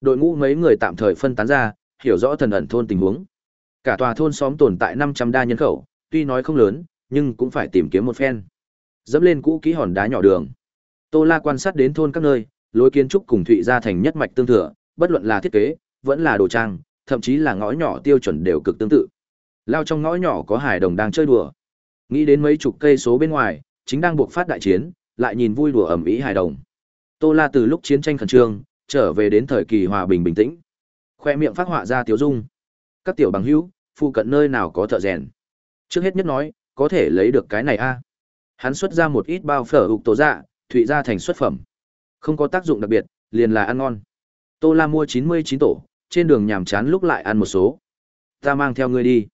Đội ngũ mấy người tạm thời phân tán ra, hiểu rõ thần ẩn thôn tình huống. Cả tòa thôn xóm tồn tại 500 đa nhân khẩu, tuy nói không lớn, nhưng cũng phải tìm kiếm một phen. Dẫm lên cũ kỹ hòn đá nhỏ đường. Tô La quan sát đến thôn các nơi, lối kiến trúc cùng Thụy gia thành nhất mạch tương thừa, bất luận là thiết kế, vẫn là đồ trang, thậm chí là ngõ nhỏ tiêu chuẩn đều cực tương tự. Lao trong ngõ nhỏ có hải đồng đang chơi đùa. Nghĩ đến mấy chục cây số bên ngoài, chính đang buộc phát đại chiến, lại nhìn vui đùa ẩm ý hài đồng. Tô La từ lúc chiến tranh khẩn trương, trở về đến thời kỳ hòa bình bình tĩnh. Khoe miệng phát họa ra tiếu dung. Các tiểu bằng hữu, phụ cận nơi nào có thợ rèn. Trước hết nhất nói, có thể lấy được cái này a. Hắn xuất ra một ít bao phở ục tố dạ, thụy ra thành xuất phẩm. Không có tác dụng đặc biệt, liền là ăn ngon. Tô La mua 99 tổ, trên đường nhàm chán lúc lại ăn một số. Ta mang theo ngươi đi.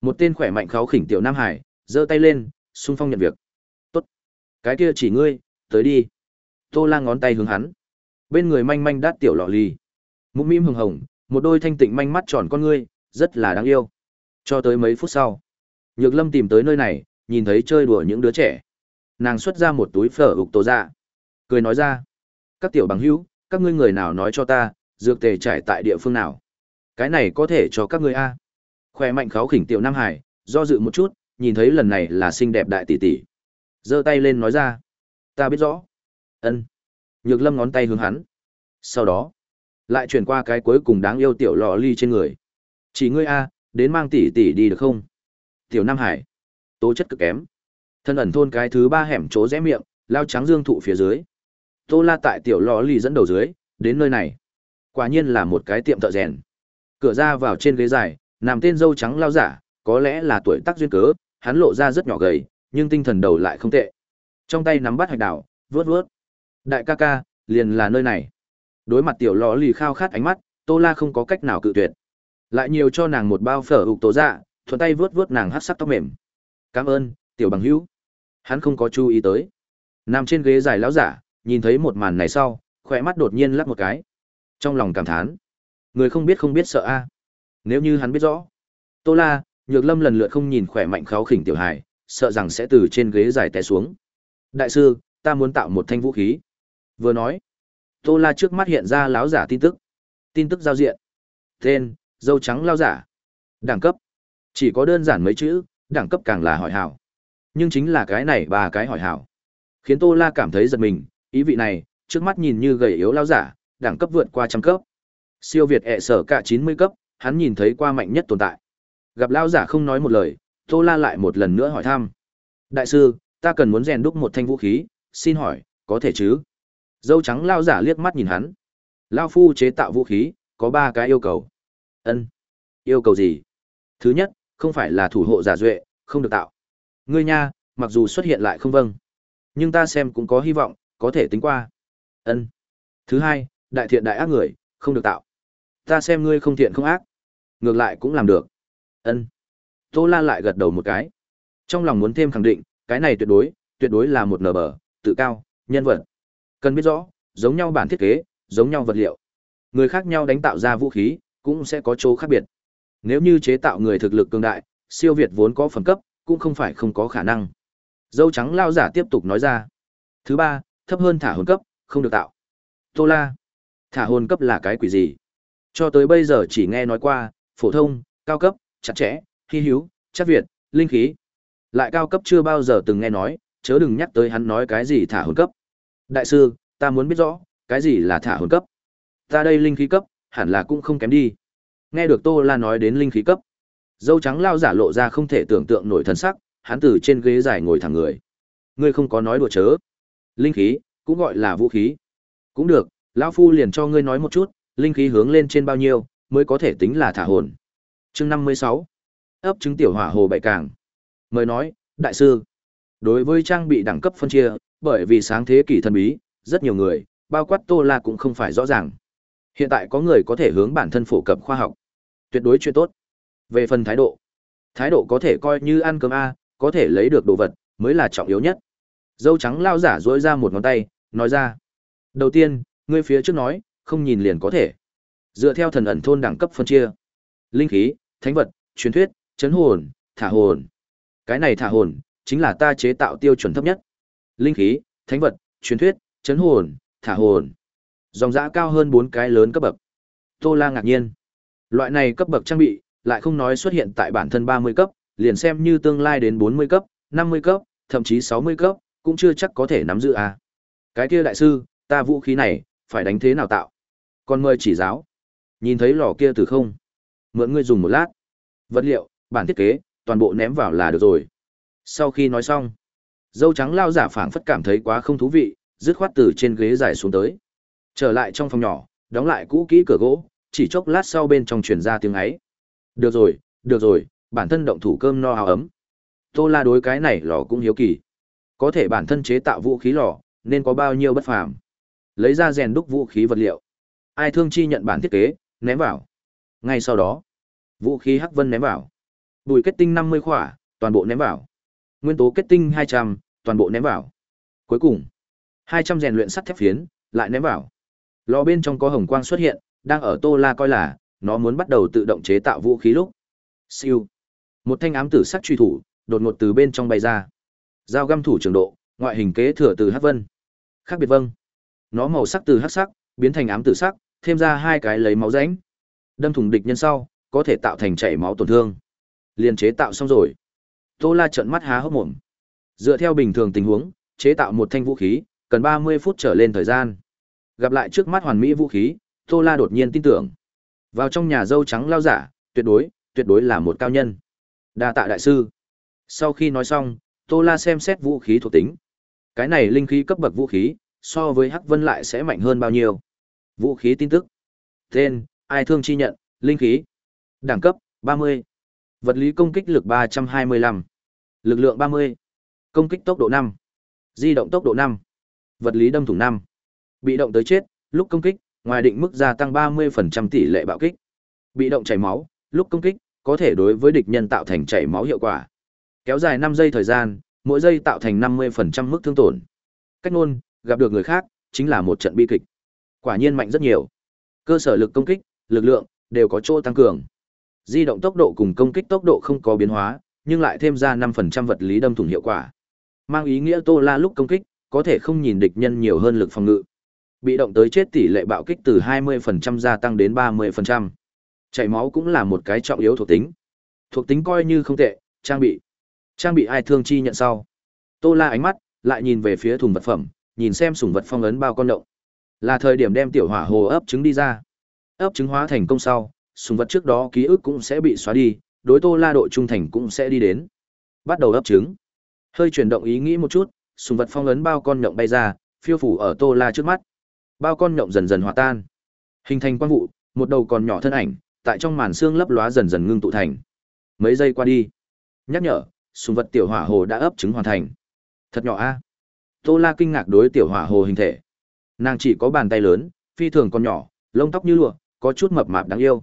Một tên khỏe mạnh kháo khỉnh tiểu Nam Hải, giơ tay lên, xung phong nhận việc. Tốt. Cái kia chỉ ngươi, tới đi. Tô La ngón tay hướng hắn. Bên người manh manh đát tiểu lọ lì. Mũm mĩm hừng hồng, một đôi thanh tịnh manh mắt tròn con ngươi, rất là đáng yêu. Cho tới mấy phút sau, Nhược Lâm tìm tới nơi này, nhìn thấy chơi đùa những đứa trẻ. Nàng xuất ra một túi phở ục tổ ra, Cười nói ra. Các tiểu bằng hữu, các ngươi người nào nói cho ta, dược tề trải tại địa phương nào. Cái này có thể cho các ngươi a. Khoe mạnh kháo khỉnh tiểu Nam Hải, do dự một chút, nhìn thấy lần này là xinh đẹp đại tỷ tỷ. giơ tay lên nói ra. Ta biết rõ. ân Nhược lâm ngón tay hướng hắn. Sau đó, lại chuyển qua cái cuối cùng đáng yêu tiểu lò ly trên người. Chỉ ngươi a, đến mang tỷ tỷ đi được không? Tiểu Nam Hải, tố chất cực kém. Thân ẩn thôn cái thứ ba hẻm chỗ rẽ miệng, lao trắng dương thụ phía dưới. Tô La tại tiểu lò ly dẫn đầu dưới, đến nơi này. Quả nhiên là một cái tiệm thợ rèn. Cửa ra vào trên ghế dài, nằm tên dâu trắng lao giả, có lẽ là tuổi tác duyên cớ, hắn lộ ra rất nhỏ gầy, nhưng tinh thần đầu lại không tệ. Trong tay nắm bắt hạch đảo, vớt vớt. Đại ca ca, liền là nơi này. Đối mặt tiểu lò lì khao khát ánh mắt, Tô La không có cách nào cự tuyệt. Lại nhiều cho nàng một bao phở ục tố dạ, thuận tay vướt vướt nàng hắc sắc tóc mềm. Cảm ơn, tiểu bằng hữu. Hắn không có chú ý tới. Nằm trên ghế dài lão giả, nhìn thấy một màn này sau, khỏe mắt đột nhiên lắc một cái. Trong lòng cảm thán. Người không biết không biết sợ a. Nếu như hắn biết rõ. Tô La, Nhược Lâm lần lượt không nhìn khỏe mạnh kháo khỉnh tiểu hài, sợ rằng sẽ từ trên ghế dài té xuống. Đại sư, ta muốn tạo một thanh vũ khí. Vừa nói, Tô La trước mắt hiện ra láo giả tin tức. Tin tức giao diện. Tên, dâu trắng lao giả. Đẳng cấp. Chỉ có đơn giản mấy chữ, đẳng cấp càng là hỏi hảo. Nhưng chính là cái này ba cái hỏi hảo. Khiến Tô La cảm thấy giật mình, ý vị này, trước mắt nhìn như gầy yếu lao giả, đẳng cấp vượt qua trăm cấp. Siêu Việt ẹ sở cả 90 cấp, hắn nhìn thấy qua mạnh nhất tồn tại. Gặp lao giả không nói một lời, Tô La lại một lần nữa hỏi thăm. Đại sư, ta cần muốn rèn đúc một thanh vũ khí, xin hỏi, có thể chứ? Dâu trắng lao giả liếc mắt nhìn hắn. Lao phu chế tạo vũ khí, có ba cái yêu cầu. Ân, Yêu cầu gì? Thứ nhất, không phải là thủ hộ giả duệ, không được tạo. Ngươi nha, mặc dù xuất hiện lại không vâng. Nhưng ta xem cũng có hy vọng, có thể tính qua. Ân. Thứ hai, đại thiện đại ác người, không được tạo. Ta xem ngươi không thiện không ác. Ngược lại cũng làm được. Ân. Tô La lại gật đầu một cái. Trong lòng muốn thêm khẳng định, cái này tuyệt đối, tuyệt đối là một nở bờ, tự cao, nhân vật. Cần biết rõ, giống nhau bản thiết kế, giống nhau vật liệu. Người khác nhau đánh tạo ra vũ khí, cũng sẽ có chỗ khác biệt. Nếu như chế tạo người thực lực cường đại, siêu việt vốn có phẩm cấp, cũng không phải không có khả năng. Dâu trắng lao giả tiếp tục nói ra. Thứ ba, thấp hơn thả hồn cấp, không được tạo. Tô La, thả hồn cấp là cái quỷ gì? Cho tới bây giờ chỉ nghe nói qua, phổ thông, cao cấp, chặt chẽ, hy hữu, chắc việt, linh khí. Lại cao cấp chưa bao giờ từng nghe nói, chớ đừng nhắc tới hắn nói cái gì thả hồn cấp. Đại sư, ta muốn biết rõ, cái gì là thả hồn cấp? Ta đây linh khí cấp, hẳn là cũng không kém đi. Nghe được Tô La nói đến linh khí cấp, dâu trắng lao giả lộ ra không thể tưởng tượng nổi thân sắc, hắn từ trên ghế dài ngồi thẳng người. Ngươi không có nói đùa chớ. Linh khí, cũng gọi là vũ khí. Cũng được, lão phu liền cho ngươi nói một chút, linh khí hướng lên trên bao nhiêu mới có thể tính là thả hồn. Chương năm mươi sáu ấp trứng tiểu hỏa hồ bảy càng. Mời nói, đại sư, đối với trang bị đẳng cấp phân chia, bởi vì sáng thế kỷ thần bí, rất nhiều người, bao quát Tô La cũng không phải rõ ràng. Hiện tại có người có thể hướng bản thân phổ cập khoa học. Tuyệt đối chuyện tốt. Về phần thái độ, thái độ có thể coi như ăn cơm A, có thể lấy được đồ vật, mới là trọng yếu nhất. Dâu trắng lao giả duỗi ra một ngón tay, nói ra. Đầu tiên, ngươi phía trước nói, không nhìn liền có thể. Dựa theo thần ẩn thôn đẳng cấp phân chia. Linh khí, thánh vật, truyền thuyết, chấn hồn, thả hồn. Cái này thả hồn, chính là ta chế tạo tiêu chuẩn thấp nhất. Linh khí, thánh vật, truyền thuyết, chấn hồn, thả hồn. Dòng dã cao hơn bốn cái lớn cấp bậc. Tô La ngạc nhiên. Loại này cấp bậc trang bị, lại không nói xuất hiện tại bản thân 30 cấp, liền xem như tương lai đến 40 cấp, 50 cấp, thậm chí 60 cấp, cũng chưa chắc có thể nắm giữ à. Cái kia đại sư, ta vũ khí này, phải đánh thế nào tạo? Còn mời chỉ giáo. Nhìn thấy lò kia từ không? Mượn ngươi dùng một lát. Vật liệu, bản thiết kế, toàn bộ ném vào là được rồi. Sau khi nói xong, dâu trắng lao giả phảng phất cảm thấy quá không thú vị, dứt khoát từ trên ghế dài xuống tới. Trở lại trong phòng nhỏ, đóng lại cũ kỹ cửa gỗ, chỉ chốc lát sau bên trong truyền ra tiếng ấy. Được rồi, được rồi, bản thân động thủ cơm no hào ấm. Tô La đối cái này lò cũng hiếu kỳ. Có thể bản thân chế tạo vũ khí lò, nên có bao nhiêu bất phàm. Lấy ra rèn đúc vũ khí vật liệu. Ai thương chi nhận bản thiết kế, ném vào. Ngay sau đó, vũ khí hắc vân ném vào. Bùi kết tinh 50 khỏa, toàn bộ ném vào. Nguyên tố kết tinh 200, toàn bộ ném vào. Cuối cùng, 200 rèn luyện sắt thép phiến, lại ném vào. Lò bên trong có hồng quang xuất hiện, đang ở Tô La coi là nó muốn bắt đầu tự động chế tạo vũ khí lúc. Siêu. Một thanh ám tử sắc truy thủ, đột ngột từ bên trong bay ra. Dao găm thủ trường độ, ngoại hình kế thừa từ hắc vân. Khác biệt vâng. Nó màu sắc từ hắc sắc, biến thành ám tử sắc, thêm ra hai cái lấy máu rãnh. Đâm thủng địch nhân sau, có thể tạo thành chảy máu tổn thương. Liên chế tạo xong rồi. Tô La trợn mắt há hốc mồm. Dựa theo bình thường tình huống, chế tạo một thanh vũ khí, cần 30 phút trở lên thời gian. Gặp lại trước mắt hoàn mỹ vũ khí, Tô La đột nhiên tin tưởng. Vào trong nhà dâu trắng lao giả, tuyệt đối, tuyệt đối là một cao nhân. Đa tạ đại sư. Sau khi nói xong, Tô La xem xét vũ khí thuộc tính. Cái này linh khí cấp bậc vũ khí, so với Hắc Vân lại sẽ mạnh hơn bao nhiêu. Vũ khí tin tức. Tên, ai thương chi nhận, linh khí. Đẳng cấp, 30. Vật lý công kích lực 325. Lực lượng 30. Công kích tốc độ 5. Di động tốc độ 5. Vật lý đâm thủng 5. Bị động tới chết, lúc công kích, ngoài định mức gia tăng 30% tỷ lệ bạo kích. Bị động chảy máu, lúc công kích, có thể đối với địch nhân tạo thành chảy máu hiệu quả. Kéo dài 5 giây thời gian, mỗi giây tạo thành 50% mức thương tổn. Cách nôn, gặp được người khác, chính là một trận bi kịch. Quả nhiên mạnh rất nhiều. Cơ sở lực công kích, lực lượng, đều có chỗ tăng cường. Di động tốc độ cùng công kích tốc độ không có biến hóa, nhưng lại thêm ra 5% vật lý đâm thủng hiệu quả. Mang ý nghĩa Tô La lúc công kích, có thể không nhìn địch nhân nhiều hơn lực phòng ngự. Bị động tới chết tỷ lệ bạo kích từ 20% gia tăng đến 30%. Chảy máu cũng là một cái trọng yếu thuộc tính. Thuộc tính coi như không tệ, trang bị. Trang bị ai thương chi nhận sau. Tô La ánh mắt lại nhìn về phía thùng vật phẩm, nhìn xem sủng vật phong ấn bao con động. Là thời điểm đem tiểu hỏa hồ ấp trứng đi ra. Ấp trứng hóa thành công sau, sủng vật trước đó ký ức cũng sẽ bị xóa đi, đối Tô La độ trung thành cũng sẽ đi đến. Bắt đầu ấp trứng. Hơi chuyển động ý nghĩ một chút, sùng vật phong ấn bao con nhộng bay ra, phiêu phủ ở Tô La trước mắt. Bao con nhộng dần dần hòa tan, hình thành quang vụ, một đầu còn nhỏ thân ảnh, tại trong màn xương lấp lóa dần dần ngưng tụ thành. Mấy giây qua đi, nhắc nhở, sùng vật tiểu hỏa hồ đã ấp trứng hoàn thành. Thật nhỏ a. Tô La kinh ngạc đối tiểu hỏa hồ hình thể. Nàng chỉ có bàn tay lớn, phi thường còn nhỏ, lông tóc như lụa, có chút mập mạp đáng yêu.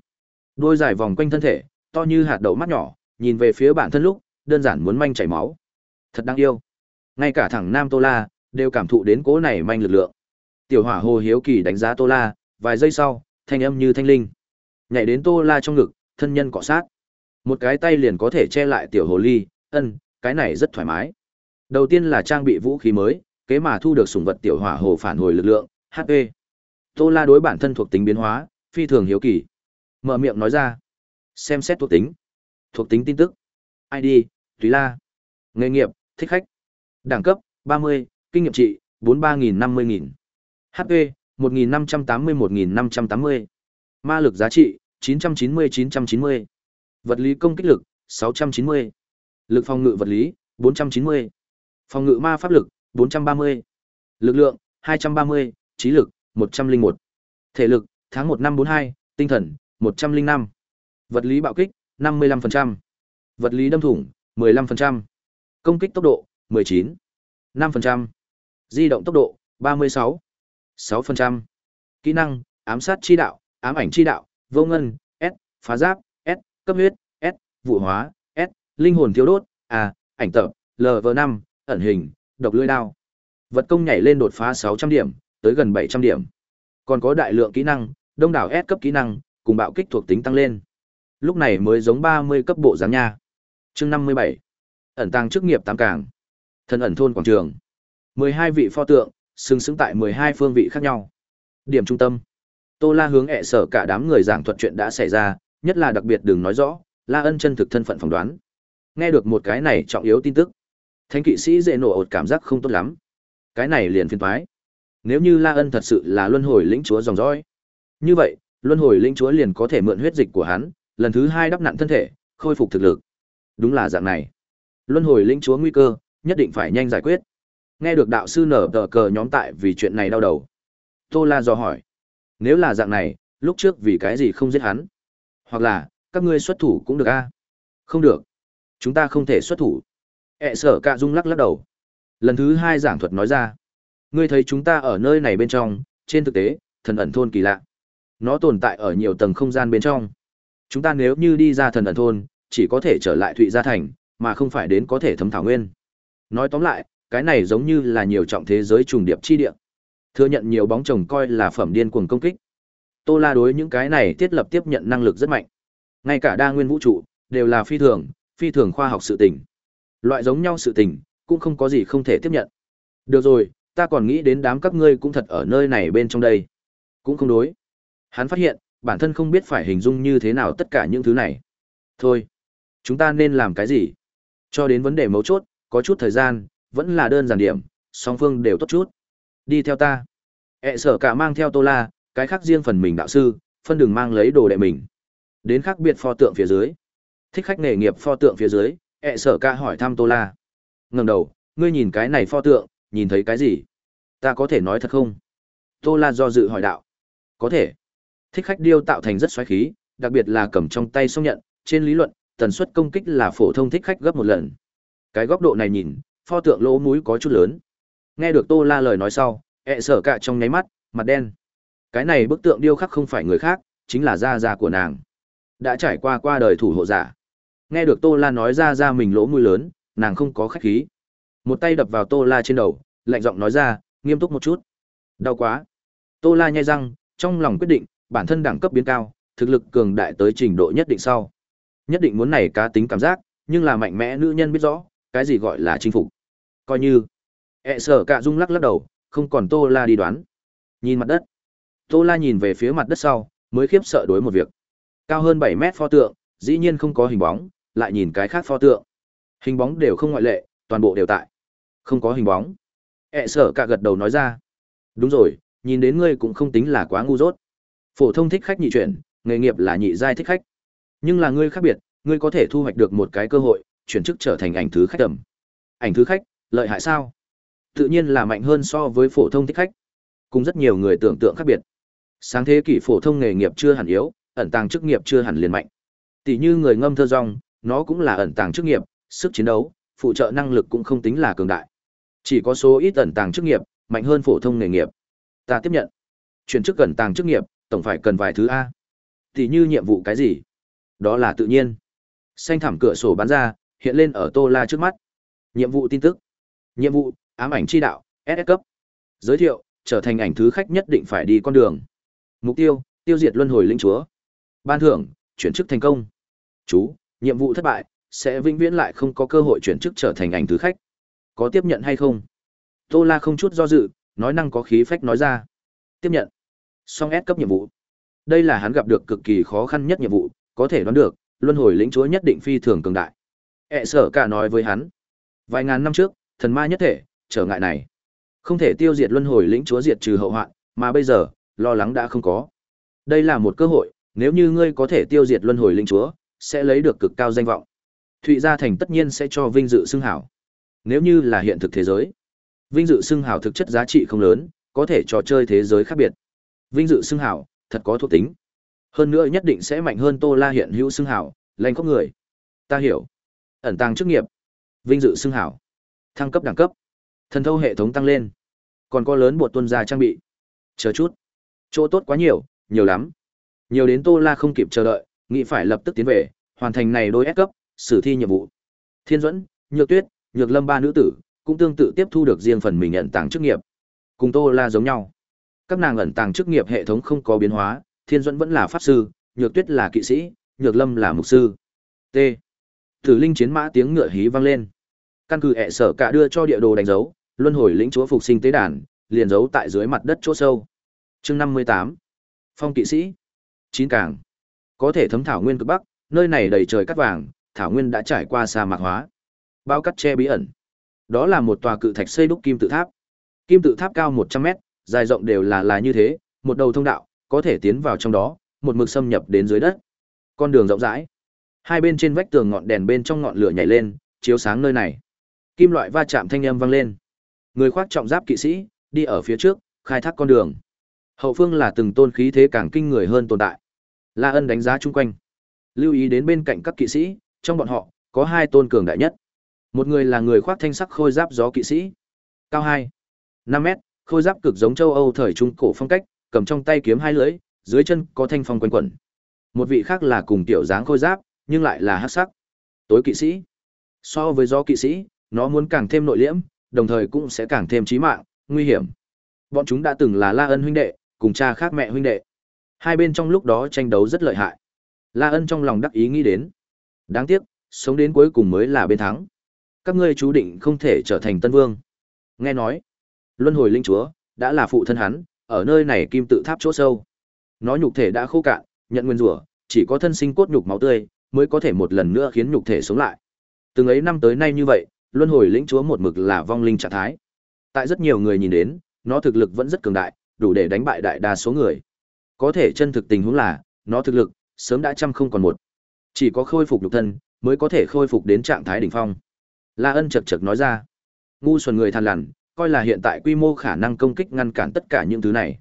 Đôi dài vòng quanh thân thể, to như hạt đậu mắt nhỏ, nhìn về phía bản thân lúc, đơn giản muốn manh chảy máu. Thật đáng yêu. Ngay cả thằng Nam Tô La đều cảm thụ đến cố này manh lực lượng. Tiểu Hỏa Hồ hiếu kỳ đánh giá Tô La, vài giây sau, thanh âm như thanh linh. Nhảy đến Tô La trong ngực, thân nhân cọ sát. Một cái tay liền có thể che lại tiểu hồ ly, ân, cái này rất thoải mái. Đầu tiên là trang bị vũ khí mới, kế mà thu được sủng vật tiểu hỏa hồ phản hồi lực lượng, HP. Tô La đối bản thân thuộc tính biến hóa, phi thường hiếu kỳ. Mở miệng nói ra. Xem xét thuộc tính. Thuộc tính tin tức. ID, tùy La. Nghề nghiệp, thích khách. Đẳng cấp, 30, kinh nghiệm trị, 43.050.000. HP, 1.580-1.580. Ma lực giá trị, 990-990. Vật lý công kích lực, 690. Lực phòng ngự vật lý, 490. Phòng ngự ma pháp lực, 430. Lực lượng, 230. Trí lực, 101. Thể lực, tháng 1 năm 42, tinh thần, 105. Vật lý bạo kích, 55%. Vật lý đâm thủng, 15%. Công kích tốc độ, 19. 5%. Di động tốc độ, 36. 6%. Kỹ năng, ám sát chi đạo, ám ảnh chi đạo, vô ngân, S, phá giáp, S, cấp huyết, S, vụ hóa, S, linh hồn thiếu đốt, A, ảnh tập, LV5, ẩn hình, độc lưỡi đao. Vật công nhảy lên đột phá 600 điểm, tới gần 700 điểm. Còn có đại lượng kỹ năng, đông đảo S cấp kỹ năng, cùng bạo kích thuộc tính tăng lên. Lúc này mới giống 30 cấp bộ dáng nha. Chương 57. Ẩn tàng chức nghiệp tám càng. Thần ẩn thôn quảng trường. 12 vị pho tượng, xứng xứng tại 12 phương vị khác nhau. Điểm trung tâm. Tô La hướng ẹ sở cả đám người giảng thuật chuyện đã xảy ra, nhất là đặc biệt đừng nói rõ, La Ân chân thực thân phận phỏng đoán. Nghe được một cái này trọng yếu tin tức, Thánh kỵ sĩ dễ nổ ột cảm giác không tốt lắm. Cái này liền phiền toái. Nếu như La Ân thật sự là luân hồi lĩnh chúa dòng dõi, như vậy, luân hồi lĩnh chúa liền có thể mượn huyết dịch của hắn, lần thứ hai đắp nặn thân thể, khôi phục thực lực. Đúng là dạng này. Luân hồi lĩnh chúa nguy cơ, nhất định phải nhanh giải quyết. Nghe được đạo sư nở tờ cờ nhóm tại vì chuyện này đau đầu. Tô La dò hỏi. Nếu là dạng này, lúc trước vì cái gì không giết hắn? Hoặc là, các ngươi xuất thủ cũng được a Không được. Chúng ta không thể xuất thủ. ẹ sở cạ dung lắc lắc đầu. Lần thứ hai giảng thuật nói ra. Ngươi thấy chúng ta ở nơi này bên trong, trên thực tế, thần ẩn thôn kỳ lạ. Nó tồn tại ở nhiều tầng không gian bên trong. Chúng ta nếu như đi ra thần ẩn thôn, chỉ có thể trở lại Thụy Gia Thành, mà không phải đến có thể thấm thảo nguyên. Nói tóm lại, cái này giống như là nhiều trọng thế giới trùng điệp chi địa. Thừa nhận nhiều bóng chồng coi là phẩm điên cuồng công kích. Tô La đối những cái này thiết lập tiếp nhận năng lực rất mạnh. Ngay cả đa nguyên vũ trụ đều là phi thường, phi thường khoa học sự tình. Loại giống nhau sự tình, cũng không có gì không thể tiếp nhận. Được rồi, ta còn nghĩ đến đám các ngươi cũng thật ở nơi này bên trong đây. Cũng không đối. Hắn phát hiện, bản thân không biết phải hình dung như thế nào tất cả những thứ này. Thôi, chúng ta nên làm cái gì? Cho đến vấn đề mấu chốt, có chút thời gian, vẫn là đơn giản điểm, song phương đều tốt chút. Đi theo ta. E sở cả mang theo tô la, cái khác riêng phần mình đạo sư, phân đường mang lấy đồ đệ mình. Đến khác biệt pho tượng phía dưới. Thích khách nghề nghiệp pho tượng phía dưới, E sở cả hỏi thăm tô la. ngẩng đầu, ngươi nhìn cái này pho tượng, nhìn thấy cái gì? Ta có thể nói thật không? Tô la do dự hỏi đạo. Có thể. Thích khách điêu tạo thành rất xoáy khí, đặc biệt là cầm trong tay song nhận, trên lý luận, tần suất công kích là phổ thông thích khách gấp một lần. Cái góc độ này nhìn, pho tượng lỗ mũi có chút lớn. Nghe được Tô La lời nói sau, ẹ sở cả trong nháy mắt, mặt đen. Cái này bức tượng điêu khắc không phải người khác, chính là gia gia của nàng. Đã trải qua qua đời thủ hộ giả. Nghe được Tô La nói ra ra mình lỗ mũi lớn, nàng không có khách khí. Một tay đập vào Tô La trên đầu, lạnh giọng nói ra, nghiêm túc một chút. Đau quá. Tô La nhai răng, trong lòng quyết định, bản thân đẳng cấp biến cao, thực lực cường đại tới trình độ nhất định sau. Nhất định muốn này cá tính cảm giác, nhưng là mạnh mẽ nữ nhân biết rõ, cái gì gọi là chinh phục. Coi như, ẹ sở cả rung lắc lắc đầu, không còn Tô La đi đoán. Nhìn mặt đất. Tô La nhìn về phía mặt đất sau, mới khiếp sợ đối một việc. Cao hơn 7 mét pho tượng, dĩ nhiên không có hình bóng, lại nhìn cái khác pho tượng. Hình bóng đều không ngoại lệ, toàn bộ đều tại. Không có hình bóng. ẹ sở cả gật đầu nói ra. Đúng rồi, nhìn đến ngươi cũng không tính là quá ngu dốt. Phổ thông thích khách nhị chuyển, nghề nghiệp là nhị giai thích khách. Nhưng là ngươi khác biệt, ngươi có thể thu hoạch được một cái cơ hội, chuyển chức trở thành ảnh thứ khách tầm. Ảnh thứ khách, lợi hại sao? Tự nhiên là mạnh hơn so với phổ thông thích khách. Cùng rất nhiều người tưởng tượng khác biệt. Sáng thế kỷ phổ thông nghề nghiệp chưa hẳn yếu, ẩn tàng chức nghiệp chưa hẳn liền mạnh. Tỷ như người ngâm thơ rong, nó cũng là ẩn tàng chức nghiệp, sức chiến đấu, phụ trợ năng lực cũng không tính là cường đại. Chỉ có số ít ẩn tàng chức nghiệp, mạnh hơn phổ thông nghề nghiệp. Ta tiếp nhận. Chuyển chức ẩn tàng chức nghiệp, tổng phải cần vài thứ a. Tỷ như nhiệm vụ cái gì? Đó là tự nhiên. Xanh thảm cửa sổ bắn ra, hiện lên ở Tô La trước mắt. Nhiệm vụ tin tức. Nhiệm vụ, ám ảnh chi đạo, SS cấp. Giới thiệu, trở thành ảnh thứ khách nhất định phải đi con đường. Mục tiêu, tiêu diệt luân hồi linh chúa. Ban thưởng, chuyển chức thành công. Chú, nhiệm vụ thất bại, sẽ vĩnh viễn lại không có cơ hội chuyển chức trở thành ảnh thứ khách. Có tiếp nhận hay không? Tô La không chút do dự, nói năng có khí phách nói ra. Tiếp nhận. Song S cấp nhiệm vụ. Đây là hắn gặp được cực kỳ khó khăn nhất nhiệm vụ, có thể đoán được, luân hồi lĩnh chúa nhất định phi thường cường đại. ẹ sở cả nói với hắn. Vài ngàn năm trước, thần ma nhất thể, trở ngại này. Không thể tiêu diệt luân hồi lĩnh chúa diệt trừ hậu hoạn, mà bây giờ, lo lắng đã không có. Đây là một cơ hội, nếu như ngươi có thể tiêu diệt luân hồi lĩnh chúa, sẽ lấy được cực cao danh vọng. Thụy Gia Thành tất nhiên sẽ cho vinh dự xưng hảo. Nếu như là hiện thực thế giới, vinh dự xưng hảo thực chất giá trị không lớn, có thể trò chơi thế giới khác biệt. Vinh dự xưng hảo, thật có thuộc tính. Hơn nữa nhất định sẽ mạnh hơn Tô La hiện hữu xưng hảo, lanh khóc người. Ta hiểu. Ẩn tàng chức nghiệp, vinh dự xưng hảo, thăng cấp đẳng cấp, thần thâu hệ thống tăng lên, còn có lớn bột tuân gia trang bị. Chờ chút, chỗ tốt quá nhiều, nhiều lắm. Nhiều đến Tô La không kịp chờ đợi, nghĩ phải lập tức tiến về, hoàn thành này đôi ép cấp, xử thi nhiệm vụ. Thiên Duẫn, Nhược Tuyết, Nhược Lâm ba nữ tử, cũng tương tự tiếp thu được riêng phần mình nhận tàng chức nghiệp. Cùng Tô La giống nhau. Các nàng ẩn tàng chức nghiệp hệ thống không có biến hóa, Thiên Duẫn vẫn là pháp sư, Nhược Tuyết là kỵ sĩ, Nhược Lâm là mục sư. T. Tử linh chiến mã tiếng ngựa hí vang lên. Căn cứ ẻ sở cả đưa cho địa đồ đánh dấu, luân hồi lĩnh chúa phục sinh tế đàn, liền giấu tại dưới mặt đất chỗ sâu. Chương năm mươi tám Phong kỵ sĩ. Chín cảng. Có thể thấm thảo nguyên cực bắc, nơi này đầy trời cát vàng, thảo nguyên đã trải qua sa mạc hóa. Bao cắt che bí ẩn. Đó là một tòa cự thạch xây đúc kim tự tháp. Kim tự tháp cao 100 mét, dài rộng đều là là như thế, một đầu thông đạo, có thể tiến vào trong đó, một mực xâm nhập đến dưới đất. Con đường rộng rãi. Hai bên trên vách tường ngọn đèn bên trong ngọn lửa nhảy lên, chiếu sáng nơi này. Kim loại va chạm thanh âm vang lên. Người khoác trọng giáp kỵ sĩ, đi ở phía trước, khai thác con đường. Hậu phương là từng tôn khí thế càng kinh người hơn tồn tại. La Ân đánh giá chung quanh. Lưu ý đến bên cạnh các kỵ sĩ, trong bọn họ, có hai tôn cường đại nhất. Một người là người khoác thanh sắc khôi giáp gió kỵ sĩ. Cao hai năm mét, khôi giáp cực giống châu Âu thời trung cổ phong cách, cầm trong tay kiếm hai lưỡi, dưới chân có thanh phong quanh quẩn. Một vị khác là cùng tiểu dáng khôi giáp, nhưng lại là hắc sắc. Tối kỵ sĩ. So với gió kỵ sĩ, nó muốn càng thêm nội liễm, đồng thời cũng sẽ càng thêm chí mạng, nguy hiểm. Bọn chúng đã từng là La Ân huynh đệ, cùng cha khác mẹ huynh đệ. Hai bên trong lúc đó tranh đấu rất lợi hại. La Ân trong lòng đắc ý nghĩ đến. Đáng tiếc, sống đến cuối cùng mới là bên thắng. Các ngươi chú định không thể trở thành tân vương. Nghe nói, luân hồi linh chúa đã là phụ thân hắn, ở nơi này kim tự tháp chỗ sâu. Nó nhục thể đã khô cạn, nhận nguyên rủa, chỉ có thân sinh cốt nhục máu tươi mới có thể một lần nữa khiến nhục thể sống lại. Từng ấy năm tới nay như vậy, luân hồi lĩnh chúa một mực là vong linh trạng thái. Tại rất nhiều người nhìn đến, nó thực lực vẫn rất cường đại, đủ để đánh bại đại đa số người. Có thể chân thực tình huống là, nó thực lực sớm đã trăm không còn một. Chỉ có khôi phục nhục thân mới có thể khôi phục đến trạng thái đỉnh phong. La Ân chật chật nói ra. Ngu xuẩn người than lằn, coi là hiện tại quy mô khả năng công kích ngăn cản tất cả những thứ này.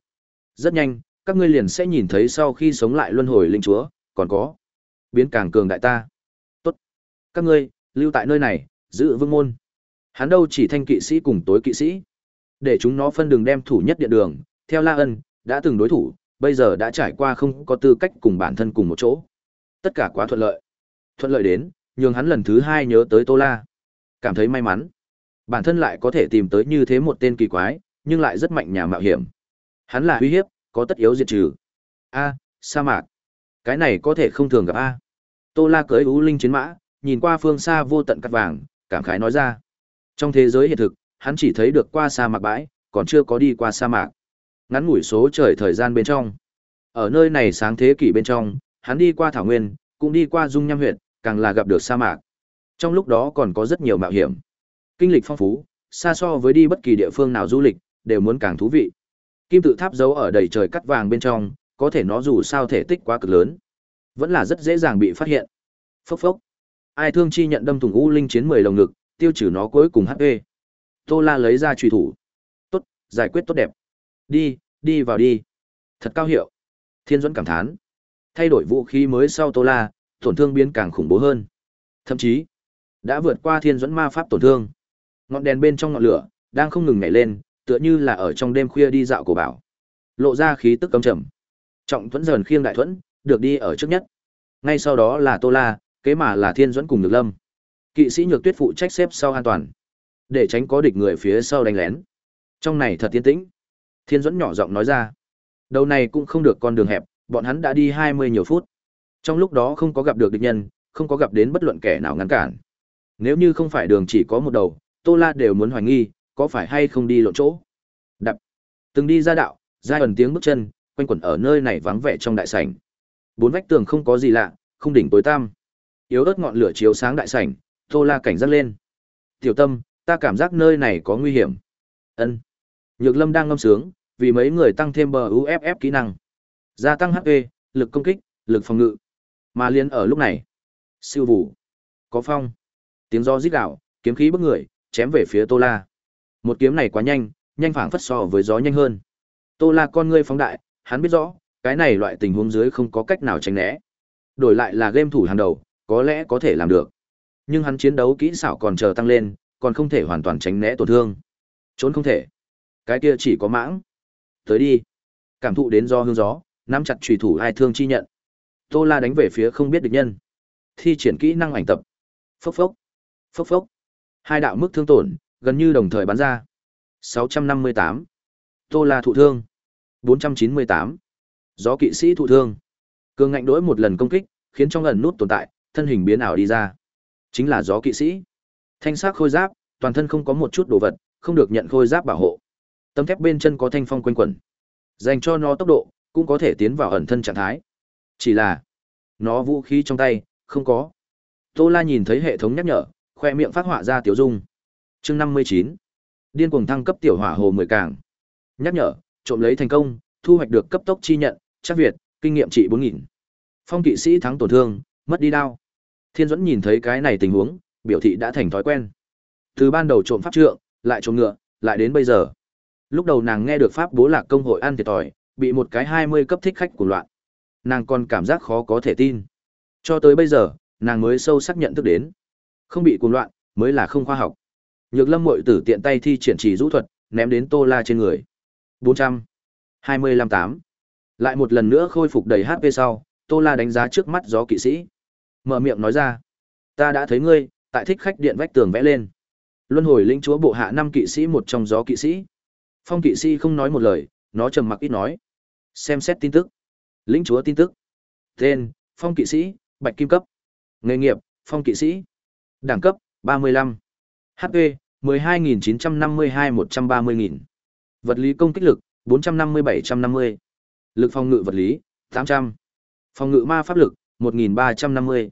Rất nhanh, các ngươi liền sẽ nhìn thấy sau khi sống lại luân hồi linh chúa, còn có biến càng cường đại ta. Tốt. Các ngươi, lưu tại nơi này, giữ vương môn. Hắn đâu chỉ thanh kỵ sĩ cùng tối kỵ sĩ. Để chúng nó phân đường đem thủ nhất điện đường, theo La Ân, đã từng đối thủ, bây giờ đã trải qua không có tư cách cùng bản thân cùng một chỗ. Tất cả quá thuận lợi. Thuận lợi đến, nhường hắn lần thứ hai nhớ tới Tô La. Cảm thấy may mắn. Bản thân lại có thể tìm tới như thế một tên kỳ quái, nhưng lại rất mạnh nhà mạo hiểm. Hắn là uy hiếp, có tất yếu diệt trừ. A, sa mạc. Cái này có thể không thường gặp A. Tô La cưỡi ú linh chiến mã, nhìn qua phương xa vô tận cắt vàng, cảm khái nói ra. Trong thế giới hiện thực, hắn chỉ thấy được qua sa mạc bãi, còn chưa có đi qua sa mạc. Ngắn ngủi số trời thời gian bên trong. Ở nơi này sáng thế kỷ bên trong, hắn đi qua thảo nguyên, cũng đi qua dung nham huyện, càng là gặp được sa mạc. Trong lúc đó còn có rất nhiều mạo hiểm. Kinh lịch phong phú, xa so với đi bất kỳ địa phương nào du lịch, đều muốn càng thú vị. Kim tự tháp giấu ở đầy trời cắt vàng bên trong, có thể nó dù sao thể tích quá cực lớn, vẫn là rất dễ dàng bị phát hiện. Phốc phốc. Ai thương chi nhận đâm thủng u linh chiến 10 lồng ngực, tiêu trừ nó cuối cùng HP. Tô La lấy ra truy thủ. Tốt, giải quyết tốt đẹp. Đi, đi vào đi. Thật cao hiệu. Thiên Duẫn cảm thán. Thay đổi vũ khí mới sau Tô La, tổn thương biến càng khủng bố hơn. Thậm chí, đã vượt qua Thiên Duẫn ma pháp tổn thương. Ngọn đèn bên trong ngọn lửa đang không ngừng nhảy lên, tựa như là ở trong đêm khuya đi dạo cổ bảo. Lộ ra khí tức cấm trầm. Trọng Thuẫn dần khiêng đại thuẫn, được đi ở trước nhất. Ngay sau đó là Tô La, kế mà là Thiên Duẫn cùng Nhược Lâm. Kỵ sĩ Nhược Tuyết phụ trách xếp sau an toàn, để tránh có địch người phía sau đánh lén. Trong này thật tiến tĩnh. Thiên Duẫn nhỏ giọng nói ra. Đầu này cũng không được con đường hẹp, bọn hắn đã đi 20 nhiều phút. Trong lúc đó không có gặp được địch nhân, không có gặp đến bất luận kẻ nào ngăn cản. Nếu như không phải đường chỉ có một đầu, Tô La đều muốn hoài nghi, có phải hay không đi lộn chỗ. Đập. Từng đi ra đạo, giai ẩn tiếng bước chân, quanh quẩn ở nơi này vắng vẻ trong đại sảnh. Bốn vách tường không có gì lạ, không đỉnh tối tăm. Yếu ớt ngọn lửa chiếu sáng đại sảnh, Tô La cảnh giác lên. "Tiểu Tâm, ta cảm giác nơi này có nguy hiểm." Ân. Nhược Lâm đang ngâm sướng, vì mấy người tăng thêm bờ UFF kỹ năng. Gia tăng HP, lực công kích, lực phòng ngự. Mà liên ở lúc này, siêu vụ, có phong, tiếng gió rít gào, kiếm khí bức người, chém về phía Tô La. Một kiếm này quá nhanh, nhanh phảng phất so với gió nhanh hơn. Tô La con ngươi phóng đại, hắn biết rõ, cái này loại tình huống dưới không có cách nào tránh né. Đổi lại là game thủ hàng đầu, có lẽ có thể làm được. Nhưng hắn chiến đấu kỹ xảo còn chờ tăng lên, còn không thể hoàn toàn tránh né tổn thương. Trốn không thể. Cái kia chỉ có mãng. Tới đi. Cảm thụ đến do hương gió, nắm chặt chủy thủ ai thương chi nhận. Tô La đánh về phía không biết địch nhân. Thi triển kỹ năng ảnh tập. Phốc phốc. Phốc phốc. Hai đạo mức thương tổn, gần như đồng thời bắn ra. 658. Tô La thụ thương. 498. Gió kỵ sĩ thụ thương. Cường ngạnh đối một lần công kích, khiến trong ẩn nút tồn tại, thân hình biến ảo đi ra. Chính là gió kỵ sĩ. Thanh sắc khôi giáp, toàn thân không có một chút đồ vật, không được nhận khôi giáp bảo hộ. Tấm thép bên chân có thanh phong quanh quẩn. Dành cho nó tốc độ, cũng có thể tiến vào ẩn thân trạng thái. Chỉ là, nó vũ khí trong tay, không có. Tô La nhìn thấy hệ thống nhắc nhở, khoe miệng phát họa ra tiểu dung. Chương 59. Điên cuồng thăng cấp tiểu hỏa hồ mười cảng Nhắc nhở, trộm lấy thành công, thu hoạch được cấp tốc chi nhận, chắc Việt, kinh nghiệm trị 4000. Phong kỵ sĩ thắng tổn thương, mất đi đao. Thiên Duẫn nhìn thấy cái này tình huống, biểu thị đã thành thói quen. Từ ban đầu trộm pháp trượng, lại trộm ngựa, lại đến bây giờ. Lúc đầu nàng nghe được pháp bố lạc công hội ăn thiệt thòi, bị một cái 20 cấp thích khách của loạn. Nàng còn cảm giác khó có thể tin. Cho tới bây giờ, nàng mới sâu sắc nhận thức đến. Không bị cuồng loạn, mới là không khoa học. Nhược lâm Mội tử tiện tay thi triển chỉ rũ thuật, ném đến Tô La trên người. 400. 25 8. Lại một lần nữa khôi phục đầy HP sau, Tô La đánh giá trước mắt gió kỵ sĩ. Mở miệng nói ra. Ta đã thấy ngươi, tại thích khách điện vách tường vẽ lên. Luân hồi linh chúa bộ hạ năm kỵ sĩ một trong gió kỵ sĩ. Phong kỵ sĩ không nói một lời, nó trầm mặc ít nói. Xem xét tin tức. Lĩnh chúa tin tức. Tên, phong kỵ sĩ, bạch kim cấp. Nghề nghiệp, phong kỵ sĩ. Đẳng cấp, 35. HP, 12.952-130.000. Vật lý công kích lực, 450-750. Lực phòng ngự vật lý, 800. Phòng ngự ma pháp lực, 1.350.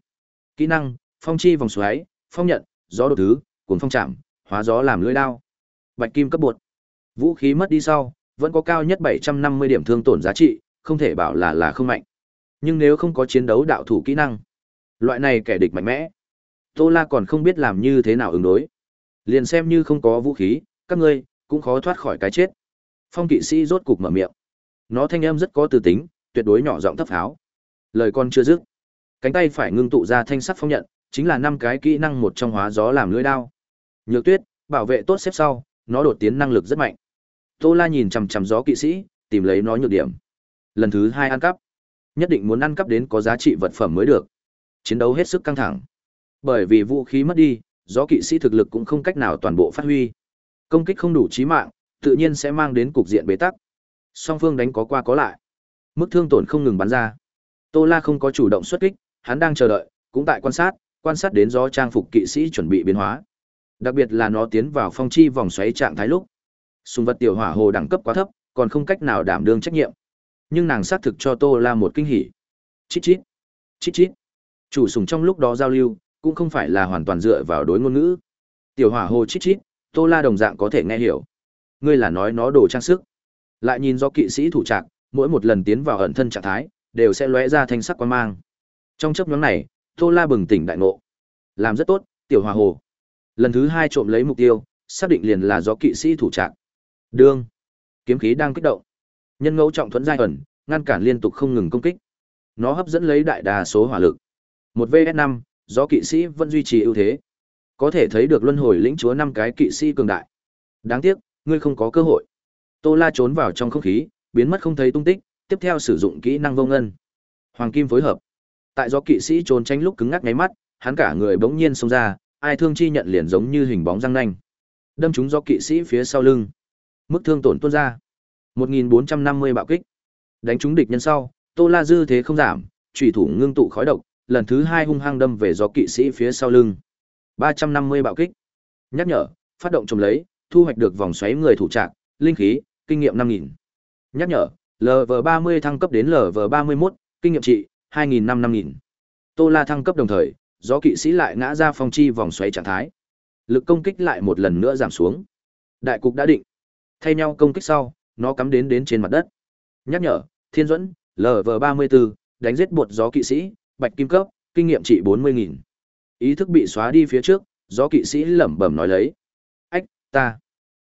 Kỹ năng, phong chi vòng xoáy, phong nhận, gió đột thứ, cuốn phong chạm, hóa gió làm lưỡi đao. Bạch kim cấp bột. Vũ khí mất đi sau, vẫn có cao nhất 750 điểm thương tổn giá trị, không thể bảo là là không mạnh. Nhưng nếu không có chiến đấu đạo thủ kỹ năng, loại này kẻ địch mạnh mẽ. Tô La còn không biết làm như thế nào ứng đối. Liền xem như không có vũ khí, các ngươi cũng khó thoát khỏi cái chết. Phong kỵ sĩ rốt cục mở miệng. Nó thanh âm rất có tư tính, tuyệt đối nhỏ giọng thấp pháo. Lời con chưa dứt, cánh tay phải ngưng tụ ra thanh sắt phong nhận, chính là năm cái kỹ năng một trong hóa gió làm lưỡi đao. Nhược Tuyết, bảo vệ tốt xếp sau, nó đột tiến năng lực rất mạnh. Tô La nhìn chằm chằm gió kỵ sĩ, tìm lấy nó nhược điểm. Lần thứ hai ăn cắp, nhất định muốn ăn cắp đến có giá trị vật phẩm mới được. Chiến đấu hết sức căng thẳng. Bởi vì vũ khí mất đi, gió kỵ sĩ thực lực cũng không cách nào toàn bộ phát huy. Công kích không đủ chí mạng, tự nhiên sẽ mang đến cục diện bế tắc. Song phương đánh có qua có lại. Mức thương tổn không ngừng bắn ra. Tô La không có chủ động xuất kích, hắn đang chờ đợi, cũng tại quan sát, quan sát đến gió trang phục kỵ sĩ chuẩn bị biến hóa. Đặc biệt là nó tiến vào phong chi vòng xoáy trạng thái lúc. Sùng vật tiểu hỏa hồ đẳng cấp quá thấp, còn không cách nào đảm đương trách nhiệm. Nhưng nàng xác thực cho Tô La một kinh hỉ. Chít chít, chít chít. Chủ sùng trong lúc đó giao lưu, cũng không phải là hoàn toàn dựa vào đối ngôn ngữ. Tiểu hỏa hồ chít chít, Tô La đồng dạng có thể nghe hiểu. Ngươi là nói nó đồ trang sức. Lại nhìn do kỵ sĩ thủ trạng, mỗi một lần tiến vào ẩn thân trạng thái, đều sẽ lóe ra thanh sắc quan mang. Trong chớp ngắn này, Tô La bừng tỉnh đại ngộ. Làm rất tốt, tiểu hỏa hồ. Lần thứ hai trộm lấy mục tiêu, xác định liền là do kỵ sĩ thủ trạng. Đương. Kiếm khí đang kích động. Nhân ngẫu trọng thuẫn giai ẩn, ngăn cản liên tục không ngừng công kích. Nó hấp dẫn lấy đại đa số hỏa lực. Một vs năm do kỵ sĩ vẫn duy trì ưu thế. Có thể thấy được luân hồi lĩnh chúa năm cái kỵ sĩ cường đại. Đáng tiếc, ngươi không có cơ hội. Tô La trốn vào trong không khí, biến mất không thấy tung tích, tiếp theo sử dụng kỹ năng vô ngân. Hoàng kim phối hợp. Tại do kỵ sĩ trốn tránh lúc cứng ngắc ngáy mắt, hắn cả người bỗng nhiên xông ra, ai thương chi nhận liền giống như hình bóng răng nanh. Đâm trúng do kỵ sĩ phía sau lưng. Mức thương tổn tuôn ra. 1450 bạo kích. Đánh trúng địch nhân sau, Tô La dư thế không giảm, chủy thủ ngưng tụ khói độc, lần thứ hai hung hăng đâm về do kỵ sĩ phía sau lưng. 350 bạo kích. Nhắc nhở, phát động trồng lấy, thu hoạch được vòng xoáy người thủ trạng, linh khí, kinh nghiệm 5000. Nhắc nhở, LV30 thăng cấp đến LV31, kinh nghiệm trị 2000 năm 5000. Tô La thăng cấp đồng thời, gió kỵ sĩ lại ngã ra phong chi vòng xoáy trạng thái. Lực công kích lại một lần nữa giảm xuống. Đại cục đã định. Thay nhau công kích sau, nó cắm đến đến trên mặt đất. Nhắc nhở, Thiên Duẫn, LV34, đánh giết bột gió kỵ sĩ, bạch kim cấp, kinh nghiệm trị 40.000. Ý thức bị xóa đi phía trước, gió kỵ sĩ lẩm bẩm nói lấy. Ách, ta.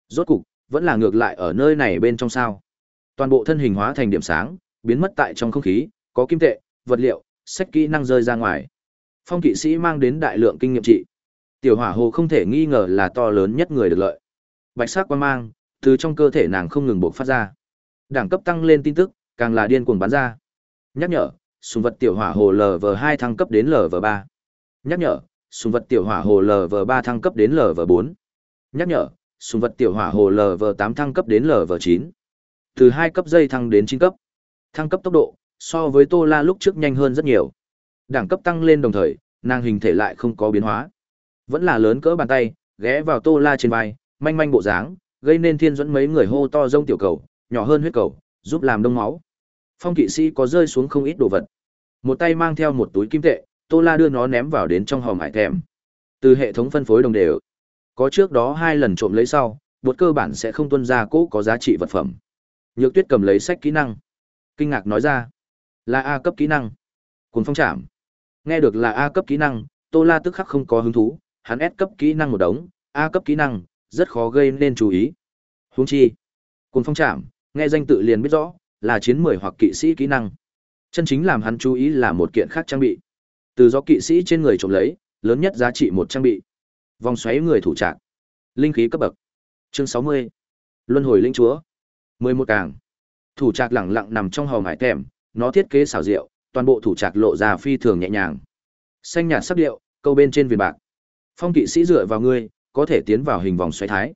Rốt cục, vẫn là ngược lại ở nơi này bên trong sao. Toàn bộ thân hình hóa thành điểm sáng, biến mất tại trong không khí, có kim tệ, vật liệu, sách kỹ năng rơi ra ngoài. Phong kỵ sĩ mang đến đại lượng kinh nghiệm trị. Tiểu hỏa hồ không thể nghi ngờ là to lớn nhất người được lợi. Bạch sắc quan mang, từ trong cơ thể nàng không ngừng bộc phát ra. Đẳng cấp tăng lên tin tức, càng là điên cuồng bắn ra. Nhắc nhở, sùng vật tiểu hỏa hồ LV2 thăng cấp đến LV3. Nhắc nhở, sùng vật tiểu hỏa hồ LV3 thăng cấp đến LV4. Nhắc nhở, sùng vật tiểu hỏa hồ LV8 thăng cấp đến LV9. Từ 2 cấp dây thăng đến 9 cấp. Thăng cấp tốc độ, so với Tô La lúc trước nhanh hơn rất nhiều. Đẳng cấp tăng lên đồng thời, nàng hình thể lại không có biến hóa. Vẫn là lớn cỡ bàn tay, ghé vào Tô La trên vai, manh manh bộ dáng, gây nên thiên dẫn mấy người hô to rông tiểu cầu, nhỏ hơn huyết cầu, giúp làm đông máu. Phong kỵ sĩ có rơi xuống không ít đồ vật. Một tay mang theo một túi kim tệ, Tô La đưa nó ném vào đến trong hòm hải thèm. Từ hệ thống phân phối đồng đều, có trước đó hai lần trộm lấy sau, bột cơ bản sẽ không tuân ra cố có giá trị vật phẩm. Nhược Tuyết cầm lấy sách kỹ năng, kinh ngạc nói ra, là A cấp kỹ năng. Cuồng phong chạm. Nghe được là A cấp kỹ năng, Tô La tức khắc không có hứng thú, hắn S cấp kỹ năng một đống, A cấp kỹ năng, rất khó gây nên chú ý. Huống chi, Cuồng phong chạm, nghe danh tự liền biết rõ, là chiến mười hoặc kỵ sĩ kỹ năng. Chân chính làm hắn chú ý là một kiện khác trang bị. Từ do kỵ sĩ trên người trộm lấy, lớn nhất giá trị một trang bị. Vòng xoáy người thủ trạng. Linh khí cấp bậc. Chương 60. Luân hồi linh chúa. 11 càng. Thủ trạc lẳng lặng nằm trong hầu hải thèm, nó thiết kế xảo diệu, toàn bộ thủ trạc lộ ra phi thường nhẹ nhàng. Xanh nhạt sắc điệu, câu bên trên viền bạc. Phong kỵ sĩ dựa vào ngươi, có thể tiến vào hình vòng xoáy thái.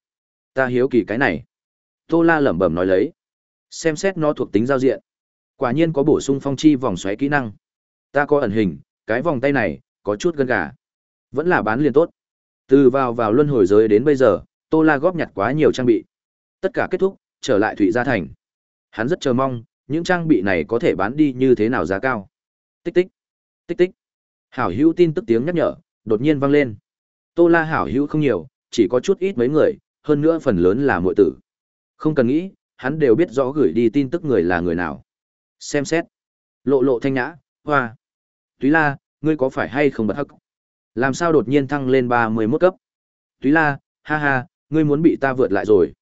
Ta hiếu kỳ cái này. Tô La lẩm bẩm nói lấy. Xem xét nó thuộc tính giao diện. Quả nhiên có bổ sung phong chi vòng xoáy kỹ năng. Ta có ẩn hình, cái vòng tay này, có chút gân gà. Vẫn là bán liền tốt. Từ vào vào luân hồi giới đến bây giờ, Tô La góp nhặt quá nhiều trang bị. Tất cả kết thúc, trở lại Thụy Gia Thành. Hắn rất chờ mong, những trang bị này có thể bán đi như thế nào giá cao. Tích tích, tích tích. Hảo hữu tin tức tiếng nhắc nhở, đột nhiên vang lên. Tô La hảo hữu không nhiều, chỉ có chút ít mấy người, hơn nữa phần lớn là muội tử. Không cần nghĩ, hắn đều biết rõ gửi đi tin tức người là người nào. Xem xét. Lộ lộ thanh nhã, hoa. Túy la, ngươi có phải hay không bật hắc? Làm sao đột nhiên thăng lên ba mươi mốt cấp? Túy la, ha ha, ngươi muốn bị ta vượt lại rồi.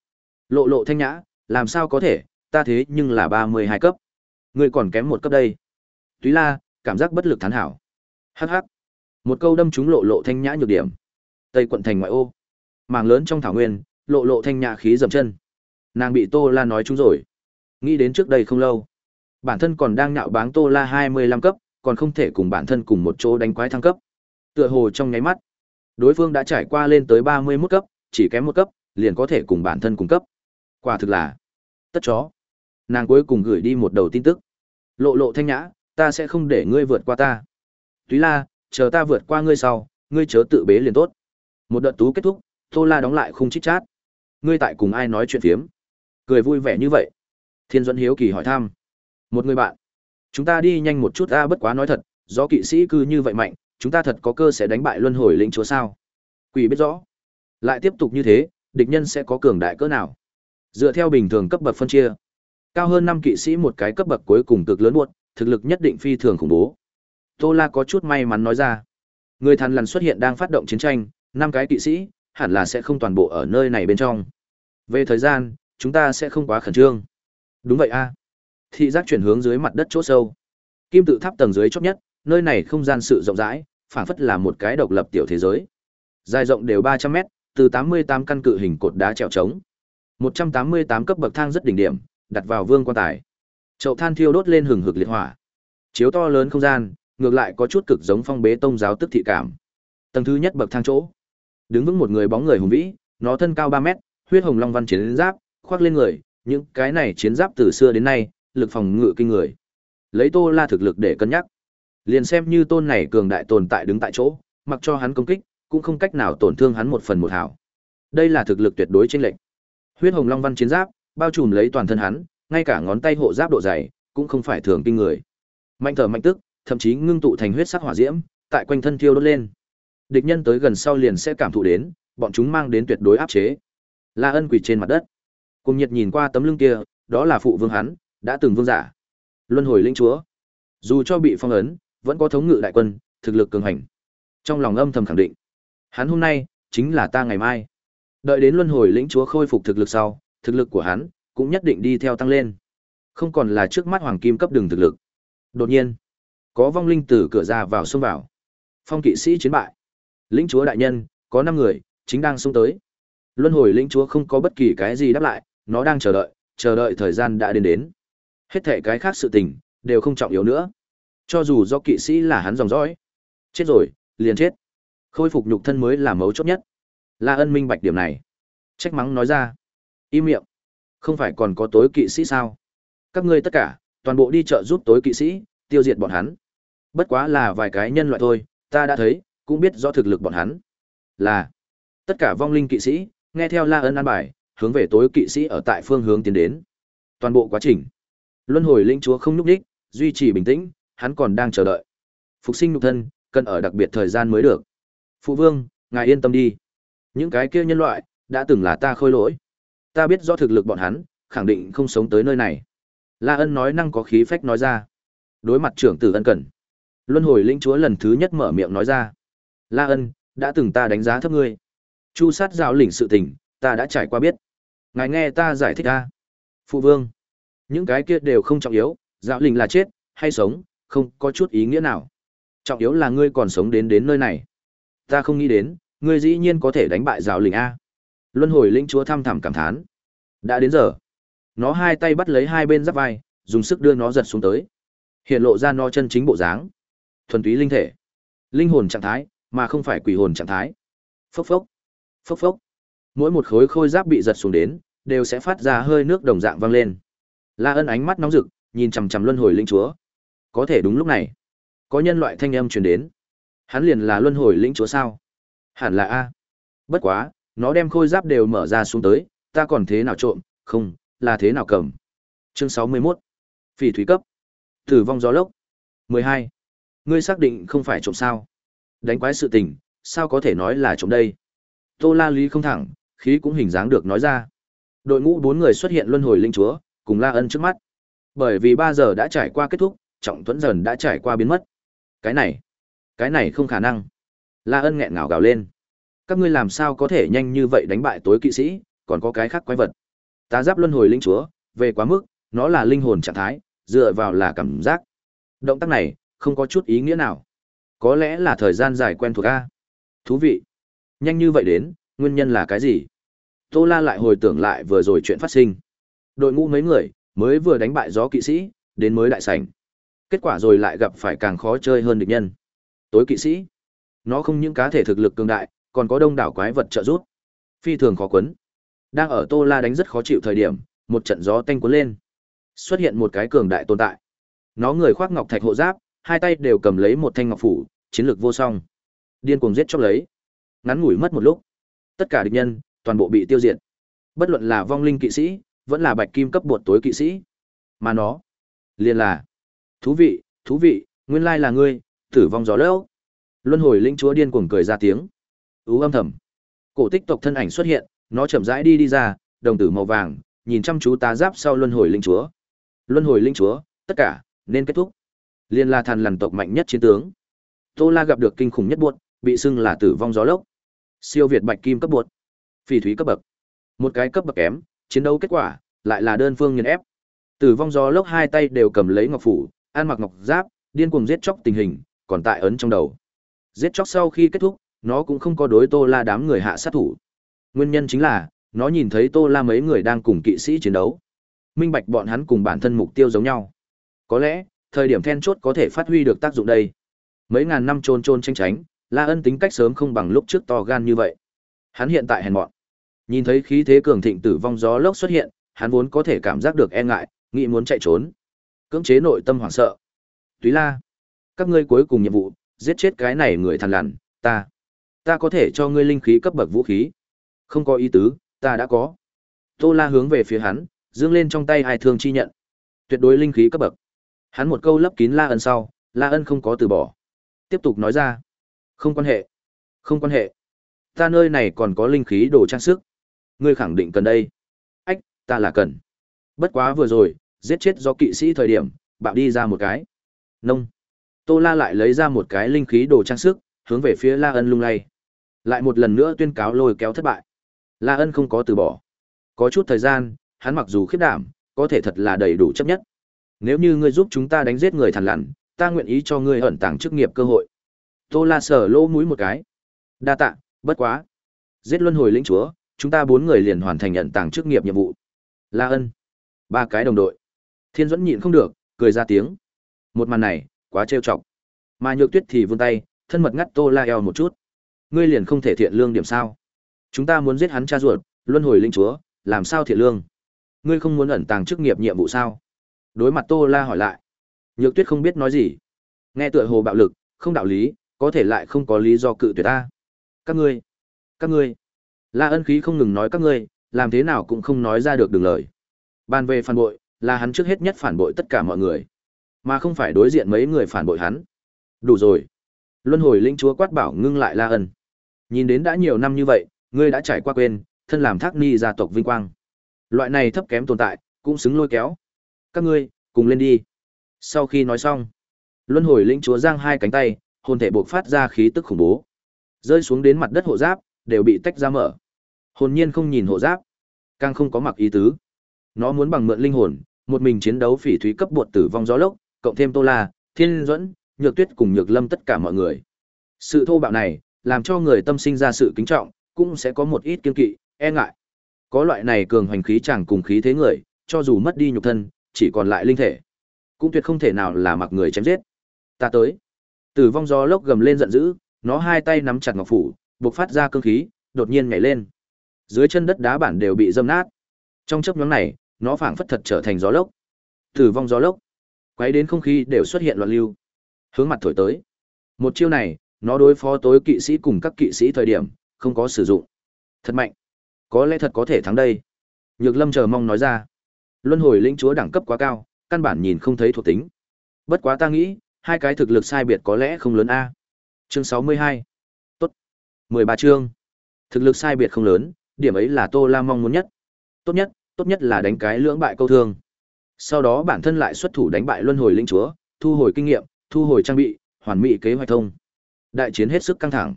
Lộ lộ thanh nhã, làm sao có thể, ta thế nhưng là ba mươi hai cấp. Ngươi còn kém một cấp đây. Túy la, cảm giác bất lực thán hảo. Hắc hắc. Một câu đâm trúng lộ lộ thanh nhã nhược điểm. Tây quận thành ngoại ô. Màng lớn trong thảo nguyên, lộ lộ thanh nhã khí dầm chân. Nàng bị Tô La nói trúng rồi. Nghĩ đến trước đây không lâu. Bản thân còn đang nạo báng Tô La hai mươi lăm cấp, còn không thể cùng bản thân cùng một chỗ đánh quái thăng cấp. Tựa hồ trong nháy mắt, đối phương đã trải qua lên tới ba mươi 31 cấp, chỉ kém một cấp, liền có thể cùng bản thân cùng cấp. Quả thực là tất chó. Nàng cuối cùng gửi đi một đầu tin tức. Lộ lộ thanh nhã, ta sẽ không để ngươi vượt qua ta. Túy la, chờ ta vượt qua ngươi sau, ngươi chớ tự bế liền tốt. Một đợt tú kết thúc, Tô La đóng lại khung chít chát. Ngươi tại cùng ai nói chuyện phiếm? Cười vui vẻ như vậy. Thiên Duẫn hiếu kỳ hỏi thăm. Một người bạn. Chúng ta đi nhanh một chút a bất quá nói thật, do kỵ sĩ cư như vậy mạnh, chúng ta thật có cơ sẽ đánh bại luân hồi lĩnh chúa sao? Quỷ biết rõ. Lại tiếp tục như thế, địch nhân sẽ có cường đại cỡ nào? Dựa theo bình thường cấp bậc phân chia, cao hơn năm kỵ sĩ một cái cấp bậc cuối cùng cực lớn buột, thực lực nhất định phi thường khủng bố. Tô La có chút may mắn nói ra. Người thằn lần xuất hiện đang phát động chiến tranh, năm cái kỵ sĩ, hẳn là sẽ không toàn bộ ở nơi này bên trong. Về thời gian, chúng ta sẽ không quá khẩn trương. Đúng vậy a. Thị giác chuyển hướng dưới mặt đất chỗ sâu. Kim tự tháp tầng dưới chót nhất, nơi này không gian sự rộng rãi, phảng phất là một cái độc lập tiểu thế giới. Dài rộng đều 300 mét, từ 88 căn cự hình cột đá trèo trống. 188 cấp bậc thang rất đỉnh điểm, đặt vào vương quan tài. Chậu than thiêu đốt lên hừng hực liệt hỏa. Chiếu to lớn không gian, ngược lại có chút cực giống phong bế tông giáo tức thị cảm. Tầng thứ nhất bậc thang chỗ, đứng vững một người bóng người hùng vĩ, nó thân cao ba mét, huyết hồng long văn chiến giáp, khoác lên người, những cái này chiến giáp từ xưa đến nay, lực phòng ngự kinh người. Lấy Tô La thực lực để cân nhắc. Liền xem như tôn này cường đại tồn tại đứng tại chỗ, mặc cho hắn công kích, cũng không cách nào tổn thương hắn một phần một hảo. Đây là thực lực tuyệt đối trên lệnh. Huyết hồng long văn chiến giáp, bao trùm lấy toàn thân hắn, ngay cả ngón tay hộ giáp độ dày, cũng không phải thường kinh người. Mạnh thở mạnh tức, thậm chí ngưng tụ thành huyết sắc hỏa diễm, tại quanh thân thiêu đốt lên. Địch nhân tới gần sau liền sẽ cảm thụ đến, bọn chúng mang đến tuyệt đối áp chế. La Ân quỳ trên mặt đất. Cùng Nhiệt nhìn qua tấm lưng kia, đó là phụ vương hắn, đã từng vương giả. Luân hồi linh chúa. Dù cho bị phong ấn, vẫn có thống ngự đại quân, thực lực cường hành. Trong lòng âm thầm khẳng định, hắn hôm nay chính là ta ngày mai. Đợi đến luân hồi lĩnh chúa khôi phục thực lực sau, thực lực của hắn cũng nhất định đi theo tăng lên. Không còn là trước mắt hoàng kim cấp đường thực lực. Đột nhiên, có vong linh từ cửa ra vào xông vào. Phong kỵ sĩ chiến bại. Lĩnh chúa đại nhân, có năm người, chính đang xông tới. Luân hồi lĩnh chúa không có bất kỳ cái gì đáp lại, nó đang chờ đợi, chờ đợi thời gian đã đến đến. Hết thể cái khác sự tình, đều không trọng yếu nữa. Cho dù do kỵ sĩ là hắn dòng dõi. Chết rồi, liền chết. Khôi phục nhục thân mới là mấu chốt nhất. La ân minh bạch điểm này. Trách mắng nói ra. Im miệng. Không phải còn có tối kỵ sĩ sao? Các ngươi tất cả, toàn bộ đi chợ giúp tối kỵ sĩ, tiêu diệt bọn hắn. Bất quá là vài cái nhân loại thôi, ta đã thấy, cũng biết rõ thực lực bọn hắn. Là, tất cả vong linh kỵ sĩ, nghe theo La Ân an bài, hướng về tối kỵ sĩ ở tại phương hướng tiến đến. Toàn bộ quá trình, Luân hồi linh chúa không nhúc đích, duy trì bình tĩnh, hắn còn đang chờ đợi. Phục sinh nhục thân, cần ở đặc biệt thời gian mới được. Phụ vương, ngài yên tâm đi. Những cái kia nhân loại, đã từng là ta khôi lỗi. Ta biết rõ thực lực bọn hắn, khẳng định không sống tới nơi này. La Ân nói năng có khí phách nói ra. Đối mặt trưởng tử ân cần. Luân hồi linh chúa lần thứ nhất mở miệng nói ra. La Ân, đã từng ta đánh giá thấp ngươi. Chu sát giáo lĩnh sự tình, ta đã trải qua biết. Ngài nghe ta giải thích ta. Phụ vương, những cái kia đều không trọng yếu, dạo lình là chết, hay sống, không có chút ý nghĩa nào. Trọng yếu là ngươi còn sống đến đến nơi này. Ta không nghĩ đến, ngươi dĩ nhiên có thể đánh bại dạo lình A. Luân hồi linh chúa thăm thẳm cảm thán. Đã đến giờ. Nó hai tay bắt lấy hai bên giáp vai, dùng sức đưa nó giật xuống tới. Hiện lộ ra nó chân chính bộ dáng. Thuần túy linh thể. Linh hồn trạng thái, mà không phải quỷ hồn trạng thái. Phốc phốc. Phốc phốc. Mỗi một khối khôi giáp bị giật xuống đến, đều sẽ phát ra hơi nước đồng dạng vang lên. La Ân ánh mắt nóng rực, nhìn chằm chằm luân hồi linh chúa. Có thể đúng lúc này, có nhân loại thanh âm truyền đến. Hắn liền là luân hồi linh chúa sao? Hẳn là a. Bất quá, nó đem khôi giáp đều mở ra xuống tới, ta còn thế nào trộm, không, là thế nào cầm. Chương 61. Phỉ thủy cấp. Tử vong gió lốc. 12. Ngươi xác định không phải trộm sao? Đánh quái sự tình, sao có thể nói là trộm đây? Tô La Lý không thẳng, khí cũng hình dáng được nói ra. Đội ngũ bốn người xuất hiện luân hồi linh chúa, cùng La Ân trước mắt. Bởi vì 3 giờ đã trải qua kết thúc, trọng tuấn dần đã trải qua biến mất. Cái này, cái này không khả năng. La Ân nghẹn ngào gào lên. Các ngươi làm sao có thể nhanh như vậy đánh bại tối kỵ sĩ, còn có cái khác quái vật. ta giáp luân hồi linh chúa, về quá mức, nó là linh hồn trạng thái, dựa vào là cảm giác. Động tác này, không có chút ý nghĩa nào. Có lẽ là thời gian dài quen thuộc a. Thú vị. Nhanh như vậy đến, nguyên nhân là cái gì? Tô La lại hồi tưởng lại vừa rồi chuyện phát sinh. Đội ngũ mấy người, mới vừa đánh bại gió kỵ sĩ, đến mới đại sảnh. Kết quả rồi lại gặp phải càng khó chơi hơn địch nhân. Tối kỵ sĩ. Nó không những cá thể thực lực cường đại, còn có đông đảo quái vật trợ giúp. Phi thường khó quấn. Đang ở Tô La đánh rất khó chịu thời điểm, một trận gió tanh cuốn lên. Xuất hiện một cái cường đại tồn tại. Nó người khoác ngọc thạch hộ giáp, hai tay đều cầm lấy một thanh ngọc phủ, chiến lược vô song. Điên cuồng giết chóc lấy. Ngắn ngủi mất một lúc, tất cả địch nhân toàn bộ bị tiêu diệt. Bất luận là vong linh kỵ sĩ, vẫn là bạch kim cấp bột tối kỵ sĩ. Mà nó, liền là thú vị, thú vị, nguyên lai là ngươi, tử vong gió lốc. Luân hồi linh chúa điên cuồng cười ra tiếng. Ú âm thầm. Cổ tích tộc thân ảnh xuất hiện, nó chậm rãi đi đi ra, đồng tử màu vàng, nhìn chăm chú tá giáp sau luân hồi linh chúa. Luân hồi linh chúa, tất cả nên kết thúc. Liên La Thần lần tộc mạnh nhất chiến tướng. Tô La gặp được kinh khủng nhất buột, bị xưng là tử vong gió lốc. Siêu việt bạch kim cấp buột, phỉ thúy cấp bậc. Một cái cấp bậc kém, chiến đấu kết quả lại là đơn phương nghiền ép. Tử vong gió lốc hai tay đều cầm lấy ngọc phủ, an mặc ngọc giáp, điên cuồng giết chóc tình hình, còn tại ấn trong đầu. Giết chóc sau khi kết thúc, nó cũng không có đối Tô La đám người hạ sát thủ. Nguyên nhân chính là, nó nhìn thấy Tô La mấy người đang cùng kỵ sĩ chiến đấu. Minh bạch bọn hắn cùng bản thân mục tiêu giống nhau. Có lẽ, thời điểm then chốt có thể phát huy được tác dụng đây. Mấy ngàn năm trôn trôn tranh tránh, La Ân tính cách sớm không bằng lúc trước to gan như vậy. Hắn hiện tại hèn mọn. Nhìn thấy khí thế cường thịnh tử vong gió lốc xuất hiện, hắn vốn có thể cảm giác được e ngại, nghĩ muốn chạy trốn. Cưỡng chế nội tâm hoảng sợ. Túy La, các ngươi cuối cùng nhiệm vụ, giết chết cái này người thằn lằn, ta, ta có thể cho ngươi linh khí cấp bậc vũ khí. Không có ý tứ, ta đã có. Tô La hướng về phía hắn, dương lên trong tay hai thương chi nhận. Tuyệt đối linh khí cấp bậc. Hắn một câu lấp kín La Ân sau, La Ân không có từ bỏ. Tiếp tục nói ra. Không quan hệ. Không quan hệ. Ta nơi này còn có linh khí đồ trang sức. Ngươi khẳng định cần đây. Ách, ta là cần. Bất quá vừa rồi, giết chết do kỵ sĩ thời điểm, bạo đi ra một cái. Nông. Tô La lại lấy ra một cái linh khí đồ trang sức, hướng về phía La Ân lung lay. Lại một lần nữa tuyên cáo lôi kéo thất bại. La Ân không có từ bỏ. Có chút thời gian, hắn mặc dù khiếp đảm, có thể thật là đầy đủ chấp nhất. Nếu như ngươi giúp chúng ta đánh giết người thằn lằn, ta nguyện ý cho ngươi ẩn tàng chức nghiệp cơ hội. Tô La sở lỗ mũi một cái. Đa tạ, bất quá. Giết luân hồi lĩnh chúa, chúng ta bốn người liền hoàn thành nhận tàng chức nghiệp nhiệm vụ. La Ân. Ba cái đồng đội. Thiên Duẫn nhịn không được, cười ra tiếng. Một màn này, quá trêu chọc. Mà Nhược Tuyết thì vươn tay, thân mật ngắt Tô La eo một chút. Ngươi liền không thể thiện lương điểm sao? Chúng ta muốn giết hắn cha ruột, luân hồi linh chúa, làm sao thiện lương? Ngươi không muốn ẩn tàng chức nghiệp nhiệm vụ sao? Đối mặt Tô La hỏi lại. Nhược Tuyết không biết nói gì. Nghe tựa hồ bạo lực, không đạo lý, có thể lại không có lý do cự tuyệt ta. Các ngươi, các ngươi. La Ân khí không ngừng nói các ngươi, làm thế nào cũng không nói ra được đường lời. Bàn về phản bội, là hắn trước hết nhất phản bội tất cả mọi người, mà không phải đối diện mấy người phản bội hắn. Đủ rồi. Luân hồi linh chúa quát bảo ngưng lại La Ân. Nhìn đến đã nhiều năm như vậy, ngươi đã trải qua quên, thân làm thác ni gia tộc vinh quang. Loại này thấp kém tồn tại, cũng xứng lôi kéo. Các ngươi, cùng lên đi. Sau khi nói xong, Luân hồi linh chúa giang hai cánh tay, hồn thể bộc phát ra khí tức khủng bố. Rơi xuống đến mặt đất hộ giáp, đều bị tách ra mở. Hồn nhiên không nhìn hộ giáp, càng không có mặc ý tứ. Nó muốn bằng mượn linh hồn, một mình chiến đấu phỉ thúy cấp bột tử vong gió lốc, cộng thêm Tô La, Thiên Duẫn, Nhược Tuyết cùng Nhược Lâm tất cả mọi người. Sự thô bạo này, làm cho người tâm sinh ra sự kính trọng, cũng sẽ có một ít kiên kỵ, e ngại. Có loại này cường hoành khí chẳng cùng khí thế người, cho dù mất đi nhục thân, chỉ còn lại linh thể, cũng tuyệt không thể nào là mặc người chém giết. Ta tới. Tử vong gió lốc gầm lên giận dữ, nó hai tay nắm chặt ngọc phủ, bộc phát ra cương khí, đột nhiên nhảy lên. Dưới chân đất đá bản đều bị dâm nát. Trong chớp nhoáng này, nó phảng phất thật trở thành gió lốc. Tử vong gió lốc, quấy đến không khí đều xuất hiện loạn lưu. Hướng mặt thổi tới. Một chiêu này, nó đối phó tối kỵ sĩ cùng các kỵ sĩ thời điểm, không có sử dụng. Thật mạnh. Có lẽ thật có thể thắng đây. Nhược Lâm chờ mong nói ra. Luân hồi lĩnh chúa đẳng cấp quá cao, căn bản nhìn không thấy thuộc tính. Bất quá ta nghĩ, hai cái thực lực sai biệt có lẽ không lớn a. Chương 62. Tốt. 13 chương. Thực lực sai biệt không lớn, điểm ấy là Tô La mong muốn nhất. Tốt nhất, tốt nhất là đánh cái lưỡng bại câu thương. Sau đó bản thân lại xuất thủ đánh bại luân hồi linh chúa, thu hồi kinh nghiệm, thu hồi trang bị, hoàn mỹ kế hoạch thông. Đại chiến hết sức căng thẳng.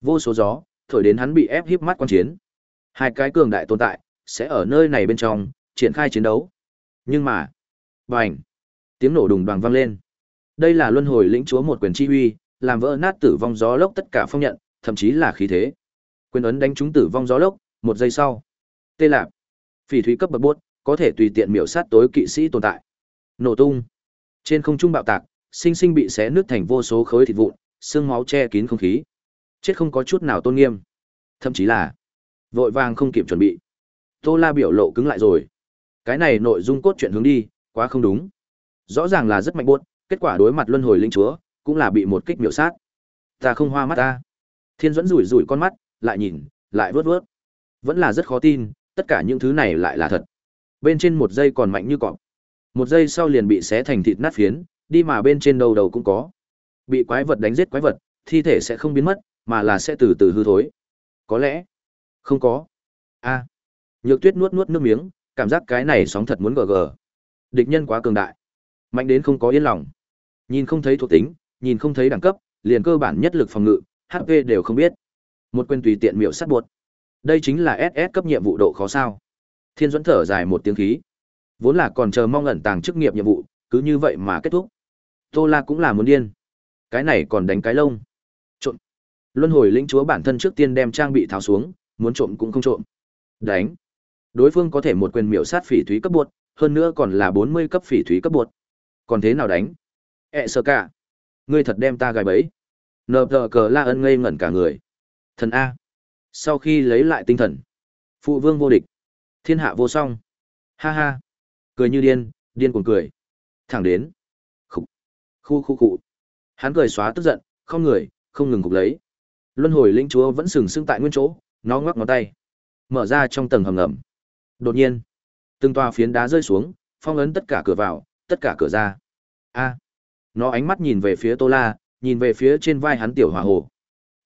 Vô số gió, thổi đến hắn bị ép híp mắt quan chiến. Hai cái cường đại tồn tại sẽ ở nơi này bên trong triển khai chiến đấu. Nhưng mà, bành, tiếng nổ đùng đoàng vang lên. Đây là luân hồi lĩnh chúa một quyền chi uy, làm vỡ nát tử vong gió lốc tất cả phong nhận, thậm chí là khí thế. Quyền ấn đánh trúng tử vong gió lốc, một giây sau. Tê lạp. Phỉ thúy cấp bậc bốt, có thể tùy tiện miểu sát tối kỵ sĩ tồn tại. Nổ tung. Trên không trung bạo tạc, sinh sinh bị xé nước thành vô số khối thịt vụn, xương máu che kín không khí. Chết không có chút nào tôn nghiêm. Thậm chí là vội vàng không kịp chuẩn bị. Tô La biểu lộ cứng lại rồi. Cái này nội dung cốt truyện hướng đi, quá không đúng. Rõ ràng là rất mạnh buốt, kết quả đối mặt luân hồi linh chúa, cũng là bị một kích miểu sát. Ta không hoa mắt ta. Thiên dẫn rủi rủi con mắt, lại nhìn, lại vớt vớt. Vẫn là rất khó tin, tất cả những thứ này lại là thật. Bên trên một giây còn mạnh như cọp. Một giây sau liền bị xé thành thịt nát phiến, đi mà bên trên đầu đầu cũng có. Bị quái vật đánh giết quái vật, thi thể sẽ không biến mất, mà là sẽ từ từ hư thối. Có lẽ, không có. A. Nhược Tuyết nuốt nuốt nước miếng, cảm giác cái này sóng thật muốn gờ gờ. Địch nhân quá cường đại, mạnh đến không có yên lòng. Nhìn không thấy thuộc tính, nhìn không thấy đẳng cấp, liền cơ bản nhất lực phòng ngự, HP đều không biết. Một quyền tùy tiện miểu sát buột. Đây chính là SS cấp nhiệm vụ độ khó sao? Thiên Duẫn thở dài một tiếng khí. Vốn là còn chờ mong ẩn tàng chức nghiệp nhiệm vụ, cứ như vậy mà kết thúc. Tô La cũng là muốn điên. Cái này còn đánh cái lông. Trộm. Luân hồi lĩnh chúa bản thân trước tiên đem trang bị tháo xuống, muốn trộm cũng không trộm. Đánh. Đối phương có thể một quyền miểu sát phỉ thúy cấp bột, hơn nữa còn là 40 cấp phỉ thúy cấp bột, Còn thế nào đánh? ẹ sơ cả ngươi thật đem ta gài bẫy nờ tờ cờ la ân ngây ngẩn cả người thần a sau khi lấy lại tinh thần. Phụ vương vô địch. Thiên hạ vô song. Ha ha. Cười như điên điên cuồng cười. Thẳng đến. Khục. Khu khu cụ hắn cười xóa tức giận không người không ngừng cục lấy. Luân hồi linh chúa vẫn sừng sững tại nguyên chỗ nó ngoắc ngón tay. Mở ra trong tầng hầm ngầm. Đột nhiên từng toa phiến đá rơi xuống phong ấn tất cả cửa vào tất cả cửa ra. A. Nó ánh mắt nhìn về phía Tô La, nhìn về phía trên vai hắn tiểu hỏa hồ.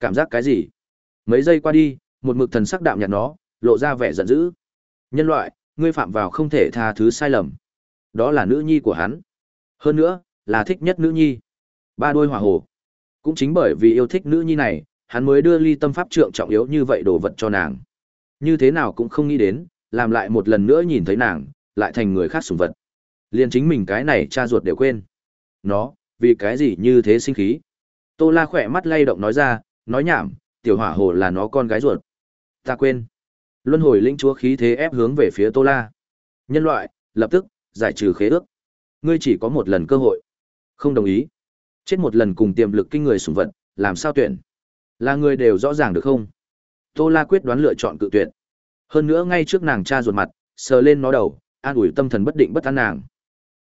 Cảm giác cái gì? Mấy giây qua đi, một mực thần sắc đạm nhạt nó, lộ ra vẻ giận dữ. Nhân loại, ngươi phạm vào không thể tha thứ sai lầm. Đó là nữ nhi của hắn. Hơn nữa, là thích nhất nữ nhi. Ba đôi hỏa hồ. Cũng chính bởi vì yêu thích nữ nhi này, hắn mới đưa ly tâm pháp trượng trọng yếu như vậy đồ vật cho nàng. Như thế nào cũng không nghĩ đến, làm lại một lần nữa nhìn thấy nàng, lại thành người khác sủng vật. Liền chính mình cái này cha ruột đều quên. Nó, vì cái gì như thế sinh khí tô la khỏe mắt lay động nói ra nói nhảm tiểu hỏa hồ là nó con gái ruột. Ta quên. Luân hồi linh chúa khí thế ép hướng về phía tô la. Nhân loại, lập tức, giải trừ khế ước. Ngươi chỉ có một lần cơ hội. Không đồng ý. Chết một lần cùng tiềm lực kinh người sủng vật, làm sao tuyển? Là người đều rõ ràng được không? Tô la quyết đoán lựa chọn cự tuyển hơn nữa ngay trước nàng cha ruột mặt, sờ lên nó đầu, an ủi tâm thần bất định bất an nàng.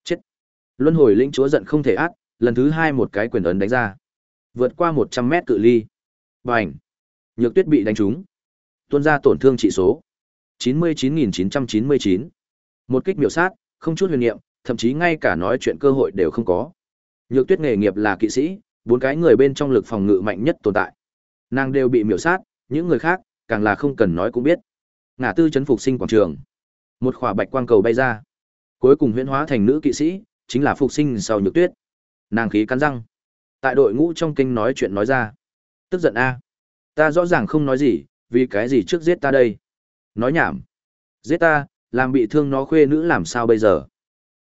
Chết. Luân hồi linh chúa giận không thể ác, lần thứ hai một cái quyền ấn đánh ra. Vượt qua một trăm mét cự ly. Bành nhược tuyết bị đánh trúng tuôn ra tổn thương trị số chín mươi chín nghìn chín trăm chín mươi chín một kích miểu sát không chút huyền niệm, thậm chí ngay cả nói chuyện cơ hội đều không có. Nhược Tuyết nghề nghiệp là kỵ sĩ, bốn cái người bên trong lực phòng ngự mạnh nhất tồn tại. Nàng đều bị miểu sát, những người khác càng là không cần nói cũng biết. Ngã tư chấn phục sinh quảng trường. Một khỏa bạch quang cầu bay ra. Cuối cùng huyễn hóa thành nữ kỵ sĩ, chính là phục sinh sau Nhược Tuyết. Nàng khí cắn răng. Tại đội ngũ trong kinh nói chuyện nói ra. Tức giận a. Ta rõ ràng không nói gì, vì cái gì trước giết ta đây? Nói nhảm. Giết ta, làm bị thương nó khuê nữ làm sao bây giờ?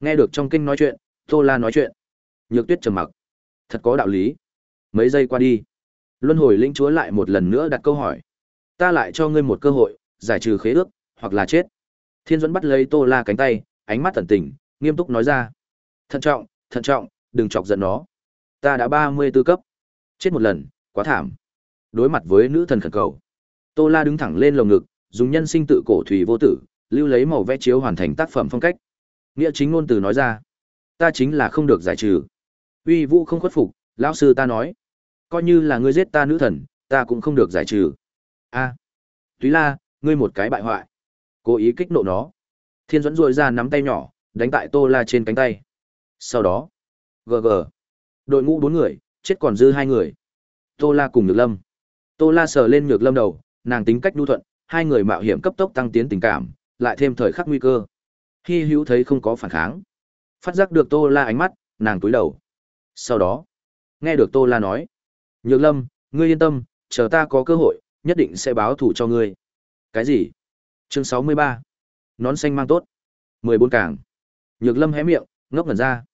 Nghe được trong kinh nói chuyện, Tô La nói chuyện. Nhược Tuyết trầm mặc. Thật có đạo lý. Mấy giây qua đi, Luân Hồi Linh Chúa lại một lần nữa đặt câu hỏi. Ta lại cho ngươi một cơ hội, giải trừ khế ước, hoặc là chết. Thiên Duẫn bắt lấy Tô La cánh tay, ánh mắt tẩn tình, nghiêm túc nói ra. Thận trọng, thận trọng, đừng chọc giận nó. Ta đã ba mươi tư cấp. Chết một lần, quá thảm. Đối mặt với nữ thần khẩn cầu. Tô La đứng thẳng lên lồng ngực, dùng nhân sinh tự cổ thủy vô tử, lưu lấy màu vẽ chiếu hoàn thành tác phẩm phong cách. Nghĩa chính ngôn từ nói ra. Ta chính là không được giải trừ. Uy Vũ không khuất phục, lão sư ta nói, coi như là ngươi giết ta nữ thần, ta cũng không được giải trừ. A, à, Túy La, ngươi một cái bại hoại. Cố ý kích nộ nó. Thiên Duẫn duỗi ra nắm tay nhỏ, đánh tại Tô La trên cánh tay. Sau đó, GG. Đội ngũ bốn người, chết còn dư hai người. Tô La cùng Nhược Lâm. Tô La sờ lên Nhược Lâm đầu, nàng tính cách nhu thuận, hai người mạo hiểm cấp tốc tăng tiến tình cảm, lại thêm thời khắc nguy cơ. Hi Hữu thấy không có phản kháng, phát giác được Tô La ánh mắt, nàng cúi đầu. Sau đó, nghe được Tô La nói, Nhược Lâm, ngươi yên tâm, chờ ta có cơ hội, nhất định sẽ báo thù cho ngươi. Cái gì? Chương 63. Nón xanh mang tốt. 14 càng. Nhược Lâm hé miệng, ngốc ngẩn ra.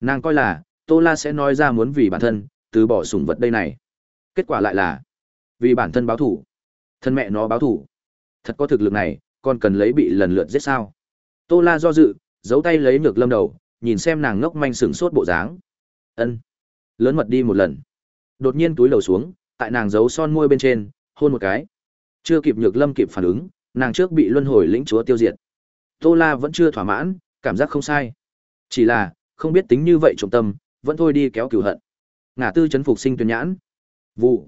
Nàng coi là, Tô La sẽ nói ra muốn vì bản thân, từ bỏ sủng vật đây này. Kết quả lại là, vì bản thân báo thủ. Thân mẹ nó báo thủ. Thật có thực lực này, còn cần lấy bị lần lượt giết sao? Tô La do dự, giấu tay lấy ngược Lâm đầu, nhìn xem nàng ngốc manh sửng sốt bộ dáng. Ân. Lớn mật đi một lần. Đột nhiên túi lầu xuống tại nàng giấu son môi bên trên hôn một cái. Chưa kịp nhược lâm kịp phản ứng nàng trước bị luân hồi lĩnh chúa tiêu diệt. Tô la vẫn chưa thỏa mãn cảm giác không sai. Chỉ là không biết tính như vậy trọng tâm vẫn thôi đi kéo cửu hận. Ngả tư chấn phục sinh tuyên nhãn. Vụ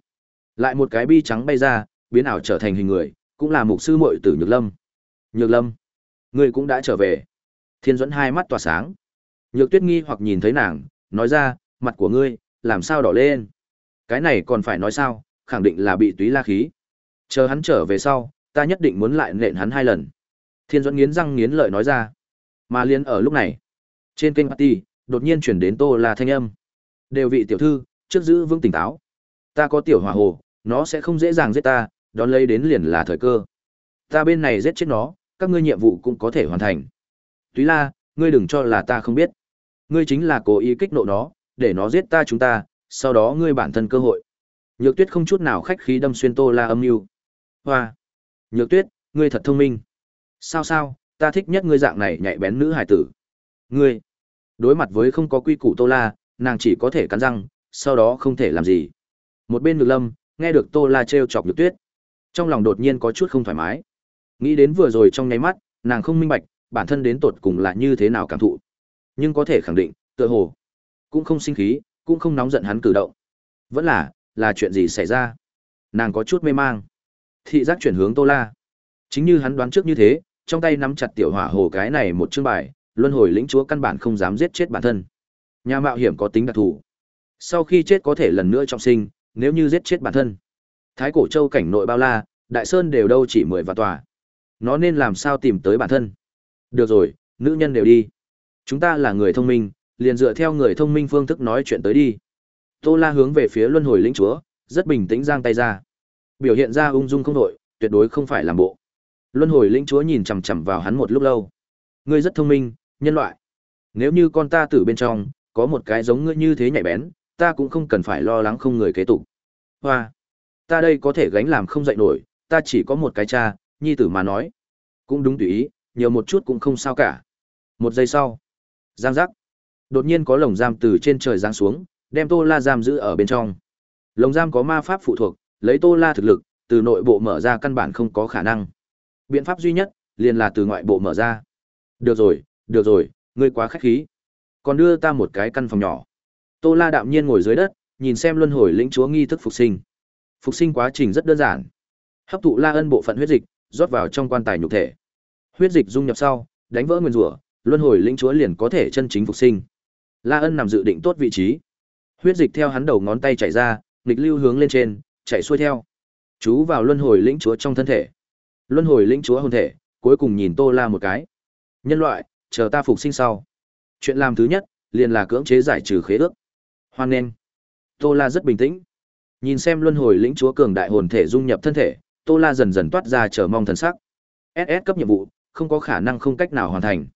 lại một cái bi trắng bay ra biến ảo trở thành hình người cũng là mục sư muội tử nhược lâm nhược lâm ngươi cũng đã trở về thiên dẫn hai mắt tỏa sáng nhược tuyết nghi hoặc nhìn thấy nàng nói ra, mặt của ngươi, làm sao đỏ lên? Cái này còn phải nói sao, khẳng định là bị túy la khí. Chờ hắn trở về sau, ta nhất định muốn lại nện hắn hai lần. Thiên Duẫn nghiến răng nghiến lợi nói ra. Mà liên ở lúc này, trên kênh party, đột nhiên chuyển đến Tô La thanh âm. Đều vị tiểu thư, trước giữ vững tỉnh táo. Ta có tiểu hỏa hồ, nó sẽ không dễ dàng giết ta, đón lấy đến liền là thời cơ. Ta bên này giết chết nó, các ngươi nhiệm vụ cũng có thể hoàn thành. Túy La, ngươi đừng cho là ta không biết ngươi chính là cố ý kích nộ nó, để nó giết ta chúng ta, sau đó ngươi bản thân cơ hội. Nhược Tuyết không chút nào khách khí đâm xuyên Tô La âm mưu. Hoa, Nhược Tuyết, ngươi thật thông minh. Sao sao, ta thích nhất ngươi dạng này nhạy bén nữ hải tử. Ngươi, đối mặt với không có quy củ Tô La, nàng chỉ có thể cắn răng, sau đó không thể làm gì. Một bên Nhược Lâm, nghe được Tô La trêu chọc Nhược Tuyết, trong lòng đột nhiên có chút không thoải mái. Nghĩ đến vừa rồi trong nháy mắt, nàng không minh bạch, bản thân đến tột cùng là như thế nào cảm thụ nhưng có thể khẳng định, tựa hồ cũng không sinh khí, cũng không nóng giận hắn cử động. Vẫn là, là chuyện gì xảy ra? Nàng có chút mê mang. Thị giác chuyển hướng Tô La. Chính như hắn đoán trước như thế, trong tay nắm chặt tiểu hỏa hồ cái này một chương bài, luân hồi lĩnh chúa căn bản không dám giết chết bản thân. Nhà mạo hiểm có tính đặc thù. Sau khi chết có thể lần nữa trọng sinh, nếu như giết chết bản thân. Thái cổ châu cảnh nội bao la, đại sơn đều đâu chỉ mười và tòa. Nó nên làm sao tìm tới bản thân? Được rồi, nữ nhân đều đi. Chúng ta là người thông minh, liền dựa theo người thông minh phương thức nói chuyện tới đi. Tô La hướng về phía luân hồi lĩnh chúa, rất bình tĩnh giang tay ra. Biểu hiện ra ung dung không đội, tuyệt đối không phải làm bộ. Luân hồi lĩnh chúa nhìn chằm chằm vào hắn một lúc lâu. Ngươi rất thông minh, nhân loại. Nếu như con ta tử bên trong, có một cái giống ngươi như thế nhạy bén, ta cũng không cần phải lo lắng không người kế tục. Hoa, ta đây có thể gánh làm không dậy nổi, ta chỉ có một cái cha, nhi tử mà nói. Cũng đúng tùy ý, nhiều một chút cũng không sao cả. Một giây sau, Giang giác. Đột nhiên có lồng giam từ trên trời giáng xuống, đem Tô La giam giữ ở bên trong. Lồng giam có ma pháp phụ thuộc, lấy Tô La thực lực, từ nội bộ mở ra căn bản không có khả năng. Biện pháp duy nhất, liền là từ ngoại bộ mở ra. Được rồi, được rồi, ngươi quá khách khí. Còn đưa ta một cái căn phòng nhỏ. Tô La đạm nhiên ngồi dưới đất, nhìn xem luân hồi lĩnh chúa nghi thức phục sinh. Phục sinh quá trình rất đơn giản. Hấp thụ La Ân bộ phận huyết dịch, rót vào trong quan tài nhục thể. Huyết dịch dung nhập sau, đánh vỡ nguyên rủa, luân hồi lĩnh chúa liền có thể chân chính phục sinh. La Ân nằm dự định tốt vị trí. Huyết dịch theo hắn đầu ngón tay chảy ra, nghịch lưu hướng lên trên, chạy xuôi theo. Chú vào luân hồi lĩnh chúa trong thân thể. Luân hồi lĩnh chúa hồn thể, cuối cùng nhìn Tô La một cái. Nhân loại, chờ ta phục sinh sau. Chuyện làm thứ nhất, liền là cưỡng chế giải trừ khế ước. Hoan nghênh. Tô La rất bình tĩnh. Nhìn xem luân hồi lĩnh chúa cường đại hồn thể dung nhập thân thể, Tô La dần dần toát ra chờ mong thần sắc. SS cấp nhiệm vụ, không có khả năng không cách nào hoàn thành.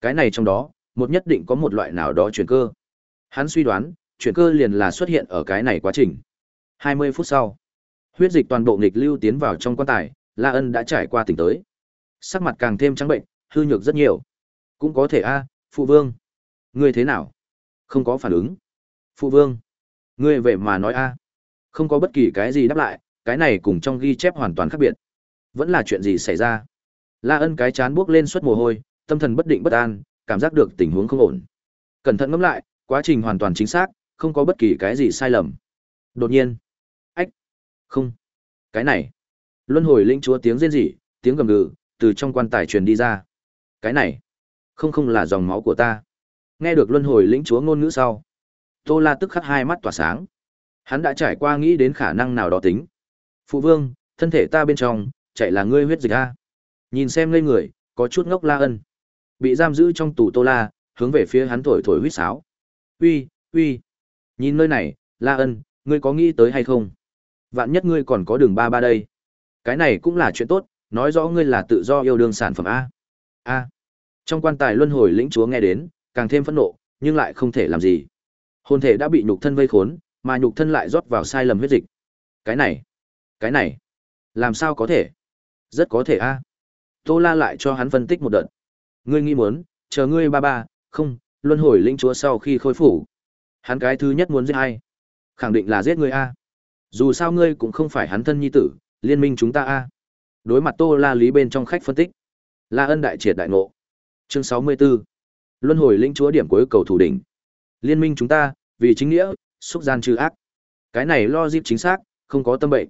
Cái này trong đó, một nhất định có một loại nào đó chuyển cơ. Hắn suy đoán, chuyển cơ liền là xuất hiện ở cái này quá trình. 20 phút sau, huyết dịch toàn bộ nghịch lưu tiến vào trong quan tài, La Ân đã trải qua tỉnh tới. Sắc mặt càng thêm trắng bệnh, hư nhược rất nhiều. Cũng có thể a, phụ vương. Ngươi thế nào? Không có phản ứng. Phụ vương. Ngươi vậy mà nói a? Không có bất kỳ cái gì đáp lại, cái này cùng trong ghi chép hoàn toàn khác biệt. Vẫn là chuyện gì xảy ra? La Ân cái chán buốc lên suốt mồ hôi, tâm thần bất định bất an, cảm giác được tình huống không ổn. Cẩn thận ngẫm lại, quá trình hoàn toàn chính xác, không có bất kỳ cái gì sai lầm. Đột nhiên, ách, không, cái này, luân hồi linh chúa tiếng rên rỉ, tiếng gầm gừ, từ trong quan tài truyền đi ra. Cái này, không không là dòng máu của ta. Nghe được luân hồi lĩnh chúa ngôn ngữ sau, Tô La tức khắc hai mắt tỏa sáng. Hắn đã trải qua nghĩ đến khả năng nào đó tính. Phụ vương, thân thể ta bên trong, chạy là ngươi huyết dịch a. Nhìn xem ngây người, có chút ngốc La Ân. Bị giam giữ trong tù Tô La, hướng về phía hắn thổi thổi huýt sáo. "Uy, uy, nhìn nơi này, La Ân, ngươi có nghĩ tới hay không? Vạn nhất ngươi còn có đường ba ba đây. Cái này cũng là chuyện tốt, nói rõ ngươi là tự do yêu đương sản phẩm a." A. Trong quan tài luân hồi lĩnh chúa nghe đến, càng thêm phẫn nộ, nhưng lại không thể làm gì. Hồn thể đã bị nhục thân vây khốn, mà nhục thân lại rót vào sai lầm huyết dịch. Cái này, cái này, làm sao có thể? Rất có thể a. Tô La lại cho hắn phân tích một đợt. Ngươi nghĩ muốn, chờ ngươi ba ba, không, luân hồi linh chúa sau khi khôi phục. Hắn cái thứ nhất muốn giết ai? Khẳng định là giết ngươi a. Dù sao ngươi cũng không phải hắn thân nhi tử, liên minh chúng ta a. Đối mặt Tô La lý bên trong khách phân tích. La ân đại triệt đại ngộ. Chương 64. Luân hồi linh chúa điểm cuối cầu thủ đỉnh. Liên minh chúng ta, vì chính nghĩa, xúc gian trừ ác. Cái này lo dịp chính xác, không có tâm bệnh.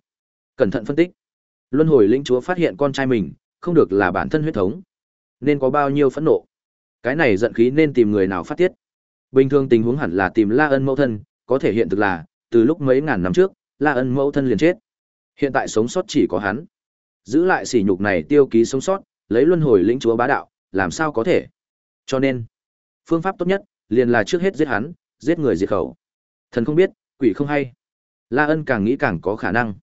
Cẩn thận phân tích. Luân hồi linh chúa phát hiện con trai mình, không được là bản thân huyết thống. Nên có bao nhiêu phẫn nộ. Cái này giận khí nên tìm người nào phát tiết. Bình thường tình huống hẳn là tìm La Ân mẫu thân, có thể hiện thực là, từ lúc mấy ngàn năm trước, La Ân mẫu thân liền chết. Hiện tại sống sót chỉ có hắn. Giữ lại sỉ nhục này tiêu ký sống sót, lấy luân hồi lĩnh chúa bá đạo, làm sao có thể? Cho nên, phương pháp tốt nhất liền là trước hết giết hắn, giết người diệt khẩu. Thần không biết, quỷ không hay. La Ân càng nghĩ càng có khả năng.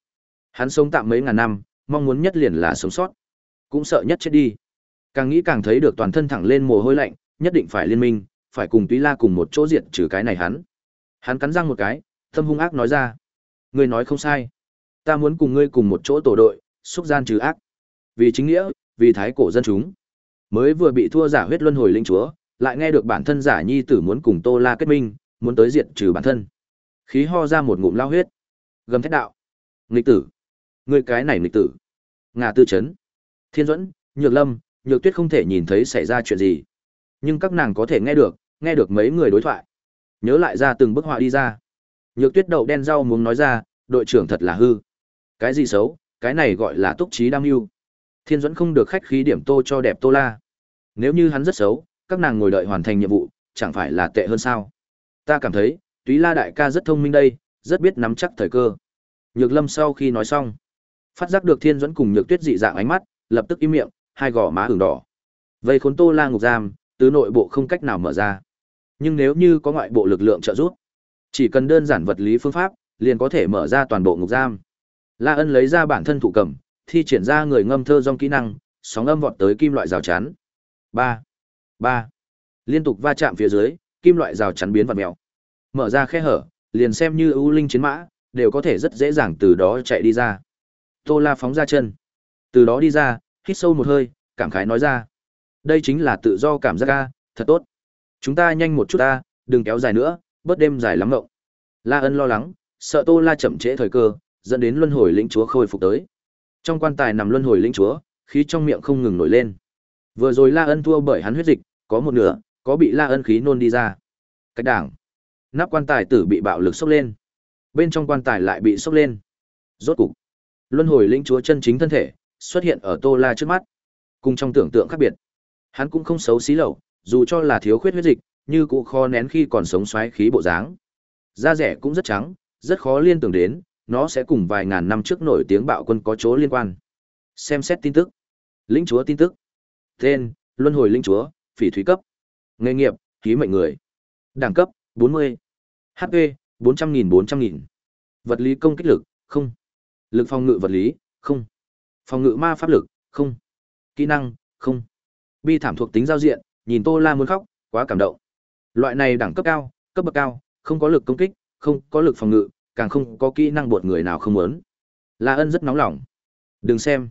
Hắn sống tạm mấy ngàn năm, mong muốn nhất liền là sống sót, cũng sợ nhất chết đi. Càng nghĩ càng thấy được toàn thân thẳng lên mồ hôi lạnh, nhất định phải liên minh, phải cùng Túy La cùng một chỗ diệt trừ cái này hắn. Hắn cắn răng một cái, thâm hung ác nói ra: "Ngươi nói không sai, ta muốn cùng ngươi cùng một chỗ tổ đội, xúc gian trừ ác, vì chính nghĩa, vì thái cổ dân chúng." Mới vừa bị thua giả huyết luân hồi linh chúa, lại nghe được bản thân giả nhi tử muốn cùng Tô La kết minh, muốn tới diệt trừ bản thân. Khí ho ra một ngụm lao huyết, gầm thét đạo: "Nghịch tử, ngươi cái này nghịch tử." Ngà tư chấn, Thiên Duẫn, Nhược Lâm, Nhược Tuyết không thể nhìn thấy xảy ra chuyện gì, nhưng các nàng có thể nghe được, nghe được mấy người đối thoại. Nhớ lại ra từng bức họa đi ra. Nhược Tuyết đậu đen rau muốn nói ra, đội trưởng thật là hư. Cái gì xấu, cái này gọi là túc trí đam mưu. Thiên Duẫn không được khách khí điểm tô cho đẹp Tô La. Nếu như hắn rất xấu, các nàng ngồi đợi hoàn thành nhiệm vụ, chẳng phải là tệ hơn sao? Ta cảm thấy, Túy La đại ca rất thông minh đây, rất biết nắm chắc thời cơ. Nhược Lâm sau khi nói xong, phát giác được Thiên Duẫn cùng Nhược Tuyết dị dạng ánh mắt, lập tức im miệng, hai gò má ửng đỏ. Vây khốn Tô La ngục giam, tứ nội bộ không cách nào mở ra. Nhưng nếu như có ngoại bộ lực lượng trợ giúp, chỉ cần đơn giản vật lý phương pháp, liền có thể mở ra toàn bộ ngục giam. La Ân lấy ra bản thân thủ cầm, thi triển ra người ngâm thơ dòng kỹ năng, sóng âm vọt tới kim loại rào chắn. Ba, ba, Liên tục va chạm phía dưới, kim loại rào chắn biến vặn mèo. Mở ra khe hở, liền xem như ưu linh chiến mã, đều có thể rất dễ dàng từ đó chạy đi ra. Tô La phóng ra chân. Từ đó đi ra, hít sâu một hơi, cảm khái nói ra. Đây chính là tự do cảm giác ca, thật tốt. Chúng ta nhanh một chút ta, đừng kéo dài nữa, bớt đêm dài lắm ngộng. La Ân lo lắng, sợ Tô La chậm trễ thời cơ, dẫn đến luân hồi lĩnh chúa khôi phục tới. Trong quan tài nằm luân hồi lĩnh chúa, khí trong miệng không ngừng nổi lên. Vừa rồi La Ân thua bởi hắn huyết dịch, có một nửa, có bị La Ân khí nôn đi ra. Cách đảng. Nắp quan tài tử bị bạo lực sốc lên. Bên trong quan tài lại bị sốc lên. Rốt cục, luân hồi linh chúa chân chính thân thể xuất hiện ở Tô La trước mắt. Cùng trong tưởng tượng khác biệt. Hắn cũng không xấu xí lậu, Dù cho là thiếu khuyết huyết dịch, như cụ kho nén khi còn sống xoáy khí bộ dáng. Da rẻ cũng rất trắng, rất khó liên tưởng đến, nó sẽ cùng vài ngàn năm trước nổi tiếng bạo quân có chỗ liên quan. Xem xét tin tức. Lĩnh chúa tin tức. Tên, Luân hồi linh chúa, phỉ thúy cấp. Nghề nghiệp, ký mệnh người. Đẳng cấp, 40. HP, 400.000 400.000. Vật lý công kích lực, không. Lực phòng ngự vật lý, không. Phòng ngự ma pháp lực, không. Kỹ năng, không. Bi thảm thuộc tính giao diện, nhìn Tô La muốn khóc, quá cảm động. Loại này đẳng cấp cao, cấp bậc cao, không có lực công kích, không có lực phòng ngự, càng không có kỹ năng bột người nào không muốn. La Ân rất nóng lòng. Đừng xem.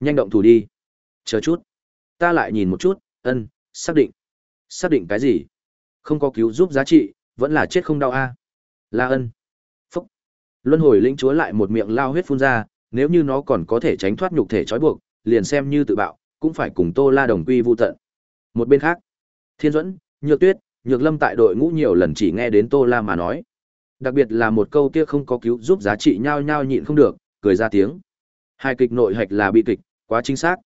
Nhanh động thủ đi. Chờ chút. Ta lại nhìn một chút, ân, xác định. Xác định cái gì? Không có cứu giúp giá trị, vẫn là chết không đau a. La Ân. Phúc. Luân hồi lĩnh chúa lại một miệng lao huyết phun ra, nếu như nó còn có thể tránh thoát nhục thể trói buộc, liền xem như tự bạo, cũng phải cùng Tô La đồng quy vu tận. Một bên khác, Thiên Duẫn, Nhược Tuyết, Nhược Lâm tại đội ngũ nhiều lần chỉ nghe đến Tô La mà nói. Đặc biệt là một câu kia không có cứu giúp giá trị nhao nhao nhịn không được, cười ra tiếng. Hai kịch nội hạch là bi kịch, quá chính xác.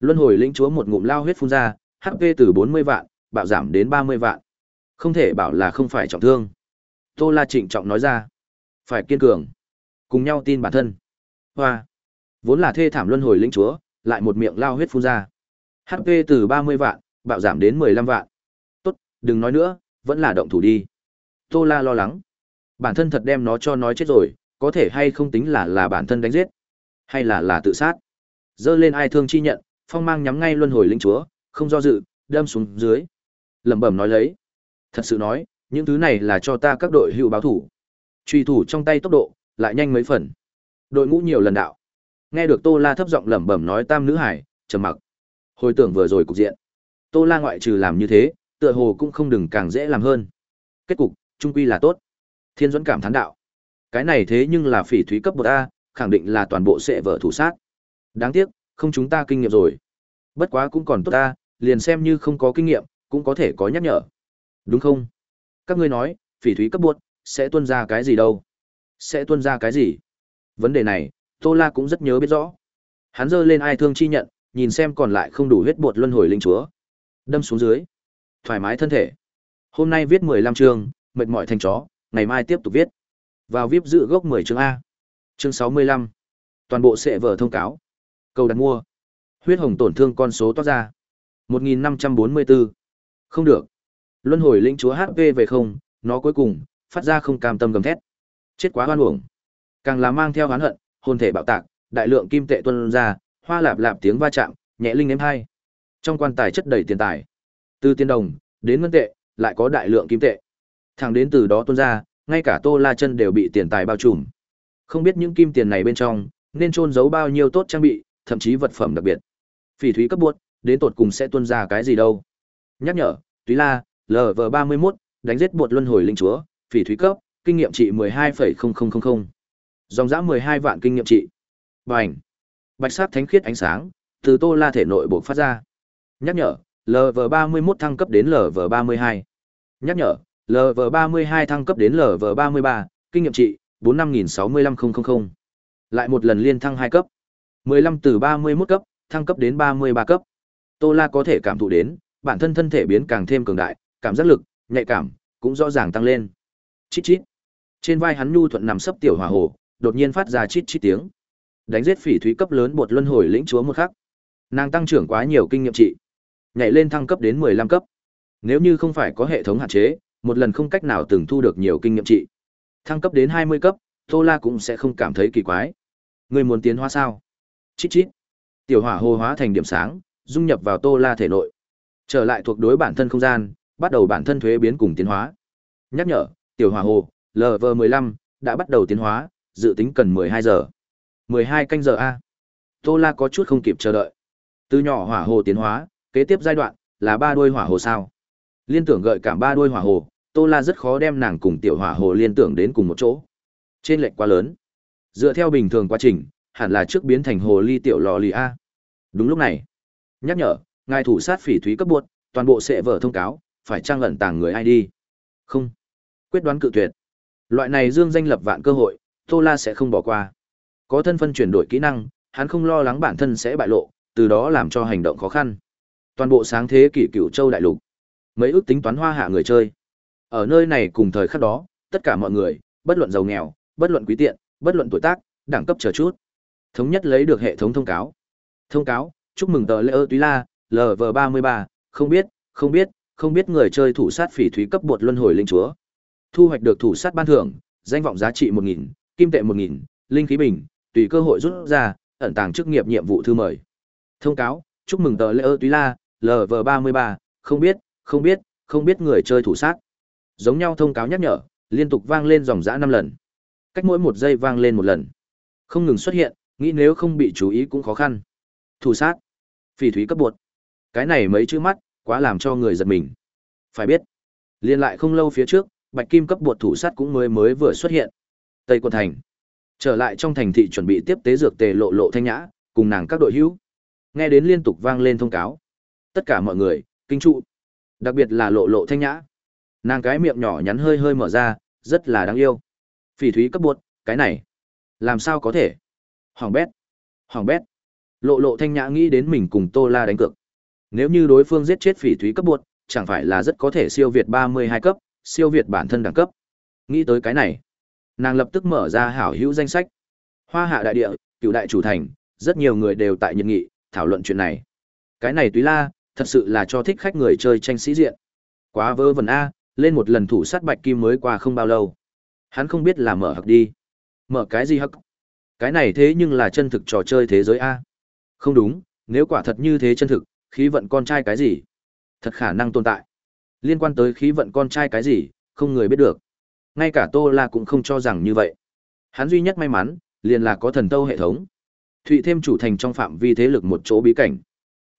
Luân hồi lĩnh chúa một ngụm lao huyết phun ra, HP từ 40 vạn, bạo giảm đến 30 vạn. Không thể bảo là không phải trọng thương. Tô La trịnh trọng nói ra. Phải kiên cường. Cùng nhau tin bản thân. Hoa. Vốn là thê thảm luân hồi lĩnh chúa, lại một miệng lao huyết phun ra. HP từ 30 vạn, bạo giảm đến 15 vạn. Tốt, đừng nói nữa, vẫn là động thủ đi. Tô La lo lắng. Bản thân thật đem nó cho nói chết rồi, có thể hay không tính là là bản thân đánh giết, hay là là tự sát. Dơ lên ai thương chi nhận, phong mang nhắm ngay luân hồi linh chúa, không do dự, đâm xuống dưới. Lẩm bẩm nói lấy. Thật sự nói, những thứ này là cho ta các đội hữu báo thủ. Truy thủ trong tay tốc độ, lại nhanh mấy phần. Đội ngũ nhiều lần đạo. Nghe được Tô La thấp giọng lẩm bẩm nói tam nữ hải, trầm mặc. Hồi tưởng vừa rồi cục diện. Tô La ngoại trừ làm như thế, tựa hồ cũng không đừng càng dễ làm hơn. Kết cục, trung quy là tốt. Thiên Duẫn cảm thán đạo. Cái này thế nhưng là phỉ thúy cấp bậc A, khẳng định là toàn bộ sẽ vợ thủ sát. Đáng tiếc, không chúng ta kinh nghiệm rồi. Bất quá cũng còn tốt ta, liền xem như không có kinh nghiệm, cũng có thể có nhắc nhở. Đúng không? Các ngươi nói, phỉ thúy cấp buộc, sẽ tuân ra cái gì đâu? Sẽ tuân ra cái gì? Vấn đề này, Tô La cũng rất nhớ biết rõ. Hắn giơ lên ai thương chi nhận, nhìn xem còn lại không đủ huyết bột luân hồi linh chúa. Đâm xuống dưới. Thoải mái thân thể. Hôm nay viết 15 chương, mệt mỏi thành chó, ngày mai tiếp tục viết. Vào VIP dự gốc 10 chương A. Chương 65. Toàn bộ sẽ vở thông cáo. Cầu đặt mua. Huyết hồng tổn thương con số toát ra. 1544. Không được. Luân hồi linh chúa HP về không, nó cuối cùng, phát ra không cam tâm gầm thét. Chết quá hoan uổng. Càng là mang theo oán hận, hồn thể bạo tạc, đại lượng kim tệ tuôn ra, hoa lạp lạp tiếng va chạm, nhẹ linh ném hai. Trong quan tài chất đầy tiền tài. Từ tiền đồng đến ngân tệ, lại có đại lượng kim tệ. Thẳng đến từ đó tuôn ra, ngay cả Tô La chân đều bị tiền tài bao trùm. Không biết những kim tiền này bên trong nên trôn giấu bao nhiêu tốt trang bị, thậm chí vật phẩm đặc biệt. Phỉ thúy cấp buốt, đến tột cùng sẽ tuôn ra cái gì đâu. Nhắc nhở, Túy La, LV31, đánh giết bột luân hồi linh chúa, phỉ thúy cấp, kinh nghiệm trị 12,0000. Dòng dã 12 vạn kinh nghiệm trị. Bành. Bạch sắc thánh khiết ánh sáng từ Tô La thể nội bộc phát ra. Nhắc nhở, LV31 thăng cấp đến LV32. Nhắc nhở, LV32 thăng cấp đến LV33, kinh nghiệm trị 45065 Lại một lần liên thăng 2 cấp. 15 từ 31 cấp, thăng cấp đến 33 cấp. Tô La có thể cảm thụ đến, bản thân thân thể biến càng thêm cường đại, cảm giác lực, nhạy cảm cũng rõ ràng tăng lên. Chít chít. Trên vai hắn nhu thuận nằm sấp tiểu hỏa hồ, đột nhiên phát ra chít chít tiếng. Đánh giết phỉ thúy cấp lớn bột luân hồi lĩnh chúa một khắc. Nàng tăng trưởng quá nhiều kinh nghiệm trị, nhảy lên thăng cấp đến 15 cấp. Nếu như không phải có hệ thống hạn chế, một lần không cách nào từng thu được nhiều kinh nghiệm trị. Thăng cấp đến 20 cấp, Tô La cũng sẽ không cảm thấy kỳ quái. Người muốn tiến hóa sao? Chít chít. Tiểu hỏa hồ hóa thành điểm sáng, dung nhập vào Tô La thể nội. Trở lại thuộc đối bản thân không gian, bắt đầu bản thân thuế biến cùng tiến hóa. Nhắc nhở, tiểu hỏa hồ, LV15, đã bắt đầu tiến hóa, dự tính cần 12 giờ. 12 canh giờ A. Tô La có chút không kịp chờ đợi. Từ nhỏ hỏa hồ tiến hóa, kế tiếp giai đoạn, là ba đuôi hỏa hồ sao. Liên tưởng gợi cảm ba đuôi hỏa hồ, Tô La rất khó đem nàng cùng tiểu hỏa hồ liên tưởng đến cùng một chỗ. Trên lệch quá lớn. Dựa theo bình thường quá trình, hẳn là trước biến thành hồ ly tiểu lò lì A. Đúng lúc này, nhắc nhở, ngài thủ sát phỉ thúy cấp buộc, toàn bộ sẽ vở thông cáo, phải trang ẩn tàng người ai đi. Không. Quyết đoán cự tuyệt. Loại này dương danh lập vạn cơ hội, Tô La sẽ không bỏ qua. Có thân phân chuyển đổi kỹ năng, hắn không lo lắng bản thân sẽ bại lộ, từ đó làm cho hành động khó khăn. Toàn bộ sáng thế kỷ cửu châu đại lục, Mấy ước tính toán hoa hạ người chơi. Ở nơi này cùng thời khắc đó, tất cả mọi người, bất luận giàu nghèo, bất luận quý tiện, bất luận tuổi tác, đẳng cấp chờ chút. Thống nhất lấy được hệ thống thông cáo. Thông cáo, chúc mừng tờ lễ ơ túy la, LV33, không biết, không biết, không biết người chơi thủ sát phỉ thúy cấp bột luân hồi linh chúa. Thu hoạch được thủ sát ban thưởng, danh vọng giá trị 1000, kim tệ 1000, linh khí bình, tùy cơ hội rút ra, ẩn tàng chức nghiệp nhiệm vụ thư mời. Thông cáo, chúc mừng tờ lễ ơ túy la, LV33, không biết, không biết, không biết người chơi thủ sát. Giống nhau thông cáo nhắc nhở, liên tục vang lên dòng dã năm lần. Cách mỗi một giây vang lên một lần. Không ngừng xuất hiện, nghĩ nếu không bị chú ý cũng khó khăn. Thủ sát. Phỉ thúy cấp bột. Cái này mấy chữ mắt, quá làm cho người giật mình. Phải biết, liên lại không lâu phía trước, bạch kim cấp bột thủ sát cũng mới mới vừa xuất hiện. Tây quân thành. Trở lại trong thành thị chuẩn bị tiếp tế dược tề lộ lộ thanh nhã, cùng nàng các đội hữu. Nghe đến liên tục vang lên thông cáo. Tất cả mọi người, kinh trụ. Đặc biệt là lộ lộ thanh nhã. Nàng cái miệng nhỏ nhắn hơi hơi mở ra, rất là đáng yêu. Phỉ thúy cấp bột, cái này. Làm sao có thể? Hoàng bét. Hoàng bét. Lộ lộ thanh nhã nghĩ đến mình cùng Tô La đánh cược. Nếu như đối phương giết chết phỉ thúy cấp bột, chẳng phải là rất có thể siêu việt 32 cấp, siêu việt bản thân đẳng cấp. Nghĩ tới cái này, nàng lập tức mở ra hảo hữu danh sách. Hoa hạ đại địa, cựu đại chủ thành, rất nhiều người đều tại nhiệt nghị, thảo luận chuyện này. Cái này túy la, thật sự là cho thích khách người chơi tranh sĩ diện. Quá vơ vẩn A, lên một lần thủ sát bạch kim mới qua không bao lâu. Hắn không biết là mở hặc đi. Mở cái gì hặc? Cái này thế nhưng là chân thực trò chơi thế giới A. Không đúng, nếu quả thật như thế chân thực, khí vận con trai cái gì? Thật khả năng tồn tại. Liên quan tới khí vận con trai cái gì, không người biết được. Ngay cả Tô La cũng không cho rằng như vậy. Hắn duy nhất may mắn, liền là có thần tâu hệ thống. Thụy thêm chủ thành trong phạm vi thế lực một chỗ bí cảnh.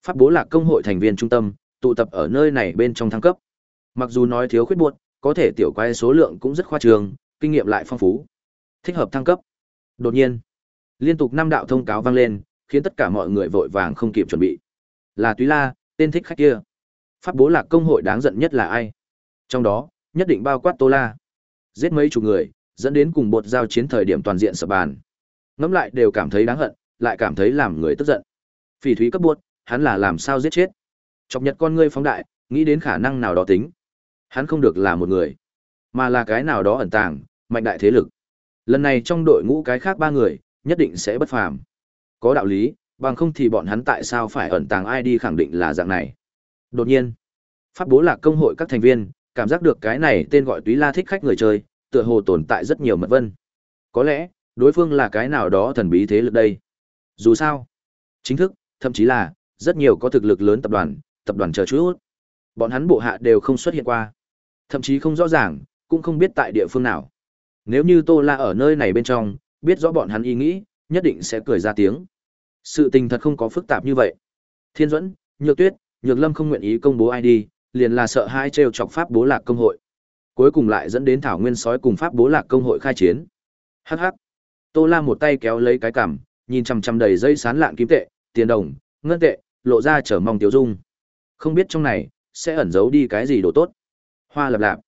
Pháp bố lạc công hội thành viên trung tâm, tụ tập ở nơi này bên trong thăng cấp. Mặc dù nói thiếu khuyết buộc, có thể tiểu quái số lượng cũng rất khoa trường, kinh nghiệm lại phong phú. Thích hợp thăng cấp. Đột nhiên, liên tục năm đạo thông cáo vang lên, khiến tất cả mọi người vội vàng không kịp chuẩn bị. Là Túy La, tên thích khách kia. Pháp bố lạc công hội đáng giận nhất là ai? Trong đó, nhất định bao quát Tô La. Giết mấy chục người, dẫn đến cùng bột giao chiến thời điểm toàn diện sập bàn. Ngẫm lại đều cảm thấy đáng hận, lại cảm thấy làm người tức giận. Phỉ thúy cấp buộc, hắn là làm sao giết chết? Chọc nhật con ngươi phóng đại, nghĩ đến khả năng nào đó tính. Hắn không được là một người, mà là cái nào đó ẩn tàng, mạnh đại thế lực. Lần này trong đội ngũ cái khác ba người, nhất định sẽ bất phàm. Có đạo lý, bằng không thì bọn hắn tại sao phải ẩn tàng ai đi khẳng định là dạng này. Đột nhiên, pháp bố lạc công hội các thành viên, cảm giác được cái này tên gọi túy la thích khách người chơi, tựa hồ tồn tại rất nhiều mật vân. Có lẽ, đối phương là cái nào đó thần bí thế lực đây. Dù sao, chính thức, thậm chí là, rất nhiều có thực lực lớn tập đoàn, tập đoàn chờ chút. Bọn hắn bộ hạ đều không xuất hiện qua. Thậm chí không rõ ràng, cũng không biết tại địa phương nào. Nếu như Tô La ở nơi này bên trong, biết rõ bọn hắn ý nghĩ, nhất định sẽ cười ra tiếng. Sự tình thật không có phức tạp như vậy. Thiên Duẫn, Nhược Tuyết, Nhược Lâm không nguyện ý công bố ID, liền là sợ hai trêu chọc pháp bố lạc công hội. Cuối cùng lại dẫn đến Thảo Nguyên sói cùng pháp bố lạc công hội khai chiến. Hắc hắc. Tô La một tay kéo lấy cái cằm, nhìn chằm chằm đầy dây sán lạn kim tệ, tiền đồng, ngân tệ, lộ ra trở mong tiêu dung. Không biết trong này sẽ ẩn giấu đi cái gì đồ tốt. Hoa lập lạp.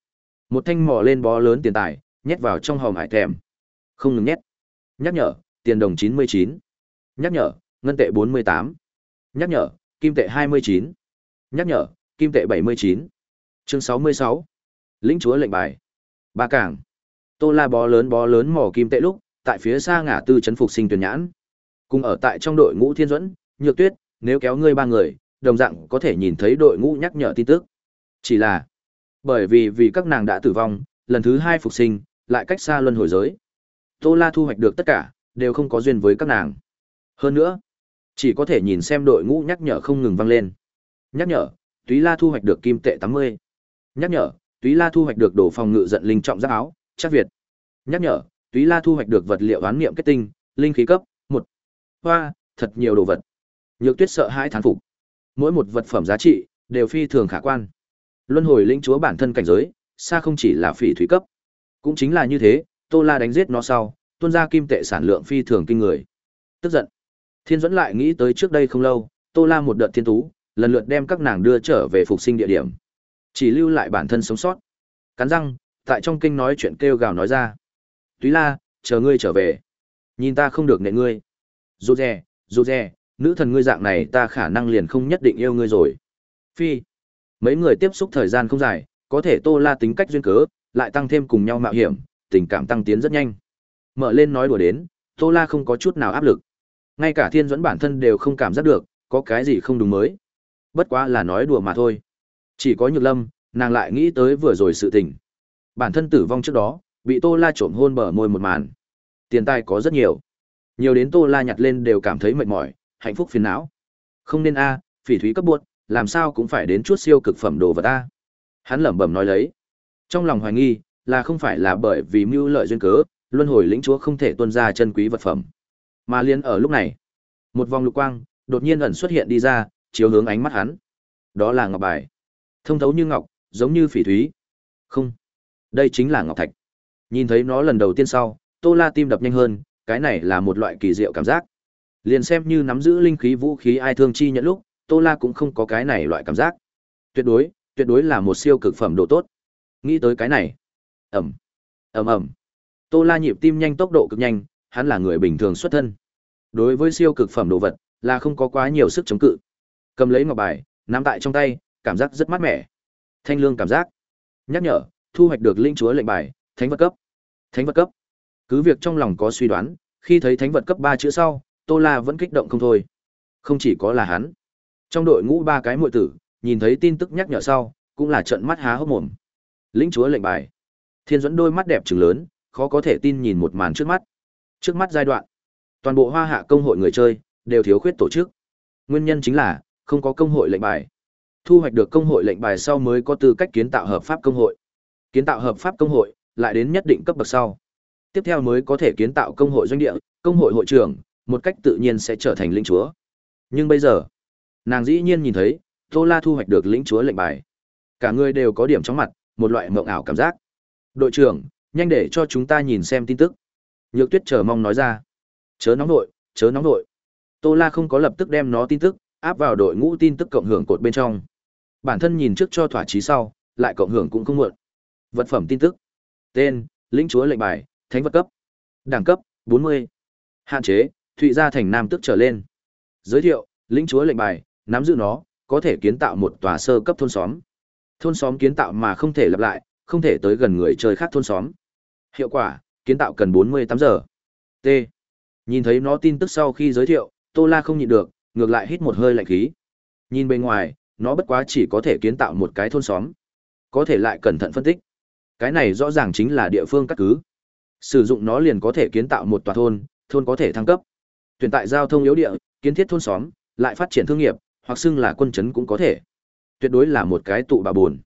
Một thanh mỏ lên bó lớn tiền tài, nhét vào trong hòm hải thèm. Không ngừng nhét. Nhắc nhở, tiền đồng 99. Nhắc nhở, ngân tệ 48. Nhắc nhở, kim tệ 29. Nhắc nhở, kim tệ 79. Chương 66. Lĩnh chúa lệnh bài. Ba cảng. Tô La bó lớn bó lớn mỏ kim tệ lúc, tại phía xa ngã tư trấn phục sinh tuyển nhãn. Cùng ở tại trong đội ngũ Thiên Duẫn, Nhược Tuyết, nếu kéo ngươi ba người, đồng dạng có thể nhìn thấy đội ngũ nhắc nhở tin tức. Chỉ là bởi vì vì các nàng đã tử vong, lần thứ hai phục sinh, lại cách xa luân hồi giới. Tô La thu hoạch được tất cả, đều không có duyên với các nàng. Hơn nữa, chỉ có thể nhìn xem đội ngũ nhắc nhở không ngừng vang lên. Nhắc nhở, Túy La thu hoạch được kim tệ 80. Nhắc nhở, Túy La thu hoạch được đồ phòng ngự giận linh trọng giáp áo, chắc Việt. Nhắc nhở, Túy La thu hoạch được vật liệu đoán niệm kết tinh, linh khí cấp 1. Hoa, thật nhiều đồ vật. Nhược Tuyết sợ hãi thán phục. Mỗi một vật phẩm giá trị đều phi thường khả quan. Luân hồi linh chúa bản thân cảnh giới, xa không chỉ là phỉ thủy cấp. Cũng chính là như thế, Tô La đánh giết nó sau, tuôn ra kim tệ sản lượng phi thường kinh người. Tức giận. Thiên dẫn lại nghĩ tới trước đây không lâu, Tô La một đợt thiên tú, lần lượt đem các nàng đưa trở về phục sinh địa điểm. Chỉ lưu lại bản thân sống sót. Cắn răng, tại trong kinh nói chuyện kêu gào nói ra. Túy La, chờ ngươi trở về. Nhìn ta không được nệ ngươi. Dù dè, dù dè, nữ thần ngươi dạng này ta khả năng liền không nhất định yêu ngươi rồi. Phi. Mấy người tiếp xúc thời gian không dài, có thể Tô La tính cách duyên cớ, lại tăng thêm cùng nhau mạo hiểm, tình cảm tăng tiến rất nhanh. Mở lên nói đùa đến, Tô La không có chút nào áp lực. Ngay cả Thiên Duẫn bản thân đều không cảm giác được, có cái gì không đúng mới. Bất quá là nói đùa mà thôi. Chỉ có Nhược Lâm, nàng lại nghĩ tới vừa rồi sự tình. Bản thân tử vong trước đó, bị Tô La trộm hôn bờ môi một màn. Tiền tài có rất nhiều. Nhiều đến Tô La nhặt lên đều cảm thấy mệt mỏi, hạnh phúc phiền não. Không nên a, phỉ thúy cấp buốt làm sao cũng phải đến chút siêu cực phẩm đồ vật ta. Hắn lẩm bẩm nói lấy. Trong lòng hoài nghi, là không phải là bởi vì mưu lợi duyên cớ, luân hồi lĩnh chúa không thể tuân ra chân quý vật phẩm. Mà liền ở lúc này, một vòng lục quang đột nhiên ẩn xuất hiện đi ra, chiếu hướng ánh mắt hắn. Đó là ngọc bài. Thông thấu như ngọc, giống như phỉ thúy. Không, đây chính là ngọc thạch. Nhìn thấy nó lần đầu tiên sau, Tô La tim đập nhanh hơn, cái này là một loại kỳ diệu cảm giác. Liền xem như nắm giữ linh khí vũ khí ai thương chi nhận lúc, Tô La cũng không có cái này loại cảm giác. Tuyệt đối, tuyệt đối là một siêu cực phẩm đồ tốt. Nghĩ tới cái này, ầm, ầm ầm. Tô La nhịp tim nhanh tốc độ cực nhanh, hắn là người bình thường xuất thân. Đối với siêu cực phẩm đồ vật, là không có quá nhiều sức chống cự. Cầm lấy ngọc bài, nắm tại trong tay, cảm giác rất mát mẻ. Thanh lương cảm giác. Nhắc nhở, thu hoạch được linh chúa lệnh bài, thánh vật cấp. Thánh vật cấp. Cứ việc trong lòng có suy đoán, khi thấy thánh vật cấp 3 chữ sau, Tô La vẫn kích động không thôi. Không chỉ có là hắn. Trong đội ngũ ba cái muội tử, nhìn thấy tin tức nhắc nhở sau, cũng là trợn mắt há hốc mồm. linh chúa lệnh bài. Thiên dẫn đôi mắt đẹp trừng lớn, khó có thể tin nhìn một màn trước mắt. Trước mắt giai đoạn, toàn bộ Hoa Hạ công hội người chơi đều thiếu khuyết tổ chức. Nguyên nhân chính là không có công hội lệnh bài. Thu hoạch được công hội lệnh bài sau mới có tư cách kiến tạo hợp pháp công hội. Kiến tạo hợp pháp công hội, lại đến nhất định cấp bậc sau. Tiếp theo mới có thể kiến tạo công hội doanh địa, công hội hội trưởng, một cách tự nhiên sẽ trở thành lĩnh chúa. Nhưng bây giờ, nàng dĩ nhiên nhìn thấy, Tô La thu hoạch được lĩnh chúa lệnh bài. Cả người đều có điểm chóng mặt, một loại mộng ảo cảm giác. Đội trưởng, nhanh để cho chúng ta nhìn xem tin tức. Nhược Tuyết chờ mong nói ra. Chớ nóng đội, chớ nóng đội. Tô La không có lập tức đem nó tin tức áp vào đội ngũ tin tức cộng hưởng cột bên trong. Bản thân nhìn trước cho thỏa chí sau, lại cộng hưởng cũng không muộn. Vật phẩm tin tức. Tên: Lĩnh chúa lệnh bài, thánh vật cấp. Đẳng cấp: 40. Hạn chế: Thụy gia thành nam tức trở lên. Giới thiệu: Lĩnh chúa lệnh bài, nắm giữ nó, có thể kiến tạo một tòa sơ cấp thôn xóm. Thôn xóm kiến tạo mà không thể lặp lại, không thể tới gần người chơi khác thôn xóm. Hiệu quả: Kiến tạo cần 48 giờ. T. Nhìn thấy nó tin tức sau khi giới thiệu, Tô La không nhịn được, ngược lại hít một hơi lạnh khí. Nhìn bên ngoài, nó bất quá chỉ có thể kiến tạo một cái thôn xóm. Có thể lại cẩn thận phân tích. Cái này rõ ràng chính là địa phương cắt cứ. Sử dụng nó liền có thể kiến tạo một tòa thôn, thôn có thể thăng cấp. Tuyển tại giao thông yếu địa, kiến thiết thôn xóm, lại phát triển thương nghiệp, hoặc xưng là quân chấn cũng có thể. Tuyệt đối là một cái tụ bà buồn.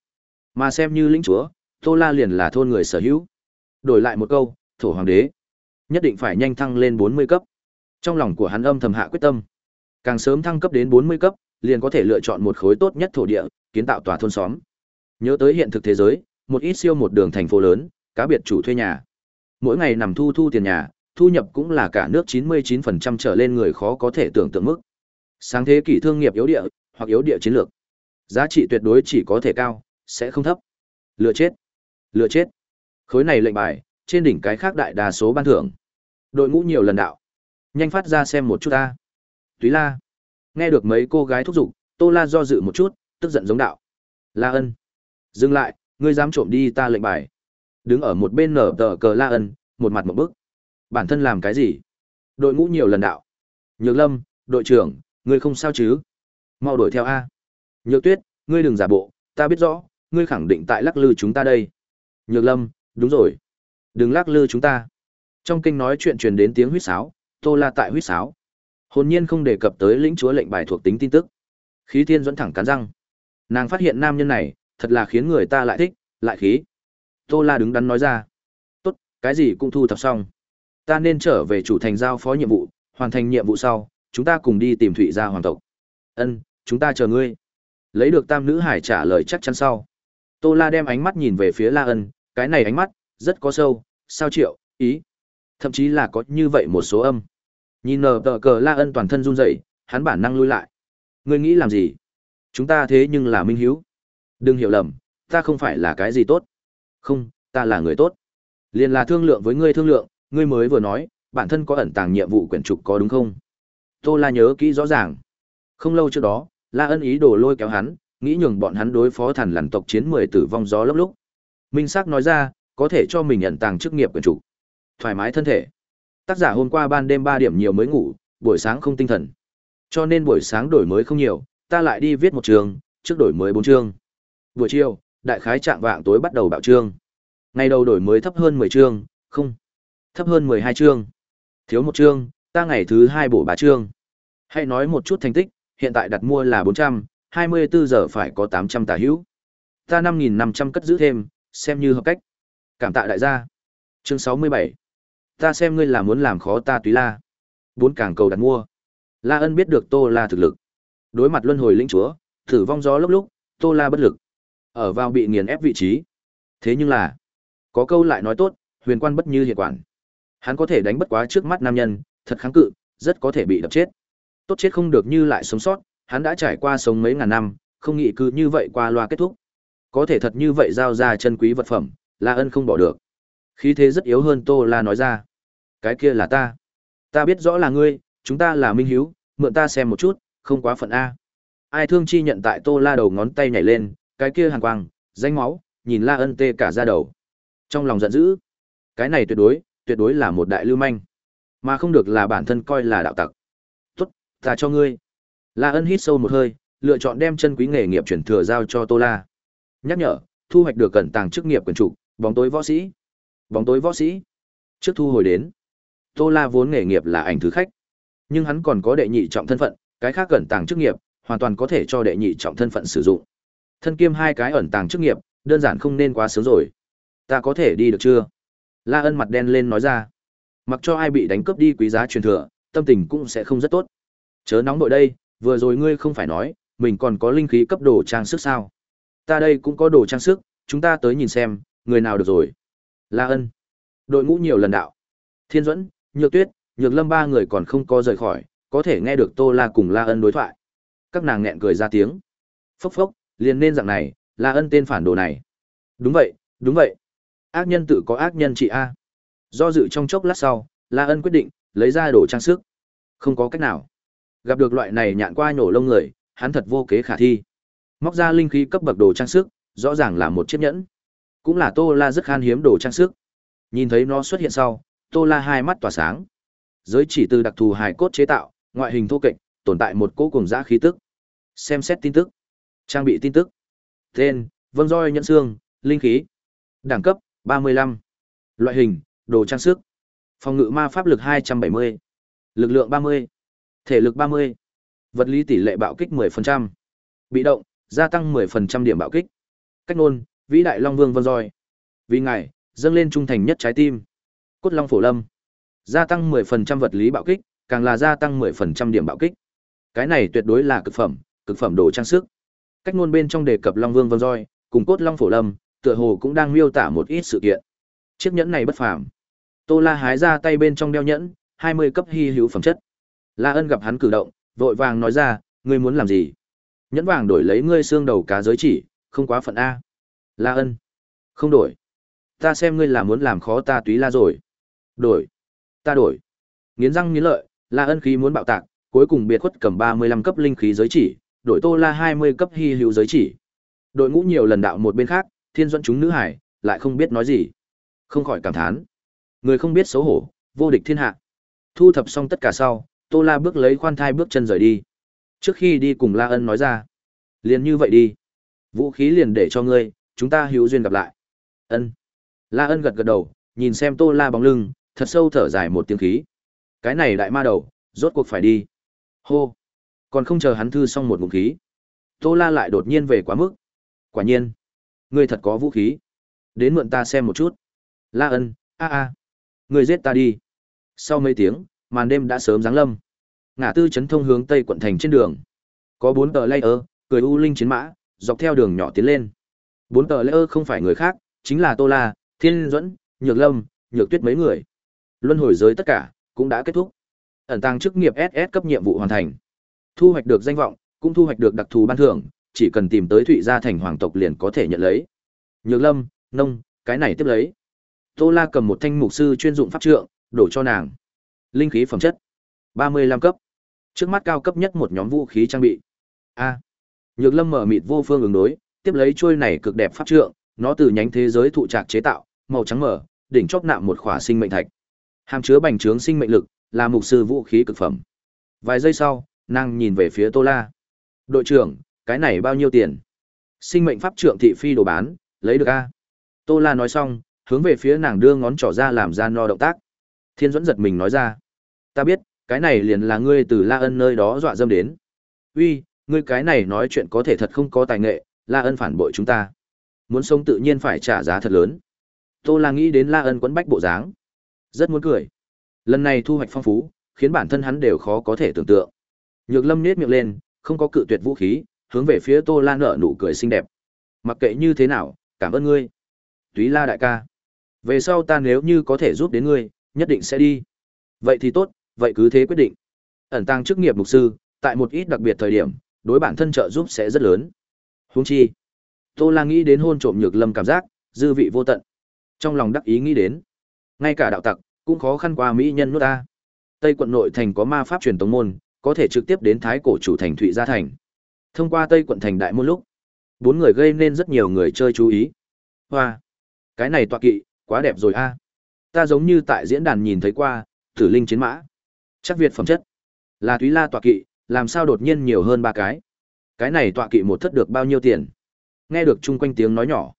Mà xem như lĩnh chúa, Tô La liền là thôn người sở hữu. Đổi lại một câu, thổ hoàng đế, nhất định phải nhanh thăng lên 40 cấp. Trong lòng của hắn âm thầm hạ quyết tâm, càng sớm thăng cấp đến 40 cấp, liền có thể lựa chọn một khối tốt nhất thổ địa, kiến tạo tòa thôn xóm. Nhớ tới hiện thực thế giới, một ít siêu một đường thành phố lớn, cá biệt chủ thuê nhà. Mỗi ngày nằm thu thu tiền nhà, thu nhập cũng là cả nước 99% trở lên người khó có thể tưởng tượng mức. Sáng thế kỷ thương nghiệp yếu địa, hoặc yếu địa chiến lược. Giá trị tuyệt đối chỉ có thể cao, sẽ không thấp. Lựa chết. Lựa chết. Khối này lệnh bài, trên đỉnh cái khác đại đa số ban thưởng. Đội ngũ nhiều lần đạo. Nhanh phát ra xem một chút ta. Túy la. Nghe được mấy cô gái thúc giục, Tô La do dự một chút, tức giận giống đạo. La ân. Dừng lại, ngươi dám trộm đi ta lệnh bài. Đứng ở một bên nở tờ cờ La ân, một mặt một bức. Bản thân làm cái gì? Đội ngũ nhiều lần đạo. Nhược lâm, đội trưởng, ngươi không sao chứ? Mau đuổi theo A. Nhược tuyết, ngươi đừng giả bộ, ta biết rõ, ngươi khẳng định tại lắc lư chúng ta đây. Nhược lâm, đúng rồi. Đừng lắc lư chúng ta. Trong kinh nói chuyện truyền đến tiếng huýt sáo, Tô La tại huýt sáo. Hồn nhiên không đề cập tới lĩnh chúa lệnh bài thuộc tính tin tức. Khí Thiên dẫn thẳng cắn răng. Nàng phát hiện nam nhân này, thật là khiến người ta lại thích, lại khí. Tô La đứng đắn nói ra. Tốt, cái gì cũng thu thập xong. Ta nên trở về chủ thành giao phó nhiệm vụ, hoàn thành nhiệm vụ sau, chúng ta cùng đi tìm Thụy gia hoàng tộc. Ân, chúng ta chờ ngươi. Lấy được tam nữ hải trả lời chắc chắn sau. Tô La đem ánh mắt nhìn về phía La Ân, cái này ánh mắt, rất có sâu, sao triệu, ý. Thậm chí là có như vậy một số âm. Nhìn nờ tờ cờ La Ân toàn thân run rẩy, hắn bản năng lui lại. Ngươi nghĩ làm gì? Chúng ta thế nhưng là minh hiếu. Đừng hiểu lầm, ta không phải là cái gì tốt. Không, ta là người tốt. Liền là thương lượng với ngươi thương lượng, ngươi mới vừa nói, bản thân có ẩn tàng nhiệm vụ quyển trục có đúng không? Tô La nhớ kỹ rõ ràng. Không lâu trước đó, La Ân ý đồ lôi kéo hắn, nghĩ nhường bọn hắn đối phó thần lằn tộc chiến mười tử vong gió lốc lúc. Minh Sắc nói ra, có thể cho mình nhận tàng chức nghiệp quyền chủ. Thoải mái thân thể. Tác giả hôm qua ban đêm 3 điểm nhiều mới ngủ, buổi sáng không tinh thần. Cho nên buổi sáng đổi mới không nhiều, ta lại đi viết một trường, trước đổi mới 4 chương. Buổi chiều, đại khái trạng vạng tối bắt đầu bạo chương. Ngày đầu đổi mới thấp hơn 10 chương, không, thấp hơn 12 chương. Thiếu một chương, ta ngày thứ 2 bổ 3 chương. Hãy nói một chút thành tích, hiện tại đặt mua là 400, 24 giờ phải có 800 tà hữu. Ta 5.500 cất giữ thêm, xem như hợp cách. Cảm tạ đại gia. Chương 67. Ta xem ngươi là muốn làm khó ta túy la. Bốn càng cầu đặt mua. La ân biết được Tô La thực lực. Đối mặt luân hồi lĩnh chúa, thử vong gió lúc lúc, Tô La bất lực. Ở vào bị nghiền ép vị trí. Thế nhưng là, có câu lại nói tốt, huyền quan bất như hiện quản. Hắn có thể đánh bất quá trước mắt nam nhân, thật kháng cự, rất có thể bị đập chết. Tốt chết không được như lại sống sót, hắn đã trải qua sống mấy ngàn năm, không nghĩ cứ như vậy qua loa kết thúc. Có thể thật như vậy giao ra chân quý vật phẩm, La Ân không bỏ được. Khí thế rất yếu hơn Tô La nói ra. Cái kia là ta. Ta biết rõ là ngươi, chúng ta là minh hiếu, mượn ta xem một chút, không quá phận A. Ai thương chi nhận tại Tô La đầu ngón tay nhảy lên, cái kia hàn quang, danh máu, nhìn La Ân tê cả ra đầu. Trong lòng giận dữ. Cái này tuyệt đối, tuyệt đối là một đại lưu manh. Mà không được là bản thân coi là đạo tặc. Tốt, ta cho ngươi. La Ân hít sâu một hơi, lựa chọn đem chân quý nghề nghiệp chuyển thừa giao cho Tô La. Nhắc nhở, thu hoạch được cẩn tàng chức nghiệp quyền chủ, bóng tối võ sĩ. Bóng tối võ sĩ. Trước thu hồi đến. Tô La vốn nghề nghiệp là ảnh thứ khách, nhưng hắn còn có đệ nhị trọng thân phận, cái khác ẩn tàng chức nghiệp, hoàn toàn có thể cho đệ nhị trọng thân phận sử dụng. Thân kiêm hai cái ẩn tàng chức nghiệp, đơn giản không nên quá sớm rồi. Ta có thể đi được chưa? La Ân mặt đen lên nói ra. Mặc cho ai bị đánh cướp đi quý giá truyền thừa, tâm tình cũng sẽ không rất tốt. Chớ nóng nội đây, vừa rồi ngươi không phải nói, mình còn có linh khí cấp đồ trang sức sao? Ta đây cũng có đồ trang sức, chúng ta tới nhìn xem, người nào được rồi. La Ân. Đội ngũ nhiều lần đạo. Thiên Duẫn, Nhược Tuyết, Nhược Lâm ba người còn không có rời khỏi, có thể nghe được Tô La cùng La Ân đối thoại. Các nàng nghẹn cười ra tiếng. Phốc phốc, liền nên dạng này, La Ân tên phản đồ này. Đúng vậy, đúng vậy. Ác nhân tự có ác nhân trị a. Do dự trong chốc lát sau, La Ân quyết định lấy ra đồ trang sức. Không có cách nào. Gặp được loại này nhạn qua nhổ lông người, hắn thật vô kế khả thi. Móc ra linh khí cấp bậc đồ trang sức, rõ ràng là một chiếc nhẫn. Cũng là Tô La rất khan hiếm đồ trang sức. Nhìn thấy nó xuất hiện sau, Tô La hai mắt tỏa sáng. Giới chỉ từ đặc thù hài cốt chế tạo, ngoại hình thô kệch, tồn tại một cỗ cùng giã khí tức. Xem xét tin tức. Trang bị tin tức. Tên: Vân roi nhẫn xương, linh khí. Đẳng cấp: 35. Loại hình: Đồ trang sức. Phòng ngự ma pháp lực 270. Lực lượng 30. Thể lực 30. Vật lý tỷ lệ bạo kích 10%. Bị động: Gia tăng 10% điểm bạo kích. Cách nôn: Vĩ đại Long Vương Vân roi. Vì ngài, dâng lên trung thành nhất trái tim. Cốt Long Phổ Lâm. Gia tăng 10% vật lý bạo kích, càng là gia tăng 10% điểm bạo kích. Cái này tuyệt đối là cực phẩm, cực phẩm đồ trang sức. Cách ngôn bên trong đề cập Long Vương Vân Roi, cùng Cốt Long Phổ Lâm, tựa hồ cũng đang miêu tả một ít sự kiện. Chiếc nhẫn này bất phàm. Tô La hái ra tay bên trong đeo nhẫn, 20 cấp hy hữu phẩm chất. La Ân gặp hắn cử động, vội vàng nói ra, ngươi muốn làm gì? Nhẫn vàng đổi lấy ngươi xương đầu cá giới chỉ, không quá phận a. La Ân, không đổi. Ta xem ngươi là muốn làm khó ta túy la rồi. Đổi. Ta đổi. Nghiến răng nghiến lợi, La Ân khí muốn bạo tạc, cuối cùng biệt khuất cầm 35 cấp linh khí giới chỉ, đổi Tô La 20 cấp hy hữu giới chỉ. Đội ngũ nhiều lần đạo một bên khác, Thiên Duẫn chúng nữ hải, lại không biết nói gì. Không khỏi cảm thán. Người không biết xấu hổ, vô địch thiên hạ. Thu thập xong tất cả sau, Tô La bước lấy khoan thai bước chân rời đi. Trước khi đi cùng La Ân nói ra, liền như vậy đi. Vũ khí liền để cho ngươi, chúng ta hữu duyên gặp lại. Ân. La Ân gật gật đầu, nhìn xem Tô La bóng lưng, thật sâu thở dài một tiếng khí. Cái này đại ma đầu, rốt cuộc phải đi. Hô. Còn không chờ hắn thư xong một ngụm khí. Tô La lại đột nhiên về quá mức. Quả nhiên, ngươi thật có vũ khí. Đến mượn ta xem một chút. La Ân, a a. Ngươi giết ta đi. Sau mấy tiếng, màn đêm đã sớm giáng lâm. Ngã tư chấn thông hướng tây quận thành trên đường. Có bốn tờ layer, cười u linh chiến mã, dọc theo đường nhỏ tiến lên. Bốn tờ layer không phải người khác, chính là Tô La, Thiên Duẫn, Nhược Lâm, Nhược Tuyết mấy người. Luân hồi giới tất cả cũng đã kết thúc. Ẩn tăng chức nghiệp SS cấp nhiệm vụ hoàn thành. Thu hoạch được danh vọng, cũng thu hoạch được đặc thù ban thưởng, chỉ cần tìm tới Thụy gia thành hoàng tộc liền có thể nhận lấy. Nhược Lâm, nông, cái này tiếp lấy. Tô La cầm một thanh mục sư chuyên dụng pháp trượng, đổ cho nàng. Linh khí phẩm chất, 35 cấp. Trước mắt cao cấp nhất một nhóm vũ khí trang bị. A. Nhược Lâm mở mịt vô phương ứng đối, tiếp lấy chuôi này cực đẹp pháp trượng, nó từ nhánh thế giới thụ trạc chế tạo, màu trắng mở, đỉnh chóp nạm một khỏa sinh mệnh thạch. Hàm chứa bành trướng sinh mệnh lực, là mục sư vũ khí cực phẩm. Vài giây sau, nàng nhìn về phía Tô La. "Đội trưởng, cái này bao nhiêu tiền?" Sinh mệnh pháp trượng thị phi đồ bán, lấy được a. Tô La nói xong, hướng về phía nàng đưa ngón trỏ ra làm ra no động tác. Thiên Duẫn giật mình nói ra: "Ta biết, cái này liền là ngươi từ La Ân nơi đó dọa dâm đến." "Uy, ngươi cái này nói chuyện có thể thật không có tài nghệ, La Ân phản bội chúng ta. Muốn sống tự nhiên phải trả giá thật lớn." Tô La nghĩ đến La Ân quấn bách bộ dáng, rất muốn cười. Lần này thu hoạch phong phú, khiến bản thân hắn đều khó có thể tưởng tượng. Nhược Lâm nhếch miệng lên, không có cự tuyệt vũ khí, hướng về phía Tô La nở nụ cười xinh đẹp. Mặc kệ như thế nào, cảm ơn ngươi. Túy La đại ca. Về sau ta nếu như có thể giúp đến ngươi, nhất định sẽ đi. Vậy thì tốt, vậy cứ thế quyết định. Ẩn tăng chức nghiệp mục sư, tại một ít đặc biệt thời điểm, đối bản thân trợ giúp sẽ rất lớn. Huống chi, Tô La nghĩ đến hôn trộm Nhược Lâm cảm giác, dư vị vô tận. Trong lòng đắc ý nghĩ đến, ngay cả đạo tặc cũng khó khăn qua mỹ nhân nước ta. Tây quận nội thành có ma pháp truyền tống môn, có thể trực tiếp đến thái cổ chủ thành Thụy Gia thành. Thông qua Tây quận thành đại môn lúc, bốn người gây nên rất nhiều người chơi chú ý. Hoa, cái này tọa kỵ, quá đẹp rồi a. Ta giống như tại diễn đàn nhìn thấy qua, Tử Linh chiến mã. Chắc Việt phẩm chất. Là Túy La tọa kỵ, làm sao đột nhiên nhiều hơn ba cái? Cái này tọa kỵ một thất được bao nhiêu tiền? Nghe được chung quanh tiếng nói nhỏ,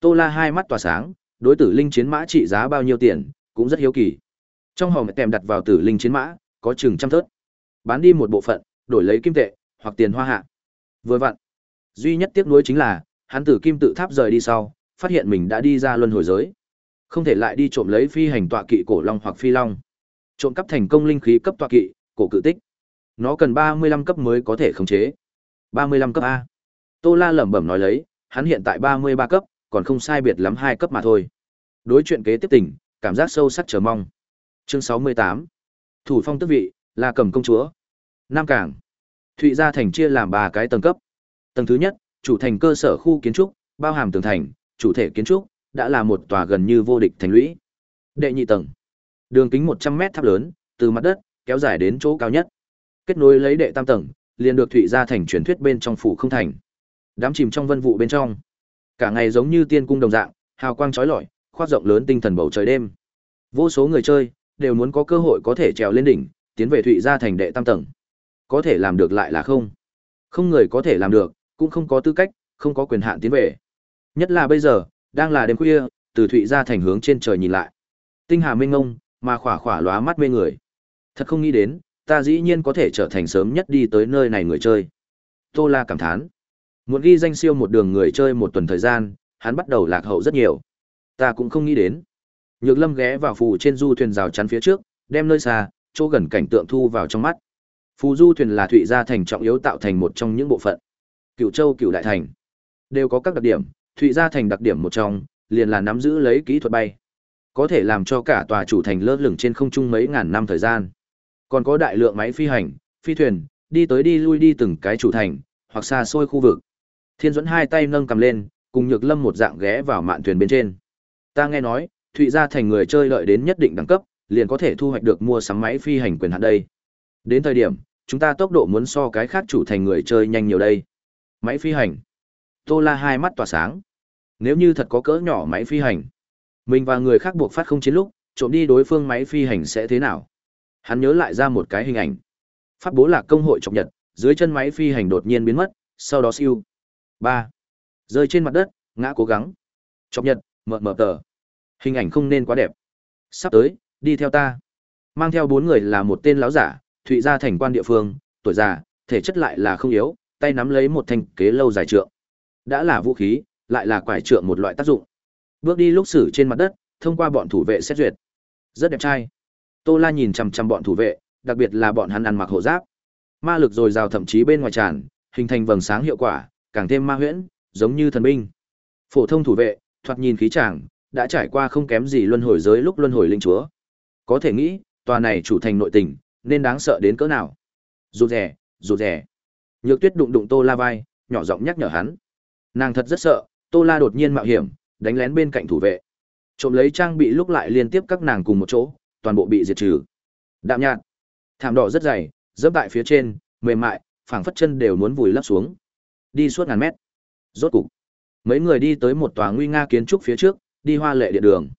Tô La hai mắt tỏa sáng, đối tử linh chiến mã trị giá bao nhiêu tiền, cũng rất hiếu kỳ. Trong hòm kèm đặt vào tử linh chiến mã, có chừng trăm thớt. Bán đi một bộ phận, đổi lấy kim tệ hoặc tiền hoa hạ. Vừa vặn. Duy nhất tiếc nuối chính là, hắn tử kim tự tháp rời đi sau, phát hiện mình đã đi ra luân hồi giới. Không thể lại đi trộm lấy phi hành tọa kỵ cổ long hoặc phi long. Trộm cắp thành công linh khí cấp tọa kỵ, cổ cự tích. Nó cần 35 cấp mới có thể khống chế. 35 cấp A. Tô La lẩm bẩm nói lấy, hắn hiện tại 33 cấp, còn không sai biệt lắm hai cấp mà thôi. Đối chuyện kế tiếp tình, cảm giác sâu sắc chờ mong. Chương 68. Thủ phong tước vị, là cầm công chúa. Nam Cảng. Thụy Gia thành chia làm ba cái tầng cấp. Tầng thứ nhất, chủ thành cơ sở khu kiến trúc, bao hàm tường thành, chủ thể kiến trúc, đã là một tòa gần như vô địch thành lũy. Đệ nhị tầng. Đường kính 100 mét tháp lớn, từ mặt đất kéo dài đến chỗ cao nhất. Kết nối lấy đệ tam tầng, liền được Thụy Gia thành truyền thuyết bên trong phủ không thành. Đám chìm trong vân vụ bên trong. Cả ngày giống như tiên cung đồng dạng, hào quang trói lọi, khoác rộng lớn tinh thần bầu trời đêm. Vô số người chơi đều muốn có cơ hội có thể trèo lên đỉnh, tiến về Thụy Gia thành đệ tam tầng. Có thể làm được lại là không. Không người có thể làm được, cũng không có tư cách, không có quyền hạn tiến về. Nhất là bây giờ, đang là đêm khuya, từ Thụy Gia thành hướng trên trời nhìn lại. Tinh hà minh ngông, mà khỏa khỏa lóa mắt mê người. Thật không nghĩ đến, ta dĩ nhiên có thể trở thành sớm nhất đi tới nơi này người chơi. Tô La cảm thán. Muốn ghi danh siêu một đường người chơi một tuần thời gian, hắn bắt đầu lạc hậu rất nhiều. Ta cũng không nghĩ đến. Nhược Lâm ghé vào phù trên du thuyền rào chắn phía trước, đem nơi xa, chỗ gần cảnh tượng thu vào trong mắt. Phù du thuyền là thụy gia thành trọng yếu tạo thành một trong những bộ phận. Cửu Châu, Cửu Đại Thành đều có các đặc điểm, thụy gia thành đặc điểm một trong, liền là nắm giữ lấy kỹ thuật bay. Có thể làm cho cả tòa chủ thành lơ lửng trên không trung mấy ngàn năm thời gian. Còn có đại lượng máy phi hành, phi thuyền, đi tới đi lui đi từng cái chủ thành, hoặc xa xôi khu vực. Thiên Duẫn hai tay nâng cầm lên, cùng Nhược Lâm một dạng ghé vào mạn thuyền bên trên. Ta nghe nói, Thụy gia thành người chơi lợi đến nhất định đẳng cấp, liền có thể thu hoạch được mua sắm máy phi hành quyền hạn đây. Đến thời điểm, chúng ta tốc độ muốn so cái khác chủ thành người chơi nhanh nhiều đây. Máy phi hành. Tô La hai mắt tỏa sáng. Nếu như thật có cỡ nhỏ máy phi hành, mình và người khác buộc phát không chiến lúc, trộm đi đối phương máy phi hành sẽ thế nào? Hắn nhớ lại ra một cái hình ảnh. Phát bố lạc công hội trọng nhật, dưới chân máy phi hành đột nhiên biến mất, sau đó siêu. Ba. Rơi trên mặt đất ngã cố gắng. Trọng nhật mờ mờ tờ. Hình ảnh không nên quá đẹp. Sắp tới đi theo ta. Mang theo bốn người là một tên láo giả thụy gia thành quan địa phương tuổi già thể chất lại là không yếu tay nắm lấy một thanh kế lâu dài trượng. Đã là vũ khí lại là quải trượng một loại tác dụng. Bước đi lúc xử trên mặt đất thông qua bọn thủ vệ xét duyệt. Rất đẹp trai tô la nhìn chằm chằm bọn thủ vệ đặc biệt là bọn hắn ăn mặc hộ giáp ma lực dồi dào thậm chí bên ngoài tràn hình thành vầng sáng hiệu quả càng thêm ma huyễn, giống như thần binh. Phổ thông thủ vệ, thoạt nhìn khí chàng, đã trải qua không kém gì luân hồi giới lúc luân hồi linh chúa. Có thể nghĩ, tòa này chủ thành nội tình, nên đáng sợ đến cỡ nào. Rụt rẻ, rụt rẻ. Nhược Tuyết đụng đụng Tô La vai, nhỏ giọng nhắc nhở hắn. Nàng thật rất sợ, Tô La đột nhiên mạo hiểm, đánh lén bên cạnh thủ vệ. Trộm lấy trang bị lúc lại liên tiếp các nàng cùng một chỗ, toàn bộ bị diệt trừ. Đạm nhạt, thảm đỏ rất dày, dẫm tại phía trên, mềm mại, phảng phất chân đều muốn vùi lấp xuống. đi suốt ngàn mét. Rốt cục, mấy người đi tới một tòa nguy nga kiến trúc phía trước, đi hoa lệ điện đường.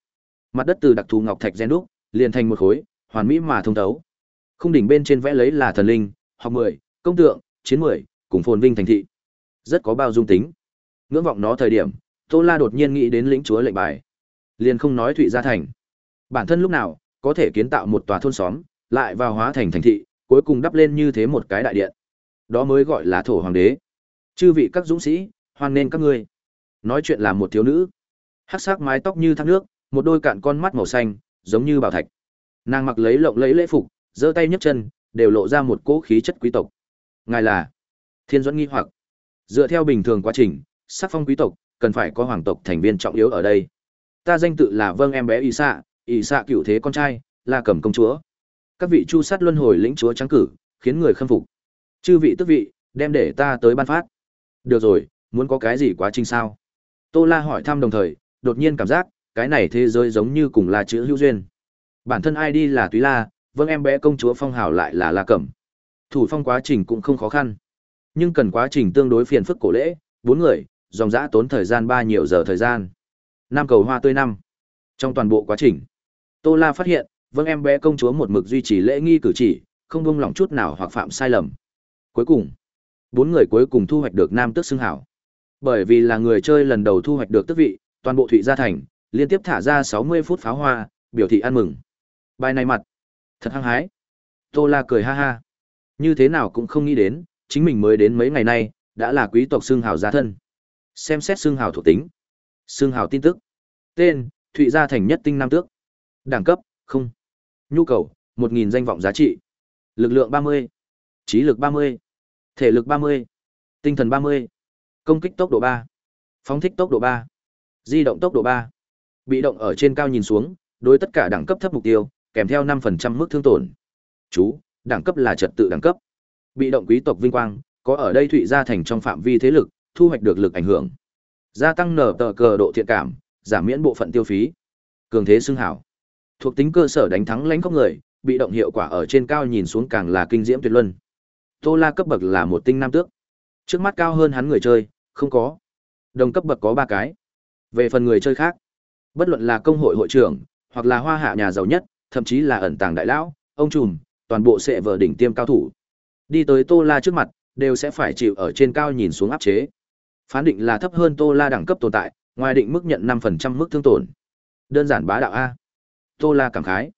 Mặt đất từ đặc thù ngọc thạch gen đúc, liền thành một khối, hoàn mỹ mà thông thấu. Khung đỉnh bên trên vẽ lấy là thần linh, học mười, công tượng, chiến mười, cùng phồn vinh thành thị. Rất có bao dung tính. Ngưỡng vọng nó thời điểm, Tô La đột nhiên nghĩ đến lĩnh chúa lệnh bài. Liền không nói Thụy Gia thành. Bản thân lúc nào có thể kiến tạo một tòa thôn xóm, lại vào hóa thành thành thị, cuối cùng đắp lên như thế một cái đại điện. Đó mới gọi là thổ hoàng đế. Chư vị các dũng sĩ, hoan nên các ngươi. Nói chuyện là một thiếu nữ, hắc sắc mái tóc như thác nước, một đôi cạn con mắt màu xanh, giống như bảo thạch. Nàng mặc lấy lộng lẫy lễ phục, giơ tay nhấc chân, đều lộ ra một cỗ khí chất quý tộc. Ngài là? Thiên Duẫn nghi hoặc. Dựa theo bình thường quá trình, sắc phong quý tộc, cần phải có hoàng tộc thành viên trọng yếu ở đây. Ta danh tự là Vâng em bé Y Sa, ỷ xạ cựu thế con trai, là Cẩm công chúa. Các vị chu sát luân hồi lĩnh chúa trắng cử, khiến người khâm phục. Chư vị tức vị, đem để ta tới ban phát. Được rồi, muốn có cái gì quá trình sao? Tô La hỏi thăm đồng thời, đột nhiên cảm giác, cái này thế giới giống như cùng là chữ hữu duyên. Bản thân ai đi là Túy La, vâng em bé công chúa phong hào lại là La Cẩm. Thủ phong quá trình cũng không khó khăn, nhưng cần quá trình tương đối phiền phức cổ lễ, bốn người, dòng dã tốn thời gian ba nhiều giờ thời gian. Năm cầu hoa tươi năm. Trong toàn bộ quá trình, Tô La phát hiện, vâng em bé công chúa một mực duy trì lễ nghi cử chỉ, không buông lỏng chút nào hoặc phạm sai lầm. Cuối cùng, bốn người cuối cùng thu hoạch được nam tước xưng hảo. Bởi vì là người chơi lần đầu thu hoạch được tước vị, toàn bộ Thụy Gia Thành liên tiếp thả ra 60 phút pháo hoa, biểu thị ăn mừng. Bài này mặt, thật hăng hái. Tô La cười ha ha. Như thế nào cũng không nghĩ đến, chính mình mới đến mấy ngày nay, đã là quý tộc xưng hào gia thân. Xem xét xưng hào thuộc tính. Xưng hào tin tức. Tên, Thụy Gia Thành nhất tinh nam tước. Đẳng cấp, không. Nhu cầu, 1.000 danh vọng giá trị. Lực lượng 30. Trí lực 30. Thể lực 30. Tinh thần 30. Công kích tốc độ 3. Phóng thích tốc độ 3. Di động tốc độ 3. Bị động ở trên cao nhìn xuống, đối tất cả đẳng cấp thấp mục tiêu, kèm theo 5% mức thương tổn. Chú, đẳng cấp là trật tự đẳng cấp. Bị động quý tộc vinh quang, có ở đây Thụy Gia Thành trong phạm vi thế lực, thu hoạch được lực ảnh hưởng. Gia tăng nở tờ cờ độ thiện cảm, giảm miễn bộ phận tiêu phí. Cường thế xưng hảo. Thuộc tính cơ sở đánh thắng lãnh khốc người, bị động hiệu quả ở trên cao nhìn xuống càng là kinh diễm tuyệt luân. Tô La cấp bậc là một tinh nam tước. Trước mắt cao hơn hắn người chơi, không có. Đồng cấp bậc có ba cái. Về phần người chơi khác, bất luận là công hội hội trưởng, hoặc là hoa hạ nhà giàu nhất, thậm chí là ẩn tàng đại lão, ông trùm, toàn bộ sẽ vờ đỉnh tiêm cao thủ. Đi tới Tô La trước mặt, đều sẽ phải chịu ở trên cao nhìn xuống áp chế. Phán định là thấp hơn Tô La đẳng cấp tồn tại, ngoài định mức nhận 5% mức thương tổn. Đơn giản bá đạo a. Tô La cảm khái.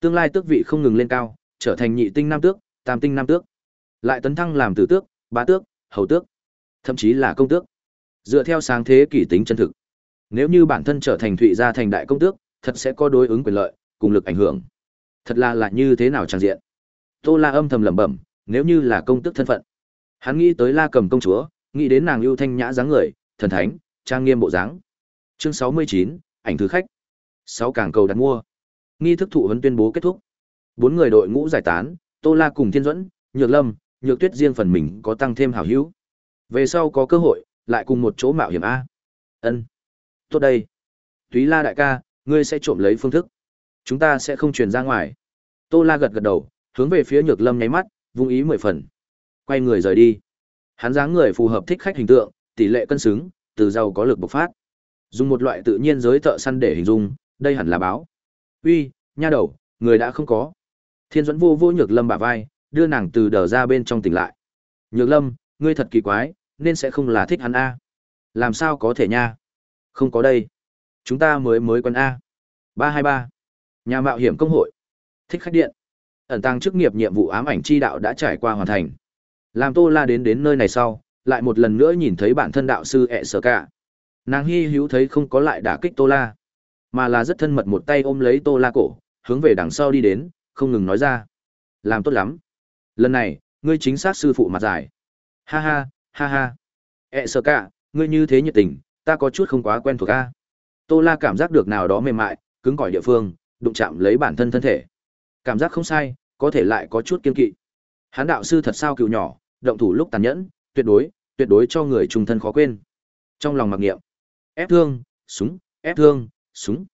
Tương lai tước vị không ngừng lên cao, trở thành nhị tinh nam tước, tam tinh nam tước. Lại tấn thăng làm tử tước, bá tước, hầu tước, thậm chí là công tước. Dựa theo sáng thế kỷ tính chân thực. Nếu như bản thân trở thành Thụy gia thành đại công tước, thật sẽ có đối ứng quyền lợi, cùng lực ảnh hưởng. Thật là là như thế nào trang diện. Tô La âm thầm lẩm bẩm, nếu như là công tước thân phận. Hắn nghĩ tới La Cầm công chúa, nghĩ đến nàng ưu thanh nhã dáng người, thần thánh, trang nghiêm bộ dáng. Chương 69, ảnh thứ khách. Sáu càng cầu đặt mua. Nghi thức thụ huấn tuyên bố kết thúc. Bốn người đội ngũ giải tán, Tô La cùng Thiên Duẫn, Nhược Lâm, Nhược Tuyết riêng phần mình có tăng thêm hảo hữu. Về sau có cơ hội, lại cùng một chỗ mạo hiểm a. Ân. Tốt đây. Túy La đại ca, ngươi sẽ trộm lấy phương thức. Chúng ta sẽ không truyền ra ngoài. Tô La gật gật đầu, hướng về phía Nhược Lâm nháy mắt, vung ý mười phần. Quay người rời đi. Hắn dáng người phù hợp thích khách hình tượng, tỷ lệ cân xứng, từ giàu có lực bộc phát. Dùng một loại tự nhiên giới thợ săn để hình dung, đây hẳn là báo. Uy, nha đầu, người đã không có. Thiên Duẫn vô vô Nhược Lâm bả vai, đưa nàng từ đờ ra bên trong tỉnh lại. Nhược Lâm, ngươi thật kỳ quái, nên sẽ không là thích hắn a. Làm sao có thể nha? Không có đây. Chúng ta mới mới quân a. Ba hai ba. Nhà mạo hiểm công hội. Thích khách điện. Ẩn tăng chức nghiệp nhiệm vụ ám ảnh chi đạo đã trải qua hoàn thành. Làm Tô La đến đến nơi này sau, lại một lần nữa nhìn thấy bản thân đạo sư ẹ sở cả. Nàng hy hữu thấy không có lại đả kích Tô La, mà là rất thân mật một tay ôm lấy Tô La cổ, hướng về đằng sau đi đến, không ngừng nói ra. Làm tốt lắm. Lần này, ngươi chính xác sư phụ mặt dài. Ha ha, ha ha. ẹ sợ cả, ngươi như thế nhiệt tình, ta có chút không quá quen thuộc a. Tô La cảm giác được nào đó mềm mại, cứng cỏi địa phương, đụng chạm lấy bản thân thân thể. Cảm giác không sai, có thể lại có chút kiên kỵ. Hán đạo sư thật sao cựu nhỏ, động thủ lúc tàn nhẫn, tuyệt đối, tuyệt đối cho người trung thân khó quên. Trong lòng mặc niệm, ép thương, súng, ép thương, súng.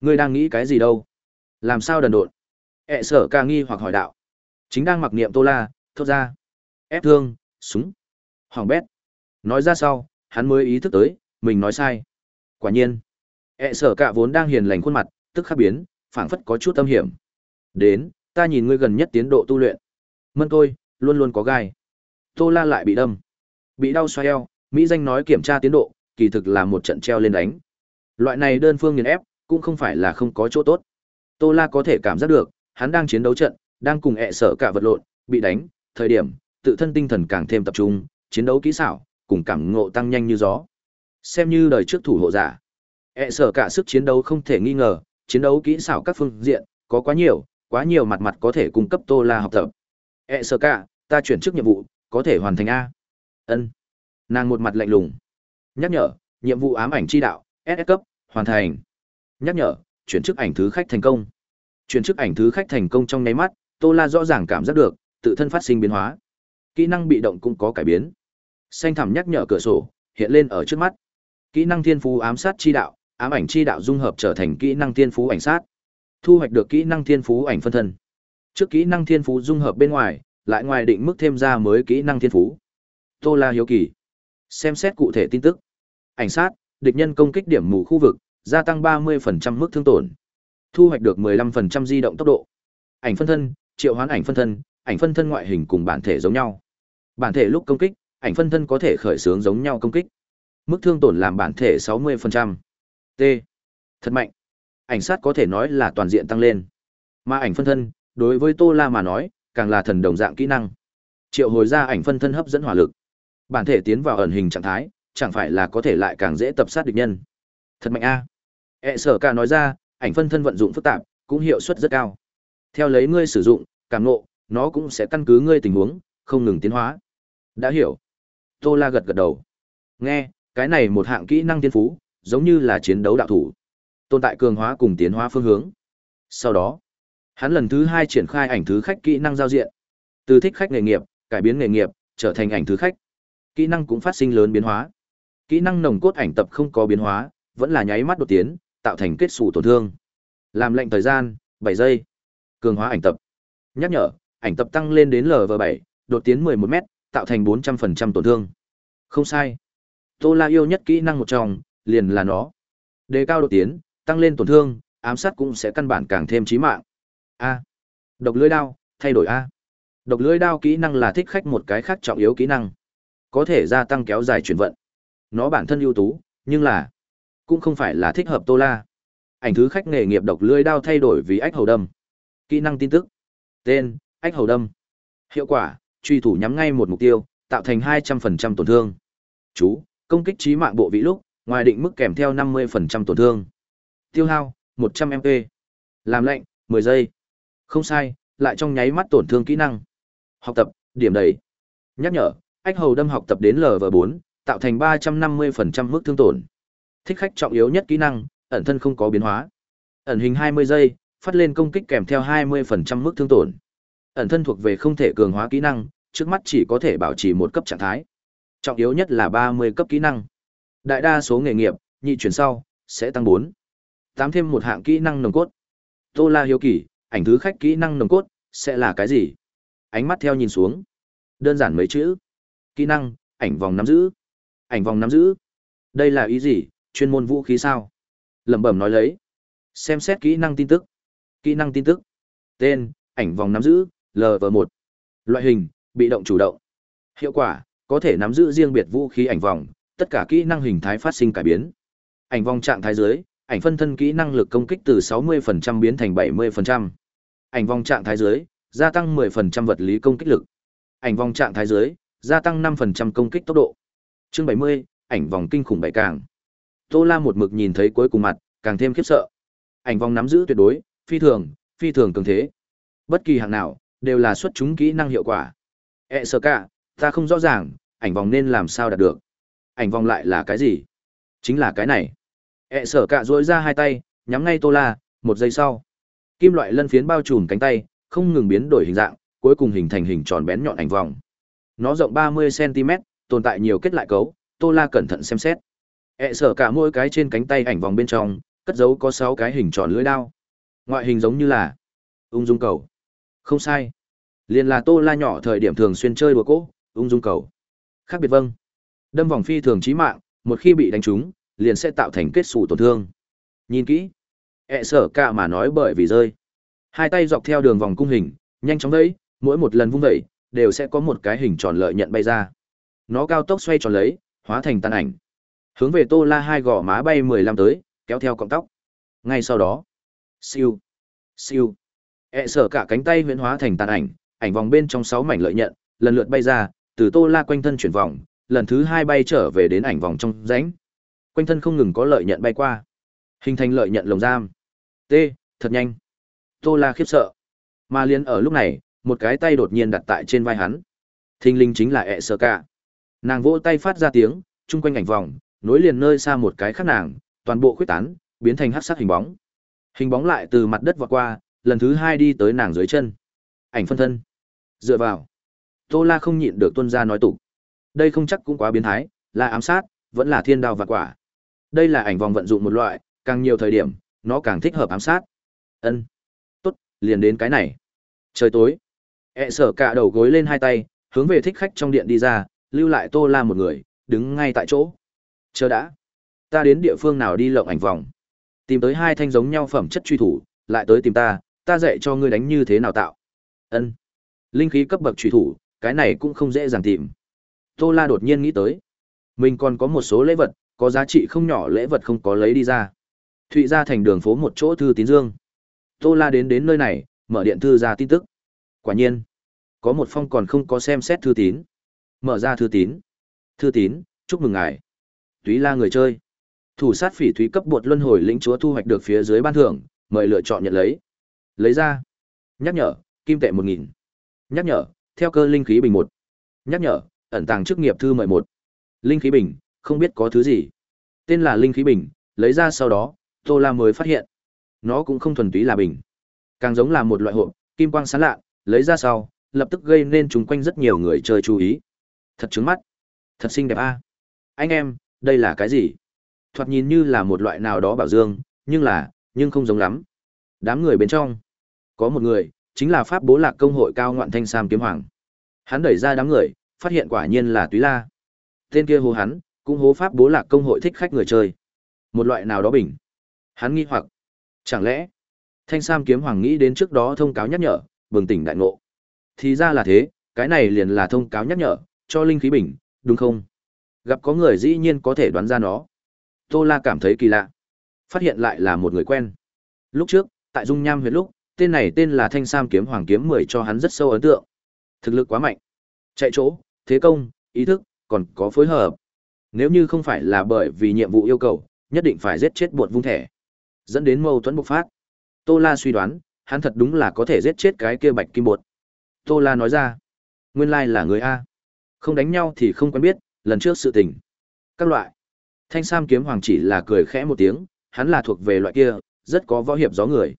Ngươi đang nghĩ cái gì đâu? Làm sao đần độn? ẹ sở ca nghi hoặc hỏi đạo. Chính đang mặc niệm tô la, thốt ra. Ép thương, súng. Hoàng bét. Nói ra sau, hắn mới ý thức tới, mình nói sai. Quả nhiên, ẹ sở cả vốn đang hiền lành khuôn mặt, tức khắc biến, phảng phất có chút tâm hiểm. Đến, ta nhìn ngươi gần nhất tiến độ tu luyện. Mân tôi, luôn luôn có gai. Tô La lại bị đâm. Bị đau xoay eo, Mỹ danh nói kiểm tra tiến độ, kỳ thực là một trận treo lên đánh. Loại này đơn phương nghiền ép, cũng không phải là không có chỗ tốt. Tô La có thể cảm giác được, hắn đang chiến đấu trận, đang cùng ẹ sở cả vật lộn, bị đánh, thời điểm, tự thân tinh thần càng thêm tập trung, chiến đấu kỹ xảo, cùng cảm ngộ tăng nhanh như gió. Xem như đời trước thủ hộ giả. ẹ sở cả sức chiến đấu không thể nghi ngờ, chiến đấu kỹ xảo các phương diện, có quá nhiều, quá nhiều mặt mặt có thể cung cấp Tô La học tập. ẹ sở cả, ta chuyển chức nhiệm vụ, có thể hoàn thành A. ân Nàng một mặt lạnh lùng. Nhắc nhở, nhiệm vụ ám ảnh chi đạo, SS cấp, hoàn thành. Nhắc nhở, chuyển chức ảnh thứ khách thành công. Chuyển chức ảnh thứ khách thành công trong nháy mắt, Tô La rõ ràng cảm giác được, tự thân phát sinh biến hóa. Kỹ năng bị động cũng có cải biến. Xanh thẳm nhắc nhở cửa sổ, hiện lên ở trước mắt. Kỹ năng thiên phú ám sát chi đạo, ám ảnh chi đạo dung hợp trở thành kỹ năng thiên phú ảnh sát. Thu hoạch được kỹ năng thiên phú ảnh phân thân. Trước kỹ năng thiên phú dung hợp bên ngoài, lại ngoài định mức thêm ra mới kỹ năng thiên phú. Tô La hiếu kỳ. Xem xét cụ thể tin tức. Ảnh sát, địch nhân công kích điểm mù khu vực, gia tăng 30% mức thương tổn. Thu hoạch được 15% di động tốc độ. Ảnh phân thân, triệu hoán ảnh phân thân, ảnh phân thân ngoại hình cùng bản thể giống nhau. Bản thể lúc công kích, ảnh phân thân có thể khởi xướng giống nhau công kích. Mức thương tổn làm bản thể 60%. T. Thật mạnh. Ảnh sát có thể nói là toàn diện tăng lên. Mà ảnh phân thân, đối với Tô La mà nói, càng là thần đồng dạng kỹ năng. Triệu hồi ra ảnh phân thân hấp dẫn hỏa lực. Bản thể tiến vào ẩn hình trạng thái, chẳng phải là có thể lại càng dễ tập sát địch nhân. Thật mạnh a. E sở ca nói ra, ảnh phân thân vận dụng phức tạp, cũng hiệu suất rất cao. Theo lấy ngươi sử dụng, càng ngộ, nó cũng sẽ căn cứ ngươi tình huống, không ngừng tiến hóa. Đã hiểu. Tô La gật gật đầu. Nghe, cái này một hạng kỹ năng tiên phú, giống như là chiến đấu đạo thủ. Tồn tại cường hóa cùng tiến hóa phương hướng. Sau đó, hắn lần thứ hai triển khai ảnh thứ khách kỹ năng giao diện. Từ thích khách nghề nghiệp, cải biến nghề nghiệp, trở thành ảnh thứ khách. Kỹ năng cũng phát sinh lớn biến hóa. Kỹ năng nồng cốt ảnh tập không có biến hóa, vẫn là nháy mắt đột tiến, tạo thành kết xù tổn thương. Làm lệnh thời gian, 7 giây. Cường hóa ảnh tập. Nhắc nhở, ảnh tập tăng lên đến LV7, đột tiến 11 m tạo thành 400% tổn thương. Không sai. Tô La yêu nhất kỹ năng một trong, liền là nó. Đề cao đột tiến, tăng lên tổn thương, ám sát cũng sẽ căn bản càng thêm chí mạng. A. Độc lưỡi đao, thay đổi A. Độc lưỡi đao kỹ năng là thích khách một cái khác trọng yếu kỹ năng. Có thể gia tăng kéo dài chuyển vận. Nó bản thân ưu tú, nhưng là cũng không phải là thích hợp Tô La. Ảnh thứ khách nghề nghiệp độc lưỡi đao thay đổi vì ách hầu đâm. Kỹ năng tin tức. Tên: Ách hầu đâm. Hiệu quả: truy thủ nhắm ngay một mục tiêu, tạo thành 200% tổn thương. Chú: công kích trí mạng bộ vị lúc, ngoài định mức kèm theo 50% tổn thương. Tiêu hao: 100 MP. Làm lệnh: 10 giây. Không sai, lại trong nháy mắt tổn thương kỹ năng. Học tập: điểm đầy. Nhắc nhở: Ách hầu đâm học tập đến LV4, tạo thành 350% mức thương tổn. Thích khách trọng yếu nhất kỹ năng, ẩn thân không có biến hóa. Ẩn hình 20 giây, phát lên công kích kèm theo 20% mức thương tổn. Ẩn thân thuộc về không thể cường hóa kỹ năng, trước mắt chỉ có thể bảo trì một cấp trạng thái. Trọng yếu nhất là 30 cấp kỹ năng. Đại đa số nghề nghiệp, nhị chuyển sau, sẽ tăng 4. Tám thêm một hạng kỹ năng nồng cốt. Tô La hiếu kỳ, ảnh thứ khách kỹ năng nồng cốt, sẽ là cái gì? Ánh mắt theo nhìn xuống. Đơn giản mấy chữ. Kỹ năng, ảnh vòng nắm giữ. Ảnh vòng nắm giữ. Đây là ý gì, chuyên môn vũ khí sao? Lẩm bẩm nói lấy. Xem xét kỹ năng tin tức. Kỹ năng tin tức. Tên, ảnh vòng nắm giữ, LV1. Loại hình, bị động chủ động. Hiệu quả, có thể nắm giữ riêng biệt vũ khí ảnh vòng, tất cả kỹ năng hình thái phát sinh cải biến. Ảnh vòng trạng thái dưới, ảnh phân thân kỹ năng lực công kích từ 60% biến thành 70%. Ảnh vòng trạng thái dưới, gia tăng 10% vật lý công kích lực. Ảnh vòng trạng thái dưới, gia tăng 5% công kích tốc độ. Chương 70, ảnh vòng kinh khủng bảy càng. Tô La một mực nhìn thấy cuối cùng mặt, càng thêm khiếp sợ. Ảnh vòng nắm giữ tuyệt đối, phi thường, phi thường cường thế. Bất kỳ hạng nào, đều là xuất chúng kỹ năng hiệu quả. E sơ cả, ta không rõ ràng, ảnh vòng nên làm sao đạt được. Ảnh vòng lại là cái gì? Chính là cái này. E sợ cả duỗi ra hai tay, nhắm ngay Tô La, một giây sau. Kim loại lân phiến bao trùm cánh tay, không ngừng biến đổi hình dạng, cuối cùng hình thành hình tròn bén nhọn ảnh vòng. Nó rộng 30cm, tồn tại nhiều kết lại cấu, Tô La cẩn thận xem xét. E sở cả mỗi cái trên cánh tay ảnh vòng bên trong, cất giấu có sáu cái hình tròn lưỡi đao. Ngoại hình giống như là ung dung cầu. Không sai. Liền là Tô La nhỏ thời điểm thường xuyên chơi đùa cỗ, ung dung cầu. Khác biệt vâng. Đâm vòng phi thường chí mạng, một khi bị đánh trúng, liền sẽ tạo thành kết xù tổn thương. Nhìn kỹ. ẹ sở cả mà nói bởi vì rơi. Hai tay dọc theo đường vòng cung hình, nhanh chóng đấy, mỗi một lần vung vẩy, đều sẽ có một cái hình tròn lợi nhận bay ra. Nó cao tốc xoay tròn lấy, hóa thành tàn ảnh. Hướng về Tô La hai gò má bay 15 tới, kéo theo cọng tóc. Ngay sau đó, siêu, siêu, e ẹ sở cả cánh tay huyễn hóa thành tàn ảnh, ảnh vòng bên trong sáu mảnh lợi nhận, lần lượt bay ra, từ Tô La quanh thân chuyển vòng, lần thứ hai bay trở về đến ảnh vòng trong rãnh. Quanh thân không ngừng có lợi nhận bay qua, hình thành lợi nhận lồng giam. T, thật nhanh. Tô La khiếp sợ. Mà liền ở lúc này, một cái tay đột nhiên đặt tại trên vai hắn. Thinh linh chính là e ẹ sở cả. Nàng vỗ tay phát ra tiếng, chung quanh ảnh vòng, nối liền nơi xa một cái khác nàng, toàn bộ khuyết tán, biến thành hắc sắc hình bóng. Hình bóng lại từ mặt đất vọt qua, lần thứ hai đi tới nàng dưới chân. Ảnh phân thân. Dựa vào. Tô La không nhịn được tuân ra nói tục. Đây không chắc cũng quá biến thái, là ám sát, vẫn là thiên đao và quả. Đây là ảnh vòng vận dụng một loại, càng nhiều thời điểm, nó càng thích hợp ám sát. Ân. Tốt, liền đến cái này. Trời tối. E sở cả đầu gối lên hai tay, hướng về thích khách trong điện đi ra, lưu lại Tô La một người, đứng ngay tại chỗ. Chờ đã. Ta đến địa phương nào đi lộng ảnh vòng. Tìm tới hai thanh giống nhau phẩm chất truy thủ, lại tới tìm ta, ta dạy cho ngươi đánh như thế nào tạo. Ân. Linh khí cấp bậc truy thủ, cái này cũng không dễ dàng tìm. Tô La đột nhiên nghĩ tới. Mình còn có một số lễ vật, có giá trị không nhỏ lễ vật không có lấy đi ra. Thụy ra thành đường phố một chỗ thư tín dương. Tô La đến đến nơi này, mở điện thư ra tin tức. Quả nhiên, có một phong còn không có xem xét thư tín. Mở ra thư tín. Thư tín, chúc mừng ngài. Túy la người chơi. Thủ sát phỉ thúy cấp bột luân hồi lĩnh chúa thu hoạch được phía dưới ban thưởng, mời lựa chọn nhận lấy. Lấy ra. Nhắc nhở, kim tệ một nghìn Nhắc nhở, theo cơ linh khí bình một Nhắc nhở, ẩn tàng chức nghiệp thư mời một Linh khí bình, không biết có thứ gì. Tên là linh khí bình, lấy ra sau đó, Tô La mới phát hiện. Nó cũng không thuần túy là bình. Càng giống là một loại hộp, kim quang sáng lạ, lấy ra sau, lập tức gây nên chúng quanh rất nhiều người chơi chú ý. Thật trứng mắt. Thật xinh đẹp a. Anh em, đây là cái gì? Thoạt nhìn như là một loại nào đó bảo dương, nhưng là, nhưng không giống lắm. Đám người bên trong, có một người, chính là Pháp Bố Lạc Công hội cao ngoạn thanh sam kiếm hoàng. Hắn đẩy ra đám người, phát hiện quả nhiên là Túy La. Tên kia hô hắn, cũng hố Pháp Bố Lạc Công hội thích khách người chơi. Một loại nào đó bình. Hắn nghi hoặc, chẳng lẽ Thanh Sam kiếm hoàng nghĩ đến trước đó thông cáo nhắc nhở, bừng tỉnh đại ngộ. Thì ra là thế, cái này liền là thông cáo nhắc nhở, cho linh khí bình, đúng không? Gặp có người dĩ nhiên có thể đoán ra nó. Tô La cảm thấy kỳ lạ. Phát hiện lại là một người quen. Lúc trước, tại Dung Nham huyệt lúc, tên này tên là Thanh Sam kiếm hoàng kiếm 10 cho hắn rất sâu ấn tượng. Thực lực quá mạnh. Chạy chỗ, thế công, ý thức, còn có phối hợp. Nếu như không phải là bởi vì nhiệm vụ yêu cầu, nhất định phải giết chết bột vung thẻ. Dẫn đến mâu thuẫn bộc phát. Tô La suy đoán, hắn thật đúng là có thể giết chết cái kia bạch kim bột. Tô La nói ra, nguyên lai là người A. Không đánh nhau thì không quen biết, lần trước sự tình. Các loại. Thanh Sam kiếm hoàng chỉ là cười khẽ một tiếng, hắn là thuộc về loại kia, rất có võ hiệp gió người.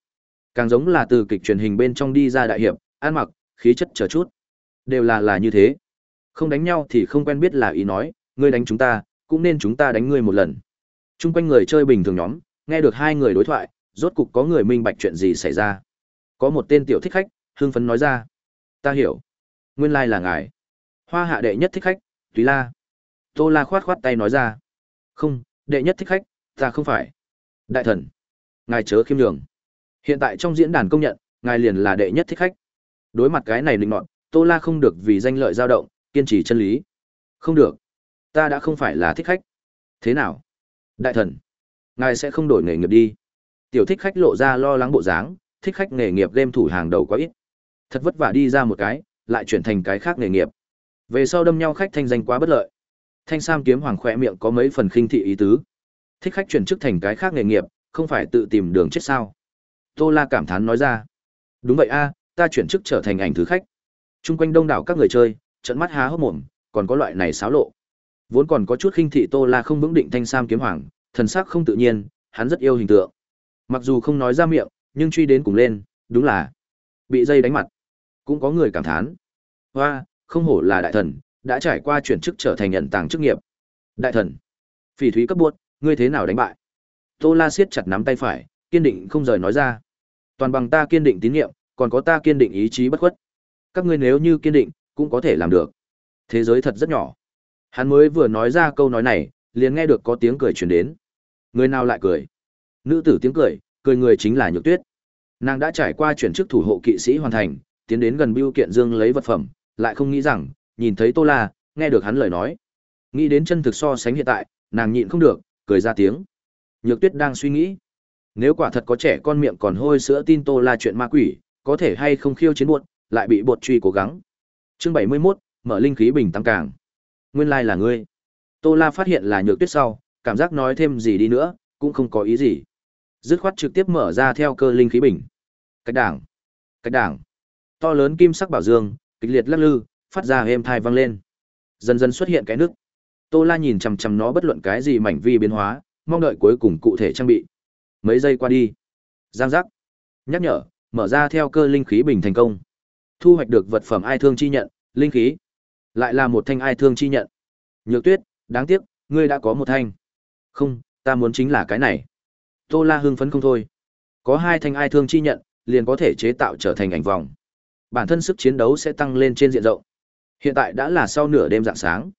Càng giống là từ kịch truyền hình bên trong đi ra đại hiệp, ăn mặc, khí chất chờ chút. Đều là là như thế. Không đánh nhau thì không quen biết là ý nói, ngươi đánh chúng ta, cũng nên chúng ta đánh ngươi một lần. Trung quanh người chơi bình thường nhóm, nghe được hai người đối thoại, rốt cục có người minh bạch chuyện gì xảy ra. Có một tên tiểu thích khách, hưng phấn nói ra. Ta hiểu. Nguyên lai là ngài. Hoa hạ đệ nhất thích khách, Túy La. Tô La khoát khoát tay nói ra. Không, đệ nhất thích khách, ta không phải. Đại thần. Ngài chớ khiêm nhường. Hiện tại trong diễn đàn công nhận, ngài liền là đệ nhất thích khách. Đối mặt cái này định nọt, Tô La không được vì danh lợi dao động, kiên trì chân lý. Không được. Ta đã không phải là thích khách. Thế nào? Đại thần. Ngài sẽ không đổi nghề nghiệp đi. Tiểu thích khách lộ ra lo lắng bộ dáng, thích khách nghề nghiệp game thủ hàng đầu quá ít. Thật vất vả đi ra một cái, lại chuyển thành cái khác nghề nghiệp. Về sau đâm nhau khách thanh danh quá bất lợi. Thanh Sam kiếm hoàng khỏe miệng có mấy phần khinh thị ý tứ. Thích khách chuyển chức thành cái khác nghề nghiệp, không phải tự tìm đường chết sao? Tô La cảm thán nói ra. Đúng vậy a, ta chuyển chức trở thành ảnh thứ khách. Trung quanh đông đảo các người chơi, trận mắt há hốc mồm, còn có loại này xáo lộ. Vốn còn có chút khinh thị Tô La không vững định Thanh Sam kiếm hoàng, thần sắc không tự nhiên, hắn rất yêu hình tượng. Mặc dù không nói ra miệng, nhưng truy đến cùng lên, đúng là bị dây đánh mặt. Cũng có người cảm thán. Hoa, không hổ là đại thần, đã trải qua chuyển chức trở thành nhận tàng chức nghiệp. Đại thần, phỉ thúy cấp buốt, ngươi thế nào đánh bại? Tô La siết chặt nắm tay phải, kiên định không rời nói ra. Toàn bằng ta kiên định tín nhiệm, còn có ta kiên định ý chí bất khuất. Các ngươi nếu như kiên định, cũng có thể làm được. Thế giới thật rất nhỏ. Hắn mới vừa nói ra câu nói này, liền nghe được có tiếng cười truyền đến. Người nào lại cười? Nữ tử tiếng cười, cười người chính là Nhược Tuyết. Nàng đã trải qua chuyển chức thủ hộ kỵ sĩ hoàn thành, tiến đến gần Bưu Kiện Dương lấy vật phẩm, lại không nghĩ rằng, nhìn thấy Tô La, nghe được hắn lời nói. Nghĩ đến chân thực so sánh hiện tại, nàng nhịn không được, cười ra tiếng. Nhược Tuyết đang suy nghĩ, nếu quả thật có trẻ con miệng còn hôi sữa tin Tô La chuyện ma quỷ, có thể hay không khiêu chiến buột, lại bị bột truy cố gắng. Chương 71, mở linh khí bình tăng càng. Nguyên lai là ngươi. Tô La phát hiện là Nhược Tuyết sau, cảm giác nói thêm gì đi nữa, cũng không có ý gì. Dứt khoát trực tiếp mở ra theo cơ linh khí bình. Cách đảng. Cách đảng. To lớn kim sắc bảo dương, kịch liệt lắc lư, phát ra êm thai vang lên. Dần dần xuất hiện cái nước. Tô La nhìn chằm chằm nó bất luận cái gì mảnh vi biến hóa, mong đợi cuối cùng cụ thể trang bị. Mấy giây qua đi. Giang giác. Nhắc nhở, mở ra theo cơ linh khí bình thành công. Thu hoạch được vật phẩm ai thương chi nhận, linh khí. Lại là một thanh ai thương chi nhận. Nhược Tuyết, đáng tiếc, ngươi đã có một thanh. Không, ta muốn chính là cái này. Tô La hưng phấn không thôi. Có hai thanh ai thương chi nhận, liền có thể chế tạo trở thành ảnh vòng. Bản thân sức chiến đấu sẽ tăng lên trên diện rộng. Hiện tại đã là sau nửa đêm dạng sáng.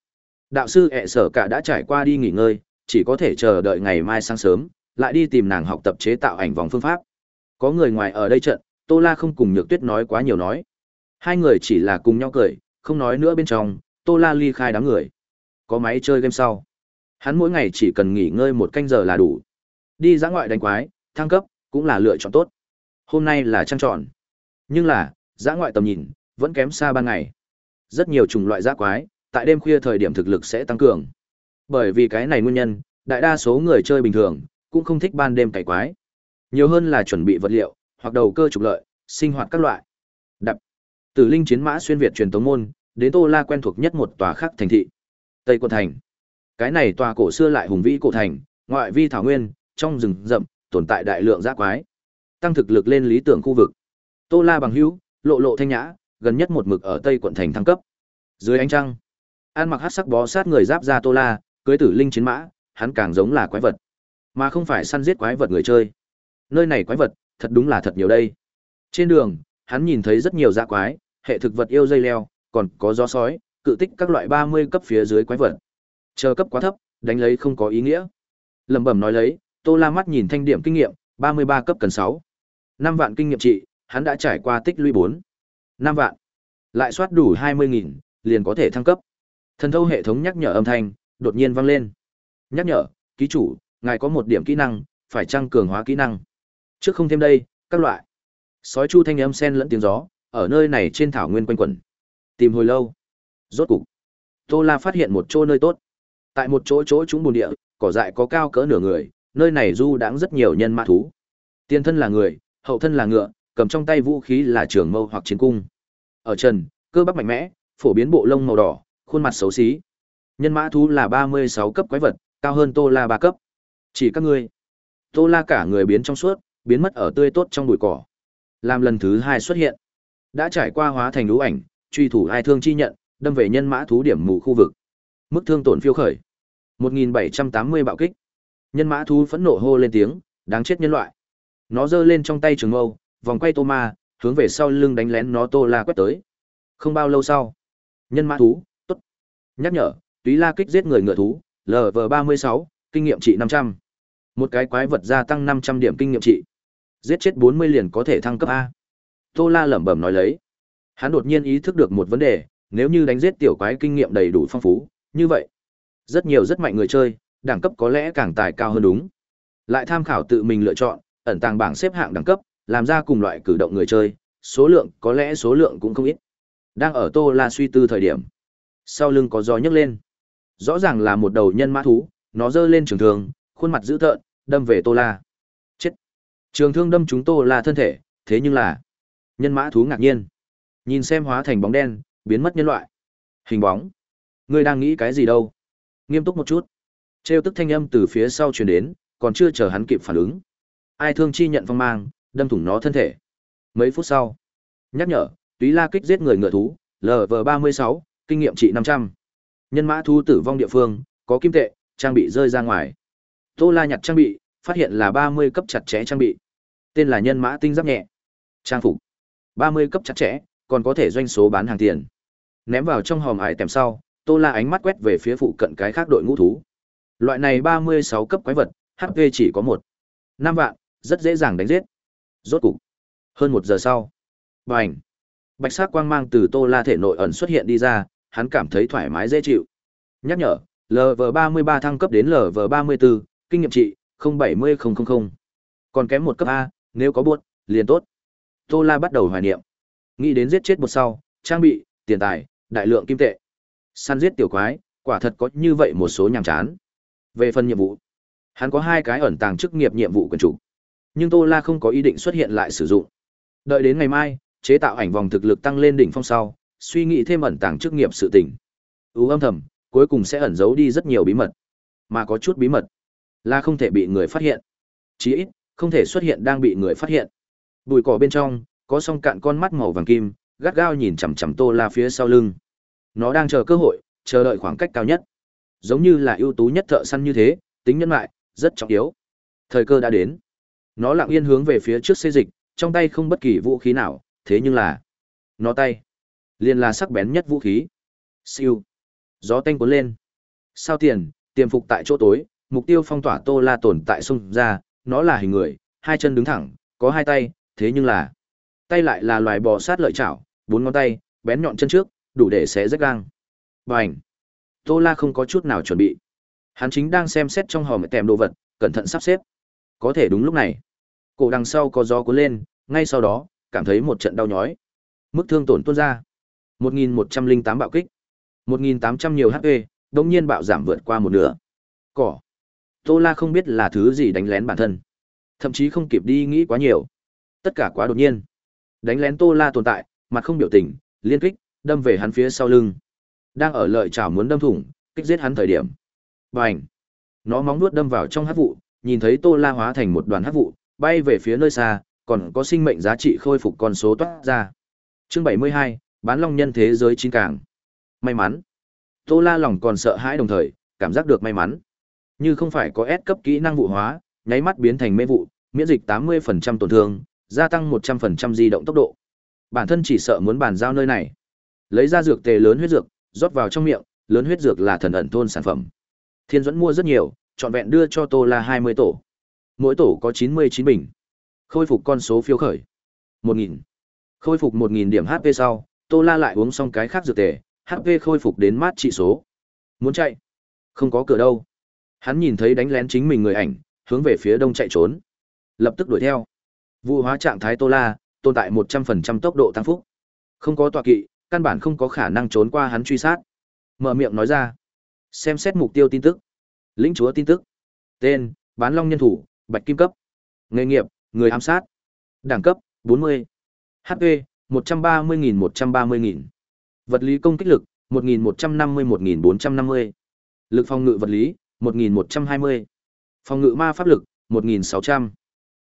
Đạo sư ẹ sở cả đã trải qua đi nghỉ ngơi, chỉ có thể chờ đợi ngày mai sáng sớm, lại đi tìm nàng học tập chế tạo ảnh vòng phương pháp. Có người ngoài ở đây trận, Tô La không cùng Nhược Tuyết nói quá nhiều nói. Hai người chỉ là cùng nhau cười, không nói nữa bên trong, Tô La ly khai đám người. Có máy chơi game sau. Hắn mỗi ngày chỉ cần nghỉ ngơi một canh giờ là đủ. Đi dã ngoại đánh quái, thăng cấp, cũng là lựa chọn tốt. Hôm nay là trăng tròn. Nhưng là, giã ngoại tầm nhìn, vẫn kém xa ban ngày. Rất nhiều chủng loại giã quái, tại đêm khuya thời điểm thực lực sẽ tăng cường. Bởi vì cái này nguyên nhân, đại đa số người chơi bình thường, cũng không thích ban đêm cày quái. Nhiều hơn là chuẩn bị vật liệu, hoặc đầu cơ trục lợi, sinh hoạt các loại. Đập. Tử linh chiến mã xuyên Việt truyền tống môn, đến Tô La quen thuộc nhất một tòa khác thành thị. Tây Quân Thành. Cái này tòa cổ xưa lại hùng vĩ cổ thành, ngoại vi thảo nguyên, trong rừng rậm, tồn tại đại lượng giã quái. Tăng thực lực lên lý tưởng khu vực. Tô La bằng hữu, lộ lộ thanh nhã, gần nhất một mực ở Tây quận thành thăng cấp. Dưới ánh trăng, An mặc hắc sắc bó sát người giáp ra Tô La, cưới tử linh chiến mã, hắn càng giống là quái vật, mà không phải săn giết quái vật người chơi. Nơi này quái vật, thật đúng là thật nhiều đây. Trên đường, hắn nhìn thấy rất nhiều dã quái, hệ thực vật yêu dây leo, còn có gió sói, cự tích các loại 30 cấp phía dưới quái vật. Chờ cấp quá thấp, đánh lấy không có ý nghĩa. Lẩm bẩm nói lấy, Tô La mắt nhìn thanh điểm kinh nghiệm, 33 cấp cần 6. 5 vạn kinh nghiệm trị, hắn đã trải qua tích lũy 4. 5 vạn. Lại soát đủ 20.000, liền có thể thăng cấp. Thần thâu hệ thống nhắc nhở âm thanh, đột nhiên vang lên. Nhắc nhở, ký chủ, ngài có một điểm kỹ năng, phải tăng cường hóa kỹ năng. Trước không thêm đây, các loại. Sói chu thanh âm sen lẫn tiếng gió, ở nơi này trên thảo nguyên quanh quẩn. Tìm hồi lâu. Rốt cục. Tô La phát hiện một chỗ nơi tốt. Tại một chỗ chỗ chúng bùn địa, cỏ dại có cao cỡ nửa người, nơi này du đãng rất nhiều nhân mã thú. Tiên thân là người, hậu thân là ngựa, cầm trong tay vũ khí là trường mâu hoặc chiến cung. Ở trần, cơ bắp mạnh mẽ, phổ biến bộ lông màu đỏ, khuôn mặt xấu xí. Nhân mã thú là 36 cấp quái vật, cao hơn Tô La 3 cấp. Chỉ các ngươi. Tô La cả người biến trong suốt, biến mất ở tươi tốt trong bụi cỏ. Làm lần thứ hai xuất hiện. Đã trải qua hóa thành lũ ảnh, truy thủ ai thương chi nhận, đâm về nhân mã thú điểm mù khu vực. Mức thương tổn phiêu khởi. 1780 bạo kích. Nhân mã thú phẫn nộ hô lên tiếng, đáng chết nhân loại. Nó giơ lên trong tay trường mâu, vòng quay Tô Ma, hướng về sau lưng đánh lén nó Tô La quét tới. Không bao lâu sau, nhân mã thú, tốt. Nhắc nhở, túy la kích giết người ngựa thú, LV36, kinh nghiệm trị 500. Một cái quái vật gia tăng 500 điểm kinh nghiệm trị. Giết chết 40 liền có thể thăng cấp A. Tô La lẩm bẩm nói lấy. Hắn đột nhiên ý thức được một vấn đề, nếu như đánh giết tiểu quái kinh nghiệm đầy đủ phong phú, như vậy, rất nhiều rất mạnh người chơi, đẳng cấp có lẽ càng tài cao hơn đúng. Lại tham khảo tự mình lựa chọn, ẩn tàng bảng xếp hạng đẳng cấp, làm ra cùng loại cử động người chơi, số lượng có lẽ số lượng cũng không ít. Đang ở Tô La suy tư thời điểm, sau lưng có gió nhấc lên. Rõ ràng là một đầu nhân mã thú, nó giơ lên trường thương, khuôn mặt dữ tợn, đâm về Tô La. Chết. Trường thương đâm trúng Tô La thân thể, thế nhưng là nhân mã thú ngạc nhiên, nhìn xem hóa thành bóng đen, biến mất nhân loại. Hình bóng. Ngươi đang nghĩ cái gì đâu? Nghiêm túc một chút. Trêu tức thanh âm từ phía sau truyền đến, còn chưa chờ hắn kịp phản ứng. Ai thương chi nhận phong mang, đâm thủng nó thân thể. Mấy phút sau, nhắc nhở, túy la kích giết người ngựa thú, LV36, kinh nghiệm trị 500. Nhân mã thú tử vong địa phương, có kim tệ, trang bị rơi ra ngoài. Tô La nhặt trang bị, phát hiện là 30 cấp chặt chẽ trang bị. Tên là nhân mã tinh giáp nhẹ. Trang phục. 30 cấp chặt chẽ, còn có thể doanh số bán hàng tiền. Ném vào trong hòm ải tèm sau, Tô La ánh mắt quét về phía phụ cận cái khác đội ngũ thú. Loại này 36 cấp quái vật, HP chỉ có một. năm vạn, rất dễ dàng đánh giết. Rốt cục. Hơn một giờ sau. Bành. Bạch sắc quang mang từ Tô La thể nội ẩn xuất hiện đi ra, hắn cảm thấy thoải mái dễ chịu. Nhắc nhở, LV33 thăng cấp đến LV34, kinh nghiệm trị 070000. Còn kém một cấp A, nếu có buốt, liền tốt. Tô La bắt đầu hoài niệm. Nghĩ đến giết chết một sau, trang bị, tiền tài, đại lượng kim tệ. Săn giết tiểu quái, quả thật có như vậy một số nhàm chán. Về phần nhiệm vụ, hắn có hai cái ẩn tàng chức nghiệp nhiệm vụ quyền chủ. Nhưng Tô La không có ý định xuất hiện lại sử dụng. Đợi đến ngày mai, chế tạo ảnh vòng thực lực tăng lên đỉnh phong sau, suy nghĩ thêm ẩn tàng chức nghiệp sự tình. U âm thầm, cuối cùng sẽ ẩn giấu đi rất nhiều bí mật. Mà có chút bí mật là không thể bị người phát hiện. Chí ít, không thể xuất hiện đang bị người phát hiện. Bùi cỏ bên trong, có song cạn con mắt màu vàng kim, gắt gao nhìn chằm chằm Tô La phía sau lưng. Nó đang chờ cơ hội, chờ đợi khoảng cách cao nhất. Giống như là ưu tú nhất thợ săn như thế, tính nhân lại, rất trọng yếu. Thời cơ đã đến. Nó lặng yên hướng về phía trước xê dịch, trong tay không bất kỳ vũ khí nào, thế nhưng là nó tay liền là sắc bén nhất vũ khí. Siêu. Gió tanh cuốn lên. Sao tiền, tiềm phục tại chỗ tối, mục tiêu phong tỏa Tô La tồn tại xung ra, nó là hình người, hai chân đứng thẳng, có hai tay, thế nhưng là tay lại là loài bò sát lợi chảo, bốn ngón tay, bén nhọn chân trước, đủ để xé rách gang. Bành. Tô La không có chút nào chuẩn bị. Hắn chính đang xem xét trong hòm tèm đồ vật, cẩn thận sắp xếp. Có thể đúng lúc này, cổ đằng sau có gió cuốn lên, ngay sau đó, cảm thấy một trận đau nhói. Mức thương tổn tuôn ra. 1108 bạo kích. 1800 nhiều HP, đột nhiên bạo giảm vượt qua một nửa. Cỏ. Tô La không biết là thứ gì đánh lén bản thân. Thậm chí không kịp đi nghĩ quá nhiều. Tất cả quá đột nhiên. Đánh lén Tô La tồn tại, mặt không biểu tình, liên kích, đâm về hắn phía sau lưng. Đang ở lợi chảo muốn đâm thủng, kích giết hắn thời điểm. Bành! Nó móng nuốt đâm vào trong hát vụ, nhìn thấy Tô La hóa thành một đoàn hắc vụ, bay về phía nơi xa, còn có sinh mệnh giá trị khôi phục con số toát ra. Chương 72, bán long nhân thế giới chín càng. May mắn. Tô La lòng còn sợ hãi đồng thời, cảm giác được may mắn. Như không phải có S cấp kỹ năng vụ hóa, nháy mắt biến thành mê vụ, miễn dịch 80% tổn thương, gia tăng 100% di động tốc độ. Bản thân chỉ sợ muốn bàn giao nơi này. Lấy ra dược tề lớn huyết dược, rót vào trong miệng, lớn huyết dược là thần ẩn thôn sản phẩm. Thiên dẫn mua rất nhiều, chọn vẹn đưa cho Tô La 20 tổ. Mỗi tổ có 99 bình. Khôi phục con số phiếu khởi. 1000. Khôi phục 1000 điểm HP sau, Tô La lại uống xong cái khác dược tề, HP khôi phục đến mát trị số. Muốn chạy? Không có cửa đâu. Hắn nhìn thấy đánh lén chính mình người ảnh, hướng về phía đông chạy trốn. Lập tức đuổi theo. Vụ hóa trạng thái Tô La, tồn tại 100% tốc độ tăng phúc. Không có tọa kỵ, căn bản không có khả năng trốn qua hắn truy sát. Mở miệng nói ra. Xem xét mục tiêu tin tức. Lĩnh chúa tin tức. Tên, bán long nhân thủ, bạch kim cấp. Nghề nghiệp, người ám sát. Đẳng cấp, 40. HP, 130.000-130.000. Vật lý công kích lực, 1.150-1.450. Lực phòng ngự vật lý, 1.120. Phòng ngự ma pháp lực, 1.600.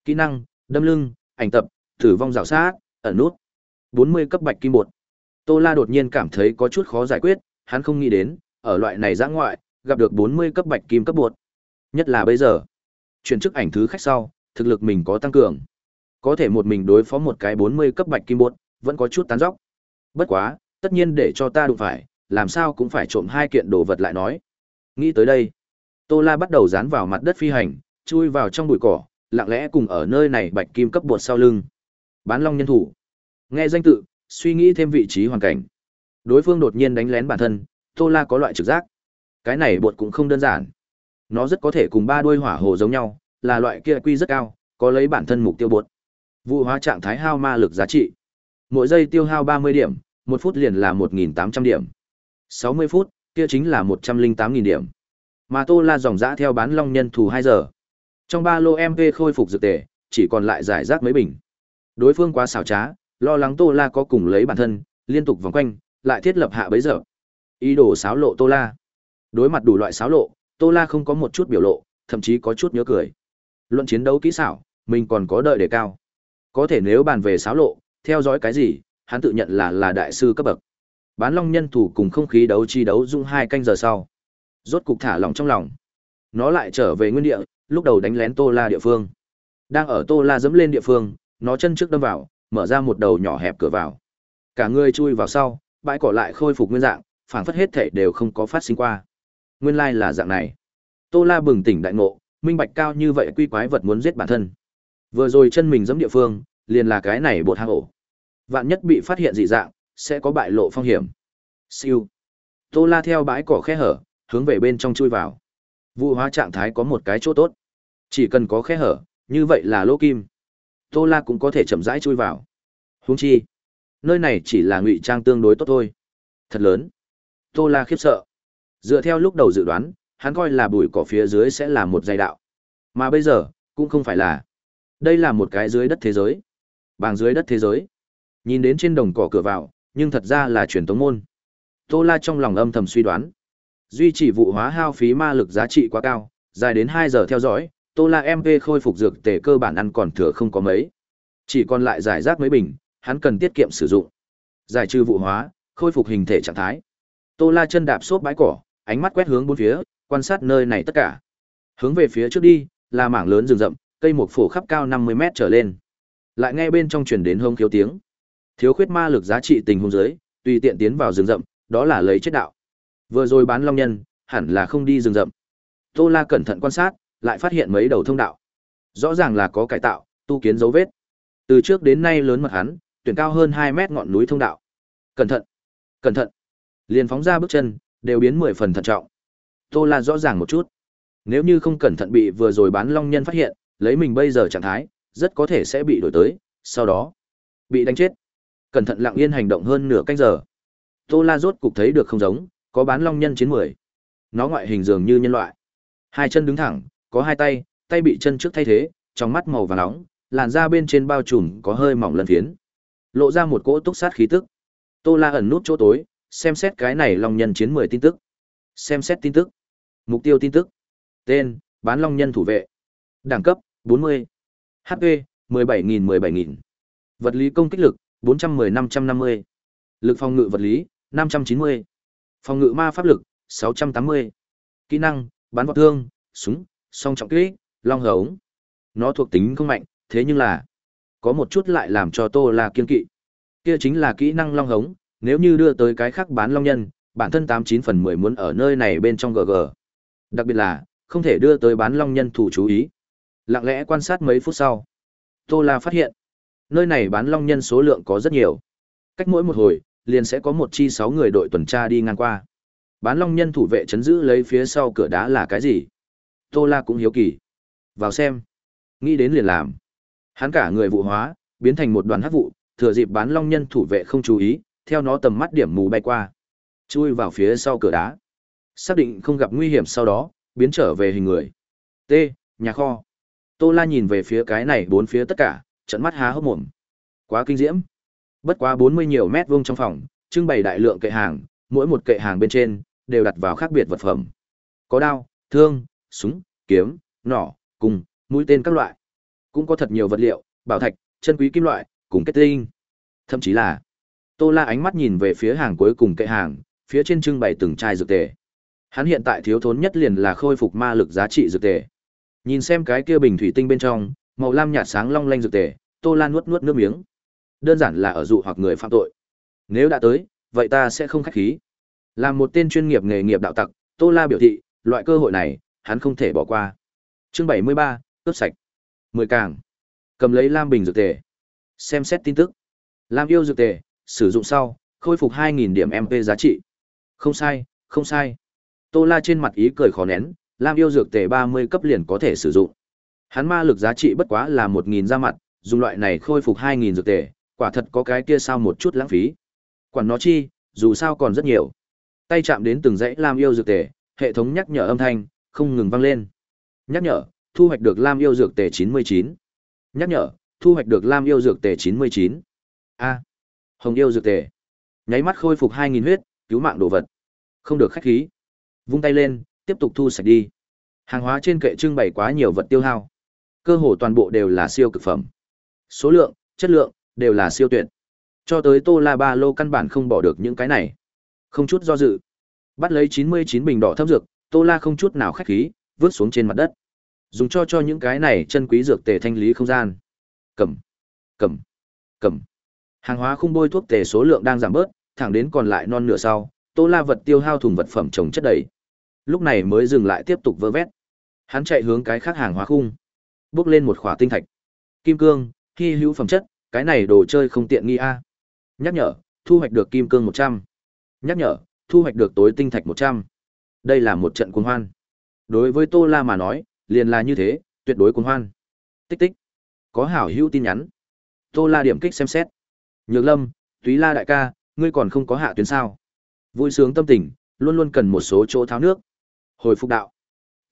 Kỹ năng, đâm lưng, ảnh tập, thử vong rào sát, ẩn nút. 40 cấp bạch kim bột. Tô La đột nhiên cảm thấy có chút khó giải quyết, hắn không nghĩ đến, ở loại này giã ngoại, gặp được 40 cấp bạch kim cấp bột. Nhất là bây giờ, chuyển chức ảnh thứ khách sau, thực lực mình có tăng cường. Có thể một mình đối phó một cái 40 cấp bạch kim bột, vẫn có chút tán dóc. Bất quá, tất nhiên để cho ta đụng phải, làm sao cũng phải trộm hai kiện đồ vật lại nói. Nghĩ tới đây, Tô La bắt đầu dán vào mặt đất phi hành, chui vào trong bụi cỏ, lặng lẽ cùng ở nơi này bạch kim cấp bột sau lưng. Bán long nhân thủ. Nghe danh tự, suy nghĩ thêm vị trí hoàn cảnh. Đối phương đột nhiên đánh lén bản thân, Tô La có loại trực giác. Cái này bột cũng không đơn giản. Nó rất có thể cùng ba đuôi hỏa hồ giống nhau, là loại kia quy rất cao, có lấy bản thân mục tiêu bột. Vụ hóa trạng thái hao ma lực giá trị. Mỗi giây tiêu hao 30 điểm, một phút liền là 1.800 điểm. 60 phút, kia chính là 108.000 điểm. Mà Tô La dòng dã theo bán long nhân thù hai giờ. Trong ba lô MP khôi phục dược tề, chỉ còn lại giải rác mấy bình. Đối phương quá xảo trá, lo lắng Tô La có cùng lấy bản thân, liên tục vòng quanh, lại thiết lập hạ bấy giờ. Ý đồ xáo lộ Tô La. Đối mặt đủ loại xáo lộ, Tô La không có một chút biểu lộ, thậm chí có chút nhớ cười. Luận chiến đấu kỹ xảo, mình còn có đợi đề cao. Có thể nếu bàn về xáo lộ, theo dõi cái gì, hắn tự nhận là là đại sư cấp bậc. Bán Long nhân thủ cùng không khí đấu chi đấu dung hai canh giờ sau. Rốt cục thả lòng trong lòng. Nó lại trở về nguyên địa, lúc đầu đánh lén Tô La địa phương. Đang ở Tô La dẫm lên địa phương, nó chân trước đâm vào, mở ra một đầu nhỏ hẹp cửa vào. Cả người chui vào sau, bãi cỏ lại khôi phục nguyên dạng, phảng phất hết thể đều không có phát sinh qua. Nguyên lai là dạng này. Tô La bừng tỉnh đại ngộ, minh bạch cao như vậy quy quái vật muốn giết bản thân. Vừa rồi chân mình giẫm địa phương, liền là cái này bột hang ổ. Vạn nhất bị phát hiện dị dạng, sẽ có bại lộ phong hiểm. Siêu. Tô La theo bãi cỏ khe hở, hướng về bên trong chui vào. Vụ hóa trạng thái có một cái chỗ tốt. Chỉ cần có khe hở, như vậy là lỗ kim. Tô La cũng có thể chậm rãi chui vào. Huống chi, nơi này chỉ là ngụy trang tương đối tốt thôi. Thật lớn. Tô La khiếp sợ. Dựa theo lúc đầu dự đoán, hắn coi là bụi cỏ phía dưới sẽ là một dây đạo. Mà bây giờ, cũng không phải là. Đây là một cái dưới đất thế giới. Bàng dưới đất thế giới. Nhìn đến trên đồng cỏ cửa vào, nhưng thật ra là truyền tống môn. Tô La trong lòng âm thầm suy đoán. Duy trì vụ hóa hao phí ma lực giá trị quá cao, dài đến 2 giờ theo dõi, Tô La MP khôi phục dược tề cơ bản ăn còn thừa không có mấy. Chỉ còn lại giải rác mấy bình, hắn cần tiết kiệm sử dụng. Giải trừ vụ hóa, khôi phục hình thể trạng thái. Tô La chân đạp xốp bãi cỏ, ánh mắt quét hướng bốn phía, quan sát nơi này tất cả. Hướng về phía trước đi, là mảng lớn rừng rậm, cây mục phủ khắp cao 50 mét trở lên. Lại nghe bên trong truyền đến hông khiếu tiếng. Thiếu khuyết ma lực giá trị tình huống dưới, tùy tiện tiến vào rừng rậm, đó là lấy chết đạo. Vừa rồi bán long nhân, hẳn là không đi rừng rậm. Tô La cẩn thận quan sát, lại phát hiện mấy đầu thông đạo. Rõ ràng là có cải tạo, tu kiến dấu vết. Từ trước đến nay lớn mật hắn, tuyển cao hơn 2 mét ngọn núi thông đạo. Cẩn thận, cẩn thận. Liền phóng ra bước chân, đều biến 10 phần thận trọng. Tô La rõ ràng một chút. Nếu như không cẩn thận bị vừa rồi bán long nhân phát hiện, lấy mình bây giờ trạng thái, rất có thể sẽ bị đổi tới, sau đó bị đánh chết. Cẩn thận lặng yên hành động hơn nửa canh giờ. Tô La rốt cục thấy được không giống, có bán long nhân chiến mười. Nó ngoại hình dường như nhân loại. Hai chân đứng thẳng, có hai tay, tay bị chân trước thay thế, trong mắt màu vàng nóng, làn da bên trên bao trùm có hơi mỏng lân phiến. Lộ ra một cỗ túc sát khí tức. Tô La ẩn nút chỗ tối, xem xét cái này long nhân chiến mười tin tức. Xem xét tin tức. Mục tiêu tin tức. Tên: Bán Long Nhân thủ vệ. Đẳng cấp: 40. HP: 17.000 17.000. Vật lý công kích lực: 410 550. Lực phòng ngự vật lý: 590. Phòng ngự ma pháp lực: 680. Kỹ năng: Bán vọt thương, súng, song trọng kỹ, long hống. Nó thuộc tính không mạnh, thế nhưng là có một chút lại làm cho Tô La kiên kỵ. Kia chính là kỹ năng long hống, nếu như đưa tới cái khác bán long nhân, bản thân 89 phần 10 muốn ở nơi này bên trong GG. Đặc biệt là, không thể đưa tới bán long nhân thủ chú ý. Lặng lẽ quan sát mấy phút sau, Tô La phát hiện, nơi này bán long nhân số lượng có rất nhiều. Cách mỗi một hồi, liền sẽ có một chi sáu người đội tuần tra đi ngang qua. Bán long nhân thủ vệ chấn giữ lấy phía sau cửa đá là cái gì? Tô La cũng hiếu kỳ. Vào xem. Nghĩ đến liền làm. Hắn cả người vụ hóa, biến thành một đoàn hắc vụ, thừa dịp bán long nhân thủ vệ không chú ý, theo nó tầm mắt điểm mù bay qua. Chui vào phía sau cửa đá. Xác định không gặp nguy hiểm sau đó, biến trở về hình người. T. Nhà kho. Tô La nhìn về phía cái này bốn phía tất cả, trận mắt há hốc mồm. Quá kinh diễm. Bất quá 40 nhiều mét vuông trong phòng, trưng bày đại lượng kệ hàng, mỗi một kệ hàng bên trên đều đặt vào khác biệt vật phẩm. Có đao, thương, súng, kiếm, nỏ, cùng mũi tên các loại. Cũng có thật nhiều vật liệu, bảo thạch, chân quý kim loại, cùng kết tinh. Thậm chí là Tô La ánh mắt nhìn về phía hàng cuối cùng kệ hàng, phía trên trưng bày từng chai dược tề. Hắn hiện tại thiếu thốn nhất liền là khôi phục ma lực giá trị dược tề. Nhìn xem cái kia bình thủy tinh bên trong, màu lam nhạt sáng long lanh dược tề, Tô Lan nuốt nuốt nước miếng. Đơn giản là ở dụ hoặc người phạm tội. Nếu đã tới, vậy ta sẽ không khách khí. Làm một tên chuyên nghiệp nghề nghiệp đạo tặc, Tô La biểu thị, loại cơ hội này, hắn không thể bỏ qua. Chương 73, cướp sạch. 10 càng. Cầm lấy lam bình dược tề. Xem xét tin tức. Lam yêu dược tề, sử dụng sau, khôi phục 2.000 điểm MP giá trị. Không sai, không sai. Tô La trên mặt ý cười khó nén, Lam yêu dược tề 30 cấp liền có thể sử dụng. Hắn ma lực giá trị bất quá là 1.000 ra mặt, dùng loại này khôi phục 2.000 dược tề, quả thật có cái kia sao một chút lãng phí. Quản nó chi, dù sao còn rất nhiều. Tay chạm đến từng dãy Lam yêu dược tề, hệ thống nhắc nhở âm thanh không ngừng vang lên. Nhắc nhở, thu hoạch được Lam yêu dược tề 99. Nhắc nhở, thu hoạch được Lam yêu dược tề 99. A. Hồng yêu dược tề. Nháy mắt khôi phục 2000 huyết, cứu mạng đồ vật. Không được khách khí. Vung tay lên, tiếp tục thu sạch đi. Hàng hóa trên kệ trưng bày quá nhiều vật tiêu hao. Cơ hồ toàn bộ đều là siêu cực phẩm. Số lượng, chất lượng đều là siêu tuyệt. Cho tới Tô La Ba lô căn bản không bỏ được những cái này. Không chút do dự, bắt lấy 99 bình đỏ thâm dược, Tô La không chút nào khách khí, vứt xuống trên mặt đất. Dùng cho cho những cái này chân quý dược tề thanh lý không gian. Cầm, cầm, cầm. Hàng hóa khung bôi thuốc tề số lượng đang giảm bớt, thẳng đến còn lại non nửa sau, Tô La vật tiêu hao thùng vật phẩm trồng chất đầy. Lúc này mới dừng lại tiếp tục vơ vét. Hắn chạy hướng cái khác hàng hóa khung. Bước lên một khỏa tinh thạch. Kim cương, hy hữu phẩm chất, cái này đồ chơi không tiện nghi a. Nhắc nhở, thu hoạch được kim cương 100. Nhắc nhở, thu hoạch được tối tinh thạch 100. Đây là một trận cuồng hoan. Đối với Tô La mà nói, liền là như thế, tuyệt đối cuồng hoan. Tích tích. Có hảo hữu tin nhắn. Tô La điểm kích xem xét. Nhược Lâm, Túy La đại ca, ngươi còn không có hạ tuyến sao? Vui sướng tâm tình, luôn luôn cần một số chỗ tháo nước. Hồi phục đạo.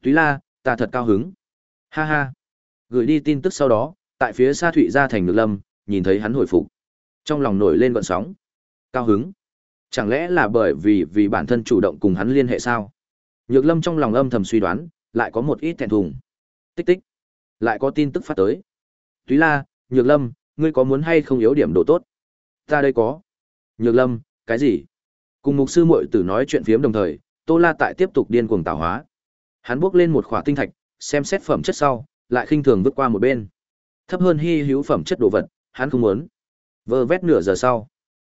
Túy La, ta thật cao hứng. Ha ha. Gửi đi tin tức sau đó, tại phía xa Thụy gia thành Nhược Lâm, nhìn thấy hắn hồi phục. Trong lòng nổi lên gợn sóng. Cao hứng. Chẳng lẽ là bởi vì vì bản thân chủ động cùng hắn liên hệ sao? Nhược Lâm trong lòng âm thầm suy đoán, lại có một ít thẹn thùng. Tích tích. Lại có tin tức phát tới. Túy La, Nhược Lâm, ngươi có muốn hay không yếu điểm đồ tốt? Ta đây có. Nhược Lâm, cái gì? Cùng mục sư muội tử nói chuyện phiếm đồng thời, Tô La tại tiếp tục điên cuồng tạo hóa. Hắn bước lên một khỏa tinh thạch, xem xét phẩm chất sau, lại khinh thường vứt qua một bên. Thấp hơn hy hữu phẩm chất đồ vật, hắn không muốn. Vơ vét nửa giờ sau,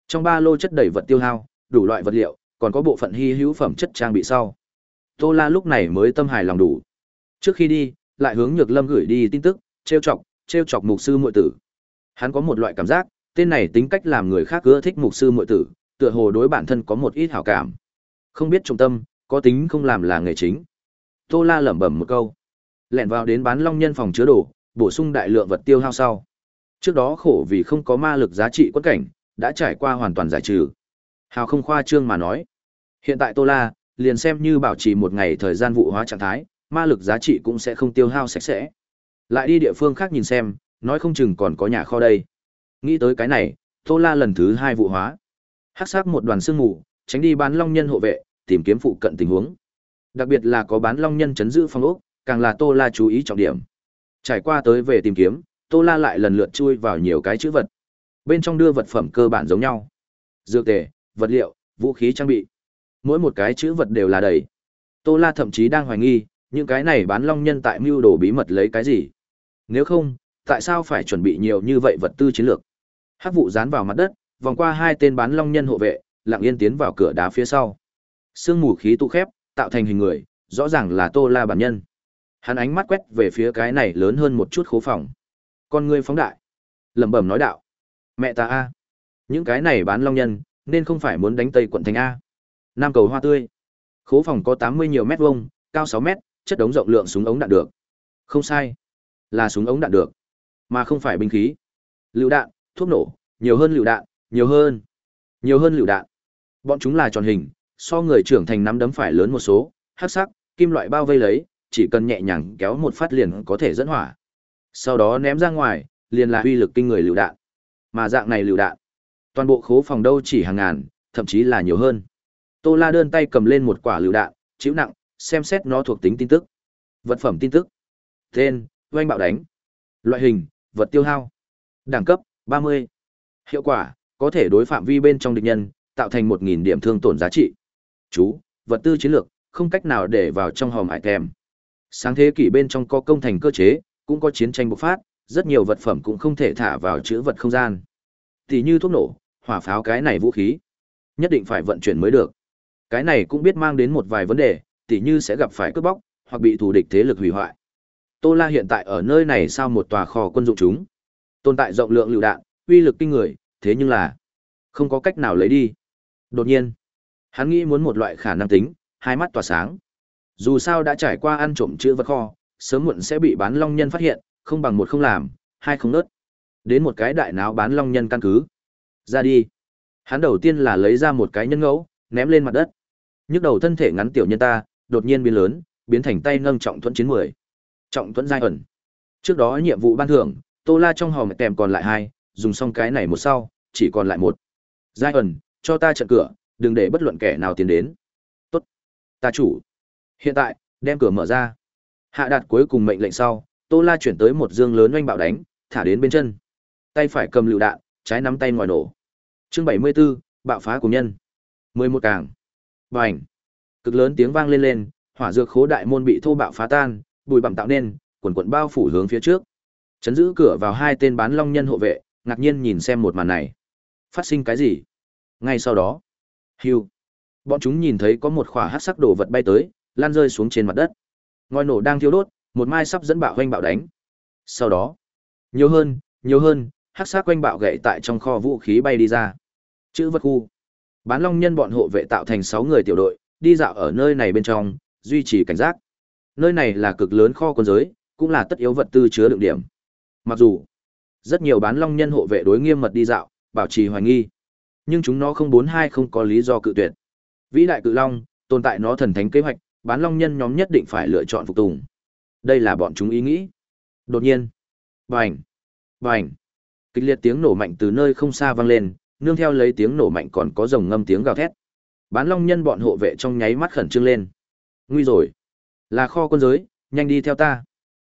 trong ba lô chất đầy vật tiêu hao, đủ loại vật liệu, còn có bộ phận hy hữu phẩm chất trang bị sau. Tô La lúc này mới tâm hài lòng đủ. Trước khi đi, lại hướng Nhược Lâm gửi đi tin tức, trêu chọc, trêu chọc mục sư muội tử. Hắn có một loại cảm giác, tên này tính cách làm người khác ưa thích mục sư muội tử, tựa hồ đối bản thân có một ít hảo cảm. Không biết trọng tâm, có tính không làm là nghề chính. Tô La lẩm bẩm một câu, lẻn vào đến bán long nhân phòng chứa đồ, bổ sung đại lượng vật tiêu hao sau. Trước đó khổ vì không có ma lực giá trị quân cảnh, đã trải qua hoàn toàn giải trừ. Hào không khoa trương mà nói. Hiện tại Tô La, liền xem như bảo trì một ngày thời gian vụ hóa trạng thái, ma lực giá trị cũng sẽ không tiêu hao sạch sẽ. Lại đi địa phương khác nhìn xem, nói không chừng còn có nhà kho đây. Nghĩ tới cái này, Tô La lần thứ hai vụ hóa. Hắc sắc một đoàn sương mù, tránh đi bán long nhân hộ vệ, tìm kiếm phụ cận tình huống. Đặc biệt là có bán long nhân chấn giữ phong ốc, càng là Tô La chú ý trọng điểm. Trải qua tới về tìm kiếm, Tô La lại lần lượt chui vào nhiều cái chữ vật. Bên trong đưa vật phẩm cơ bản giống nhau. Dược tề, vật liệu, vũ khí trang bị. Mỗi một cái chữ vật đều là đầy. Tô La thậm chí đang hoài nghi, những cái này bán long nhân tại mưu đồ bí mật lấy cái gì. Nếu không, tại sao phải chuẩn bị nhiều như vậy vật tư chiến lược? Hắc vụ dán vào mặt đất, vòng qua hai tên bán long nhân hộ vệ, lặng yên tiến vào cửa đá phía sau. Sương mù khí tụ khép, tạo thành hình người, rõ ràng là Tô La bản nhân. Hắn ánh mắt quét về phía cái này lớn hơn một chút khố phòng. Con ngươi phóng đại, lẩm bẩm nói đạo: "Mẹ ta a, những cái này bán long nhân, nên không phải muốn đánh Tây quận thành a?" Nam cầu hoa tươi. Khố phòng có 80 nhiều mét vuông, cao 6 mét, chất đống rộng lượng súng ống đạn được. Không sai, là súng ống đạn được, mà không phải binh khí. Lựu đạn, thuốc nổ, nhiều hơn lựu đạn, nhiều hơn, nhiều hơn lựu đạn. Bọn chúng là tròn hình, so người trưởng thành nắm đấm phải lớn một số, hắc sắc, kim loại bao vây lấy, chỉ cần nhẹ nhàng kéo một phát liền có thể dẫn hỏa. Sau đó ném ra ngoài, liền là uy lực kinh người lựu đạn. Mà dạng này lựu đạn, toàn bộ khố phòng đâu chỉ hàng ngàn, thậm chí là nhiều hơn. Tô La đơn tay cầm lên một quả lựu đạn, chịu nặng, xem xét nó thuộc tính tin tức. Vật phẩm tin tức. Tên, oanh bạo đánh. Loại hình, vật tiêu hao. Đẳng cấp, 30. Hiệu quả, có thể đối phạm vi bên trong địch nhân, tạo thành 1.000 điểm thương tổn giá trị. Chú, vật tư chiến lược, không cách nào để vào trong hòm item. Sáng thế kỷ bên trong có công thành cơ chế, cũng có chiến tranh bộc phát, rất nhiều vật phẩm cũng không thể thả vào chữ vật không gian. Tỷ như thuốc nổ, hỏa pháo cái này vũ khí, nhất định phải vận chuyển mới được. Cái này cũng biết mang đến một vài vấn đề, tỷ như sẽ gặp phải cướp bóc, hoặc bị thù địch thế lực hủy hoại. Tô La hiện tại ở nơi này sao một tòa kho quân dụng chúng. Tồn tại rộng lượng lựu đạn, uy lực kinh người, thế nhưng là không có cách nào lấy đi. Đột nhiên, hắn nghĩ muốn một loại khả năng tính, hai mắt tỏa sáng. Dù sao đã trải qua ăn trộm chữ vật kho, sớm muộn sẽ bị bán long nhân phát hiện, không bằng một không làm, hai không nớt. Đến một cái đại náo bán long nhân căn cứ. Ra đi. Hắn đầu tiên là lấy ra một cái nhân ngẫu, ném lên mặt đất. Nhức đầu thân thể ngắn tiểu nhân ta, đột nhiên biến lớn, biến thành tay nâng trọng thuẫn chiến mười. Trọng thuẫn giai ẩn. Trước đó nhiệm vụ ban thưởng, Tô La trong hòm tèm còn lại hai, dùng xong cái này một sau, chỉ còn lại một. Giai ẩn, cho ta trận cửa, đừng để bất luận kẻ nào tiến đến. Tốt. Ta chủ. Hiện tại, đem cửa mở ra. Hạ đạt cuối cùng mệnh lệnh sau, Tô La chuyển tới một dương lớn oanh bạo đánh, thả đến bên chân. Tay phải cầm lựu đạn, trái nắm tay ngoài nổ. Chương 74, bạo phá của nhân. 11 càng. Bành. Cực lớn tiếng vang lên lên, hỏa dược khố đại môn bị thô bạo phá tan, bụi bặm tạo nên, quần quần bao phủ hướng phía trước. Chấn giữ cửa vào hai tên bán long nhân hộ vệ, ngạc nhiên nhìn xem một màn này. Phát sinh cái gì? Ngay sau đó, hưu. Bọn chúng nhìn thấy có một khỏa hắc sắc đồ vật bay tới, lan rơi xuống trên mặt đất. Ngòi nổ đang thiêu đốt, một mai sắp dẫn bạo hoanh bạo đánh. Sau đó, nhiều hơn, nhiều hơn, hắc sắc quanh bạo gậy tại trong kho vũ khí bay đi ra. Chữ vật khu. Bán Long nhân bọn hộ vệ tạo thành 6 người tiểu đội, đi dạo ở nơi này bên trong, duy trì cảnh giác. Nơi này là cực lớn kho quân giới, cũng là tất yếu vật tư chứa đựng điểm. Mặc dù rất nhiều bán Long nhân hộ vệ đối nghiêm mật đi dạo, bảo trì hoài nghi, nhưng chúng nó không bốn hai không có lý do cự tuyệt. Vĩ đại cự long, tồn tại nó thần thánh kế hoạch, bán long nhân nhóm nhất định phải lựa chọn phục tùng. Đây là bọn chúng ý nghĩ. Đột nhiên, bành, bành, kịch liệt tiếng nổ mạnh từ nơi không xa vang lên, nương theo lấy tiếng nổ mạnh còn có rồng ngâm tiếng gào thét. Bán long nhân bọn hộ vệ trong nháy mắt khẩn trương lên. Nguy rồi, là kho quân giới, nhanh đi theo ta.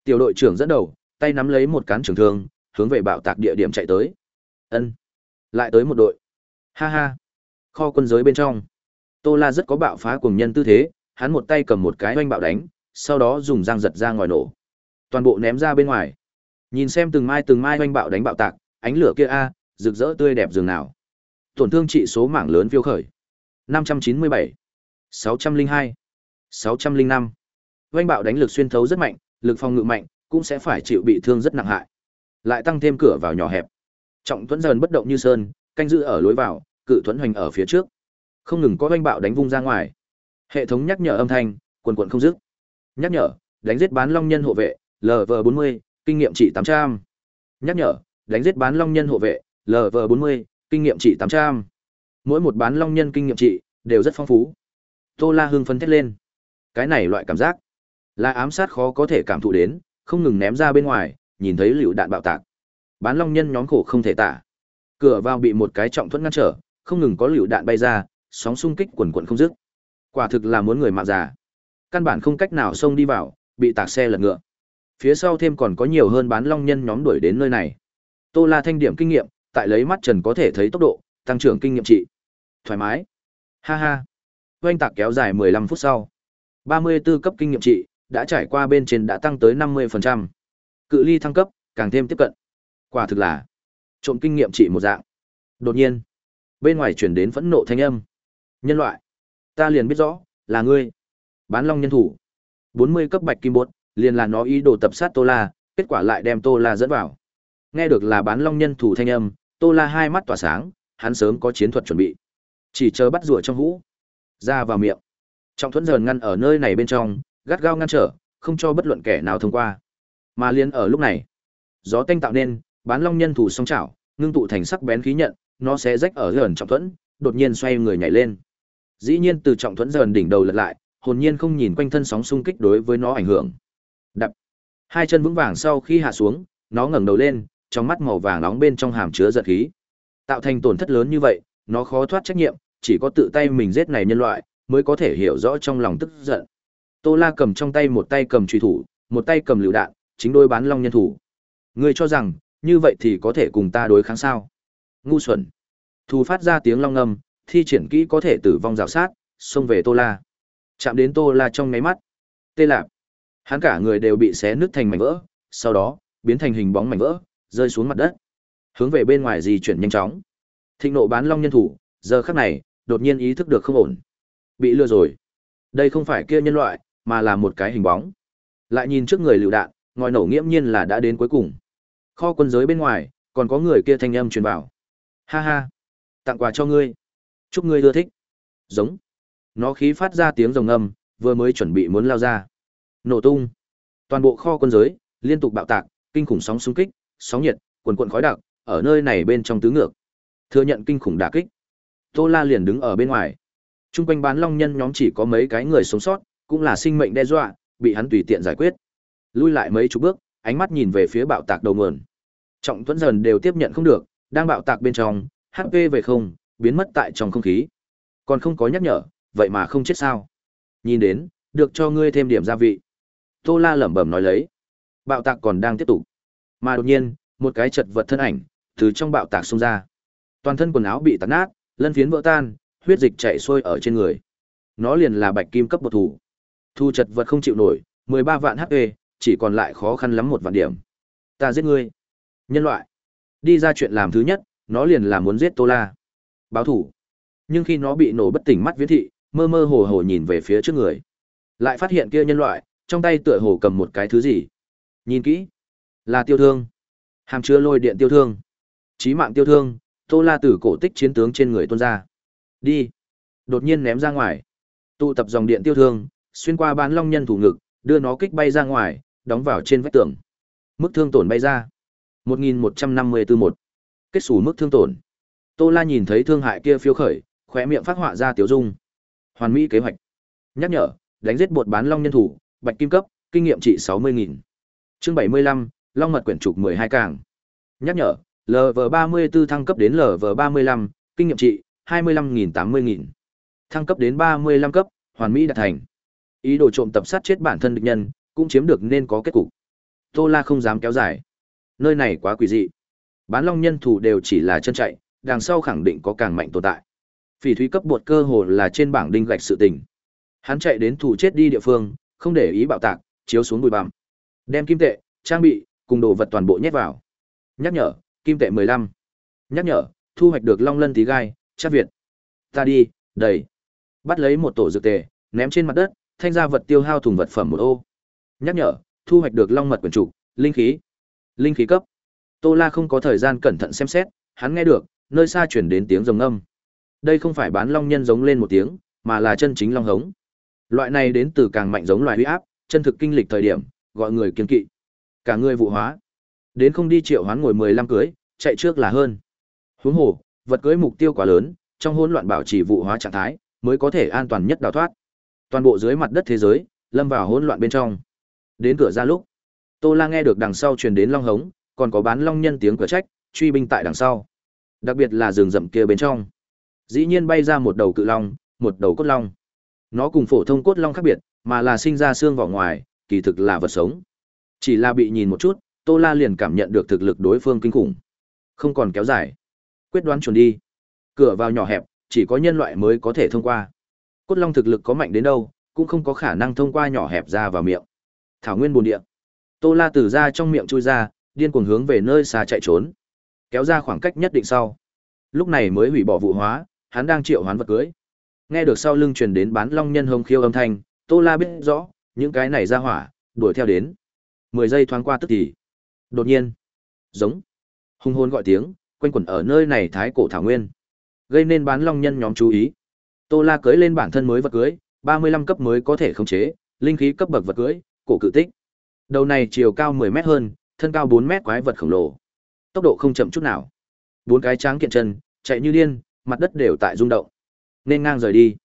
Tiểu đội trưởng dẫn đầu, tay nắm lấy một cán trường thương, hướng về bạo tạc địa điểm chạy tới. Ân, lại tới một đội. Ha ha, kho quân giới bên trong. Tô La rất có bạo phá cùng nhân tư thế, hắn một tay cầm một cái oanh bạo đánh, sau đó dùng răng giật ra ngoài nổ. Toàn bộ ném ra bên ngoài. Nhìn xem từng mai từng mai oanh bạo đánh bạo tạc, ánh lửa kia a, rực rỡ tươi đẹp dường nào. Tổn thương trị số mảng lớn phiêu khởi. 597, 602, 605. Oanh bạo đánh lực xuyên thấu rất mạnh, lực phòng ngự mạnh, cũng sẽ phải chịu bị thương rất nặng hại. Lại tăng thêm cửa vào nhỏ hẹp. Trọng thuẫn dần bất động như sơn, canh giữ ở lối vào, cự thuẫn hoành ở phía trước. Không ngừng có oanh bạo đánh vung ra ngoài. Hệ thống nhắc nhở âm thanh, quần quần không dứt. Nhắc nhở, đánh giết bán long nhân hộ vệ, LV40, kinh nghiệm trị 800. Nhắc nhở, đánh giết bán long nhân hộ vệ, LV40, kinh nghiệm trị 800. Mỗi một bán long nhân kinh nghiệm trị đều rất phong phú. Tô La hưng phấn thét lên. Cái này loại cảm giác là ám sát khó có thể cảm thụ đến, không ngừng ném ra bên ngoài, nhìn thấy liều đạn bạo tạc. Bán long nhân nhóm khổ không thể tả. Cửa vào bị một cái trọng thuẫn ngăn trở, không ngừng có liều đạn bay ra, sóng xung kích quần quần không dứt. Quả thực là muốn người mạng già. Căn bản không cách nào xông đi vào, bị tạc xe lật ngựa. Phía sau thêm còn có nhiều hơn bán long nhân nhóm đuổi đến nơi này. Tô La thanh điểm kinh nghiệm, tại lấy mắt trần có thể thấy tốc độ, tăng trưởng kinh nghiệm trị. Thoải mái. Ha ha. Oanh tạc kéo dài 15 phút sau. 34 cấp kinh nghiệm trị, đã trải qua bên trên đã tăng tới 50%. Cự ly thăng cấp, càng thêm tiếp cận. Quả thực là trộm kinh nghiệm trị một dạng. Đột nhiên, bên ngoài chuyển đến phẫn nộ thanh âm. Nhân loại, ta liền biết rõ, là ngươi. Bán long nhân thủ. 40 cấp bạch kim bột, liền là nó ý đồ tập sát Tô La, kết quả lại đem Tô La dẫn vào. Nghe được là bán long nhân thủ thanh âm, Tô La hai mắt tỏa sáng, hắn sớm có chiến thuật chuẩn bị. Chỉ chờ bắt rùa trong hũ, ra vào miệng. Trọng thuẫn dần ngăn ở nơi này bên trong, gắt gao ngăn trở, không cho bất luận kẻ nào thông qua. Mà liên ở lúc này, gió tanh tạo nên, bán long nhân thủ song chảo, ngưng tụ thành sắc bén khí nhận, nó sẽ rách ở gần trọng thuẫn, đột nhiên xoay người nhảy lên. Dĩ nhiên từ trọng thuẫn dần đỉnh đầu lật lại, hồn nhiên không nhìn quanh thân sóng xung kích đối với nó ảnh hưởng. Đập. Hai chân vững vàng sau khi hạ xuống, nó ngẩng đầu lên, trong mắt màu vàng nóng bên trong hàm chứa giật khí. Tạo thành tổn thất lớn như vậy, nó khó thoát trách nhiệm, chỉ có tự tay mình giết này nhân loại, mới có thể hiểu rõ trong lòng tức giận. Tô La cầm trong tay một tay cầm truy thủ, một tay cầm lựu đạn, chính đôi bán long nhân thủ. Ngươi cho rằng, như vậy thì có thể cùng ta đối kháng sao? Ngu xuẩn. Thu phát ra tiếng long ngâm, thi triển kỹ có thể tử vong rào sát, xông về Tô La. Chạm đến Tô La trong ngáy mắt. Tê lạc. Hắn cả người đều bị xé nứt thành mảnh vỡ, sau đó, biến thành hình bóng mảnh vỡ, rơi xuống mặt đất. Hướng về bên ngoài di chuyển nhanh chóng. Thịnh nộ bán long nhân thủ, giờ khắc này, đột nhiên ý thức được không ổn. Bị lừa rồi. Đây không phải kia nhân loại, mà là một cái hình bóng. Lại nhìn trước người lựu đạn, ngòi nổ nghiễm nhiên là đã đến cuối cùng. Kho quân giới bên ngoài, còn có người kia thanh âm truyền vào. Ha ha, tặng quà cho ngươi. Chúc ngươi ưa thích. Giống. Nó khí phát ra tiếng rồng âm, vừa mới chuẩn bị muốn lao ra. Nổ tung. Toàn bộ kho quân giới, liên tục bạo tạc, kinh khủng sóng xung kích, sóng nhiệt, quần quần khói đặc, ở nơi này bên trong tứ ngược. Thừa nhận kinh khủng đả kích. Tô La liền đứng ở bên ngoài. Trung quanh bán long nhân nhóm chỉ có mấy cái người sống sót, cũng là sinh mệnh đe dọa, bị hắn tùy tiện giải quyết. Lui lại mấy chục bước, ánh mắt nhìn về phía bạo tạc đầu nguồn. Trọng Tuấn dần đều tiếp nhận không được, đang bạo tạc bên trong, HP về không, biến mất tại trong không khí. Còn không có nhắc nhở, vậy mà không chết sao? Nhìn đến, được cho ngươi thêm điểm gia vị. Tô La lẩm bẩm nói lấy. Bạo tạc còn đang tiếp tục. Mà đột nhiên, một cái chật vật thân ảnh từ trong bạo tạc xông ra. Toàn thân quần áo bị tạt nát, lân phiến vỡ tan, huyết dịch chảy xuôi ở trên người. Nó liền là bạch kim cấp bột thủ. Thu chật vật không chịu nổi, 13 vạn HP, chỉ còn lại khó khăn lắm một vạn điểm. Ta giết ngươi. Nhân loại. Đi ra chuyện làm thứ nhất, nó liền là muốn giết Tô La. Báo thủ. Nhưng khi nó bị nổ bất tỉnh mắt viễn thị, mơ mơ hồ hồ nhìn về phía trước người. Lại phát hiện kia nhân loại, trong tay tựa hồ cầm một cái thứ gì. Nhìn kỹ, là tiêu thương. Hàm chứa lôi điện tiêu thương. Chí mạng tiêu thương, Tô La từ cổ tích chiến tướng trên người tuôn ra. Đi. Đột nhiên ném ra ngoài. Tụ tập dòng điện tiêu thương, xuyên qua bán long nhân thủ ngực, đưa nó kích bay ra ngoài, đóng vào trên vách tường. Mức thương tổn bay ra. 1154 một. Kết xù mức thương tổn. Tô La nhìn thấy thương hại kia phiêu khởi, khóe miệng phát họa ra tiểu dung. Hoàn mỹ kế hoạch. Nhắc nhở, đánh giết bột bán long nhân thủ, bạch kim cấp, kinh nghiệm trị 60.000. Chương 75, Long mật quyển trục 12 càng. Nhắc nhở, LV34 thăng cấp đến LV35, kinh nghiệm trị 25.000 80.000. Thăng cấp đến 35 cấp, hoàn mỹ đạt thành. Ý đồ trộm tập sát chết bản thân địch nhân, cũng chiếm được nên có kết cục. Tô La không dám kéo dài. Nơi này quá quỷ dị. Bán long nhân thủ đều chỉ là chân chạy, đằng sau khẳng định có càng mạnh tồn tại. Phỉ thúy cấp bột cơ hồ là trên bảng đinh gạch sự tình. Hắn chạy đến thủ chết đi địa phương, không để ý bạo tạc, chiếu xuống bụi bặm. Đem kim tệ, trang bị, cùng đồ vật toàn bộ nhét vào. Nhắc nhở, kim tệ 15. Nhắc nhở, thu hoạch được long lân tí gai, chắc Việt. Ta đi, đầy. Bắt lấy một tổ dược tề, ném trên mặt đất, thanh ra vật tiêu hao thùng vật phẩm một ô. Nhắc nhở, thu hoạch được long mật quyển trục, linh khí. Linh khí cấp. Tô La không có thời gian cẩn thận xem xét, hắn nghe được, nơi xa chuyển đến tiếng rồng âm. Đây không phải bán long nhân giống lên một tiếng, mà là chân chính long hống. Loại này đến từ càng mạnh giống loài huy áp, chân thực kinh lịch thời điểm, gọi người kiên kỵ. Cả người vụ hóa. Đến không đi triệu hoán ngồi 15 cưới, chạy trước là hơn. Huống hồ, vật cưới mục tiêu quá lớn, trong hỗn loạn bảo trì vụ hóa trạng thái, mới có thể an toàn nhất đào thoát. Toàn bộ dưới mặt đất thế giới, lâm vào hỗn loạn bên trong. Đến cửa ra lúc, Tô La nghe được đằng sau truyền đến long hống, còn có bán long nhân tiếng cửa trách, truy binh tại đằng sau. Đặc biệt là rừng rậm kia bên trong. Dĩ nhiên bay ra một đầu cự long, một đầu cốt long. Nó cùng phổ thông cốt long khác biệt, mà là sinh ra xương vỏ ngoài, kỳ thực là vật sống. Chỉ là bị nhìn một chút, Tô La liền cảm nhận được thực lực đối phương kinh khủng. Không còn kéo dài. Quyết đoán chuẩn đi. Cửa vào nhỏ hẹp, chỉ có nhân loại mới có thể thông qua. Cốt long thực lực có mạnh đến đâu, cũng không có khả năng thông qua nhỏ hẹp ra vào miệng. Thảo nguyên bồn địa. Tô La từ ra trong miệng chui ra, điên cuồng hướng về nơi xa chạy trốn. Kéo ra khoảng cách nhất định sau. Lúc này mới hủy bỏ vụ hóa, hắn đang triệu hoán vật cưới. Nghe được sau lưng truyền đến bán long nhân hồng khiêu âm thanh, Tô La biết rõ, những cái này ra hỏa, đuổi theo đến. Mười giây thoáng qua tức thì. Đột nhiên, giống hung hồn gọi tiếng, quanh quẩn ở nơi này thái cổ thảo nguyên, gây nên bán long nhân nhóm chú ý. Tô La cưới lên bản thân mới vật cưới, 35 cấp mới có thể khống chế, linh khí cấp bậc vật cưới, cổ cự tích. Đầu này chiều cao 10 mét hơn, thân cao 4 mét quái vật khổng lồ. Tốc độ không chậm chút nào. Bốn cái tráng kiện chân, chạy như điên, mặt đất đều tại rung động. Nên ngang rời đi.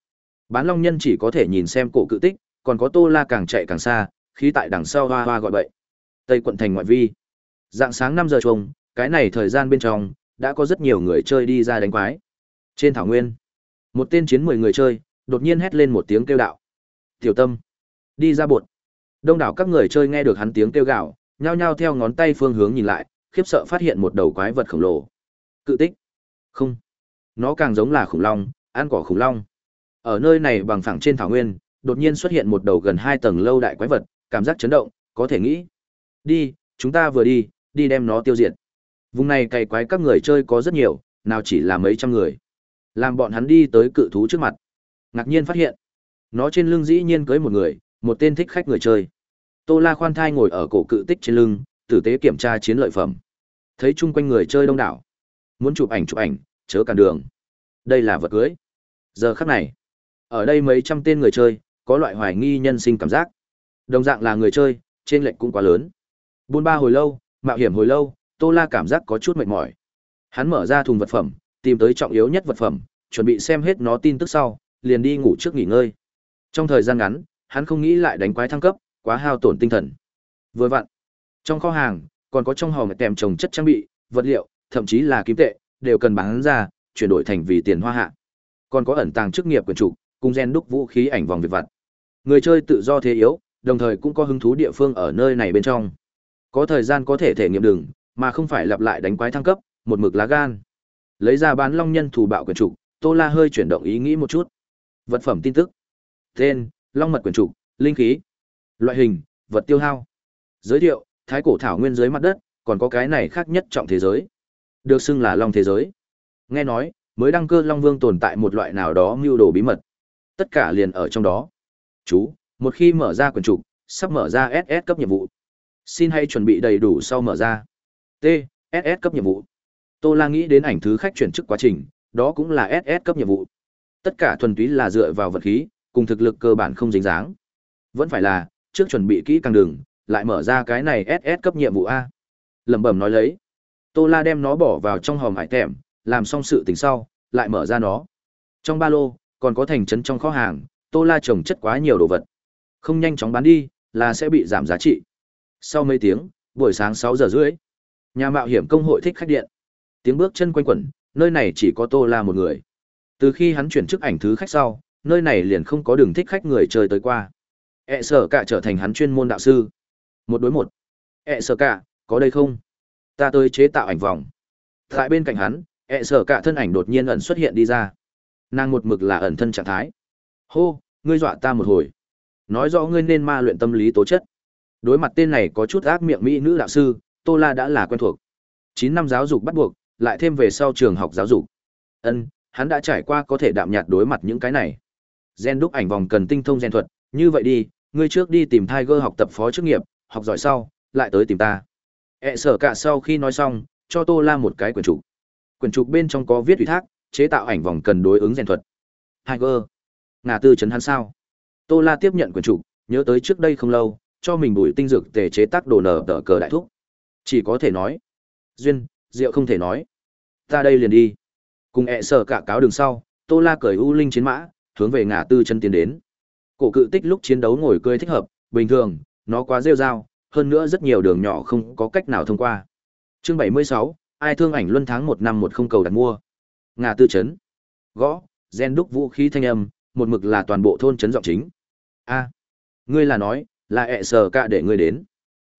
Bán Long Nhân chỉ có thể nhìn xem cổ cự tích, còn có Tô La càng chạy càng xa, khí tại đằng sau hoa hoa gọi bậy. Tây quận thành ngoại vi. Dạng sáng 5 giờ trùng, cái này thời gian bên trong, đã có rất nhiều người chơi đi ra đánh quái. Trên thảo nguyên, một tên chiến 10 người chơi, đột nhiên hét lên một tiếng kêu đạo. Tiểu tâm, đi ra bột. Đông đảo các người chơi nghe được hắn tiếng kêu gào, nhao nhao theo ngón tay phương hướng nhìn lại, khiếp sợ phát hiện một đầu quái vật khổng lồ. Cự tích. Không. Nó càng giống là khủng long, ăn cỏ khủng long. Ở nơi này bằng phẳng trên thảo nguyên, đột nhiên xuất hiện một đầu gần hai tầng lâu đại quái vật, cảm giác chấn động, có thể nghĩ. Đi, chúng ta vừa đi, đi đem nó tiêu diệt. Vùng này cày quái các người chơi có rất nhiều, nào chỉ là mấy trăm người. Làm bọn hắn đi tới cự thú trước mặt. Ngạc nhiên phát hiện, nó trên lưng dĩ nhiên cưới một người, một tên thích khách người chơi. Tô La khoan thai ngồi ở cổ cự tích trên lưng, tử tế kiểm tra chiến lợi phẩm. Thấy chung quanh người chơi đông đảo. Muốn chụp ảnh chụp ảnh, chớ cản đường. Đây là vật cưới. Giờ khắc này, ở đây mấy trăm tên người chơi, có loại hoài nghi nhân sinh cảm giác. Đồng dạng là người chơi, trên lệnh cũng quá lớn. Buôn ba hồi lâu, mạo hiểm hồi lâu, Tô La cảm giác có chút mệt mỏi. Hắn mở ra thùng vật phẩm, tìm tới trọng yếu nhất vật phẩm, chuẩn bị xem hết nó tin tức sau, liền đi ngủ trước nghỉ ngơi. Trong thời gian ngắn, hắn không nghĩ lại đánh quái thăng cấp, quá hao tổn tinh thần. Vừa vặn, trong kho hàng, còn có trong hòm kèm trồng chất trang bị, vật liệu, thậm chí là kim tệ, đều cần bán ra, chuyển đổi thành vì tiền hoa hạ. Còn có ẩn tàng chức nghiệp quyền chủ, cùng gen đúc vũ khí ảnh vòng việc vặt. Người chơi tự do thế yếu, đồng thời cũng có hứng thú địa phương ở nơi này bên trong. Có thời gian có thể thể nghiệm đường, mà không phải lặp lại đánh quái thăng cấp, một mực lá gan. Lấy ra bán long nhân thủ bạo quyền chủ, Tô La hơi chuyển động ý nghĩ một chút. Vật phẩm tin tức. Tên: Long mật quyển chủ, linh khí. Loại hình: vật tiêu hao. Giới thiệu: Thái cổ thảo nguyên dưới mặt đất, còn có cái này khác nhất trọng thế giới. Được xưng là long thế giới. Nghe nói, mới đăng cơ Long Vương tồn tại một loại nào đó mưu đồ bí mật. Tất cả liền ở trong đó. Chú, một khi mở ra quyển trục, sắp mở ra SS cấp nhiệm vụ. Xin hãy chuẩn bị đầy đủ sau mở ra. T, SS cấp nhiệm vụ. Tô La nghĩ đến ảnh thứ khách chuyển chức quá trình, đó cũng là SS cấp nhiệm vụ. Tất cả thuần túy là dựa vào vật khí, cùng thực lực cơ bản không dính dáng. Vẫn phải là, trước chuẩn bị kỹ càng đường, lại mở ra cái này SS cấp nhiệm vụ A. Lẩm bẩm nói lấy. Tô La đem nó bỏ vào trong hòm hải tèm, làm xong sự tình sau, lại mở ra nó. Trong ba lô, còn có thành trấn trong kho hàng, Tô La trồng chất quá nhiều đồ vật. Không nhanh chóng bán đi, là sẽ bị giảm giá trị. Sau mấy tiếng, buổi sáng 6 giờ rưỡi, nhà mạo hiểm công hội thích khách điện. Tiếng bước chân quanh quẩn, nơi này chỉ có Tô La một người. Từ khi hắn chuyển chức ảnh thứ khách sau, nơi này liền không có đường thích khách người chơi tới qua. E sở cả trở thành hắn chuyên môn đạo sư. Một đối một. E sở cả, có đây không? Ta tới chế tạo ảnh vòng. Tại bên cạnh hắn, E sở cả thân ảnh đột nhiên ẩn xuất hiện đi ra. Nàng một mực là ẩn thân trạng thái. Hô, ngươi dọa ta một hồi. Nói rõ ngươi nên ma luyện tâm lý tố chất. Đối mặt tên này có chút ác miệng mỹ nữ đạo sư, Tô La đã là quen thuộc. Chín năm giáo dục bắt buộc, lại thêm về sau trường học giáo dục. Ân, hắn đã trải qua có thể đạm nhạt đối mặt những cái này. Gen đúc ảnh vòng cần tinh thông gen thuật, như vậy đi, ngươi trước đi tìm Tiger học tập phó chức nghiệp, học giỏi sau, lại tới tìm ta. E sở cả sau khi nói xong, cho Tô La một cái quyển trục. Quyển trục bên trong có viết ủy thác, chế tạo ảnh vòng cần đối ứng gen thuật. Tiger, ngà tư chấn hắn sao? Tô La tiếp nhận quyển trục, nhớ tới trước đây không lâu, cho mình bùi tinh dược tề chế tác đồ nở tờ cờ đại thúc. Chỉ có thể nói, duyên, diệu không thể nói. Ta đây liền đi. Cùng ẹ sợ cả cáo đường sau, Tô La cởi u linh chiến mã, hướng về ngã tư chân tiến đến. Cổ cự tích lúc chiến đấu ngồi cười thích hợp, bình thường, nó quá rêu rao, hơn nữa rất nhiều đường nhỏ không có cách nào thông qua. Chương 76, ai thương ảnh luân tháng một năm một không cầu đặt mua. Ngã tư chấn. Gõ, gen đúc vũ khí thanh âm, một mực là toàn bộ thôn chấn giọng chính. A, ngươi là nói, là ẹ sở cả để ngươi đến.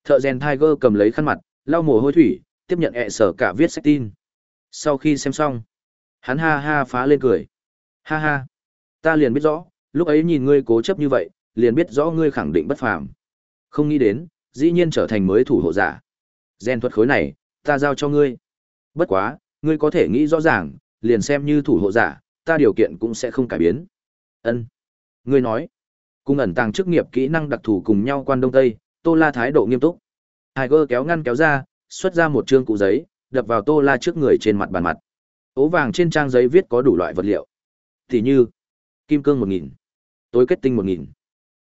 Thợ rèn Tiger cầm lấy khăn mặt, lau mồ hôi thủy, tiếp nhận ẹ sở cả viết sách tin. Sau khi xem xong, hắn ha ha phá lên cười. Ha ha, ta liền biết rõ, lúc ấy nhìn ngươi cố chấp như vậy, liền biết rõ ngươi khẳng định bất phàm. Không nghĩ đến, dĩ nhiên trở thành mới thủ hộ giả. Gen thuật khối này, ta giao cho ngươi. Bất quá, ngươi có thể nghĩ rõ ràng, liền xem như thủ hộ giả, ta điều kiện cũng sẽ không cải biến. Ân, Ngươi nói, cùng ẩn tàng chức nghiệp kỹ năng đặc thù cùng nhau quan đông tây, Tô La thái độ nghiêm túc. Tiger kéo ngăn kéo ra, xuất ra một trương cụ giấy, đập vào Tô La trước người trên mặt bàn mặt. Ố vàng trên trang giấy viết có đủ loại vật liệu. Thì như, kim cương 1000, tối kết tinh 1000,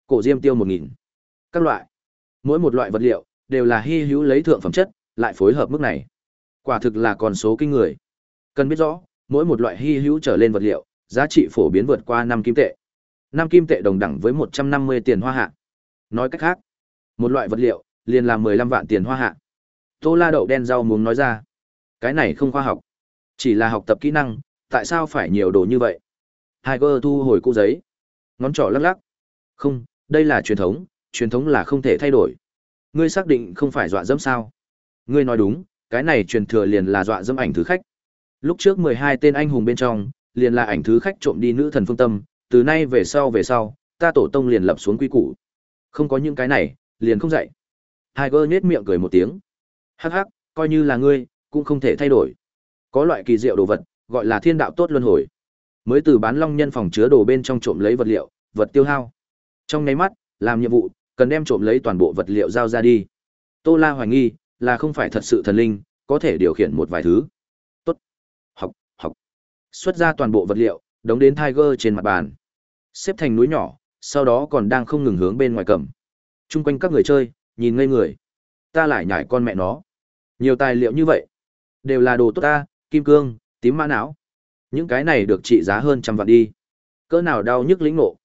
cổ diêm tiêu 1000. Các loại. Mỗi một loại vật liệu đều là hy hữu lấy thượng phẩm chất, lại phối hợp mức này. Quả thực là con số kinh người. Cần biết rõ, mỗi một loại hy hữu trở lên vật liệu, giá trị phổ biến vượt qua 5 kim tệ. 5 kim tệ đồng đẳng với 150 tiền hoa hạ. Nói cách khác, một loại vật liệu liền là 15 vạn tiền hoa hạ. Tô La đậu đen rau muốn nói ra. Cái này không khoa học. Chỉ là học tập kỹ năng, tại sao phải nhiều đồ như vậy? Tiger thu hồi cụ giấy. Ngón trỏ lắc lắc. Không, đây là truyền thống, truyền thống là không thể thay đổi. Ngươi xác định không phải dọa dẫm sao? Ngươi nói đúng, cái này truyền thừa liền là dọa dẫm ảnh thứ khách. Lúc trước 12 tên anh hùng bên trong, liền là ảnh thứ khách trộm đi nữ thần phương tâm, từ nay về sau về sau, ta tổ tông liền lập xuống quy củ. Không có những cái này, liền không dạy. Tiger nhếch miệng cười một tiếng. Hắc hắc, coi như là ngươi, cũng không thể thay đổi. Có loại kỳ diệu đồ vật, gọi là thiên đạo tốt luân hồi. Mới từ bán long nhân phòng chứa đồ bên trong trộm lấy vật liệu, vật tiêu hao. Trong nháy mắt, làm nhiệm vụ, cần đem trộm lấy toàn bộ vật liệu giao ra đi. Tô La hoài nghi, là không phải thật sự thần linh, có thể điều khiển một vài thứ. Tốt. Học, học. Xuất ra toàn bộ vật liệu, đóng đến Tiger trên mặt bàn. Xếp thành núi nhỏ, sau đó còn đang không ngừng hướng bên ngoài cầm. Trung quanh các người chơi, nhìn ngây người. Ta lại nhảy con mẹ nó. Nhiều tài liệu như vậy. Đều là đồ tốt ta, kim cương, tím mã não. Những cái này được trị giá hơn trăm vạn đi. Cỡ nào đau nhức lĩnh ngộ.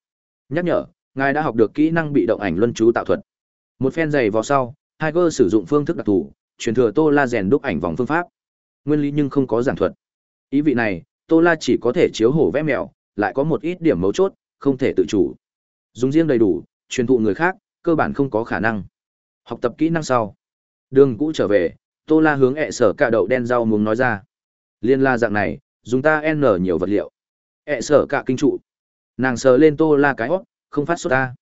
Nhắc nhở, ngài đã học được kỹ năng bị động ảnh luân chú tạo thuật. Một phen giày vào sau, Tiger sử dụng phương thức đặc thù, truyền thừa Tô La rèn đúc ảnh vòng phương pháp. Nguyên lý nhưng không có giảng thuật. Ý vị này, Tô La chỉ có thể chiếu hổ vẽ mèo, lại có một ít điểm mấu chốt, không thể tự chủ. Dùng riêng đầy đủ, truyền thụ người khác, cơ bản không có khả năng. Học tập kỹ năng sau. Đường cũ trở về, Tô La hướng ẹ sở cả đậu đen rau muống nói ra. Liên la dạng này, dùng ta n nhiều vật liệu. ẹ sở cả kinh trụ. Nàng sờ lên Tô La cái hót, không phát xuất ta.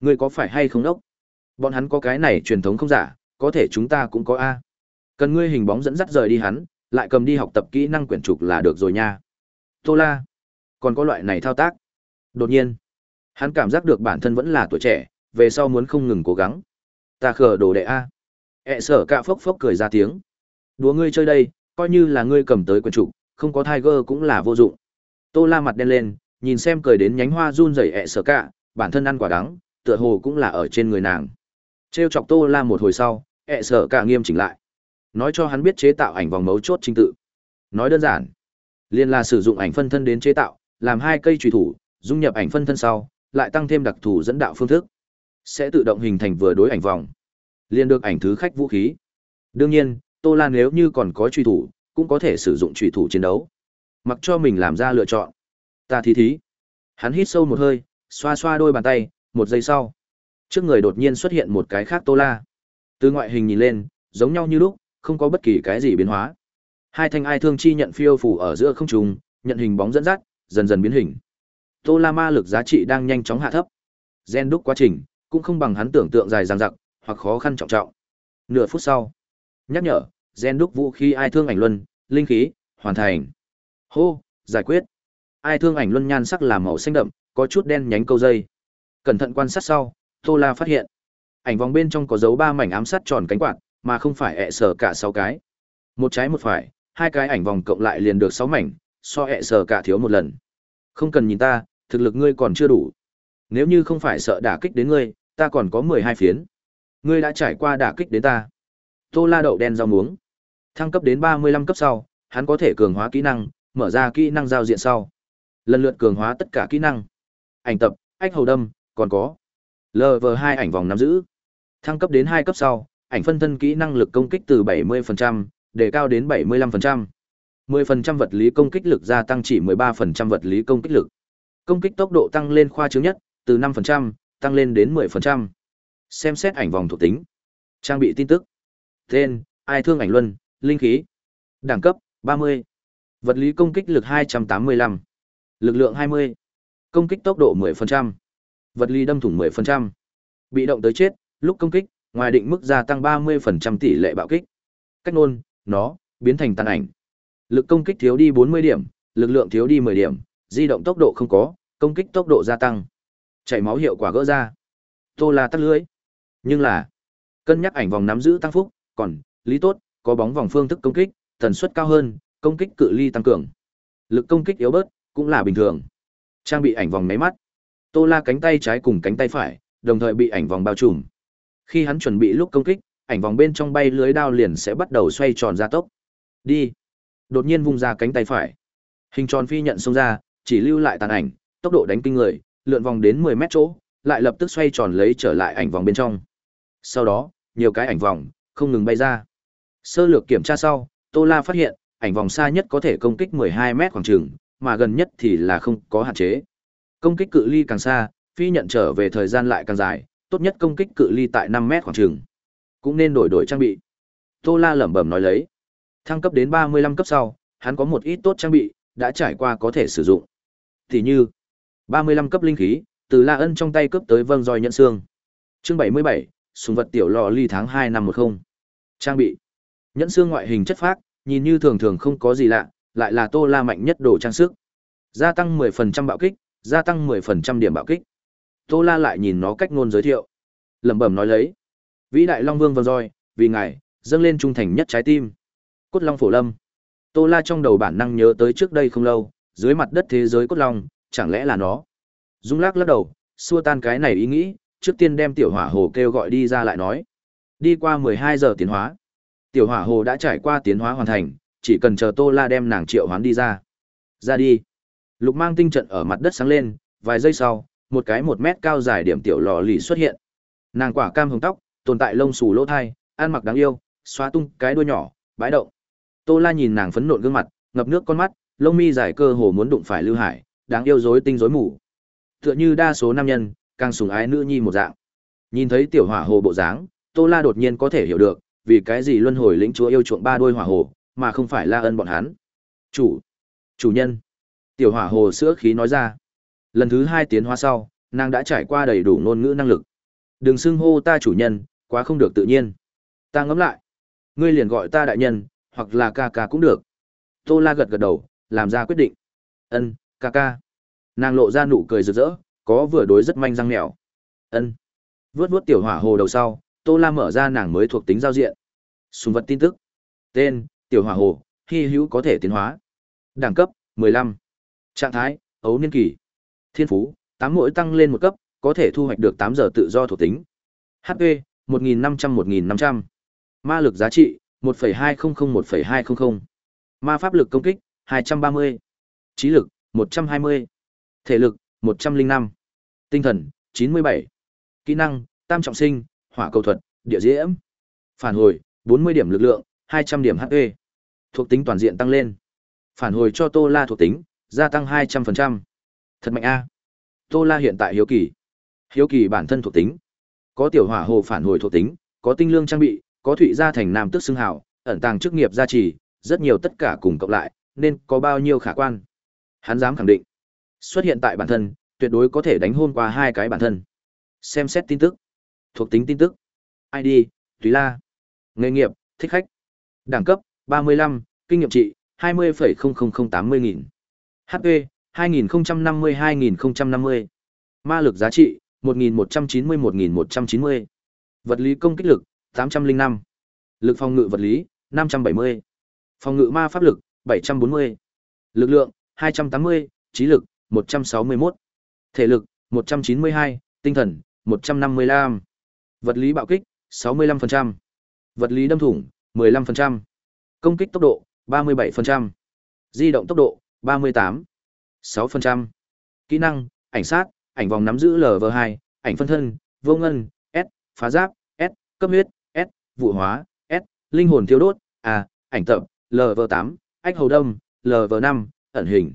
Ngươi có phải hay không đốc? Bọn hắn có cái này truyền thống không giả, có thể chúng ta cũng có A. Cần ngươi hình bóng dẫn dắt rời đi hắn, lại cầm đi học tập kỹ năng quyển trục là được rồi nha. Tô La, còn có loại này thao tác. Đột nhiên, Hắn cảm giác được bản thân vẫn là tuổi trẻ, về sau muốn không ngừng cố gắng. Ta khờ đồ đệ a ẹ sở cả phốc phốc cười ra tiếng. Đùa ngươi chơi đây, coi như là ngươi cầm tới quần chủ, không có Tiger cũng là vô dụng. Tô La mặt đen lên, nhìn xem cười đến nhánh hoa run rẩy ẹ sở cả, bản thân ăn quả đắng, tựa hồ cũng là ở trên người nàng. Trêu chọc Tô La một hồi sau, ẹ sở cả nghiêm chỉnh lại. Nói cho hắn biết chế tạo ảnh vòng mấu chốt trình tự. Nói đơn giản, liền là sử dụng ảnh phân thân đến chế tạo, làm hai cây trùy thủ, dung nhập ảnh phân thân sau, lại tăng thêm đặc thù dẫn đạo phương thức, sẽ tự động hình thành vừa đối ảnh vòng. Liên được ảnh thứ khách vũ khí. Đương nhiên, Tô Lan nếu như còn có truy thủ, cũng có thể sử dụng truy thủ chiến đấu. Mặc cho mình làm ra lựa chọn. Ta thí thí. Hắn hít sâu một hơi, xoa xoa đôi bàn tay, một giây sau. Trước người đột nhiên xuất hiện một cái khác Tô La. Từ ngoại hình nhìn lên, giống nhau như lúc, không có bất kỳ cái gì biến hóa. Hai thanh ai thương chi nhận phiêu phù ở giữa không trung, nhận hình bóng dẫn dắt, dần dần biến hình. Tô La ma lực giá trị đang nhanh chóng hạ thấp. Gen đúc quá trình cũng không bằng hắn tưởng tượng dài dằng dặc, hoặc khó khăn trọng trọng. Nửa phút sau, nhắc nhở, gen đúc vũ khí ai thương ảnh luân, linh khí, hoàn thành. Hô, giải quyết. Ai thương ảnh luân nhan sắc là màu xanh đậm, có chút đen nhánh câu dây. Cẩn thận quan sát sau, Tô La phát hiện, ảnh vòng bên trong có dấu ba mảnh ám sát tròn cánh quạt, mà không phải ẹ sở cả sáu cái. Một trái một phải, hai cái ảnh vòng cộng lại liền được sáu mảnh, so ẹ sở cả thiếu một lần. Không cần nhìn ta, thực lực ngươi còn chưa đủ. Nếu như không phải sợ đả kích đến ngươi, ta còn có mười hai phiến. Ngươi đã trải qua đả kích đến ta. Tô La đậu đen rau muống. Thăng cấp đến ba mươi lăm cấp sau, hắn có thể cường hóa kỹ năng, mở ra kỹ năng giao diện sau. Lần lượt cường hóa tất cả kỹ năng. Ảnh tập, ách hầu đâm, còn có lv hai ảnh vòng nắm giữ. Thăng cấp đến hai cấp sau, ảnh phân thân kỹ năng lực công kích từ bảy 70%, để cao đến bảy mươi lăm phần trăm. 10% vật lý công kích lực gia tăng chỉ 13% vật lý công kích lực. Công kích tốc độ tăng lên khoa trương nhất, từ 5%, tăng lên đến 10%. Xem xét ảnh vòng thuộc tính. Trang bị tin tức. Tên, ai thương ảnh luân, linh khí. Đẳng cấp, 30. Vật lý công kích lực 285. Lực lượng 20. Công kích tốc độ 10%. Vật lý đâm thủng 10%. Bị động tới chết, lúc công kích, ngoài định mức gia tăng 30% tỷ lệ bạo kích. Cách nôn, nó, biến thành tàn ảnh. Lực công kích thiếu đi 40 điểm, lực lượng thiếu đi 10 điểm, di động tốc độ không có, công kích tốc độ gia tăng. Chảy máu hiệu quả gỡ ra. Tô La tắt lưới. Nhưng là, cân nhắc ảnh vòng nắm giữ tăng phúc, còn, lý tốt, có bóng vòng phương thức công kích, tần suất cao hơn, công kích cự ly tăng cường. Lực công kích yếu bớt, cũng là bình thường. Trang bị ảnh vòng máy mắt. Tô La cánh tay trái cùng cánh tay phải, đồng thời bị ảnh vòng bao trùm. Khi hắn chuẩn bị lúc công kích, ảnh vòng bên trong bay lưới đao liền sẽ bắt đầu xoay tròn ra tốc. Đi đột nhiên vung ra cánh tay phải. Hình tròn phi nhận xông ra, chỉ lưu lại tàn ảnh, tốc độ đánh kinh người, lượn vòng đến 10 mét chỗ, lại lập tức xoay tròn lấy trở lại ảnh vòng bên trong. Sau đó, nhiều cái ảnh vòng không ngừng bay ra. Sơ lược kiểm tra sau, Tô La phát hiện, ảnh vòng xa nhất có thể công kích 12 mét khoảng trường, mà gần nhất thì là không có hạn chế. Công kích cự ly càng xa, phi nhận trở về thời gian lại càng dài, tốt nhất công kích cự ly tại 5 mét khoảng trường. Cũng nên đổi đổi trang bị. Tô La lẩm bẩm nói lấy. Thăng cấp đến 35 cấp sau, hắn có một ít tốt trang bị, đã trải qua có thể sử dụng. Thì như 35 cấp linh khí, từ La Ân trong tay cướp tới vâng roi nhận xương. Chương 77, súng vật tiểu lò ly tháng 2 năm 10. Trang bị. Nhẫn xương ngoại hình chất phác, nhìn như thường thường không có gì lạ, lại là Tô La mạnh nhất đồ trang sức. Gia tăng 10% bạo kích, gia tăng 10% điểm bạo kích. Tô La lại nhìn nó cách ngôn giới thiệu. Lẩm bẩm nói lấy. Vĩ đại Long Vương vâng roi, vì ngài, dâng lên trung thành nhất trái tim. Cốt Long Phổ Lâm. Tô La trong đầu bản năng nhớ tới trước đây không lâu, dưới mặt đất thế giới cốt long, chẳng lẽ là nó? Dung Lắc lắc đầu, xua tan cái này ý nghĩ, trước tiên đem tiểu hỏa hồ kêu gọi đi ra lại nói. Đi qua 12 giờ tiến hóa. Tiểu hỏa hồ đã trải qua tiến hóa hoàn thành, chỉ cần chờ Tô La đem nàng triệu hoán đi ra. Ra đi. Lục mang tinh trận ở mặt đất sáng lên, vài giây sau, một cái một mét cao dài điểm tiểu lò lì xuất hiện. Nàng quả cam hồng tóc, tồn tại lông xù lỗ thai, ăn mặc đáng yêu, xóa tung cái đuôi nhỏ, bãi động. Tô La nhìn nàng phấn nộn gương mặt, ngập nước con mắt, lông mi dài cơ hồ muốn đụng phải Lưu Hải, đáng yêu rối tinh rối mù. Tựa như đa số nam nhân, càng sùng ái nữ nhi một dạng. Nhìn thấy tiểu hỏa hồ bộ dáng, Tô La đột nhiên có thể hiểu được, vì cái gì luân hồi lĩnh chúa yêu chuộng ba đôi hỏa hồ, mà không phải La Ân bọn hắn. "Chủ, chủ nhân." Tiểu hỏa hồ sữa khí nói ra. Lần thứ hai tiến hóa sau, nàng đã trải qua đầy đủ ngôn ngữ năng lực. Đừng xưng hô ta chủ nhân, quá không được tự nhiên. Ta ngẫm lại, ngươi liền gọi ta đại nhân, hoặc là ca ca cũng được. Tô La gật gật đầu, làm ra quyết định. Ân, ca ca. Nàng lộ ra nụ cười rực rỡ, có vừa đối rất manh răng nẻo. Ân. Vướt vướt tiểu hỏa hồ đầu sau, Tô La mở ra nàng mới thuộc tính giao diện. Sùng vật tin tức. Tên: Tiểu hỏa hồ, hy hữu có thể tiến hóa. Đẳng cấp: 15. Trạng thái: ấu niên kỳ. Thiên phú: 8 mỗi tăng lên một cấp, có thể thu hoạch được 8 giờ tự do thuộc tính. HP: 1500 1500. Ma lực giá trị: 1.200 1.200. Ma pháp lực công kích: 230. Trí lực: 120. Thể lực: 105. Tinh thần: 97. Kỹ năng: Tam trọng sinh, Hỏa cầu thuật, Địa diễm. Phản hồi: 40 điểm lực lượng, 200 điểm HP. Thuộc tính toàn diện tăng lên. Phản hồi cho Tô La thuộc tính, gia tăng 200%. Thật mạnh a. Tô La hiện tại hiếu kỳ. Hiếu kỳ bản thân thuộc tính. Có tiểu hỏa hồ phản hồi thuộc tính, có tinh lương trang bị, có thụy gia thành nam tức xưng hào, ẩn tàng chức nghiệp gia trì, rất nhiều tất cả cùng cộng lại, nên có bao nhiêu khả quan. Hắn dám khẳng định, xuất hiện tại bản thân, tuyệt đối có thể đánh hôn qua hai cái bản thân. Xem xét tin tức, thuộc tính tin tức, ID, tùy La, nghề nghiệp, thích khách, đẳng cấp 35, kinh nghiệm trị 20,00080 HP 2050-2050, ma lực giá trị 1190-1190, vật lý công kích lực 805, lực phòng ngự vật lý 570, phòng ngự ma pháp lực 740, lực lượng 280, trí lực 161, thể lực 192, tinh thần 155, vật lý bạo kích 65%, vật lý đâm thủng 15%, công kích tốc độ 37%, di động tốc độ 38, 6%, kỹ năng ảnh sát, ảnh vòng nắm giữ LV2, ảnh phân thân, vô ngân, S, phá giáp, S, cấp huyết, S, vụ hóa, S, linh hồn thiêu đốt, A, ảnh tập, LV8, ách hầu đông, LV5, ẩn hình.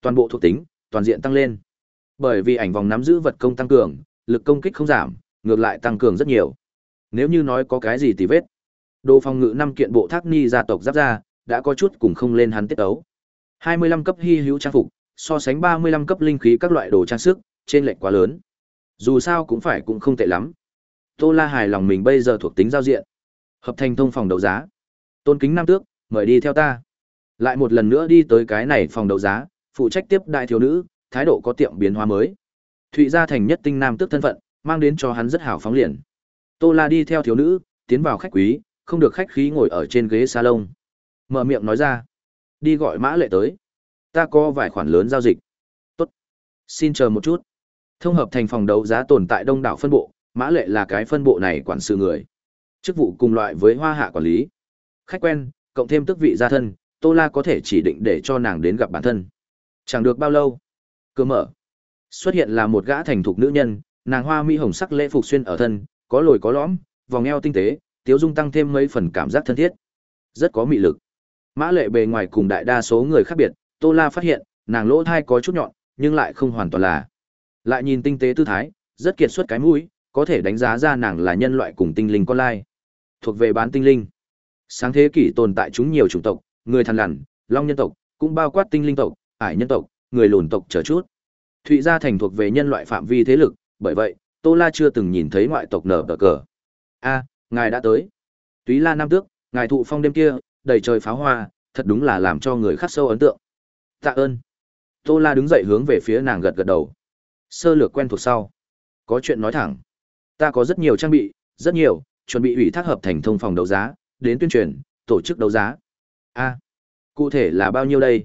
Toàn bộ thuộc tính, toàn diện tăng lên. Bởi vì ảnh vòng nắm giữ vật công tăng cường, lực công kích không giảm, ngược lại tăng cường rất nhiều. Nếu như nói có cái gì tỉ vết, đồ phòng ngự năm kiện bộ thác ni gia tộc giáp ra, đã có chút cùng không lên hắn tiết ấu. 25 cấp hy hữu trang phục, so sánh 35 cấp linh khí các loại đồ trang sức, trên lệch quá lớn. Dù sao cũng phải cũng không tệ lắm. Tô La hài lòng mình bây giờ thuộc tính giao diện. Hợp thành thông phòng đấu giá. Tôn kính nam tước, mời đi theo ta. Lại một lần nữa đi tới cái này phòng đấu giá, phụ trách tiếp đại thiếu nữ, thái độ có tiệm biến hóa mới. Thụy gia thành nhất tinh nam tước thân phận, mang đến cho hắn rất hào phóng liền. Tô La đi theo thiếu nữ, tiến vào khách quý, không được khách khí ngồi ở trên ghế salon. Mở miệng nói ra, đi gọi mã lệ tới. Ta có vài khoản lớn giao dịch. Tốt. Xin chờ một chút. Thông hợp thành phòng đấu giá tồn tại đông đảo phân bộ, mã lệ là cái phân bộ này quản sự người. Chức vụ cùng loại với hoa hạ quản lý. Khách quen, cộng thêm tước vị gia thân, Tô La có thể chỉ định để cho nàng đến gặp bản thân. Chẳng được bao lâu, cửa mở. Xuất hiện là một gã thành thục nữ nhân, nàng hoa mỹ hồng sắc lễ phục xuyên ở thân, có lồi có lõm, vòng eo tinh tế, tiếu dung tăng thêm mấy phần cảm giác thân thiết. Rất có mị lực. Mã lệ bề ngoài cùng đại đa số người khác biệt, Tô La phát hiện, nàng lỗ thai có chút nhọn, nhưng lại không hoàn toàn là. Lại nhìn tinh tế tư thái, rất kiệt xuất cái mũi, có thể đánh giá ra nàng là nhân loại cùng tinh linh con lai. Thuộc về bán tinh linh. Sáng thế kỷ tồn tại chúng nhiều chủng tộc, người thần lằn, long nhân tộc, cũng bao quát tinh linh tộc, ải nhân tộc, người lùn tộc chờ chút. Thụy gia thành thuộc về nhân loại phạm vi thế lực, bởi vậy, Tô La chưa từng nhìn thấy ngoại tộc nở tờ cờ. A, ngài đã tới. Túy La Nam Tước, ngài thụ phong đêm kia, đầy trời pháo hoa, thật đúng là làm cho người khắc sâu ấn tượng. Tạ ơn. Tô La đứng dậy hướng về phía nàng gật gật đầu. Sơ lược quen thuộc sau. Có chuyện nói thẳng. Ta có rất nhiều trang bị, rất nhiều, chuẩn bị ủy thác hợp thành thông phòng đấu giá, đến tuyên truyền, tổ chức đấu giá. A, cụ thể là bao nhiêu đây?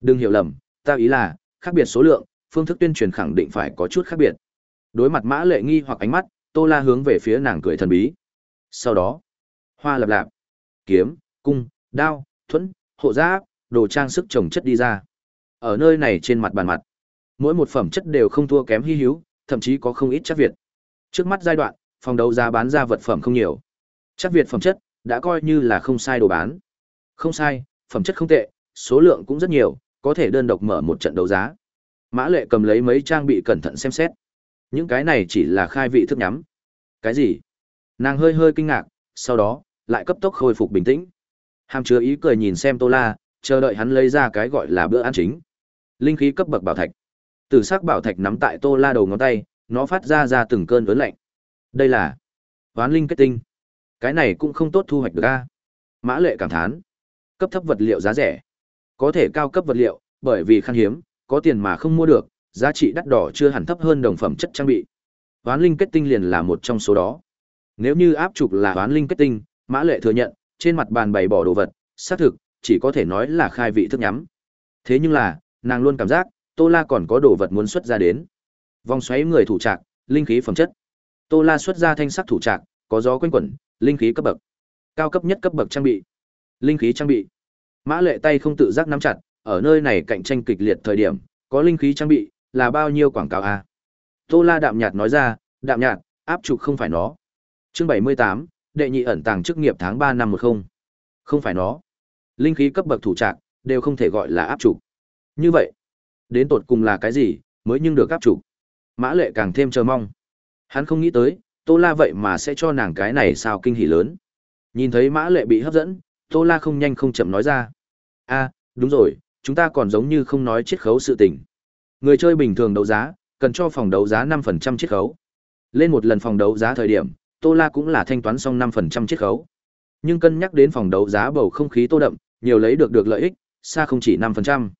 Đừng hiểu lầm, ta ý là, khác biệt số lượng, phương thức tuyên truyền khẳng định phải có chút khác biệt. Đối mặt Mã Lệ nghi hoặc ánh mắt, Tô La hướng về phía nàng cười thần bí. Sau đó, hoa lập lạp, kiếm, cung, đao, thuẫn, hộ giáp, đồ trang sức trồng chất đi ra. Ở nơi này trên mặt bàn mặt, mỗi một phẩm chất đều không thua kém hy hữu, thậm chí có không ít chắc Việt. Trước mắt giai đoạn, phòng đấu giá bán ra vật phẩm không nhiều. Chắc Việt phẩm chất đã coi như là không sai đồ bán. Không sai, phẩm chất không tệ, số lượng cũng rất nhiều, có thể đơn độc mở một trận đấu giá. Mã Lệ cầm lấy mấy trang bị cẩn thận xem xét. Những cái này chỉ là khai vị thức nhắm. Cái gì? Nàng hơi hơi kinh ngạc, sau đó lại cấp tốc khôi phục bình tĩnh. Hàm chứa ý cười nhìn xem Tô La, chờ đợi hắn lấy ra cái gọi là bữa ăn chính. Linh khí cấp bậc bảo thạch. Tử sắc bảo thạch nắm tại Tô La đầu ngón tay, nó phát ra ra từng cơn ớn lạnh. Đây là Hoán linh kết tinh. Cái này cũng không tốt thu hoạch được a. Mã Lệ cảm thán. Cấp thấp vật liệu giá rẻ. Có thể cao cấp vật liệu, bởi vì khan hiếm, có tiền mà không mua được, giá trị đắt đỏ chưa hẳn thấp hơn đồng phẩm chất trang bị. Hoán linh kết tinh liền là một trong số đó. Nếu như áp trục là hoán linh kết tinh, Mã Lệ thừa nhận, trên mặt bàn bày bỏ đồ vật, xác thực, chỉ có thể nói là khai vị thức nhắm. Thế nhưng là, nàng luôn cảm giác, Tô La còn có đồ vật muốn xuất ra đến. Vòng xoáy người thủ trạc, linh khí phẩm chất. Tô La xuất ra thanh sắc thủ trạc, có gió quanh quẩn, linh khí cấp bậc. Cao cấp nhất cấp bậc trang bị. Linh khí trang bị. Mã Lệ tay không tự giác nắm chặt, ở nơi này cạnh tranh kịch liệt thời điểm, có linh khí trang bị, là bao nhiêu quảng cáo? À? Tô La đạm nhạt nói ra, đạm nhạt, áp trục không phải nó. Chương 78, đệ nhị ẩn tàng chức nghiệp tháng 3 năm 10. Không phải nó. Linh khí cấp bậc thủ trạng đều không thể gọi là áp trục. Như vậy, đến tột cùng là cái gì mới nhưng được áp trục? Mã Lệ càng thêm chờ mong. Hắn không nghĩ tới, Tô La vậy mà sẽ cho nàng cái này sao kinh hỉ lớn. Nhìn thấy Mã Lệ bị hấp dẫn, Tô La không nhanh không chậm nói ra. A, đúng rồi, chúng ta còn giống như không nói chiết khấu sự tình. Người chơi bình thường đấu giá, cần cho phòng đấu giá năm phần trăm chiết khấu. Lên một lần phòng đấu giá thời điểm, Tô La cũng là thanh toán xong năm phần trăm chiết khấu. Nhưng cân nhắc đến phòng đấu giá bầu không khí tô đậm, nhiều lấy được được lợi ích, xa không chỉ năm phần trăm.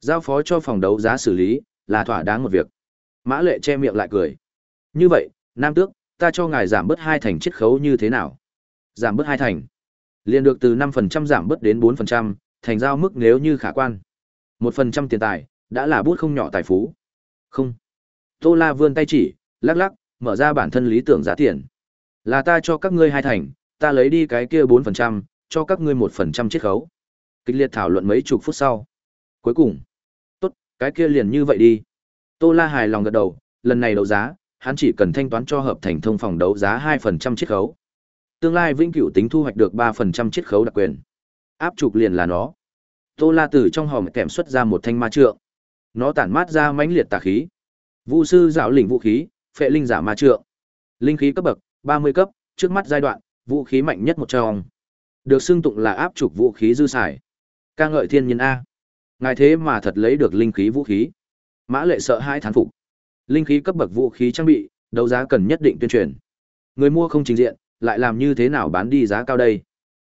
Giao phó cho phòng đấu giá xử lý, là thỏa đáng một việc. Mã Lệ che miệng lại cười. Như vậy, Nam Tước, ta cho ngài giảm bớt hai thành chiết khấu như thế nào? Giảm bớt hai thành. Liền được từ năm phần trăm giảm bớt đến bốn phần trăm thành giao mức nếu như khả quan. một phần trăm tiền tài, đã là bút không nhỏ tài phú. Không. Tô La vươn tay chỉ, lắc lắc, mở ra bản thân lý tưởng giá tiền. Là ta cho các ngươi hai thành, ta lấy đi cái kia bốn phần trăm cho các ngươi một phần trăm chiết khấu. Kịch liệt thảo luận mấy chục phút sau. Cuối cùng, tốt, cái kia liền như vậy đi. Tô La hài lòng gật đầu, lần này đấu giá, hắn chỉ cần thanh toán cho hợp thành thông phòng đấu giá hai phần trăm chiết khấu. Tương lai vĩnh cửu tính thu hoạch được 3% chiết khấu đặc quyền. Áp trục liền là nó. Tô La từ trong hòm kèm xuất ra một thanh ma trượng. Nó tản mát ra mãnh liệt tà khí. Vu sư dạo lĩnh vũ khí, phệ linh giả ma trượng. Linh khí cấp bậc 30 cấp, trước mắt giai đoạn, vũ khí mạnh nhất một trong. Được xưng tụng là áp trục vũ khí dư xài. Ca ngợi thiên nhân a. Ngài thế mà thật lấy được linh khí vũ khí. Mã Lệ sợ hai thán phục. Linh khí cấp bậc vũ khí trang bị, đấu giá cần nhất định tuyên truyền. Người mua không trình diện, lại làm như thế nào bán đi giá cao đây?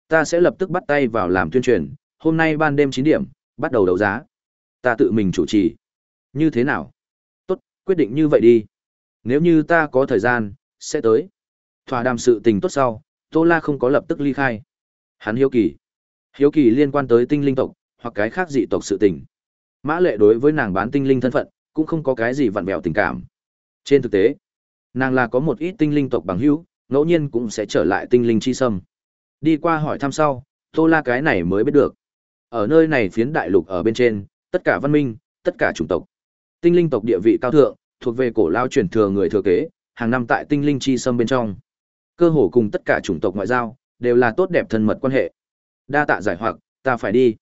Ta sẽ lập tức bắt tay vào làm tuyên truyền, hôm nay ban đêm 9 điểm, bắt đầu đấu giá. Ta tự mình chủ trì. Như thế nào? Tốt, quyết định như vậy đi. Nếu như ta có thời gian, sẽ tới. Thỏa đàm sự tình tốt sau, Tô La không có lập tức ly khai. Hắn hiếu kỳ. Hiếu kỳ liên quan tới tinh linh tộc, hoặc cái khác dị tộc sự tình. Mã lệ đối với nàng bán tinh linh thân phận, cũng không có cái gì vặn vẹo tình cảm. Trên thực tế, nàng là có một ít tinh linh tộc bằng hữu, ngẫu nhiên cũng sẽ trở lại tinh linh chi sâm. Đi qua hỏi thăm sau, Tô La cái này mới biết được. Ở nơi này phiến đại lục ở bên trên, tất cả văn minh, tất cả chủng tộc. Tinh linh tộc địa vị cao thượng, thuộc về cổ lao truyền thừa người thừa kế, hàng năm tại tinh linh chi sâm bên trong. Cơ hồ cùng tất cả chủng tộc ngoại giao, đều là tốt đẹp thân mật quan hệ. Đa tạ giải hoặc, ta phải đi.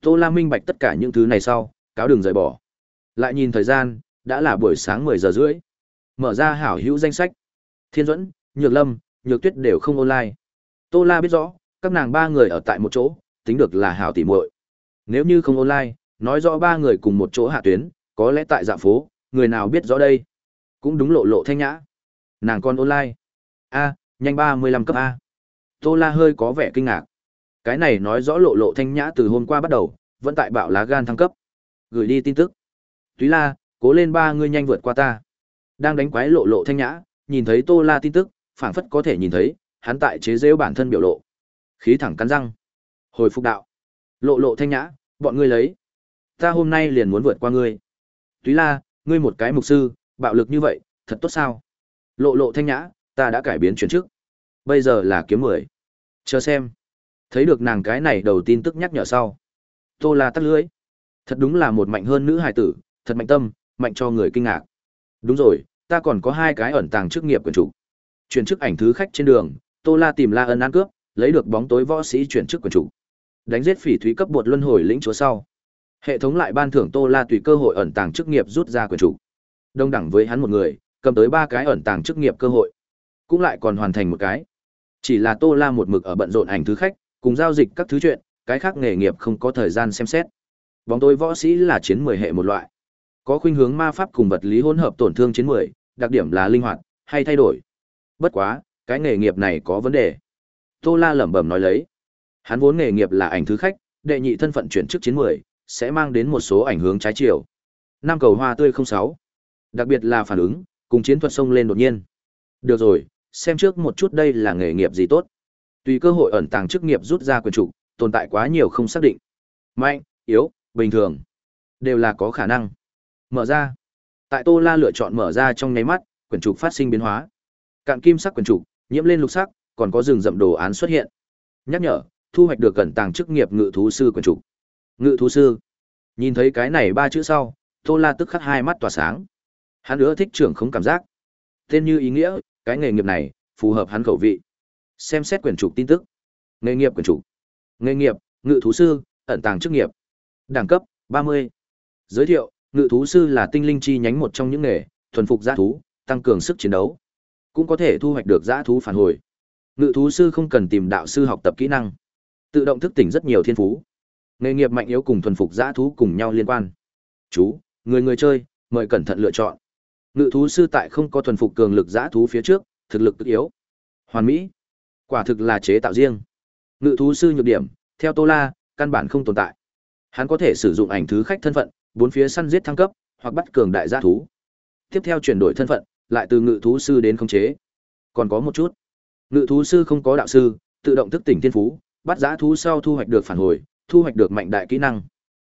Tô La minh bạch tất cả những thứ này sau, cáo đường rời bỏ. Lại nhìn thời gian, đã là buổi sáng 10 giờ rưỡi. Mở ra hảo hữu danh sách. Thiên Duẫn, Nhược Lâm, Nhược Tuyết đều không online. Tô La biết rõ, các nàng ba người ở tại một chỗ, tính được là hảo tỉ muội. Nếu như không online, nói rõ ba người cùng một chỗ hạ tuyến, có lẽ tại dạ phố, người nào biết rõ đây. Cũng đúng lộ lộ thanh nhã. Nàng con online. A, nhanh 35 cấp A. Tô La hơi có vẻ kinh ngạc. Cái này nói rõ lộ lộ thanh nhã từ hôm qua bắt đầu, vẫn tại bạo lá gan thăng cấp. Gửi đi tin tức. Túy La, cố lên ba ngươi nhanh vượt qua ta. Đang đánh quái lộ lộ thanh nhã, nhìn thấy Tô La tin tức, phảng phất có thể nhìn thấy, hắn tại chế giễu bản thân biểu lộ. Khí thẳng cắn răng. Hồi phục đạo. Lộ lộ thanh nhã, bọn ngươi lấy. Ta hôm nay liền muốn vượt qua ngươi. Túy La, ngươi một cái mục sư, bạo lực như vậy, thật tốt sao? Lộ lộ thanh nhã, ta đã cải biến chuyển trước. Bây giờ là kiếm mười. Chờ xem. Thấy được nàng cái này đầu tin tức nhắc nhở sau. Tô La tắt lưới. Thật đúng là một mạnh hơn nữ hài tử, thật mạnh tâm, mạnh cho người kinh ngạc. Đúng rồi, ta còn có hai cái ẩn tàng chức nghiệp quyền chủ. Chuyển chức ảnh thứ khách trên đường, Tô La tìm La Ân ăn cướp, lấy được bóng tối võ sĩ chuyển chức quyền chủ. Đánh giết phỉ thúy cấp bột luân hồi lĩnh chúa sau. Hệ thống lại ban thưởng Tô La tùy cơ hội ẩn tàng chức nghiệp rút ra quyền chủ. Đông đẳng với hắn một người, cầm tới ba cái ẩn tàng chức nghiệp cơ hội. Cũng lại còn hoàn thành một cái. Chỉ là Tô La một mực ở bận rộn ảnh thứ khách, cùng giao dịch các thứ chuyện, cái khác nghề nghiệp không có thời gian xem xét. Bóng tối võ sĩ là chiến mười hệ một loại. Có khuynh hướng ma pháp cùng vật lý hỗn hợp tổn thương chiến mười, đặc điểm là linh hoạt, hay thay đổi. Bất quá, cái nghề nghiệp này có vấn đề. Tô La lẩm bẩm nói lấy. Hắn vốn nghề nghiệp là ảnh thứ khách, đệ nhị thân phận chuyển chức chiến mười, sẽ mang đến một số ảnh hướng trái chiều. Nam cầu hoa tươi 06. Đặc biệt là phản ứng, cùng chiến thuật sông lên đột nhiên. Được rồi, xem trước một chút đây là nghề nghiệp gì tốt. Tùy cơ hội ẩn tàng chức nghiệp rút ra quyền chủ, tồn tại quá nhiều không xác định. Mạnh, yếu, bình thường, đều là có khả năng. Mở ra. Tại Tô La lựa chọn mở ra trong nháy mắt, quyển trục phát sinh biến hóa. Cạn kim sắc quyển trục, nhiễm lên lục sắc, còn có rừng rậm đồ án xuất hiện. Nhắc nhở, thu hoạch được cẩn tàng chức nghiệp ngự thú sư quyển trục. Ngự thú sư. Nhìn thấy cái này ba chữ sau, Tô La tức khắc hai mắt tỏa sáng. Hắn nữa thích trưởng không cảm giác. Tên như ý nghĩa, cái nghề nghiệp này phù hợp hắn khẩu vị. Xem xét quyển trục tin tức. Nghề nghiệp quyển trục. Nghề nghiệp, ngự thú sư, ẩn tàng chức nghiệp. Đẳng cấp, 30. Giới thiệu, ngự thú sư là tinh linh chi nhánh một trong những nghề, thuần phục giã thú, tăng cường sức chiến đấu. Cũng có thể thu hoạch được giã thú phản hồi. Ngự thú sư không cần tìm đạo sư học tập kỹ năng. Tự động thức tỉnh rất nhiều thiên phú. Nghề nghiệp mạnh yếu cùng thuần phục giã thú cùng nhau liên quan. Chú, người người chơi, mời cẩn thận lựa chọn. Ngự thú sư tại không có thuần phục cường lực giã thú phía trước, thực lực cực yếu. Hoàn mỹ. Quả thực là chế tạo riêng. Ngự thú sư nhược điểm, theo Tô La, căn bản không tồn tại. Hắn có thể sử dụng ảnh thứ khách thân phận, bốn phía săn giết thăng cấp, hoặc bắt cường đại giã thú. Tiếp theo chuyển đổi thân phận, lại từ ngự thú sư đến khống chế. Còn có một chút. Ngự thú sư không có đạo sư, tự động thức tỉnh thiên phú, bắt giã thú sau thu hoạch được phản hồi, thu hoạch được mạnh đại kỹ năng.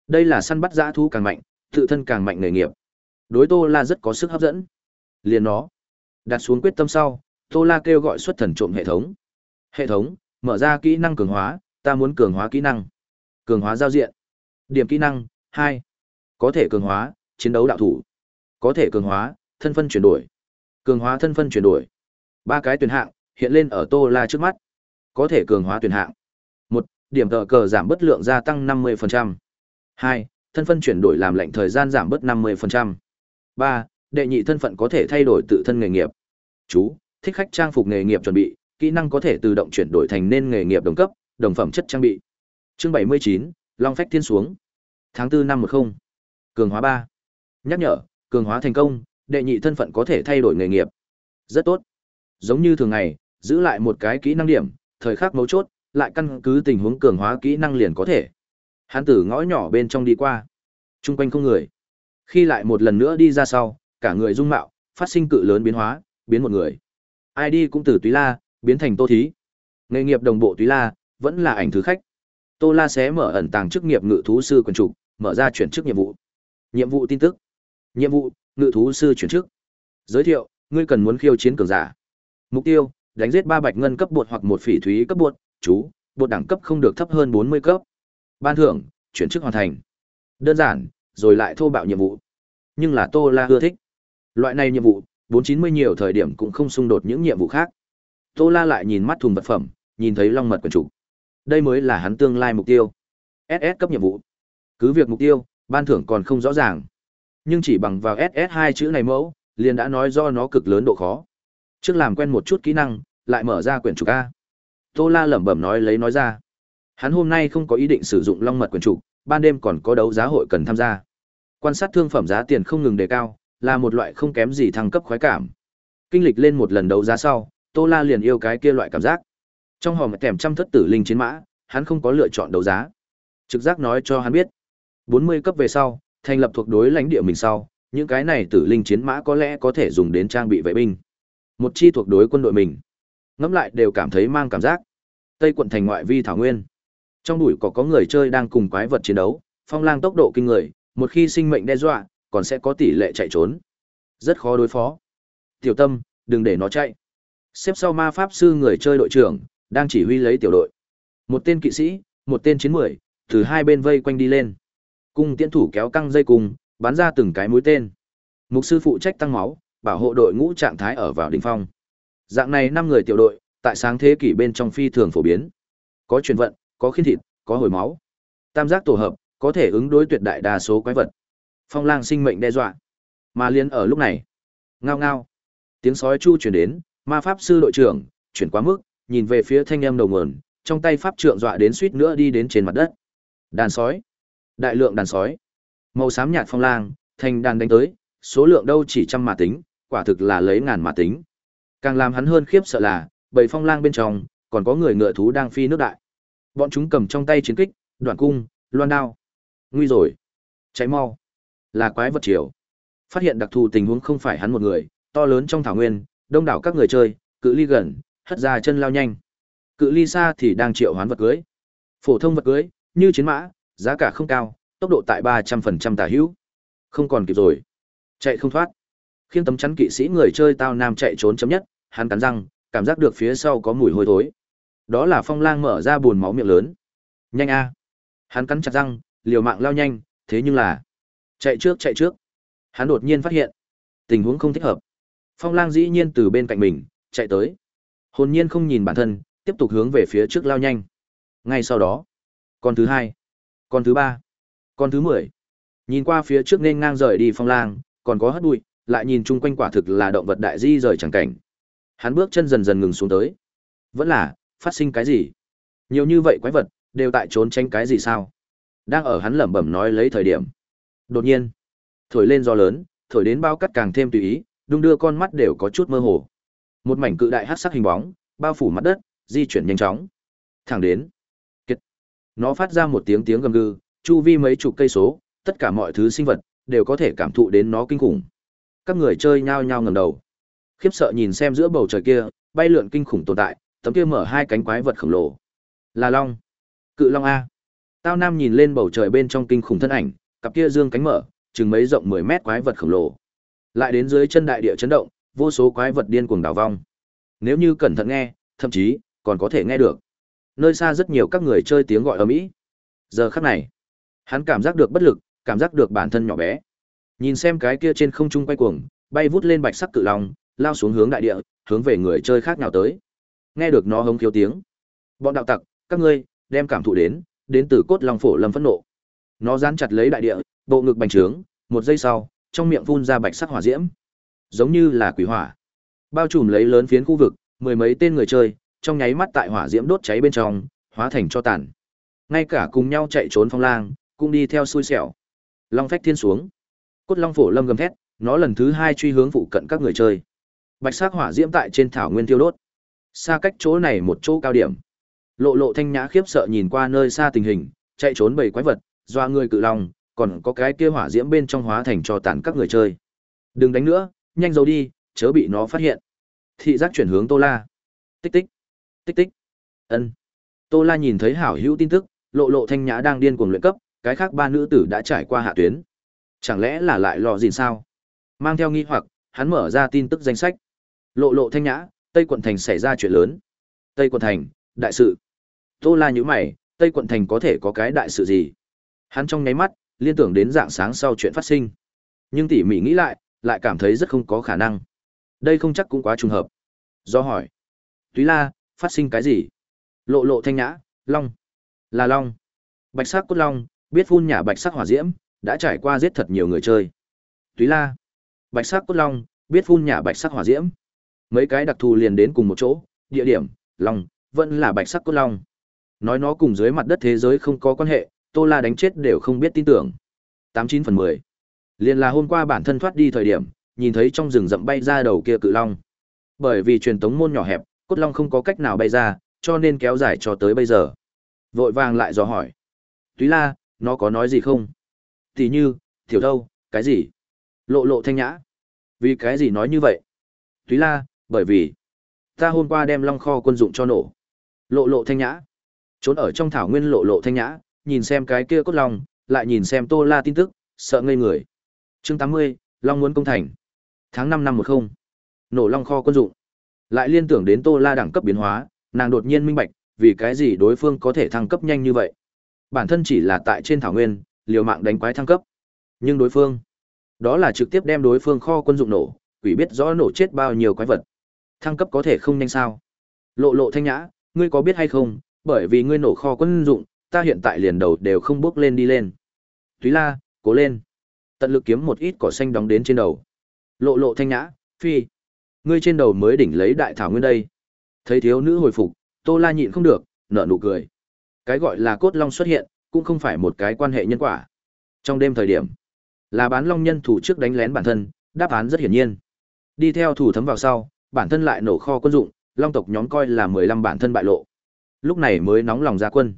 Đây là săn bắt giã thú càng mạnh, tự thân càng mạnh nghề nghiệp. Đối Tô La rất có sức hấp dẫn. Liền nó, đặt xuống quyết tâm sau, Tô La kêu gọi xuất thần trộm hệ thống. Hệ thống, mở ra kỹ năng cường hóa, ta muốn cường hóa kỹ năng. Cường hóa giao diện. Điểm kỹ năng, 2. Có thể cường hóa, chiến đấu đạo thủ. Có thể cường hóa, thân phân chuyển đổi. Cường hóa thân phân chuyển đổi. Ba cái tuyển hạng hiện lên ở Tô La trước mắt. Có thể cường hóa tuyển hạng. Điểm tờ cờ giảm bất lượng gia tăng 50%. 2. Thân phân chuyển đổi làm lệnh thời gian giảm bớt 50%. 3. Đệ nhị thân phận có thể thay đổi tự thân nghề nghiệp. Chú, thích khách trang phục nghề nghiệp chuẩn bị, kỹ năng có thể tự động chuyển đổi thành nên nghề nghiệp đồng cấp, đồng phẩm chất trang bị. Chương 79, Long phách thiên xuống. Tháng 4 năm 10. Cường hóa 3. Nhắc nhở, cường hóa thành công, đệ nhị thân phận có thể thay đổi nghề nghiệp. Rất tốt. Giống như thường ngày, giữ lại một cái kỹ năng điểm, thời khắc mấu chốt, lại căn cứ tình huống cường hóa kỹ năng liền có thể. Hắn tử ngõ nhỏ bên trong đi qua. Trung quanh không người. Khi lại một lần nữa đi ra sau, cả người dung mạo, phát sinh cự lớn biến hóa, biến một người. ID cũng từ Túy La, biến thành Tô Thí. Nghề nghiệp đồng bộ Túy La, vẫn là ảnh thứ khách. Tô La sẽ mở ẩn tàng chức nghiệp ngự thú sư quần trục, mở ra chuyển chức nhiệm vụ. Nhiệm vụ tin tức. Nhiệm vụ, ngự thú sư chuyển chức. Giới thiệu, ngươi cần muốn khiêu chiến cường giả. Mục tiêu, đánh giết ba bạch ngân cấp bột hoặc một phỉ thúy cấp bột, chú, bột đẳng cấp không được thấp hơn 40 cấp. Ban thưởng, chuyển chức hoàn thành. Đơn giản, rồi lại thô bạo nhiệm vụ. Nhưng là Tô La ưa thích. Loại này nhiệm vụ, 490 nhiều thời điểm cũng không xung đột những nhiệm vụ khác. Tô La lại nhìn mắt thùng vật phẩm, nhìn thấy long mật quần chủ. Đây mới là hắn tương lai mục tiêu. SS cấp nhiệm vụ. Cứ việc mục tiêu, ban thưởng còn không rõ ràng. Nhưng chỉ bằng vào SS hai chữ này mẫu, liền đã nói do nó cực lớn độ khó. Trước làm quen một chút kỹ năng, lại mở ra quyển trục A. Tô La lẩm bẩm nói lấy nói ra. Hắn hôm nay không có ý định sử dụng long mật Quyền trục, ban đêm còn có đấu giá hội cần tham gia. Quan sát thương phẩm giá tiền không ngừng đề cao, là một loại không kém gì thăng cấp khoái cảm. Kinh lịch lên một lần đấu giá sau, Tô La liền yêu cái kia loại cảm giác. Trong hòm kèm trăm thất tử linh chiến mã, hắn không có lựa chọn đấu giá. Trực giác nói cho hắn biết, 40 cấp về sau, thành lập thuộc đối lãnh địa mình sau, những cái này tử linh chiến mã có lẽ có thể dùng đến trang bị vệ binh. Một chi thuộc đối quân đội mình. Ngẫm lại đều cảm thấy mang cảm giác. Tây quận thành ngoại vi thảo nguyên. Trong bụi có có người chơi đang cùng quái vật chiến đấu, phong lang tốc độ kinh người, một khi sinh mệnh đe dọa, còn sẽ có tỷ lệ chạy trốn. Rất khó đối phó. Tiểu tâm, đừng để nó chạy. Xếp sau ma pháp sư người chơi đội trưởng, đang chỉ huy lấy tiểu đội. Một tên kỵ sĩ, một tên chiến mười, từ hai bên vây quanh đi lên. Cung tiễn thủ kéo căng dây cùng, bắn ra từng cái mũi tên. Mục sư phụ trách tăng máu, bảo hộ đội ngũ trạng thái ở vào đỉnh phong. Dạng này năm người tiểu đội, tại sáng thế kỷ bên trong phi thường phổ biến. Có truyền vận, có khiên thịt, có hồi máu. Tam giác tổ hợp, có thể ứng đối tuyệt đại đa số quái vật. Phong lang sinh mệnh đe dọa. Mà liên ở lúc này, ngao ngao, tiếng sói chu truyền đến, ma pháp sư đội trưởng, chuyển quá mức, nhìn về phía thanh em đầu nguồn, trong tay pháp trượng dọa đến suýt nữa đi đến trên mặt đất. Đàn sói, đại lượng đàn sói, màu xám nhạt phong lang, thành đàn đánh tới, số lượng đâu chỉ trăm mà tính, quả thực là lấy ngàn mà tính. Càng làm hắn hơn khiếp sợ là, bầy phong lang bên trong, còn có người ngựa thú đang phi nước đại. Bọn chúng cầm trong tay chiến kích, đoạn cung, loan đao. Nguy rồi. Cháy mau. là quái vật triều. Phát hiện đặc thù tình huống không phải hắn một người, to lớn trong thảo nguyên, đông đảo các người chơi, cự ly gần, hất ra chân lao nhanh. Cự ly xa thì đang triệu hoán vật cưới. Phổ thông vật cưới, như chiến mã, giá cả không cao, tốc độ tại 300% tả hữu. Không còn kịp rồi. Chạy không thoát. Khiêng tấm chắn kỵ sĩ người chơi tao nam chạy trốn chấm nhất, hắn cắn răng, cảm giác được phía sau có mùi hôi thối. Đó là Phong Lang mở ra buồn máu miệng lớn. Nhanh a. Hắn cắn chặt răng, liều mạng lao nhanh, thế nhưng là chạy trước chạy trước. Hắn đột nhiên phát hiện tình huống không thích hợp. Phong Lang dĩ nhiên từ bên cạnh mình chạy tới. Hồn nhiên không nhìn bản thân, tiếp tục hướng về phía trước lao nhanh. Ngay sau đó, con thứ hai, con thứ ba, con thứ mười. Nhìn qua phía trước nên ngang rời đi Phong Lang, còn có hất bụi, lại nhìn chung quanh quả thực là động vật đại di rời chẳng cảnh. Hắn bước chân dần dần ngừng xuống tới. Vẫn là, phát sinh cái gì? Nhiều như vậy quái vật, đều tại trốn tránh cái gì sao? Đang ở hắn lẩm bẩm nói lấy thời điểm. Đột nhiên, thổi lên gió lớn, thổi đến bao cắt càng thêm tùy ý, đung đưa con mắt đều có chút mơ hồ. Một mảnh cự đại hắc sắc hình bóng, bao phủ mặt đất, di chuyển nhanh chóng. Thẳng đến. kết Nó phát ra một tiếng tiếng gầm gừ, chu vi mấy chục cây số, tất cả mọi thứ sinh vật đều có thể cảm thụ đến nó kinh khủng. Các người chơi nhao nhao ngẩng đầu. Khiếp sợ nhìn xem giữa bầu trời kia, bay lượn kinh khủng tồn tại, tấm kia mở hai cánh quái vật khổng lồ. Là long. Cự long a. Tao Nam nhìn lên bầu trời bên trong kinh khủng thân ảnh, cặp kia dương cánh mở, chừng mấy rộng 10 mét quái vật khổng lồ. Lại đến dưới chân đại địa chấn động, vô số quái vật điên cuồng đảo vong. Nếu như cẩn thận nghe, thậm chí còn có thể nghe được. Nơi xa rất nhiều các người chơi tiếng gọi ầm ĩ. Giờ khắc này, hắn cảm giác được bất lực, cảm giác được bản thân nhỏ bé. Nhìn xem cái kia trên không trung quay cuồng, bay vút lên bạch sắc cự long, lao xuống hướng đại địa, hướng về người chơi khác nào tới. Nghe được nó hống khiếu tiếng. Bọn đạo tặc, các ngươi đem cảm thụ đến, đến từ cốt long phổ lâm phẫn nộ. Nó dán chặt lấy đại địa, bộ ngực bành trướng, một giây sau, trong miệng phun ra bạch sắc hỏa diễm, giống như là quỷ hỏa. Bao trùm lấy lớn phiến khu vực, mười mấy tên người chơi, trong nháy mắt tại hỏa diễm đốt cháy bên trong, hóa thành cho tàn. Ngay cả cùng nhau chạy trốn phong lang, cũng đi theo xui xẻo. Long phách thiên xuống. Cốt long phổ lâm gầm thét, nó lần thứ hai truy hướng phụ cận các người chơi. Bạch sắc hỏa diễm tại trên thảo nguyên tiêu đốt. Xa cách chỗ này một chỗ cao điểm. Lộ lộ thanh nhã khiếp sợ nhìn qua nơi xa tình hình, chạy trốn bầy quái vật, doa người cự long, còn có cái kia hỏa diễm bên trong hóa thành cho tàn các người chơi. Đừng đánh nữa, nhanh giấu đi, chớ bị nó phát hiện. Thị giác chuyển hướng Tô La. Tích tích, tích tích. Ân. Tô La nhìn thấy hảo hữu tin tức, lộ lộ thanh nhã đang điên cuồng luyện cấp, cái khác ba nữ tử đã trải qua hạ tuyến. Chẳng lẽ là lại lò gì sao? Mang theo nghi hoặc, hắn mở ra tin tức danh sách. Lộ lộ thanh nhã, Tây quận thành xảy ra chuyện lớn. Tây quận thành, đại sự. Tô La nhíu mày, Tây quận thành có thể có cái đại sự gì? Hắn trong nháy mắt, liên tưởng đến dạng sáng sau chuyện phát sinh. Nhưng tỉ mỉ nghĩ lại, lại cảm thấy rất không có khả năng. Đây không chắc cũng quá trùng hợp. Do hỏi. Túy la, phát sinh cái gì? Lộ lộ thanh nhã, long. Là long. Bạch sắc cốt long, biết phun nhả bạch sắc hỏa diễm, đã trải qua giết thật nhiều người chơi. Túy la. Bạch sắc cốt long, biết phun nhả bạch sắc hỏa diễm. Mấy cái đặc thù liền đến cùng một chỗ, địa điểm, long, vẫn là bạch sắc cốt long. Nói nó cùng dưới mặt đất thế giới không có quan hệ, Tô La đánh chết đều không biết tin tưởng. Tám chín phần mười. Liên là hôm qua bản thân thoát đi thời điểm, nhìn thấy trong rừng rậm bay ra đầu kia cự long. Bởi vì truyền tống môn nhỏ hẹp, cốt long không có cách nào bay ra, cho nên kéo dài cho tới bây giờ. Vội vàng lại dò hỏi. Túy la, nó có nói gì không? Tỉ như, tiểu đâu, cái gì? Lộ lộ thanh nhã. Vì cái gì nói như vậy? Túy la, bởi vì, ta hôm qua đem long kho quân dụng cho nổ. Lộ lộ thanh nhã. Trốn ở trong thảo nguyên lộ lộ thanh nhã, nhìn xem cái kia cốt long, lại nhìn xem tô la tin tức, sợ ngây người. chương tám mươi long muốn công thành. Tháng năm năm một không Nổ long kho quân dụng. Lại liên tưởng đến tô la đẳng cấp biến hóa, nàng đột nhiên minh bạch, vì cái gì đối phương có thể thăng cấp nhanh như vậy. Bản thân chỉ là tại trên thảo nguyên, liều mạng đánh quái thăng cấp. Nhưng đối phương, đó là trực tiếp đem đối phương kho quân dụng nổ, quỷ biết rõ nổ chết bao nhiêu quái vật. Thăng cấp có thể không nhanh sao? Lộ lộ thanh nhã, ngươi có biết hay không, bởi vì ngươi nổ kho quân dụng, ta hiện tại liền đầu đều không bước lên đi lên. Túy la, cố lên. Tận lực kiếm một ít cỏ xanh đóng đến trên đầu. Lộ lộ thanh nhã, phi. Ngươi trên đầu mới đỉnh lấy đại thảo nguyên đây. Thấy thiếu nữ hồi phục, Tô La nhịn không được, nở nụ cười. Cái gọi là cốt long xuất hiện, cũng không phải một cái quan hệ nhân quả. Trong đêm thời điểm, là bán long nhân thủ trước đánh lén bản thân, đáp án rất hiển nhiên. Đi theo thủ thấm vào sau, bản thân lại nổ kho quân dụng, long tộc nhóm coi là 15 bản thân bại lộ. Lúc này mới nóng lòng ra quân.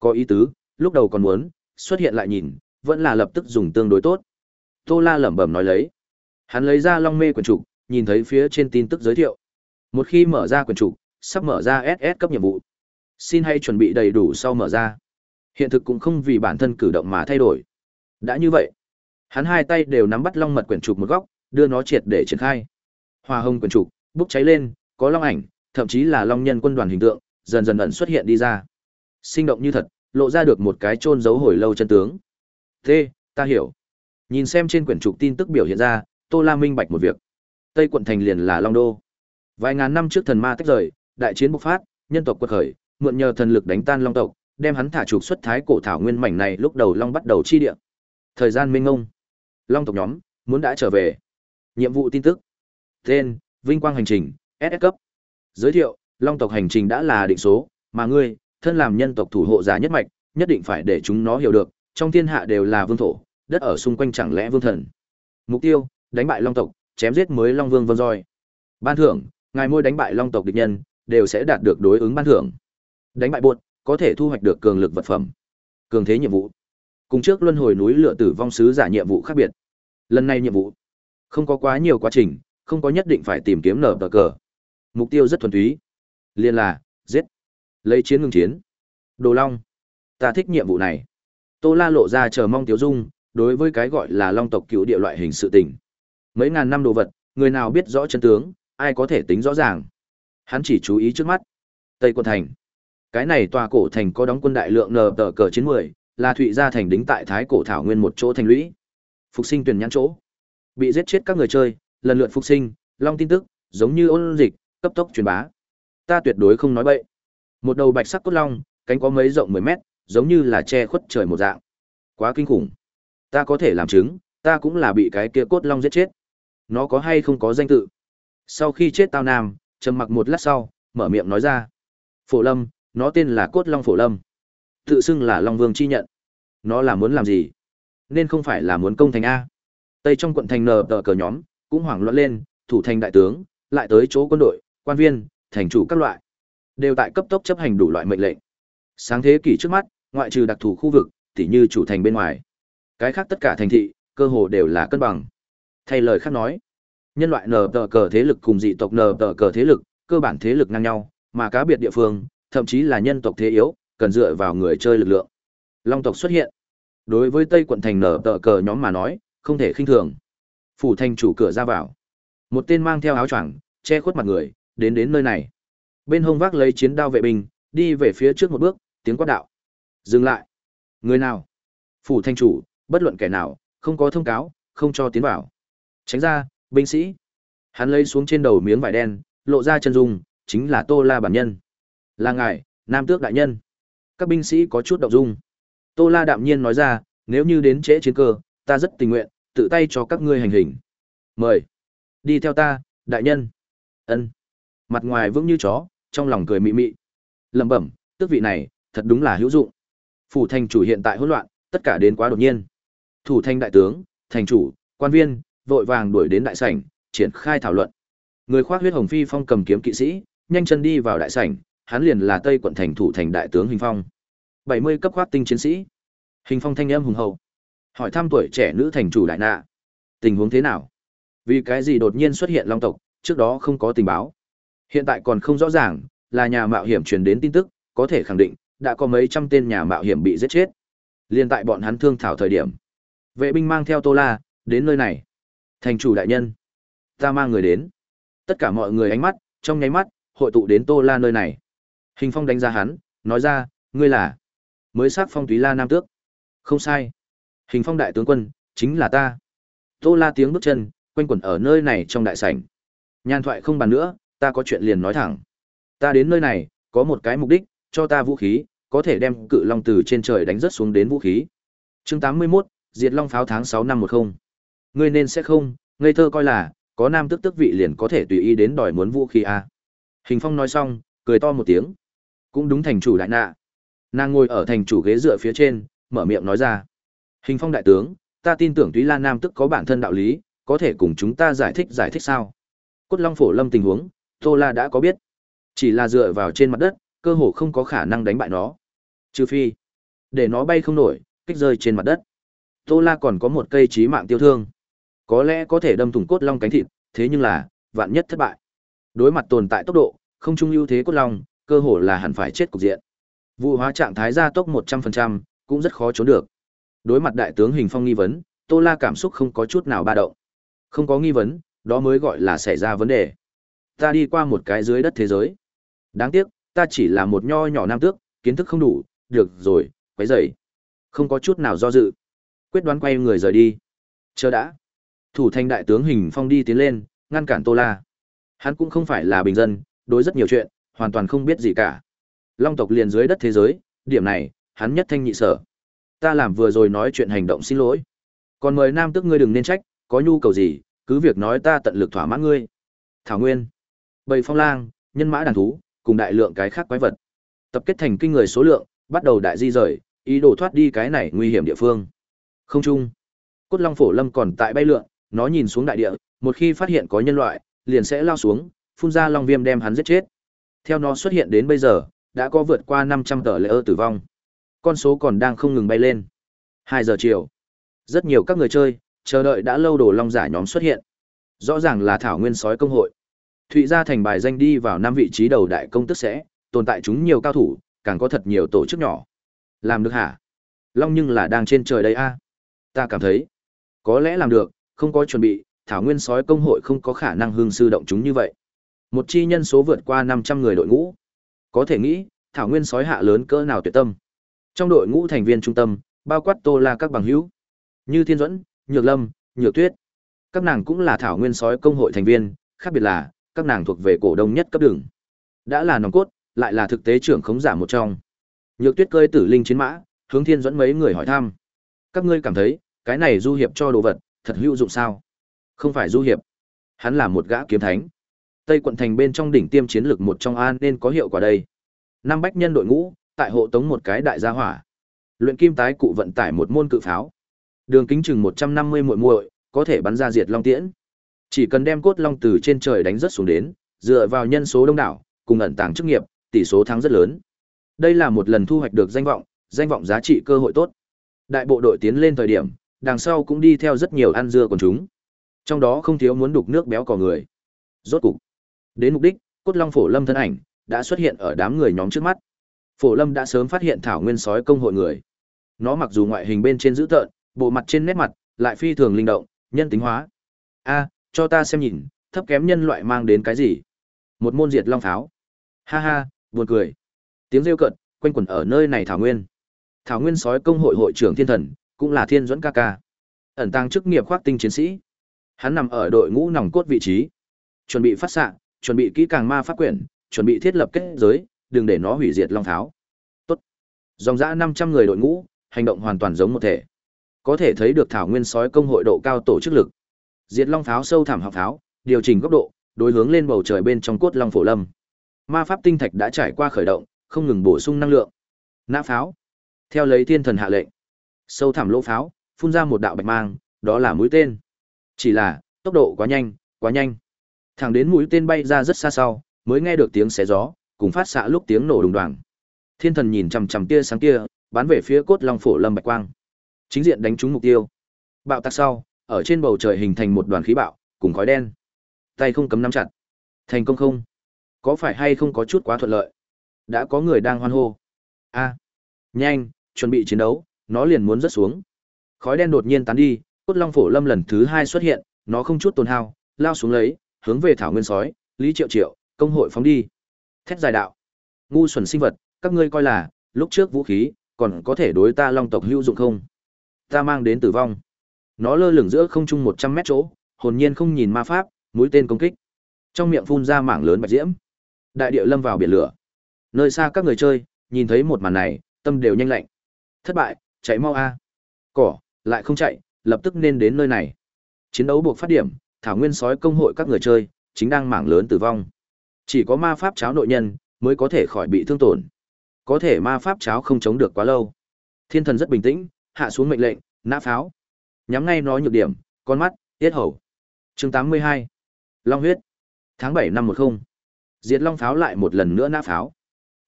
Có ý tứ, lúc đầu còn muốn, xuất hiện lại nhìn, vẫn là lập tức dùng tương đối tốt. Tô La lẩm bẩm nói lấy. Hắn lấy ra Long Mê quyển trục, nhìn thấy phía trên tin tức giới thiệu. Một khi mở ra quyển trục, sắp mở ra SS cấp nhiệm vụ. Xin hãy chuẩn bị đầy đủ sau mở ra. Hiện thực cũng không vì bản thân cử động mà thay đổi. Đã như vậy, hắn hai tay đều nắm bắt long mật quyển trục một góc, đưa nó triệt để triển khai. Hoa hồng quyển trục bốc cháy lên, có long ảnh, thậm chí là long nhân quân đoàn hình tượng, dần dần ẩn xuất hiện đi ra. Sinh động như thật, lộ ra được một cái chôn giấu hồi lâu chân tướng. Thế, ta hiểu. Nhìn xem trên quyển trục tin tức biểu hiện ra, Tô La minh bạch một việc. Tây quận thành liền là Long Đô. Vài ngàn năm trước thần ma tách rời, đại chiến bộc phát, nhân tộc quật khởi, mượn nhờ thần lực đánh tan Long tộc, đem hắn thả trục xuất thái cổ thảo nguyên mảnh này lúc đầu Long bắt đầu chi địa. Thời gian minh ngông. Long tộc nhóm muốn đã trở về. Nhiệm vụ tin tức. Tên: Vinh quang hành trình, SS cấp. Giới thiệu: Long tộc hành trình đã là định số, mà ngươi, thân làm nhân tộc thủ hộ giả nhất mạch, nhất định phải để chúng nó hiểu được, trong thiên hạ đều là vương thổ, đất ở xung quanh chẳng lẽ vương thần. Mục tiêu: đánh bại Long tộc, chém giết mới Long Vương Vân Roi. Ban thưởng: ngài môi đánh bại Long tộc địch nhân, đều sẽ đạt được đối ứng ban thưởng. Đánh bại buột, có thể thu hoạch được cường lực vật phẩm. Cường thế nhiệm vụ. Cùng trước luân hồi núi lửa tử vong sứ giả nhiệm vụ khác biệt. Lần này nhiệm vụ không có quá nhiều quá trình, không có nhất định phải tìm kiếm nở bờ cờ. Mục tiêu rất thuần túy. Liên là giết, lấy chiến ngừng chiến. Đồ Long, ta thích nhiệm vụ này. Tô La lộ ra chờ mong Tiếu Dung, đối với cái gọi là Long tộc cựu địa loại hình sự tình. Mấy ngàn năm đồ vật, người nào biết rõ chân tướng, ai có thể tính rõ ràng. Hắn chỉ chú ý trước mắt. Tây Quân Thành. Cái này tòa cổ thành có đóng quân đại lượng nờ tờ cờ chiến mười, là Thụy Gia thành đính tại Thái Cổ Thảo Nguyên một chỗ thành lũy. Phục sinh tuyển nhãn chỗ. Bị giết chết các người chơi, lần lượt phục sinh, long tin tức, giống như ôn dịch, cấp tốc truyền bá. Ta tuyệt đối không nói bậy. Một đầu bạch sắc cốt long, cánh có mấy rộng 10 mét, giống như là che khuất trời một dạng. Quá kinh khủng. Ta có thể làm chứng, ta cũng là bị cái kia cốt long giết chết. Nó có hay không có danh tự? Sau khi chết tao nam, trầm mặc một lát sau, mở miệng nói ra. Phổ Lâm, nó tên là Cốt Long Phổ Lâm. Tự xưng là Long Vương chi nhận. Nó là muốn làm gì? Nên không phải là muốn công thành A. Tây trong quận thành nờ tờ cờ nhóm, cũng hoảng loạn lên, thủ thành đại tướng, lại tới chỗ quân đội, quan viên, thành chủ các loại. Đều tại cấp tốc chấp hành đủ loại mệnh lệnh. Sáng thế kỷ trước mắt, ngoại trừ đặc thù khu vực, tỉ như chủ thành bên ngoài. Cái khác tất cả thành thị, cơ hồ đều là cân bằng. Thay lời khác nói, nhân loại nờ tờ cờ thế lực cùng dị tộc nờ tờ cờ thế lực, cơ bản thế lực ngang nhau, mà cá biệt địa phương, thậm chí là nhân tộc thế yếu, cần dựa vào người chơi lực lượng. Long tộc xuất hiện. Đối với Tây quận thành nở tờ cờ nhóm mà nói, không thể khinh thường. Phủ thành chủ cửa ra vào. Một tên mang theo áo choàng, che khuất mặt người, đến đến nơi này. Bên hông vác lấy chiến đao vệ binh, đi về phía trước một bước, tiếng quát đạo. Dừng lại. Người nào? Phủ thành chủ, bất luận kẻ nào, không có thông cáo, không cho tiến vào. Tránh ra, binh sĩ. Hắn lấy xuống trên đầu miếng vải đen, lộ ra chân dung, chính là Tô La bản nhân. Là ngài, Nam Tước đại nhân. Các binh sĩ có chút động dung. Tô La đạm nhiên nói ra, nếu như đến trễ chiến cơ, ta rất tình nguyện, tự tay cho các ngươi hành hình. Mời. Đi theo ta, đại nhân. Ân. Mặt ngoài vững như chó, trong lòng cười mị mị. Lẩm bẩm, tước vị này, thật đúng là hữu dụng. Phủ thành chủ hiện tại hỗn loạn, tất cả đến quá đột nhiên. Thủ Thanh đại tướng, thành chủ, quan viên, vội vàng đuổi đến đại sảnh, triển khai thảo luận. Người khoác huyết hồng phi phong cầm kiếm kỵ sĩ, nhanh chân đi vào đại sảnh, hắn liền là Tây quận thành thủ thành đại tướng Hình Phong. 70 cấp khoát tinh chiến sĩ. Hình Phong thanh âm hùng hậu. Hỏi thăm tuổi trẻ nữ thành chủ đại nạ. Tình huống thế nào? Vì cái gì đột nhiên xuất hiện long tộc, trước đó không có tình báo. Hiện tại còn không rõ ràng, là nhà mạo hiểm truyền đến tin tức, có thể khẳng định, đã có mấy trăm tên nhà mạo hiểm bị giết chết. Liên tại bọn hắn thương thảo thời điểm. Vệ binh mang theo Tô La, đến nơi này. Thành chủ đại nhân. Ta mang người đến. Tất cả mọi người ánh mắt, trong nháy mắt, hội tụ đến Tô La nơi này. Hình Phong đánh giá hắn, nói ra, ngươi là mới xác phong túy la nam tước. Không sai. Hình Phong đại tướng quân, chính là ta. Tô La tiếng bước chân, quanh quẩn ở nơi này trong đại sảnh. Nhan thoại không bàn nữa, ta có chuyện liền nói thẳng. Ta đến nơi này, có một cái mục đích, cho ta vũ khí, có thể đem cự long từ trên trời đánh rớt xuống đến vũ khí. Chương 81, Diệt Long pháo tháng 6 năm 10. Ngươi nên sẽ không, ngây thơ coi là, có nam tức tức vị liền có thể tùy ý đến đòi muốn vũ khí à. Hình Phong nói xong, cười to một tiếng cũng đúng thành chủ đại nạ. Nàng ngồi ở thành chủ ghế dựa phía trên mở miệng nói ra. Hình phong đại tướng ta tin tưởng túy la nam tức có bản thân đạo lý có thể cùng chúng ta giải thích giải thích sao? Cốt long phổ lâm tình huống tô la đã có biết. Chỉ là dựa vào trên mặt đất cơ hồ không có khả năng đánh bại nó. Trừ phi để nó bay không nổi kích rơi trên mặt đất. Tô la còn có một cây trí mạng tiêu thương. Có lẽ có thể đâm thủng cốt long cánh thịt, thế nhưng là, vạn nhất thất bại. Đối mặt tồn tại tốc độ, không trung ưu thế cốt long, cơ hồ là hẳn phải chết cục diện. Vụ hóa trạng thái gia tốc 100%, cũng rất khó trốn được. Đối mặt đại tướng Hình Phong nghi vấn, Tô La cảm xúc không có chút nào ba động. Không có nghi vấn, đó mới gọi là xảy ra vấn đề. Ta đi qua một cái dưới đất thế giới. Đáng tiếc, ta chỉ là một nho nhỏ nam tước, kiến thức không đủ, được rồi, quấy rầy. Không có chút nào do dự. Quyết đoán quay người rời đi. Chờ đã. Thủ thành đại tướng Hình Phong đi tiến lên, ngăn cản Tô La. Hắn cũng không phải là bình dân, đối rất nhiều chuyện, hoàn toàn không biết gì cả. Long tộc liền dưới đất thế giới, điểm này, hắn nhất thanh nhị sở. Ta làm vừa rồi nói chuyện hành động xin lỗi. Còn mời nam tức ngươi đừng nên trách, có nhu cầu gì, cứ việc nói ta tận lực thỏa mãn ngươi. Thảo Nguyên, Bầy Phong Lang, nhân mã đàn thú, cùng đại lượng cái khác quái vật. Tập kết thành kinh người số lượng, bắt đầu đại di rời, ý đồ thoát đi cái này nguy hiểm địa phương. Không trung, Cốt Long Phổ Lâm còn tại bay lượn, nó nhìn xuống đại địa, một khi phát hiện có nhân loại, liền sẽ lao xuống, phun ra long viêm đem hắn giết chết. Theo nó xuất hiện đến bây giờ, đã có vượt qua 500 tờ lệ ơ tử vong. Con số còn đang không ngừng bay lên. 2 giờ chiều. Rất nhiều các người chơi, chờ đợi đã lâu đồ long giả nhóm xuất hiện. Rõ ràng là thảo nguyên sói công hội. Thụy gia thành bài danh đi vào năm vị trí đầu đại công tức sẽ, tồn tại chúng nhiều cao thủ, càng có thật nhiều tổ chức nhỏ. Làm được hả? Long nhưng là đang trên trời đây a. Ta cảm thấy, có lẽ làm được, không có chuẩn bị, thảo nguyên sói công hội không có khả năng hương sư động chúng như vậy. Một chi nhân số vượt qua 500 người đội ngũ. Có thể nghĩ, thảo nguyên sói hạ lớn cỡ nào tuyệt tâm. Trong đội ngũ thành viên trung tâm, bao quát Tô La các bằng hữu, như Thiên Duẫn, Nhược Lâm, Nhược Tuyết. Các nàng cũng là thảo nguyên sói công hội thành viên, khác biệt là các nàng thuộc về cổ đông nhất cấp đường. Đã là nòng cốt, lại là thực tế trưởng khống giả một trong. Nhược Tuyết cơi tử linh chiến mã, hướng Thiên Duẫn mấy người hỏi thăm. Các ngươi cảm thấy, cái này du hiệp cho đồ vật, thật hữu dụng sao? Không phải du hiệp, hắn là một gã kiếm thánh. Tây quận thành bên trong đỉnh tiêm chiến lược một trong an nên có hiệu quả đây. Năm bách nhân đội ngũ, tại hộ tống một cái đại gia hỏa. Luyện kim tái cụ vận tải một môn cự pháo. Đường kính chừng 150 muội muội, có thể bắn ra diệt long tiễn. Chỉ cần đem cốt long từ trên trời đánh rất xuống đến, dựa vào nhân số đông đảo, cùng ẩn tàng chức nghiệp, tỷ số thắng rất lớn. Đây là một lần thu hoạch được danh vọng, danh vọng giá trị cơ hội tốt. Đại bộ đội tiến lên thời điểm, đằng sau cũng đi theo rất nhiều ăn dưa của chúng. Trong đó không thiếu muốn đục nước béo cò người. Rốt cục, đến mục đích, cốt long phổ lâm thân ảnh đã xuất hiện ở đám người nhóm trước mắt. Phổ lâm đã sớm phát hiện thảo nguyên sói công hội người. Nó mặc dù ngoại hình bên trên dữ tợn, bộ mặt trên nét mặt lại phi thường linh động, nhân tính hóa. A, cho ta xem nhìn, thấp kém nhân loại mang đến cái gì? Một môn diệt long pháo. Ha ha, buồn cười. Tiếng rêu cợt quanh quẩn ở nơi này thảo nguyên. Thảo nguyên sói công hội hội trưởng thiên thần, cũng là thiên duẫn ca ca. Ẩn tăng chức nghiệp khoác tinh chiến sĩ. Hắn nằm ở đội ngũ nòng cốt vị trí, chuẩn bị phát xạ, chuẩn bị kỹ càng ma pháp quyển, chuẩn bị thiết lập kết giới, đừng để nó hủy diệt long tháo. Tốt. Dòng dã 500 người đội ngũ, hành động hoàn toàn giống một thể. Có thể thấy được thảo nguyên sói công hội độ cao tổ chức lực. Diệt long pháo sâu thẳm học pháo, điều chỉnh góc độ, đối hướng lên bầu trời bên trong cốt long phổ lâm. Ma pháp tinh thạch đã trải qua khởi động, không ngừng bổ sung năng lượng. Nã pháo. Theo lấy thiên thần hạ lệnh. Sâu thẳm lỗ pháo, phun ra một đạo bạch mang, đó là mũi tên. Chỉ là, tốc độ quá nhanh, quá nhanh. Thẳng đến mũi tên bay ra rất xa sau, mới nghe được tiếng xé gió, cùng phát xạ lúc tiếng nổ đùng đoàng. Thiên thần nhìn chằm chằm tia sáng kia, bắn về phía cốt long phổ lâm bạch quang. Chính diện đánh trúng mục tiêu. Bạo tạc sau, ở trên bầu trời hình thành một đoàn khí bạo, cùng khói đen. Tay không cấm nắm chặt. Thành công không? Có phải hay không có chút quá thuận lợi? Đã có người đang hoan hô. A, nhanh, chuẩn bị chiến đấu, nó liền muốn rớt xuống. Khói đen đột nhiên tán đi, cốt long phổ lâm lần thứ hai xuất hiện, nó không chút tổn hao, lao xuống lấy, hướng về thảo nguyên sói, Lý Triệu Triệu, công hội phóng đi. Thét dài đạo. Ngu xuẩn sinh vật, các ngươi coi là, lúc trước vũ khí, còn có thể đối ta long tộc hữu dụng không? Ta mang đến tử vong. Nó lơ lửng giữa không trung một trăm mét chỗ, hồn nhiên không nhìn ma pháp, mũi tên công kích. Trong miệng phun ra mảng lớn bạch diễm. Đại địa lâm vào biển lửa. Nơi xa các người chơi, nhìn thấy một màn này, tâm đều nhanh lạnh. Thất bại, chạy mau a. Cỏ, lại không chạy, lập tức nên đến nơi này. Chiến đấu buộc phát điểm, thảo nguyên sói công hội các người chơi, chính đang mảng lớn tử vong. Chỉ có ma pháp cháo nội nhân mới có thể khỏi bị thương tổn. Có thể ma pháp cháo không chống được quá lâu. Thiên thần rất bình tĩnh, hạ xuống mệnh lệnh, nã pháo. Nhắm ngay nó nhược điểm, con mắt, tiết hầu. Chương 82. Long huyết. Tháng 7 năm 10. Diệt long pháo lại một lần nữa nã pháo.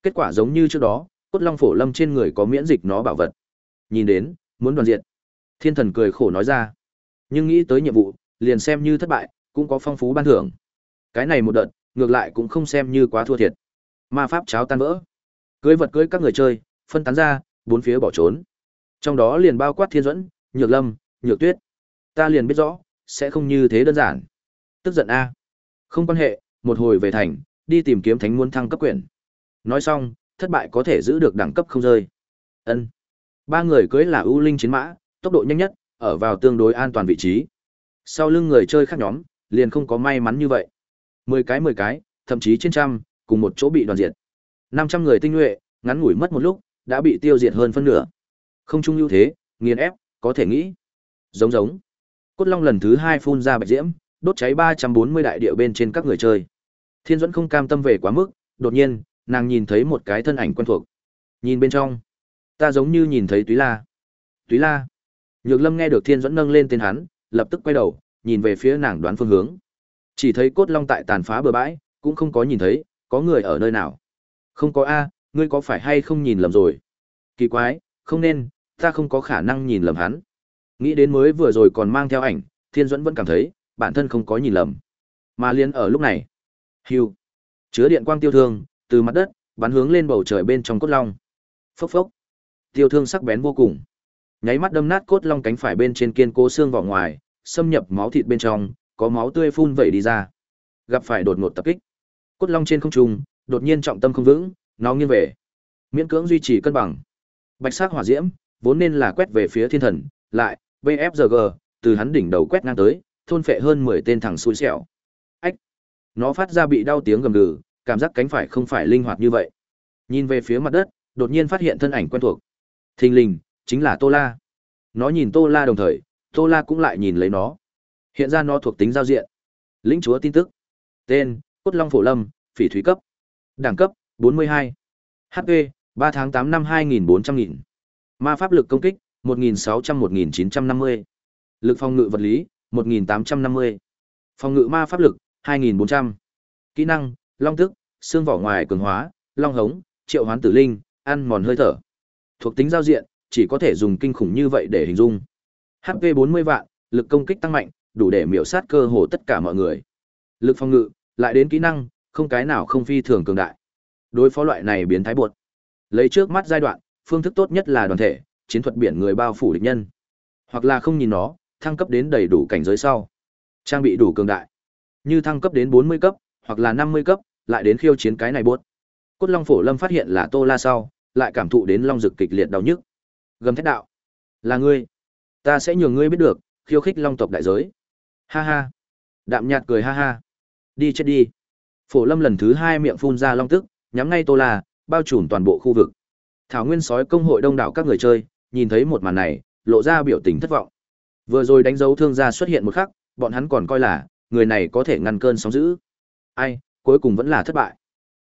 Kết quả giống như trước đó, cốt long phổ lâm trên người có miễn dịch nó bảo vật. Nhìn đến, muốn đoàn diệt. Thiên thần cười khổ nói ra. Nhưng nghĩ tới nhiệm vụ, liền xem như thất bại, cũng có phong phú ban thưởng. Cái này một đợt, ngược lại cũng không xem như quá thua thiệt. Ma pháp cháo tan vỡ. Cưới vật cưới các người chơi, phân tán ra, bốn phía bỏ trốn. Trong đó liền bao quát Thiên Duẫn, Nhược Lâm, Nhược Tuyết. Ta liền biết rõ, sẽ không như thế đơn giản. Tức giận a. Không quan hệ, một hồi về thành, đi tìm kiếm thánh muốn thăng cấp quyển. Nói xong, thất bại có thể giữ được đẳng cấp không rơi. Ân. Ba người cưới là ưu linh chiến mã, tốc độ nhanh nhất, ở vào tương đối an toàn vị trí. Sau lưng người chơi khác nhóm, liền không có may mắn như vậy. Mười cái mười cái, thậm chí trên trăm, cùng một chỗ bị đoàn diệt. Năm trăm người tinh nhuệ, ngắn ngủi mất một lúc, đã bị tiêu diệt hơn phân nửa. Không trung ưu thế, nghiền ép, có thể nghĩ. Giống giống. Cốt Long lần thứ hai phun ra bạch diễm, đốt cháy ba trăm bốn mươi đại địa bên trên các người chơi. Thiên Duẫn không cam tâm về quá mức, đột nhiên, nàng nhìn thấy một cái thân ảnh quen thuộc. Nhìn bên trong, ta giống như nhìn thấy Túy La. Túy La. Nhược Lâm nghe được Thiên Duẫn nâng lên tên hắn, lập tức quay đầu, nhìn về phía nàng đoán phương hướng. Chỉ thấy cốt long tại tàn phá bờ bãi, cũng không có nhìn thấy, có người ở nơi nào. Không có a, ngươi có phải hay không nhìn lầm rồi? Kỳ quái, không nên, ta không có khả năng nhìn lầm hắn. Nghĩ đến mới vừa rồi còn mang theo ảnh, Thiên Duẫn vẫn cảm thấy, bản thân không có nhìn lầm. Mà liên ở lúc này, hưu, chứa điện quang tiêu thương, từ mặt đất, bắn hướng lên bầu trời bên trong cốt long. Phốc phốc. Tiêu thương sắc bén vô cùng. Nháy mắt đâm nát cốt long cánh phải bên trên kiên cố xương vỏ ngoài, xâm nhập máu thịt bên trong, có máu tươi phun vẩy đi ra. Gặp phải đột ngột tập kích. Cốt long trên không trung, đột nhiên trọng tâm không vững, nó nghiêng về. Miễn cưỡng duy trì cân bằng. Bạch sắc hỏa diễm, vốn nên là quét về phía thiên thần, lại, BFG, từ hắn đỉnh đầu quét ngang tới, thôn phệ hơn 10 tên thằng xui xẻo. Ách. Nó phát ra bị đau tiếng gầm gừ, cảm giác cánh phải không phải linh hoạt như vậy. Nhìn về phía mặt đất, đột nhiên phát hiện thân ảnh quen thuộc. Thình lình, chính là Tô La. Nó nhìn Tô La đồng thời, Tô La cũng lại nhìn lấy nó. Hiện ra nó thuộc tính giao diện. Lĩnh chúa tin tức. Tên: Cốt Long Phổ Lâm, Phỉ Thúy cấp. Đẳng cấp: 42. HP: 3 tháng 8 năm 2400 nghìn. Ma pháp lực công kích: 1600-1950. Lực phòng ngự vật lý: 1850. Phòng ngự ma pháp lực: 2400. Kỹ năng: Long tức, xương vỏ ngoài cường hóa, long hống, triệu hoán tử linh, ăn mòn hơi thở. Thuộc tính giao diện, chỉ có thể dùng kinh khủng như vậy để hình dung. HP 40 vạn, lực công kích tăng mạnh, đủ để miểu sát cơ hồ tất cả mọi người. Lực phòng ngự, lại đến kỹ năng, không cái nào không phi thường cường đại. Đối phó loại này biến thái buột. Lấy trước mắt giai đoạn, phương thức tốt nhất là đoàn thể, chiến thuật biển người bao phủ địch nhân. Hoặc là không nhìn nó, thăng cấp đến đầy đủ cảnh giới sau. Trang bị đủ cường đại. Như thăng cấp đến 40 cấp, hoặc là 50 cấp, lại đến khiêu chiến cái này buột. Cốt Long Phổ Lâm phát hiện là Tô La sau, lại cảm thụ đến long dực kịch liệt đau nhức. Gầm thét đạo: "Là ngươi, ta sẽ nhường ngươi biết được, khiêu khích long tộc đại giới." Ha ha. Đạm nhạt cười ha ha. Đi chết đi. Phổ Lâm lần thứ hai miệng phun ra long tức, nhắm ngay Tô La, bao trùm toàn bộ khu vực. Thảo Nguyên sói công hội đông đảo các người chơi, nhìn thấy một màn này, lộ ra biểu tình thất vọng. Vừa rồi đánh dấu thương gia xuất hiện một khắc, bọn hắn còn coi là người này có thể ngăn cơn sóng dữ. Ai, cuối cùng vẫn là thất bại.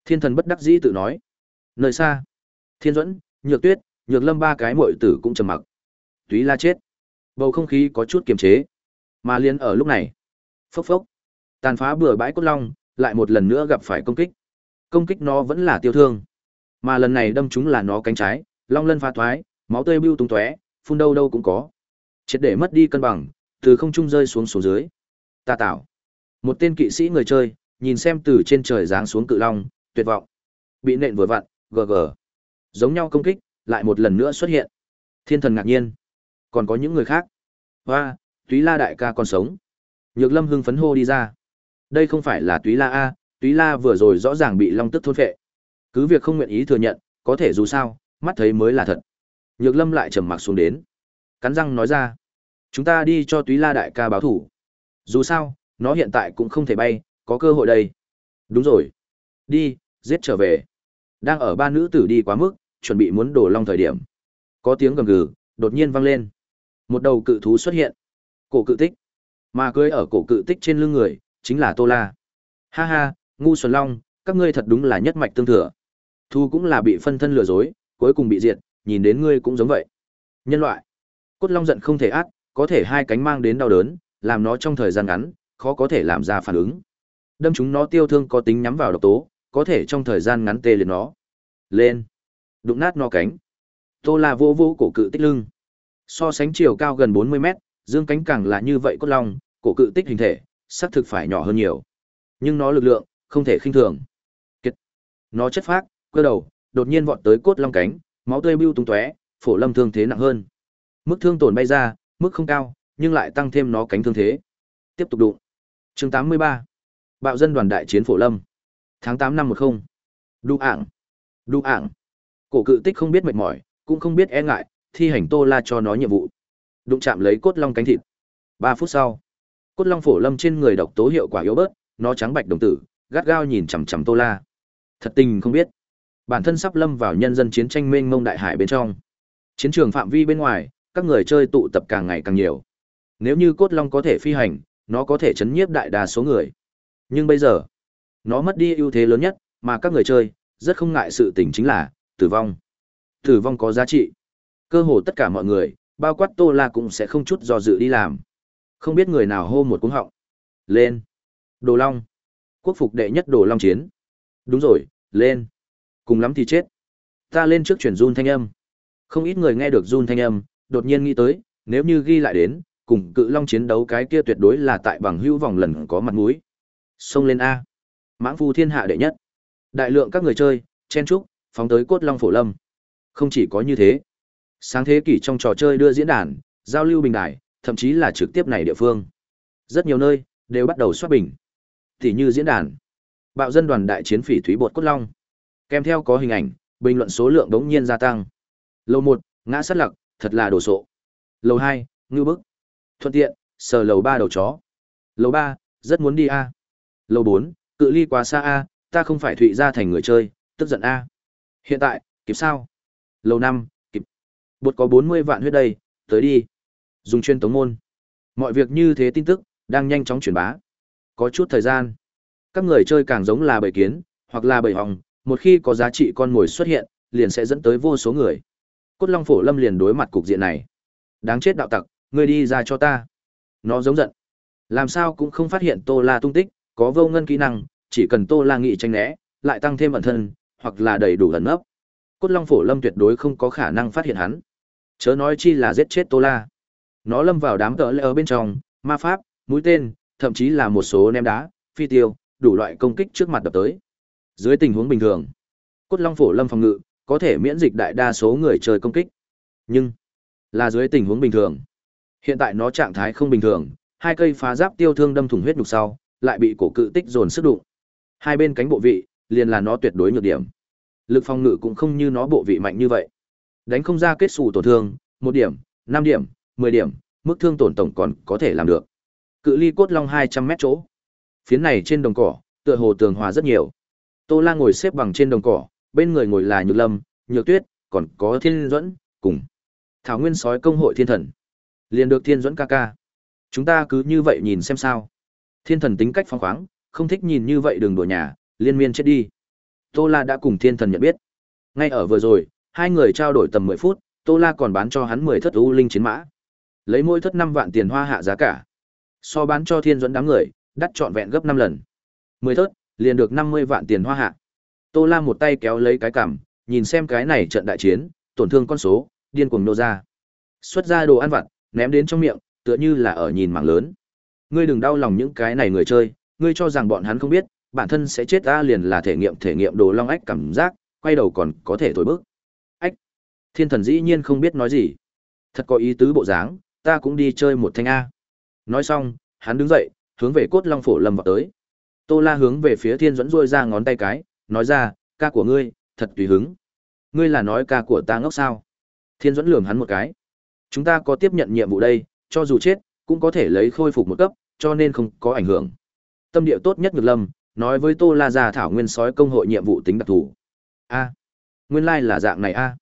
Thiên thần bất đắc dĩ tự nói. Nơi xa, Thiên Duẫn, Nhược Tuyết, Nhược Lâm ba cái mội tử cũng trầm mặc. Túy La chết. Bầu không khí có chút kiềm chế. Mà liên ở lúc này, phốc phốc, tàn phá bừa bãi cốt long, lại một lần nữa gặp phải công kích. Công kích nó vẫn là tiêu thương, mà lần này đâm chúng là nó cánh trái, long lân pha thoái, máu tươi bưu tung tóe, phun đâu đâu cũng có. Triệt để mất đi cân bằng, từ không trung rơi xuống xuống dưới. Ta tạo. Một tên kỵ sĩ người chơi, nhìn xem từ trên trời giáng xuống cự long, tuyệt vọng. Bị nện vừa vặn, gg. Giống nhau công kích, lại một lần nữa xuất hiện. Thiên thần ngạc nhiên. Còn có những người khác. Hoa, túy la đại ca còn sống. Nhược lâm hưng phấn hô đi ra. Đây không phải là túy la A, túy la vừa rồi rõ ràng bị long tức thôn phệ. Cứ việc không nguyện ý thừa nhận, có thể dù sao, mắt thấy mới là thật. Nhược lâm lại trầm mặc xuống đến. Cắn răng nói ra. Chúng ta đi cho túy la đại ca báo thủ. Dù sao, nó hiện tại cũng không thể bay, có cơ hội đây. Đúng rồi. Đi, giết trở về. Đang ở ba nữ tử đi quá mức, chuẩn bị muốn đổ long thời điểm. Có tiếng gầm gừ, đột nhiên vang lên. Một đầu cự thú xuất hiện. Cổ cự tích. Mà cưới ở cổ cự tích trên lưng người, chính là Tô La. Ha ha, ngu xuân long, các ngươi thật đúng là nhất mạch tương thừa. Thu cũng là bị phân thân lừa dối, cuối cùng bị diệt, nhìn đến ngươi cũng giống vậy. Nhân loại. Cốt long giận không thể át, có thể hai cánh mang đến đau đớn, làm nó trong thời gian ngắn, khó có thể làm ra phản ứng. Đâm chúng nó tiêu thương có tính nhắm vào độc tố, có thể trong thời gian ngắn tê liệt nó. Lên. Đụng nát no cánh. Tô La vô vô cổ cự tích lưng. So sánh chiều cao gần 40 mét, dương cánh càng là như vậy cốt long, cổ cự tích hình thể, xác thực phải nhỏ hơn nhiều. Nhưng nó lực lượng, không thể khinh thường. Kết, Nó chất phác, cơ đầu, đột nhiên vọt tới cốt long cánh, máu tươi bưu tung tóe, phổ lâm thương thế nặng hơn. Mức thương tổn bay ra, mức không cao, nhưng lại tăng thêm nó cánh thương thế. Tiếp tục đụng. Chương 83. Bạo dân đoàn đại chiến phổ lâm. Tháng 8 năm 10. Đu ảng. Đu ảng. Cổ cự tích không biết mệt mỏi, cũng không biết e ngại, thi hành Tô La cho nó nhiệm vụ. Đụng chạm lấy cốt long cánh thịt. Ba phút sau, cốt long phổ lâm trên người độc tố hiệu quả yếu bớt, nó trắng bạch đồng tử, gắt gao nhìn chằm chằm Tô La. Thật tình không biết, bản thân sắp lâm vào nhân dân chiến tranh mênh mông đại hải bên trong. Chiến trường phạm vi bên ngoài, các người chơi tụ tập càng ngày càng nhiều. Nếu như cốt long có thể phi hành, nó có thể chấn nhiếp đại đa số người. Nhưng bây giờ, nó mất đi ưu thế lớn nhất, mà các người chơi rất không ngại sự tình chính là tử vong. Tử vong có giá trị. Cơ hồ tất cả mọi người, bao quát Tô La cũng sẽ không chút do dự đi làm. Không biết người nào hô một cú họng. Lên. Đồ Long. Quốc phục đệ nhất Đồ Long chiến. Đúng rồi, lên. Cùng lắm thì chết. Ta lên trước chuyển run thanh âm. Không ít người nghe được run thanh âm, đột nhiên nghĩ tới, nếu như ghi lại đến, cùng cự long chiến đấu cái kia tuyệt đối là tại bằng hữu vòng lần có mặt mũi. Xông lên A. Mãng phu thiên hạ đệ nhất. Đại lượng các người chơi, chen trúc, phóng tới cốt long phổ lâm. Không chỉ có như thế. Sáng thế kỷ trong trò chơi đưa diễn đàn, giao lưu bình đài, thậm chí là trực tiếp này địa phương. Rất nhiều nơi, đều bắt đầu soát bình. Thì như diễn đàn. Bạo dân đoàn đại chiến phỉ thúy bột cốt long. Kèm theo có hình ảnh, bình luận số lượng đống nhiên gia tăng. Lầu một ngã sát lặc, thật là đồ sộ. Lầu hai ngư bức. Thuận tiện, sờ lầu ba đầu chó. Lầu ba rất muốn đi a. Lầu bốn cự ly quá xa a, ta không phải thụy ra thành người chơi, tức giận a. Hiện tại, kịp sao? Lầu năm kịp. Bột có bốn mươi vạn huyết đây, tới đi. Dùng chuyên tống môn. Mọi việc như thế tin tức, đang nhanh chóng truyền bá. Có chút thời gian. Các người chơi càng giống là bầy kiến, hoặc là bầy hòng, một khi có giá trị con mồi xuất hiện, liền sẽ dẫn tới vô số người. Cốt Long Phổ Lâm liền đối mặt cục diện này. Đáng chết đạo tặc, ngươi đi ra cho ta. Nó giống giận. Làm sao cũng không phát hiện Tô La tung tích, có vô ngân kỹ năng, chỉ cần Tô La nghị tranh né, lại tăng thêm ẩn thân, hoặc là đầy đủ ẩn nấp. Cốt Long Phổ Lâm tuyệt đối không có khả năng phát hiện hắn. Chớ nói chi là giết chết Tô La. Nó lâm vào đám tợ lệ ở bên trong, ma pháp, mũi tên, thậm chí là một số ném đá, phi tiêu, đủ loại công kích trước mặt đập tới. Dưới tình huống bình thường, Cốt Long Phổ Lâm phòng ngự có thể miễn dịch đại đa số người chơi công kích. Nhưng là dưới tình huống bình thường. Hiện tại nó trạng thái không bình thường, hai cây phá giáp tiêu thương đâm thủng huyết nhục sau, lại bị cổ cự tích dồn sức đụng. Hai bên cánh bộ vị, liền là nó tuyệt đối nhược điểm. Lực phòng ngự cũng không như nó bộ vị mạnh như vậy. Đánh không ra kết xù tổn thương, một điểm, năm điểm, 10 điểm, mức thương tổn tổng còn có thể làm được. Cự ly cốt long 200 mét chỗ. Phiến này trên đồng cỏ, tựa hồ tường hòa rất nhiều. Tô La ngồi xếp bằng trên đồng cỏ, bên người ngồi là Nhược Lâm, Nhược Tuyết, còn có Thiên Duẫn, cùng Thảo Nguyên sói công hội thiên thần. Liền được Thiên Duẫn ca ca. Chúng ta cứ như vậy nhìn xem sao. Thiên thần tính cách phong khoáng, không thích nhìn như vậy đường đùa nhà, liên miên chết đi. Tô La đã cùng thiên thần nhận biết. Ngay ở vừa rồi, hai người trao đổi tầm 10 phút, Tô La còn bán cho hắn 10 thất u linh chiến mã. Lấy mỗi thất 5 vạn tiền hoa hạ giá cả. So bán cho thiên dẫn đám người, đắt trọn vẹn gấp 5 lần. 10 thất, liền được 50 vạn tiền hoa hạ. Tô La một tay kéo lấy cái cằm, nhìn xem cái này trận đại chiến, tổn thương con số, điên cuồng nô ra. Xuất ra đồ ăn vặt, ném đến trong miệng, tựa như là ở nhìn mảng lớn. Ngươi đừng đau lòng những cái này người chơi, ngươi cho rằng bọn hắn không biết, bản thân sẽ chết ta liền là thể nghiệm thể nghiệm đồ long ách cảm giác, quay đầu còn có thể thổi bước. Ách. Thiên thần dĩ nhiên không biết nói gì. Thật có ý tứ bộ dáng, ta cũng đi chơi một thanh A. Nói xong, hắn đứng dậy, hướng về cốt long phổ lâm vào tới. Tô La hướng về phía thiên dẫn ruôi ra ngón tay cái, nói ra, ca của ngươi, thật tùy hứng. Ngươi là nói ca của ta ngốc sao? Thiên dẫn lườm hắn một cái. Chúng ta có tiếp nhận nhiệm vụ đây, cho dù chết, cũng có thể lấy khôi phục một cấp, cho nên không có ảnh hưởng. Tâm địa tốt nhất Ngược Lâm, nói với Tô La ra Thảo Nguyên sói công hội nhiệm vụ tính đặc thù. A, nguyên lai like là dạng này a. À.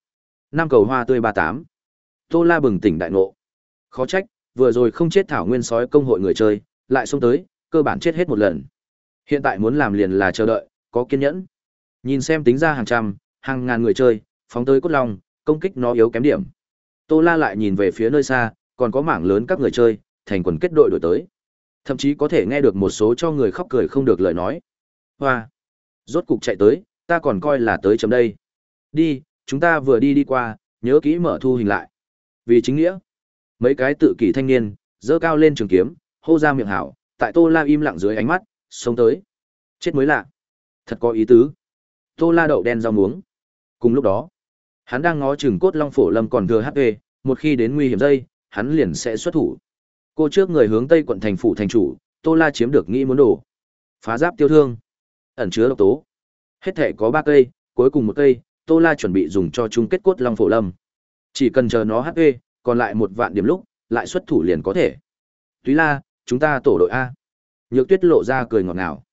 Năm cầu hoa tươi ba tám. Tô La bừng tỉnh đại ngộ. Khó trách, vừa rồi không chết Thảo Nguyên sói công hội người chơi, lại xông tới, cơ bản chết hết một lần. Hiện tại muốn làm liền là chờ đợi, có kiên nhẫn. Nhìn xem tính ra hàng trăm, hàng ngàn người chơi, phóng tới cốt long, công kích nó yếu kém điểm. Tô La lại nhìn về phía nơi xa, còn có mảng lớn các người chơi, thành quần kết đội đổi tới. Thậm chí có thể nghe được một số cho người khóc cười không được lời nói. Hoa! Rốt cục chạy tới, ta còn coi là tới chấm đây. Đi, chúng ta vừa đi đi qua, nhớ kỹ mở thu hình lại. Vì chính nghĩa, mấy cái tự kỷ thanh niên, dơ cao lên trường kiếm, hô ra miệng hảo, tại Tô La im lặng dưới ánh mắt, sống tới. Chết mới lạ. Thật có ý tứ. Tô La đậu đen rau muống. Cùng lúc đó, hắn đang ngó chừng cốt long phổ lâm còn thừa HP, một khi đến nguy hiểm dây, hắn liền sẽ xuất thủ. Cô trước người hướng tây quận thành phủ thành chủ, Tô La chiếm được nghĩ muốn đổ. Phá giáp tiêu thương, ẩn chứa độc tố. Hết thể có ba cây, cuối cùng một cây, Tô La chuẩn bị dùng cho chung kết cốt long phổ lâm. Chỉ cần chờ nó HP, còn lại một vạn điểm lúc, lại xuất thủ liền có thể. Túy La, chúng ta tổ đội A. Nhược Tuyết lộ ra cười ngọt ngào.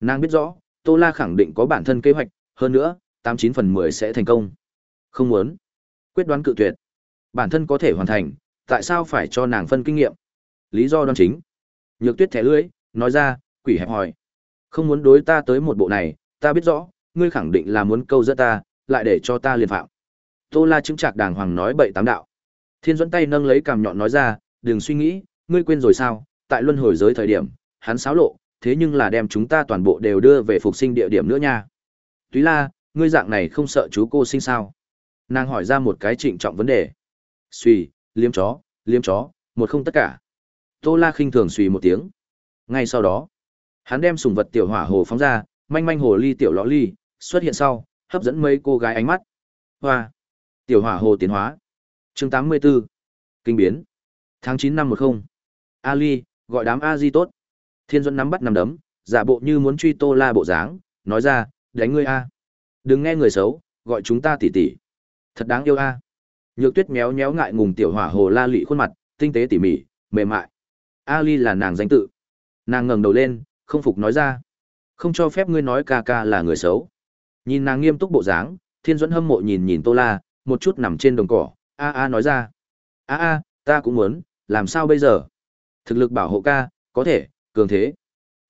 Nàng biết rõ, Tô La khẳng định có bản thân kế hoạch, hơn nữa, tám chín phần mười sẽ thành công. Không muốn. Quyết đoán cự tuyệt. Bản thân có thể hoàn thành, tại sao phải cho nàng phân kinh nghiệm? Lý do đoan chính. Nhược Tuyết thẻ lưỡi, nói ra, quỷ hẹp hỏi. Không muốn đối ta tới một bộ này, ta biết rõ, ngươi khẳng định là muốn câu dẫn ta, lại để cho ta liền phạm. Tô La chứng trạc đàng hoàng nói bậy tám đạo. Thiên dẫn tay nâng lấy cằm nhọn nói ra, đừng suy nghĩ, ngươi quên rồi sao, tại luân hồi giới thời điểm, hắn xáo lộ, thế nhưng là đem chúng ta toàn bộ đều đưa về phục sinh địa điểm nữa nha. Túy La, ngươi dạng này không sợ chú cô sinh sao? Nàng hỏi ra một cái trịnh trọng vấn đề. Suy, liếm chó, liếm chó, một không tất cả. Tô La khinh thường suy một tiếng. Ngay sau đó, hắn đem sùng vật tiểu hỏa hồ phóng ra, manh manh hồ ly tiểu lõ ly, xuất hiện sau, hấp dẫn mấy cô gái ánh mắt. Hoa. Tiểu hỏa hồ tiến hóa. Chương 84. Kinh biến. Tháng 9 năm 10. Ali, gọi đám A Di tốt. Thiên Duẫn nắm bắt nắm đấm, giả bộ như muốn truy Tô La bộ dáng, nói ra, đánh ngươi a. Đừng nghe người xấu, gọi chúng ta tỷ tỷ. Thật đáng yêu a. Nhược Tuyết méo méo ngại ngùng tiểu hỏa hồ la lị khuôn mặt, tinh tế tỉ mỉ, mềm mại. Ali là nàng danh tự. Nàng ngẩng đầu lên, không phục nói ra, không cho phép ngươi nói ca ca là người xấu. Nhìn nàng nghiêm túc bộ dáng, Thiên Duẫn hâm mộ nhìn nhìn Tô La, một chút nằm trên đồng cỏ, a a nói ra, a a, ta cũng muốn, làm sao bây giờ? Thực lực bảo hộ ca, có thể, cường thế.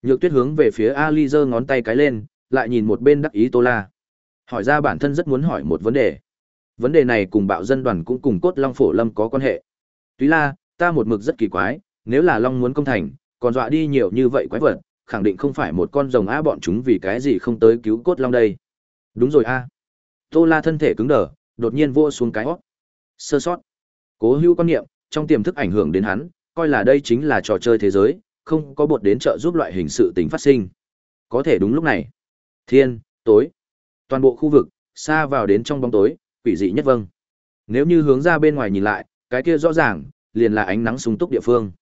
Nhược tuyết hướng về phía Ali giơ ngón tay cái lên, lại nhìn một bên đắc ý Tô La. Hỏi ra bản thân rất muốn hỏi một vấn đề. Vấn đề này cùng bạo dân đoàn cũng cùng cốt Long Phổ Lâm có quan hệ. Túy La, ta một mực rất kỳ quái, nếu là Long muốn công thành, còn dọa đi nhiều như vậy quái vật, khẳng định không phải một con rồng á bọn chúng vì cái gì không tới cứu cốt Long đây. Đúng rồi a. Tô La thân thể cứng đờ, đột nhiên vô xuống cái hót. Sơ sót. Cố hữu quan niệm, trong tiềm thức ảnh hưởng đến hắn, coi là đây chính là trò chơi thế giới, không có bột đến trợ giúp loại hình sự tình phát sinh. Có thể đúng lúc này. Thiên, tối. Toàn bộ khu vực, xa vào đến trong bóng tối, quỷ dị nhất vâng. Nếu như hướng ra bên ngoài nhìn lại, cái kia rõ ràng, liền là ánh nắng sung túc địa phương.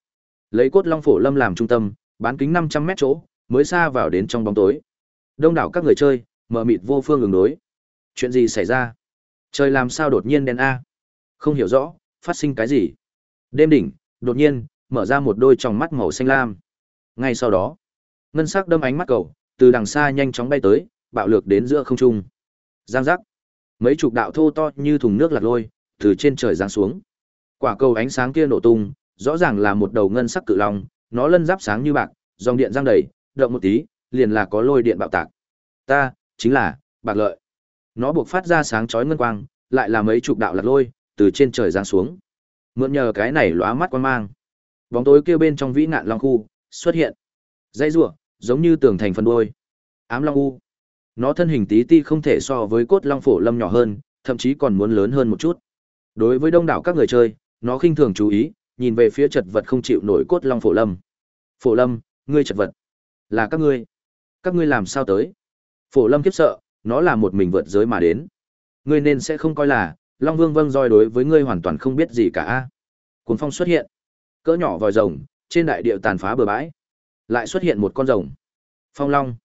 Lấy cốt long phổ lâm làm trung tâm, bán kính 500 mét chỗ, mới xa vào đến trong bóng tối. Đông đảo các người chơi, mờ mịt vô phương ứng đối. Chuyện gì xảy ra? Trời làm sao đột nhiên đen a? Không hiểu rõ, phát sinh cái gì? Đêm đỉnh, đột nhiên, mở ra một đôi tròng mắt màu xanh lam. Ngay sau đó, ngân sắc đâm ánh mắt cầu, từ đằng xa nhanh chóng bay tới, bạo lược đến giữa không trung. Giang giác. Mấy chục đạo thô to như thùng nước lật lôi, từ trên trời giáng xuống. Quả cầu ánh sáng kia nổ tung, rõ ràng là một đầu ngân sắc cự long, nó lân giáp sáng như bạc, dòng điện giang đầy, động một tí, liền là có lôi điện bạo tạc. Ta, chính là Bạc Lợi. Nó buộc phát ra sáng chói ngân quang, lại là mấy chục đạo lật lôi, từ trên trời giáng xuống. Mượn nhờ cái này lóa mắt quan mang. Bóng tối kia bên trong vĩ ngạn long khu xuất hiện. Dây rùa, giống như tường thành phần đuôi. Ám long u. Nó thân hình tí ti không thể so với cốt long phổ lâm nhỏ hơn, thậm chí còn muốn lớn hơn một chút. Đối với đông đảo các người chơi, nó khinh thường chú ý, nhìn về phía chật vật không chịu nổi cốt long phổ lâm. Phổ lâm, ngươi chật vật. Là các ngươi. Các ngươi làm sao tới? Phổ lâm kiếp sợ, nó là một mình vượt giới mà đến. Ngươi nên sẽ không coi là, Long Vương vâng roi đối với ngươi hoàn toàn không biết gì cả. a Cuốn phong xuất hiện cỡ nhỏ vòi rồng trên đại địa tàn phá bờ bãi lại xuất hiện một con rồng phong long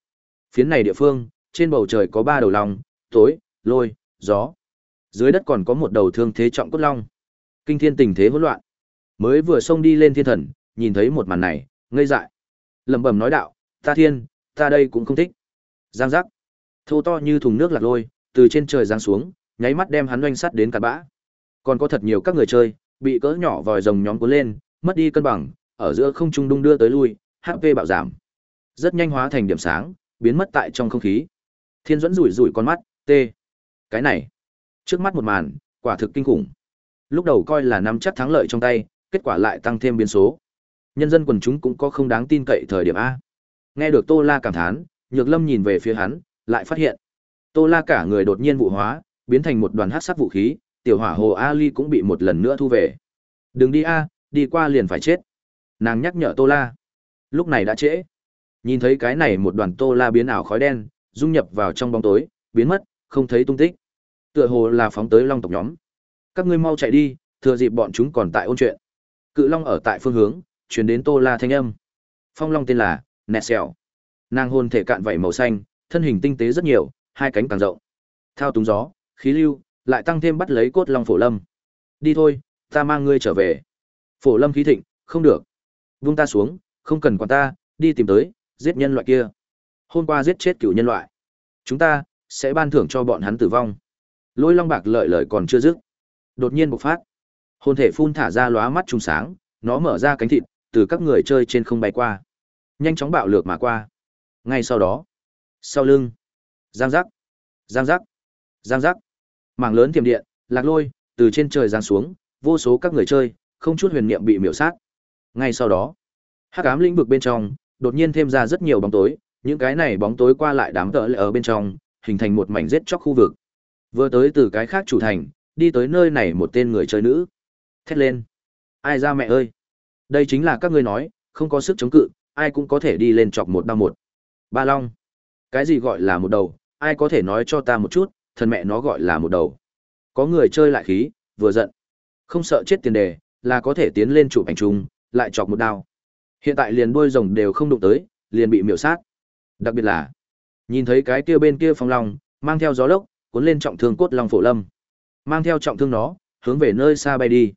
phiến này địa phương trên bầu trời có ba đầu long tối lôi gió dưới đất còn có một đầu thương thế trọng cốt long kinh thiên tình thế hỗn loạn mới vừa xông đi lên thiên thần nhìn thấy một màn này ngây dại lẩm bẩm nói đạo ta thiên ta đây cũng không thích giang giác thô to như thùng nước lạc lôi từ trên trời giáng xuống nháy mắt đem hắn oanh sắt đến cặn bã còn có thật nhiều các người chơi bị cỡ nhỏ vòi rồng nhóm cuốn lên mất đi cân bằng, ở giữa không trung đung đưa tới lui, HP bạo giảm. Rất nhanh hóa thành điểm sáng, biến mất tại trong không khí. Thiên Duẫn rủi rủi con mắt, T. Cái này, trước mắt một màn, quả thực kinh khủng. Lúc đầu coi là nắm chắc thắng lợi trong tay, kết quả lại tăng thêm biến số. Nhân dân quần chúng cũng có không đáng tin cậy thời điểm a. Nghe được Tô La cảm thán, Nhược Lâm nhìn về phía hắn, lại phát hiện Tô La cả người đột nhiên vụ hóa, biến thành một đoàn hắc sắc vũ khí, tiểu hỏa hồ Ali cũng bị một lần nữa thu về. Đừng đi a, đi qua liền phải chết. Nàng nhắc nhở Tô La. Lúc này đã trễ. Nhìn thấy cái này một đoàn Tô La biến ảo khói đen, dung nhập vào trong bóng tối, biến mất, không thấy tung tích. Tựa hồ là phóng tới Long tộc nhóm. Các ngươi mau chạy đi, thừa dịp bọn chúng còn tại ôn chuyện. Cự Long ở tại phương hướng, truyền đến Tô La thanh âm. Phong Long tên là Nẹt Nàng hồn thể cạn vảy màu xanh, thân hình tinh tế rất nhiều, hai cánh càng rộng. Thao túng gió, khí lưu, lại tăng thêm bắt lấy cốt long phổ lâm. Đi thôi, ta mang ngươi trở về. Phổ lâm khí thịnh, không được. Vung ta xuống, không cần quản ta, đi tìm tới, giết nhân loại kia. Hôm qua giết chết cựu nhân loại. Chúng ta, sẽ ban thưởng cho bọn hắn tử vong. Lôi long bạc lợi lợi còn chưa dứt. Đột nhiên bộc phát. Hồn thể phun thả ra lóa mắt trùng sáng, nó mở ra cánh thịt, từ các người chơi trên không bay qua. Nhanh chóng bạo lược mà qua. Ngay sau đó, sau lưng, giang giác, giang giác, giang giác. Mảng lớn tiềm điện, lạc lôi, từ trên trời giáng xuống, vô số các người chơi, không chút huyền niệm bị miểu sát. Ngay sau đó, hắc ám lĩnh vực bên trong, đột nhiên thêm ra rất nhiều bóng tối, những cái này bóng tối qua lại đám tợ ở bên trong, hình thành một mảnh giết chóc khu vực. Vừa tới từ cái khác chủ thành, đi tới nơi này một tên người chơi nữ. Thét lên. Ai ra mẹ ơi. Đây chính là các ngươi nói, không có sức chống cự, ai cũng có thể đi lên chọc một đau một. Ba Long. Cái gì gọi là một đầu, ai có thể nói cho ta một chút, thần mẹ nó gọi là một đầu. Có người chơi lại khí, vừa giận. Không sợ chết tiền đề, là có thể tiến lên chụp ảnh chung, lại chọc một đao. Hiện tại liền đuôi rồng đều không đụng tới, liền bị miểu sát. Đặc biệt là, nhìn thấy cái kia bên kia phong long, mang theo gió lốc, cuốn lên trọng thương cốt long phổ lâm. Mang theo trọng thương nó, hướng về nơi xa bay đi.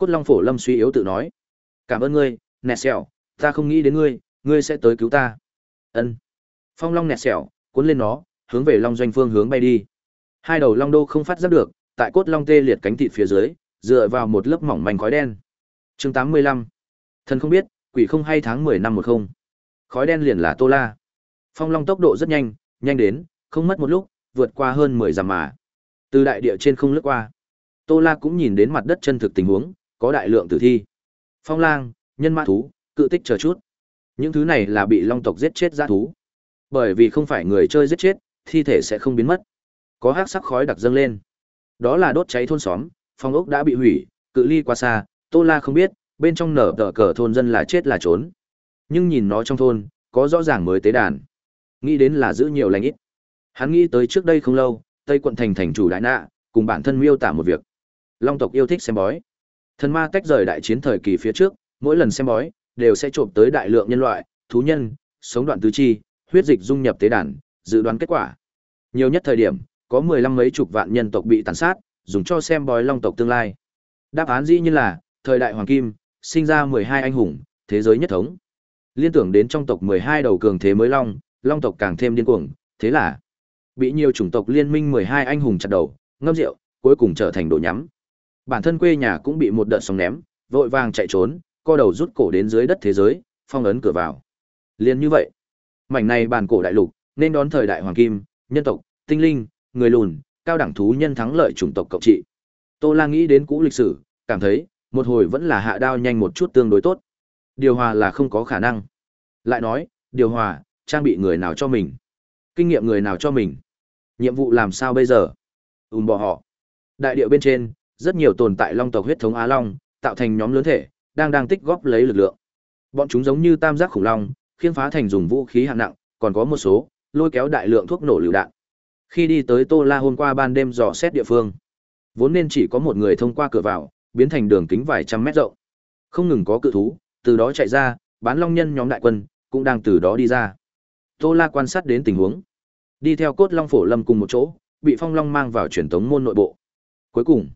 Cốt long phổ lâm suy yếu tự nói: "Cảm ơn ngươi, nẹt xẻo, ta không nghĩ đến ngươi, ngươi sẽ tới cứu ta." Ân. Phong long nẹt xẻo, cuốn lên nó, hướng về long doanh phương hướng bay đi. Hai đầu long đô không phát giác được, tại cốt long tê liệt cánh thịt phía dưới, dựa vào một lớp mỏng manh khói đen. Chương 85. Thần không biết, quỷ không hay tháng 10 năm một không. Khói đen liền là Tô La. Phong long tốc độ rất nhanh, nhanh đến, không mất một lúc, vượt qua hơn 10 dặm mà. Từ đại địa trên không lướt qua. Tô La cũng nhìn đến mặt đất chân thực tình huống, có đại lượng tử thi. Phong lang, nhân mã thú, cự tích chờ chút. Những thứ này là bị long tộc giết chết dã thú. Bởi vì không phải người chơi giết chết, thi thể sẽ không biến mất. Có hắc sắc khói đặc dâng lên. Đó là đốt cháy thôn xóm, phong ốc đã bị hủy, cự ly quá xa, Tô La không biết, bên trong nở tờ cờ thôn dân là chết là trốn. Nhưng nhìn nó trong thôn, có rõ ràng mới tế đàn. Nghĩ đến là giữ nhiều lành ít. Hắn nghĩ tới trước đây không lâu, Tây quận thành thành chủ đại nạ, cùng bản thân miêu tả một việc. Long tộc yêu thích xem bói. Thần ma tách rời đại chiến thời kỳ phía trước, mỗi lần xem bói, đều sẽ trộm tới đại lượng nhân loại, thú nhân, sống đoạn tứ chi, huyết dịch dung nhập tế đàn, dự đoán kết quả. Nhiều nhất thời điểm, có mười lăm mấy chục vạn nhân tộc bị tàn sát, dùng cho xem bói long tộc tương lai. Đáp án dĩ nhiên là, thời đại hoàng kim, sinh ra mười hai anh hùng, thế giới nhất thống. Liên tưởng đến trong tộc mười hai đầu cường thế mới long, long tộc càng thêm điên cuồng, thế là bị nhiều chủng tộc liên minh mười hai anh hùng chặt đầu, ngâm rượu, cuối cùng trở thành đồ nhắm. Bản thân quê nhà cũng bị một đợt sóng ném, vội vàng chạy trốn, co đầu rút cổ đến dưới đất thế giới, phong ấn cửa vào. Liên như vậy, mảnh này bản cổ đại lục, nên đón thời đại hoàng kim, nhân tộc, tinh linh, người lùn, cao đẳng thú nhân thắng lợi chủng tộc cộng trị. Tô La nghĩ đến cũ lịch sử, cảm thấy, một hồi vẫn là hạ đao nhanh một chút tương đối tốt. Điều hòa là không có khả năng. Lại nói, điều hòa, trang bị người nào cho mình? Kinh nghiệm người nào cho mình? Nhiệm vụ làm sao bây giờ? Ùm bỏ họ. Đại địa bên trên, rất nhiều tồn tại long tộc huyết thống Á Long, tạo thành nhóm lớn thể, đang đang tích góp lấy lực lượng. Bọn chúng giống như tam giác khủng long, khiến phá thành dùng vũ khí hạng nặng, còn có một số, lôi kéo đại lượng thuốc nổ lựu đạn. Khi đi tới Tô La hôm qua ban đêm dò xét địa phương, vốn nên chỉ có một người thông qua cửa vào, biến thành đường kính vài trăm mét rộng. Không ngừng có cự thú, từ đó chạy ra, bán long nhân nhóm đại quân, cũng đang từ đó đi ra. Tô La quan sát đến tình huống, đi theo cốt long phổ lâm cùng một chỗ, bị phong long mang vào truyền tống môn nội bộ. Cuối cùng,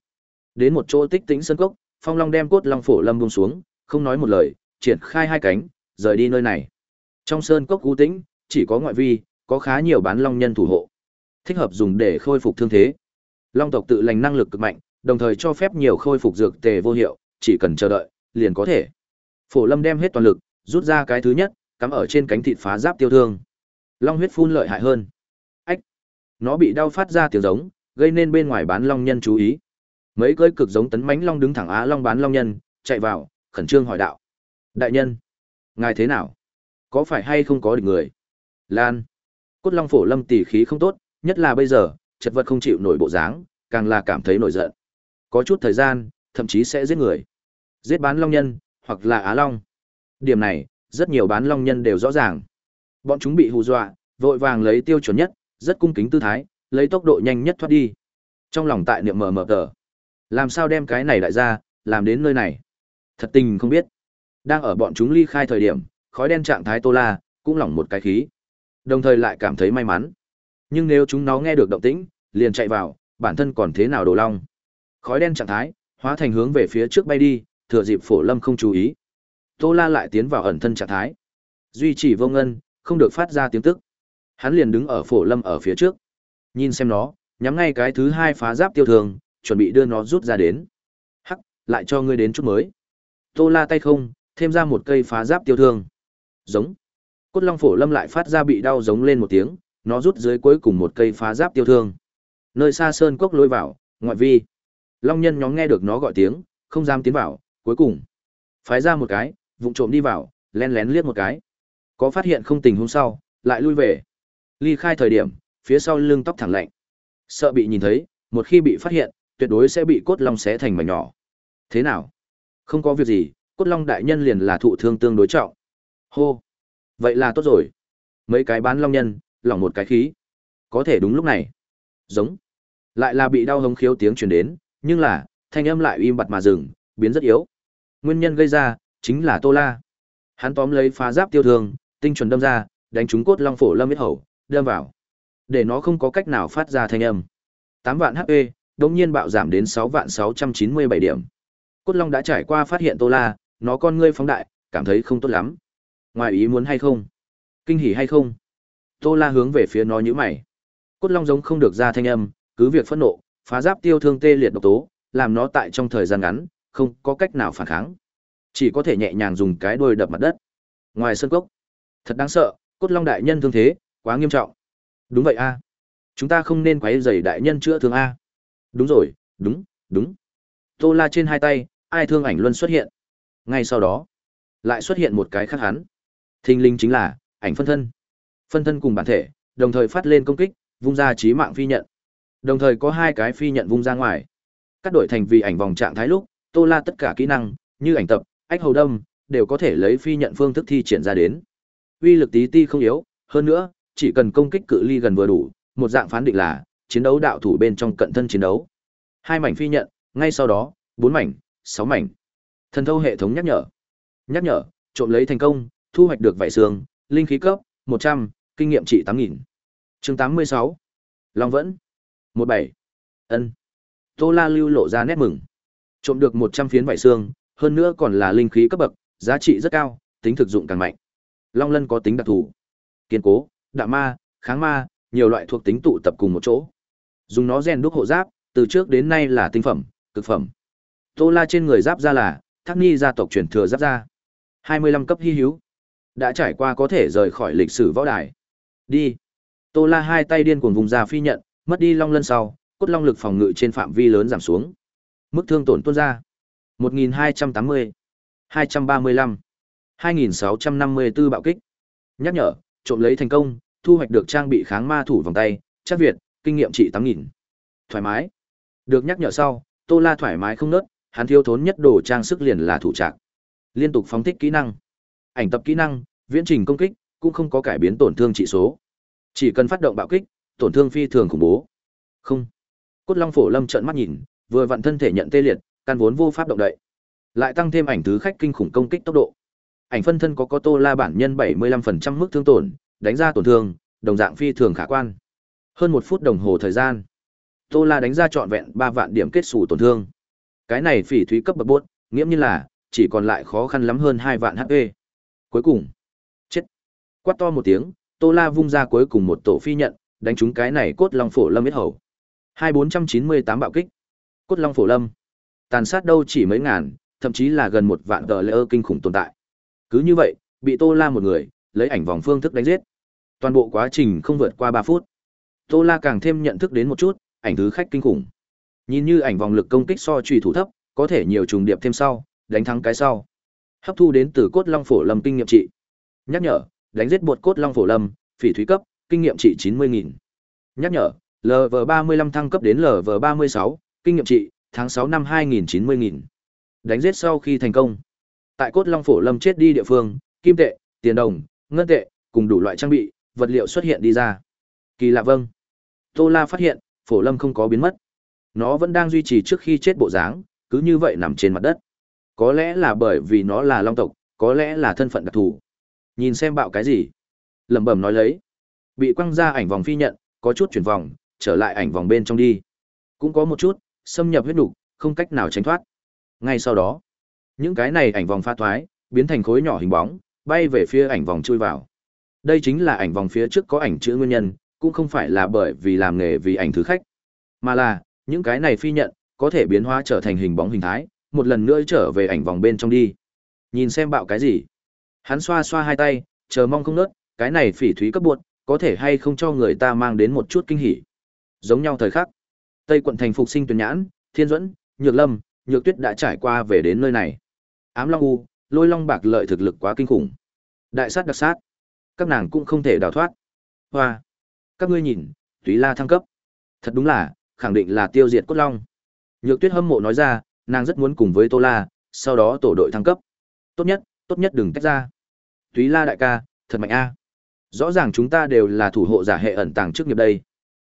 đến một chỗ tích tĩnh sân cốc, phong long đem cốt long phổ lâm buông xuống, không nói một lời, triển khai hai cánh, rời đi nơi này. Trong sơn cốc u tĩnh, chỉ có ngoại vi, có khá nhiều bán long nhân thủ hộ thích hợp dùng để khôi phục thương thế. Long tộc tự lành năng lực cực mạnh, đồng thời cho phép nhiều khôi phục dược tề vô hiệu, chỉ cần chờ đợi, liền có thể. Phổ Lâm đem hết toàn lực, rút ra cái thứ nhất, cắm ở trên cánh thịt phá giáp tiêu thương. Long huyết phun lợi hại hơn. Ách! Nó bị đau phát ra tiếng giống, gây nên bên ngoài bán long nhân chú ý. Mấy cưỡi cực giống tấn mãnh long đứng thẳng á long bán long nhân, chạy vào, khẩn trương hỏi đạo. Đại nhân! Ngài thế nào? Có phải hay không có địch người? Lan! Cốt long phổ lâm tỉ khí không tốt, Nhất là bây giờ, chật vật không chịu nổi bộ dáng, càng là cảm thấy nổi giận. Có chút thời gian, thậm chí sẽ giết người. Giết bán long nhân, hoặc là á long. Điểm này, rất nhiều bán long nhân đều rõ ràng. Bọn chúng bị hù dọa, vội vàng lấy tiêu chuẩn nhất, rất cung kính tư thái, lấy tốc độ nhanh nhất thoát đi. Trong lòng tại niệm mờ mờ tờ. Làm sao đem cái này đại ra, làm đến nơi này? Thật tình không biết. Đang ở bọn chúng ly khai thời điểm, khói đen trạng thái Tô La cũng lỏng một cái khí. Đồng thời lại cảm thấy may mắn. Nhưng nếu chúng nó nghe được động tĩnh, liền chạy vào, bản thân còn thế nào đồ long. Khói đen trạng thái, hóa thành hướng về phía trước bay đi, thừa dịp Phổ Lâm không chú ý. Tô La lại tiến vào ẩn thân trạng thái. Duy trì vô ngân, không được phát ra tiếng tức. Hắn liền đứng ở Phổ Lâm ở phía trước. Nhìn xem nó, nhắm ngay cái thứ hai phá giáp tiêu thường, chuẩn bị đưa nó rút ra đến. Hắc, lại cho ngươi đến chút mới. Tô La tay không, thêm ra một cây phá giáp tiêu thương. Giống. Cốt Long Phổ Lâm lại phát ra bị đau giống lên một tiếng, nó rút dưới cuối cùng một cây phá giáp tiêu thương. Nơi xa sơn cốc lôi vào, ngoại vi. Long nhân nhóm nghe được nó gọi tiếng, không dám tiến vào, cuối cùng phái ra một cái, vụng trộm đi vào, len lén liếc một cái. Có phát hiện không tình huống sau, lại lui về. Ly khai thời điểm, phía sau lưng tóc thẳng lạnh. Sợ bị nhìn thấy, một khi bị phát hiện, tuyệt đối sẽ bị cốt long xé thành mảnh nhỏ. Thế nào? Không có việc gì, cốt long đại nhân liền là thụ thương tương đối trọng. Hô. Vậy là tốt rồi. Mấy cái bán long nhân, lỏng một cái khí. Có thể đúng lúc này. Giống. Lại là bị đau hống khiếu tiếng truyền đến, nhưng là, thanh âm lại im bặt mà dừng, biến rất yếu. Nguyên nhân gây ra, chính là Tô La. Hắn tóm lấy phá giáp tiêu thương, tinh chuẩn đâm ra, đánh trúng cốt long phổ lâm huyết hầu, đâm vào. Để nó không có cách nào phát ra thanh âm. 8 vạn HP, đống nhiên bạo giảm đến 6 vạn 697 điểm. Cốt long đã trải qua phát hiện Tô La, nó con ngươi phóng đại, cảm thấy không tốt lắm. Ngoài ý muốn hay không? Kinh hỉ hay không? Tô La hướng về phía nó như mày. Cốt long giống không được ra thanh âm, cứ việc phẫn nộ, phá giáp tiêu thương tê liệt độc tố, làm nó tại trong thời gian ngắn, không có cách nào phản kháng. Chỉ có thể nhẹ nhàng dùng cái đuôi đập mặt đất. Ngoài sân cốc, thật đáng sợ, cốt long đại nhân thương thế, quá nghiêm trọng. Đúng vậy a. Chúng ta không nên quấy rầy đại nhân chữa thương a. Đúng rồi, đúng, đúng. Tô La trên hai tay, ai thương ảnh luân xuất hiện. Ngay sau đó, lại xuất hiện một cái khác hắn. Thinh linh chính là ảnh phân thân. Phân thân cùng bản thể, đồng thời phát lên công kích, vung ra trí mạng phi nhận. Đồng thời có hai cái phi nhận vung ra ngoài. Cắt đổi thành vì ảnh vòng trạng thái lúc, Tô La tất cả kỹ năng, như ảnh tập, ách hầu đâm, đều có thể lấy phi nhận phương thức thi triển ra đến. Uy lực tí ti không yếu, hơn nữa, chỉ cần công kích cự ly gần vừa đủ, một dạng phán định là chiến đấu đạo thủ bên trong cận thân chiến đấu. Hai mảnh phi nhận, ngay sau đó, bốn mảnh, sáu mảnh. Thần thâu hệ thống nhắc nhở. Nhắc nhở, trộm lấy thành công, thu hoạch được vảy xương, linh khí cấp, một trăm kinh nghiệm trị tám nghìn Chương tám mươi sáu Long vẫn. một bảy Ân. Tô La lưu lộ ra nét mừng. Trộm được một trăm phiến vảy xương, hơn nữa còn là linh khí cấp bậc, giá trị rất cao, tính thực dụng càng mạnh. Long lân có tính đặc thù, kiên cố, đạm ma, kháng ma, nhiều loại thuộc tính tụ tập cùng một chỗ. Dùng nó rèn đúc hộ giáp, từ trước đến nay là tinh phẩm, cực phẩm. Tô La trên người giáp ra là Thác Ni gia tộc truyền thừa giáp ra. 25 cấp hy hữu. Đã trải qua có thể rời khỏi lịch sử võ đài. Đi. Tô La hai tay điên cuồng vùng ra phi nhận, mất đi long lân sau, cốt long lực phòng ngự trên phạm vi lớn giảm xuống. Mức thương tổn tuôn ra. 1280, 235, 2654 bạo kích. Nhắc nhở, trộm lấy thành công, thu hoạch được trang bị kháng ma thủ vòng tay, chắc Việt, kinh nghiệm trị 8000. Thoải mái. Được nhắc nhở sau, Tô La thoải mái không nớt, hắn thiếu thốn nhất đồ trang sức liền là thủ trạng. Liên tục phóng thích kỹ năng. Ảnh tập kỹ năng, viễn trình công kích, cũng không có cải biến tổn thương trị số. Chỉ cần phát động bạo kích, tổn thương phi thường khủng bố. Không. Cốt Long Phổ Lâm trợn mắt nhìn, vừa vặn thân thể nhận tê liệt, căn vốn vô pháp động đậy. Lại tăng thêm ảnh thứ khách kinh khủng công kích tốc độ. Ảnh phân thân có có Tô La bản nhân 75% mức thương tổn, đánh ra tổn thương, đồng dạng phi thường khả quan. Hơn một phút đồng hồ thời gian, Tô La đánh ra trọn vẹn 3 vạn điểm kết xù tổn thương. Cái này phỉ thúy cấp bậc bốt, nghĩa như là chỉ còn lại khó khăn lắm hơn 2 vạn HP. Cuối cùng, chết. Quát to một tiếng, Tô La vung ra cuối cùng một tổ phi nhận, đánh trúng cái này cốt long phổ lâm ít hầu. 2498 bạo kích. Cốt long phổ lâm. Tàn sát đâu chỉ mấy ngàn, thậm chí là gần một vạn tờ lỡ kinh khủng tồn tại. Cứ như vậy, bị Tô La một người, lấy ảnh vòng phương thức đánh giết. Toàn bộ quá trình không vượt qua 3 phút. Tô La càng thêm nhận thức đến một chút, ảnh thứ khách kinh khủng. Nhìn như ảnh vòng lực công kích so trùy thủ thấp, có thể nhiều trùng điệp thêm sau, đánh thắng cái sau. Hấp thu đến từ cốt long phổ lâm kinh nghiệm trị. Nhắc nhở, đánh giết bột cốt long phổ lâm, phỉ thúy cấp, kinh nghiệm trị 90000. Nhắc nhở, LV35 thăng cấp đến LV36, kinh nghiệm trị, tháng 6 năm 2090 nghìn. Đánh giết sau khi thành công. Tại cốt long phổ lâm chết đi địa phương, kim tệ, tiền đồng, ngân tệ, cùng đủ loại trang bị, vật liệu xuất hiện đi ra. Kỳ lạ vâng. Tô La phát hiện, phổ lâm không có biến mất. Nó vẫn đang duy trì trước khi chết bộ dáng, cứ như vậy nằm trên mặt đất. Có lẽ là bởi vì nó là long tộc, có lẽ là thân phận đặc thù. Nhìn xem bạo cái gì? Lẩm bẩm nói lấy. Bị quăng ra ảnh vòng phi nhận, có chút chuyển vòng, trở lại ảnh vòng bên trong đi. Cũng có một chút, xâm nhập huyết đủ, không cách nào tránh thoát. Ngay sau đó, những cái này ảnh vòng pha thoái, biến thành khối nhỏ hình bóng, bay về phía ảnh vòng chui vào. Đây chính là ảnh vòng phía trước có ảnh chữ nguyên nhân, cũng không phải là bởi vì làm nghề vì ảnh thứ khách, mà là những cái này phi nhận có thể biến hóa trở thành hình bóng hình thái, một lần nữa trở về ảnh vòng bên trong đi. Nhìn xem bạo cái gì. Hắn xoa xoa hai tay, chờ mong không nớt, cái này phỉ thúy cấp buộc, có thể hay không cho người ta mang đến một chút kinh hỉ. Giống nhau thời khắc, Tây quận thành phục sinh tuyển nhãn, Thiên Duẫn, Nhược Lâm, Nhược Tuyết đã trải qua về đến nơi này. Ám Long U, Lôi Long Bạc lợi thực lực quá kinh khủng. Đại sát đặc sát, các nàng cũng không thể đào thoát. Hoa, các ngươi nhìn, Túy La thăng cấp. Thật đúng là, khẳng định là tiêu diệt cốt long. Nhược Tuyết hâm mộ nói ra, nàng rất muốn cùng với Tô La, sau đó tổ đội thăng cấp. Tốt nhất, tốt nhất đừng tách ra. Túy La đại ca, thật mạnh a. Rõ ràng chúng ta đều là thủ hộ giả hệ ẩn tàng trước nghiệp đây.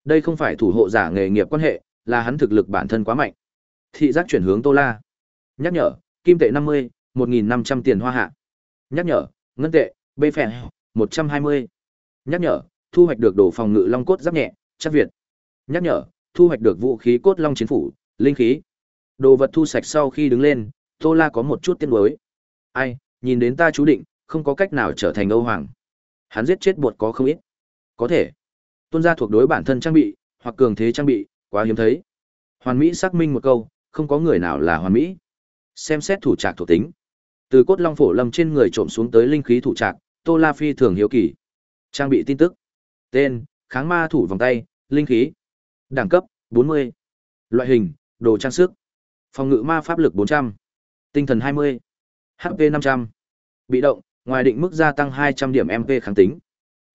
Đây không phải thủ hộ giả nghề nghiệp quan hệ, là hắn thực lực bản thân quá mạnh. Thị giác chuyển hướng Tô La. Nhắc nhở, kim tệ năm mươi, một nghìn năm trăm tiền hoa hạ. Nhắc nhở, ngân tệ, bê phèn, một trăm hai mươi. Nhắc nhở, thu hoạch được đồ phòng ngự long cốt giáp nhẹ, chắc Việt. Nhắc nhở, thu hoạch được vũ khí cốt long chiến phủ, linh khí. Đồ vật thu sạch sau khi đứng lên, Tô La có một chút tiếc nuối. Ai, nhìn đến ta chú định, không có cách nào trở thành Âu Hoàng. Hắn giết chết bột có không ít. Có thể. Tuân gia thuộc đối bản thân trang bị, hoặc cường thế trang bị, quá hiếm thấy. Hoàn Mỹ xác minh một câu, không có người nào là hoàn mỹ. Xem xét thủ trạc thuộc tính. Từ cốt long phổ lâm trên người trộm xuống tới linh khí thủ trạc, Tô La Phi thường hiếu kỳ. Trang bị tin tức. Tên: Kháng ma thủ vòng tay, linh khí. Đẳng cấp: 40. Loại hình: Đồ trang sức. Phòng ngự ma pháp lực 400. Tinh thần 20. HP 500. Bị động: Ngoài định mức gia tăng 200 điểm MP kháng tính.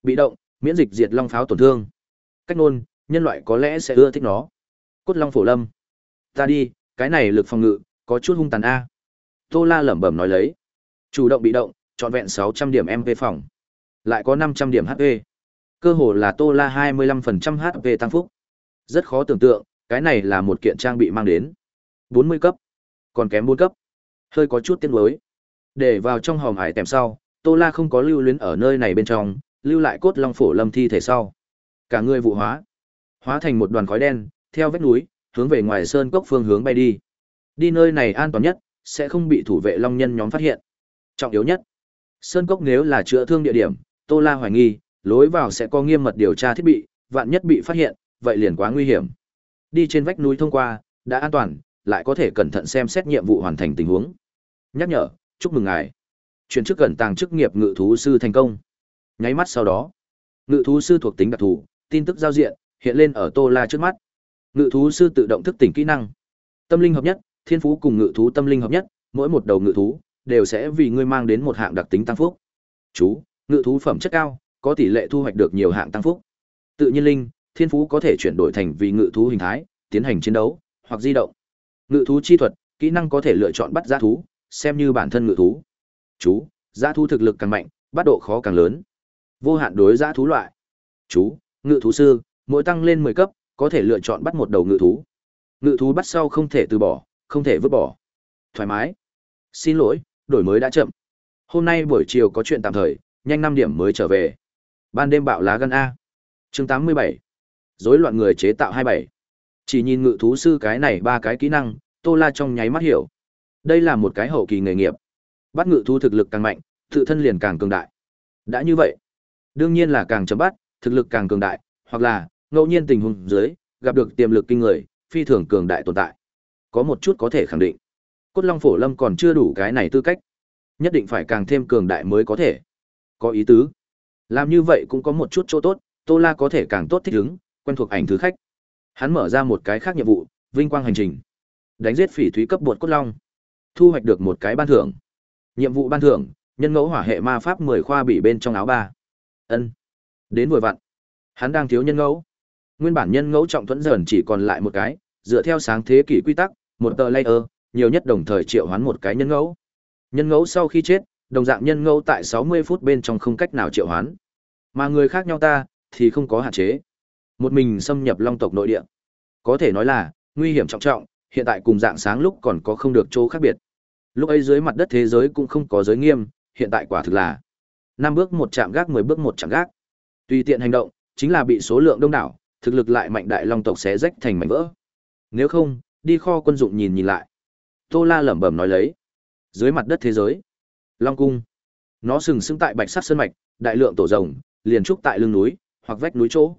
Bị động: Miễn dịch diệt long pháo tổn thương. Cách nôn: Nhân loại có lẽ sẽ ưa thích nó. Cốt long phổ lâm. Ta đi, cái này lực phòng ngự có chút hung tàn a. Tô La lẩm bẩm nói lấy. Chủ động bị động, trọn vẹn 600 điểm MP phòng. Lại có 500 điểm HP. Cơ hồ là Tô La 25% HP tăng phúc. Rất khó tưởng tượng, cái này là một kiện trang bị mang đến. 40 cấp. Còn kém 4 cấp. Hơi có chút tiếc nuối. Để vào trong hòm hải tèm sau, Tô La không có lưu luyến ở nơi này bên trong, lưu lại cốt long phổ lâm thi thể sau. Cả người vụ hóa, hóa thành một đoàn khói đen, theo vách núi, hướng về ngoài sơn cốc phương hướng bay đi. Đi nơi này an toàn nhất, sẽ không bị thủ vệ long nhân nhóm phát hiện. Trọng yếu nhất, sơn cốc nếu là chữa thương địa điểm, Tô La hoài nghi, lối vào sẽ có nghiêm mật điều tra thiết bị, vạn nhất bị phát hiện, vậy liền quá nguy hiểm. Đi trên vách núi thông qua, đã an toàn, lại có thể cẩn thận xem xét nhiệm vụ hoàn thành tình huống. Nhắc nhở, chúc mừng ngài. Chuyển chức cẩn tàng chức nghiệp ngự thú sư thành công. Nháy mắt sau đó, ngự thú sư thuộc tính đặc thù, tin tức giao diện hiện lên ở Tô La trước mắt. Ngự thú sư tự động thức tỉnh kỹ năng. Tâm linh hợp nhất, thiên phú cùng ngự thú tâm linh hợp nhất, mỗi một đầu ngự thú đều sẽ vì ngươi mang đến một hạng đặc tính tăng phúc. Chú, ngự thú phẩm chất cao, có tỷ lệ thu hoạch được nhiều hạng tăng phúc. Tự nhiên linh, thiên phú có thể chuyển đổi thành vì ngự thú hình thái, tiến hành chiến đấu hoặc di động. Ngự thú chi thuật, kỹ năng có thể lựa chọn bắt dã thú, xem như bản thân ngự thú. Chú, dã thú thực lực càng mạnh, bắt độ khó càng lớn. Vô hạn đối dã thú loại. Chú, ngự thú sư, mỗi tăng lên 10 cấp, có thể lựa chọn bắt một đầu ngự thú. Ngự thú bắt sau không thể từ bỏ, không thể vứt bỏ. Thoải mái. Xin lỗi, đổi mới đã chậm. Hôm nay buổi chiều có chuyện tạm thời, nhanh 5 điểm mới trở về. Ban đêm bạo lá gan A. chương 87. Rối loạn người chế tạo 27. Chỉ nhìn ngự thú sư cái này ba cái kỹ năng, Tô La trong nháy mắt hiểu. Đây là một cái hậu kỳ nghề nghiệp. Bắt ngự thú thực lực càng mạnh, tự thân liền càng cường đại. Đã như vậy, đương nhiên là càng chấm bắt, thực lực càng cường đại, hoặc là ngẫu nhiên tình huống dưới, gặp được tiềm lực kinh người, phi thường cường đại tồn tại. Có một chút có thể khẳng định. Cốt Long Phổ Lâm còn chưa đủ cái này tư cách. Nhất định phải càng thêm cường đại mới có thể. Có ý tứ. Làm như vậy cũng có một chút chỗ tốt, Tô La có thể càng tốt thích ứng, quen thuộc ảnh thứ khách. Hắn mở ra một cái khác nhiệm vụ, vinh quang hành trình. Đánh giết phỉ thúy cấp bột cốt long. Thu hoạch được một cái ban thưởng. Nhiệm vụ ban thưởng, nhân ngẫu hỏa hệ ma pháp 10 khoa bị bên trong áo ba. Ân. Đến vừa vặn. Hắn đang thiếu nhân ngẫu. Nguyên bản nhân ngẫu trọng thuẫn dần chỉ còn lại một cái, dựa theo sáng thế kỷ quy tắc, một tờ layer, nhiều nhất đồng thời triệu hoán một cái nhân ngẫu. Nhân ngẫu sau khi chết, đồng dạng nhân ngẫu tại 60 phút bên trong không cách nào triệu hoán. Mà người khác nhau ta, thì không có hạn chế. Một mình xâm nhập long tộc nội địa. Có thể nói là, nguy hiểm trọng trọng, hiện tại cùng dạng sáng lúc còn có không được chỗ khác biệt. Lúc ấy dưới mặt đất thế giới cũng không có giới nghiêm, hiện tại quả thực là năm bước một chạm gác 10 bước một chạm gác. Tùy tiện hành động, chính là bị số lượng đông đảo, thực lực lại mạnh đại long tộc xé rách thành mảnh vỡ. Nếu không, đi kho quân dụng nhìn nhìn lại. Tô La lẩm bẩm nói lấy. Dưới mặt đất thế giới, Long cung. Nó sừng sững tại bạch sắc sơn mạch, đại lượng tổ rồng, liền trúc tại lưng núi, hoặc vách núi chỗ.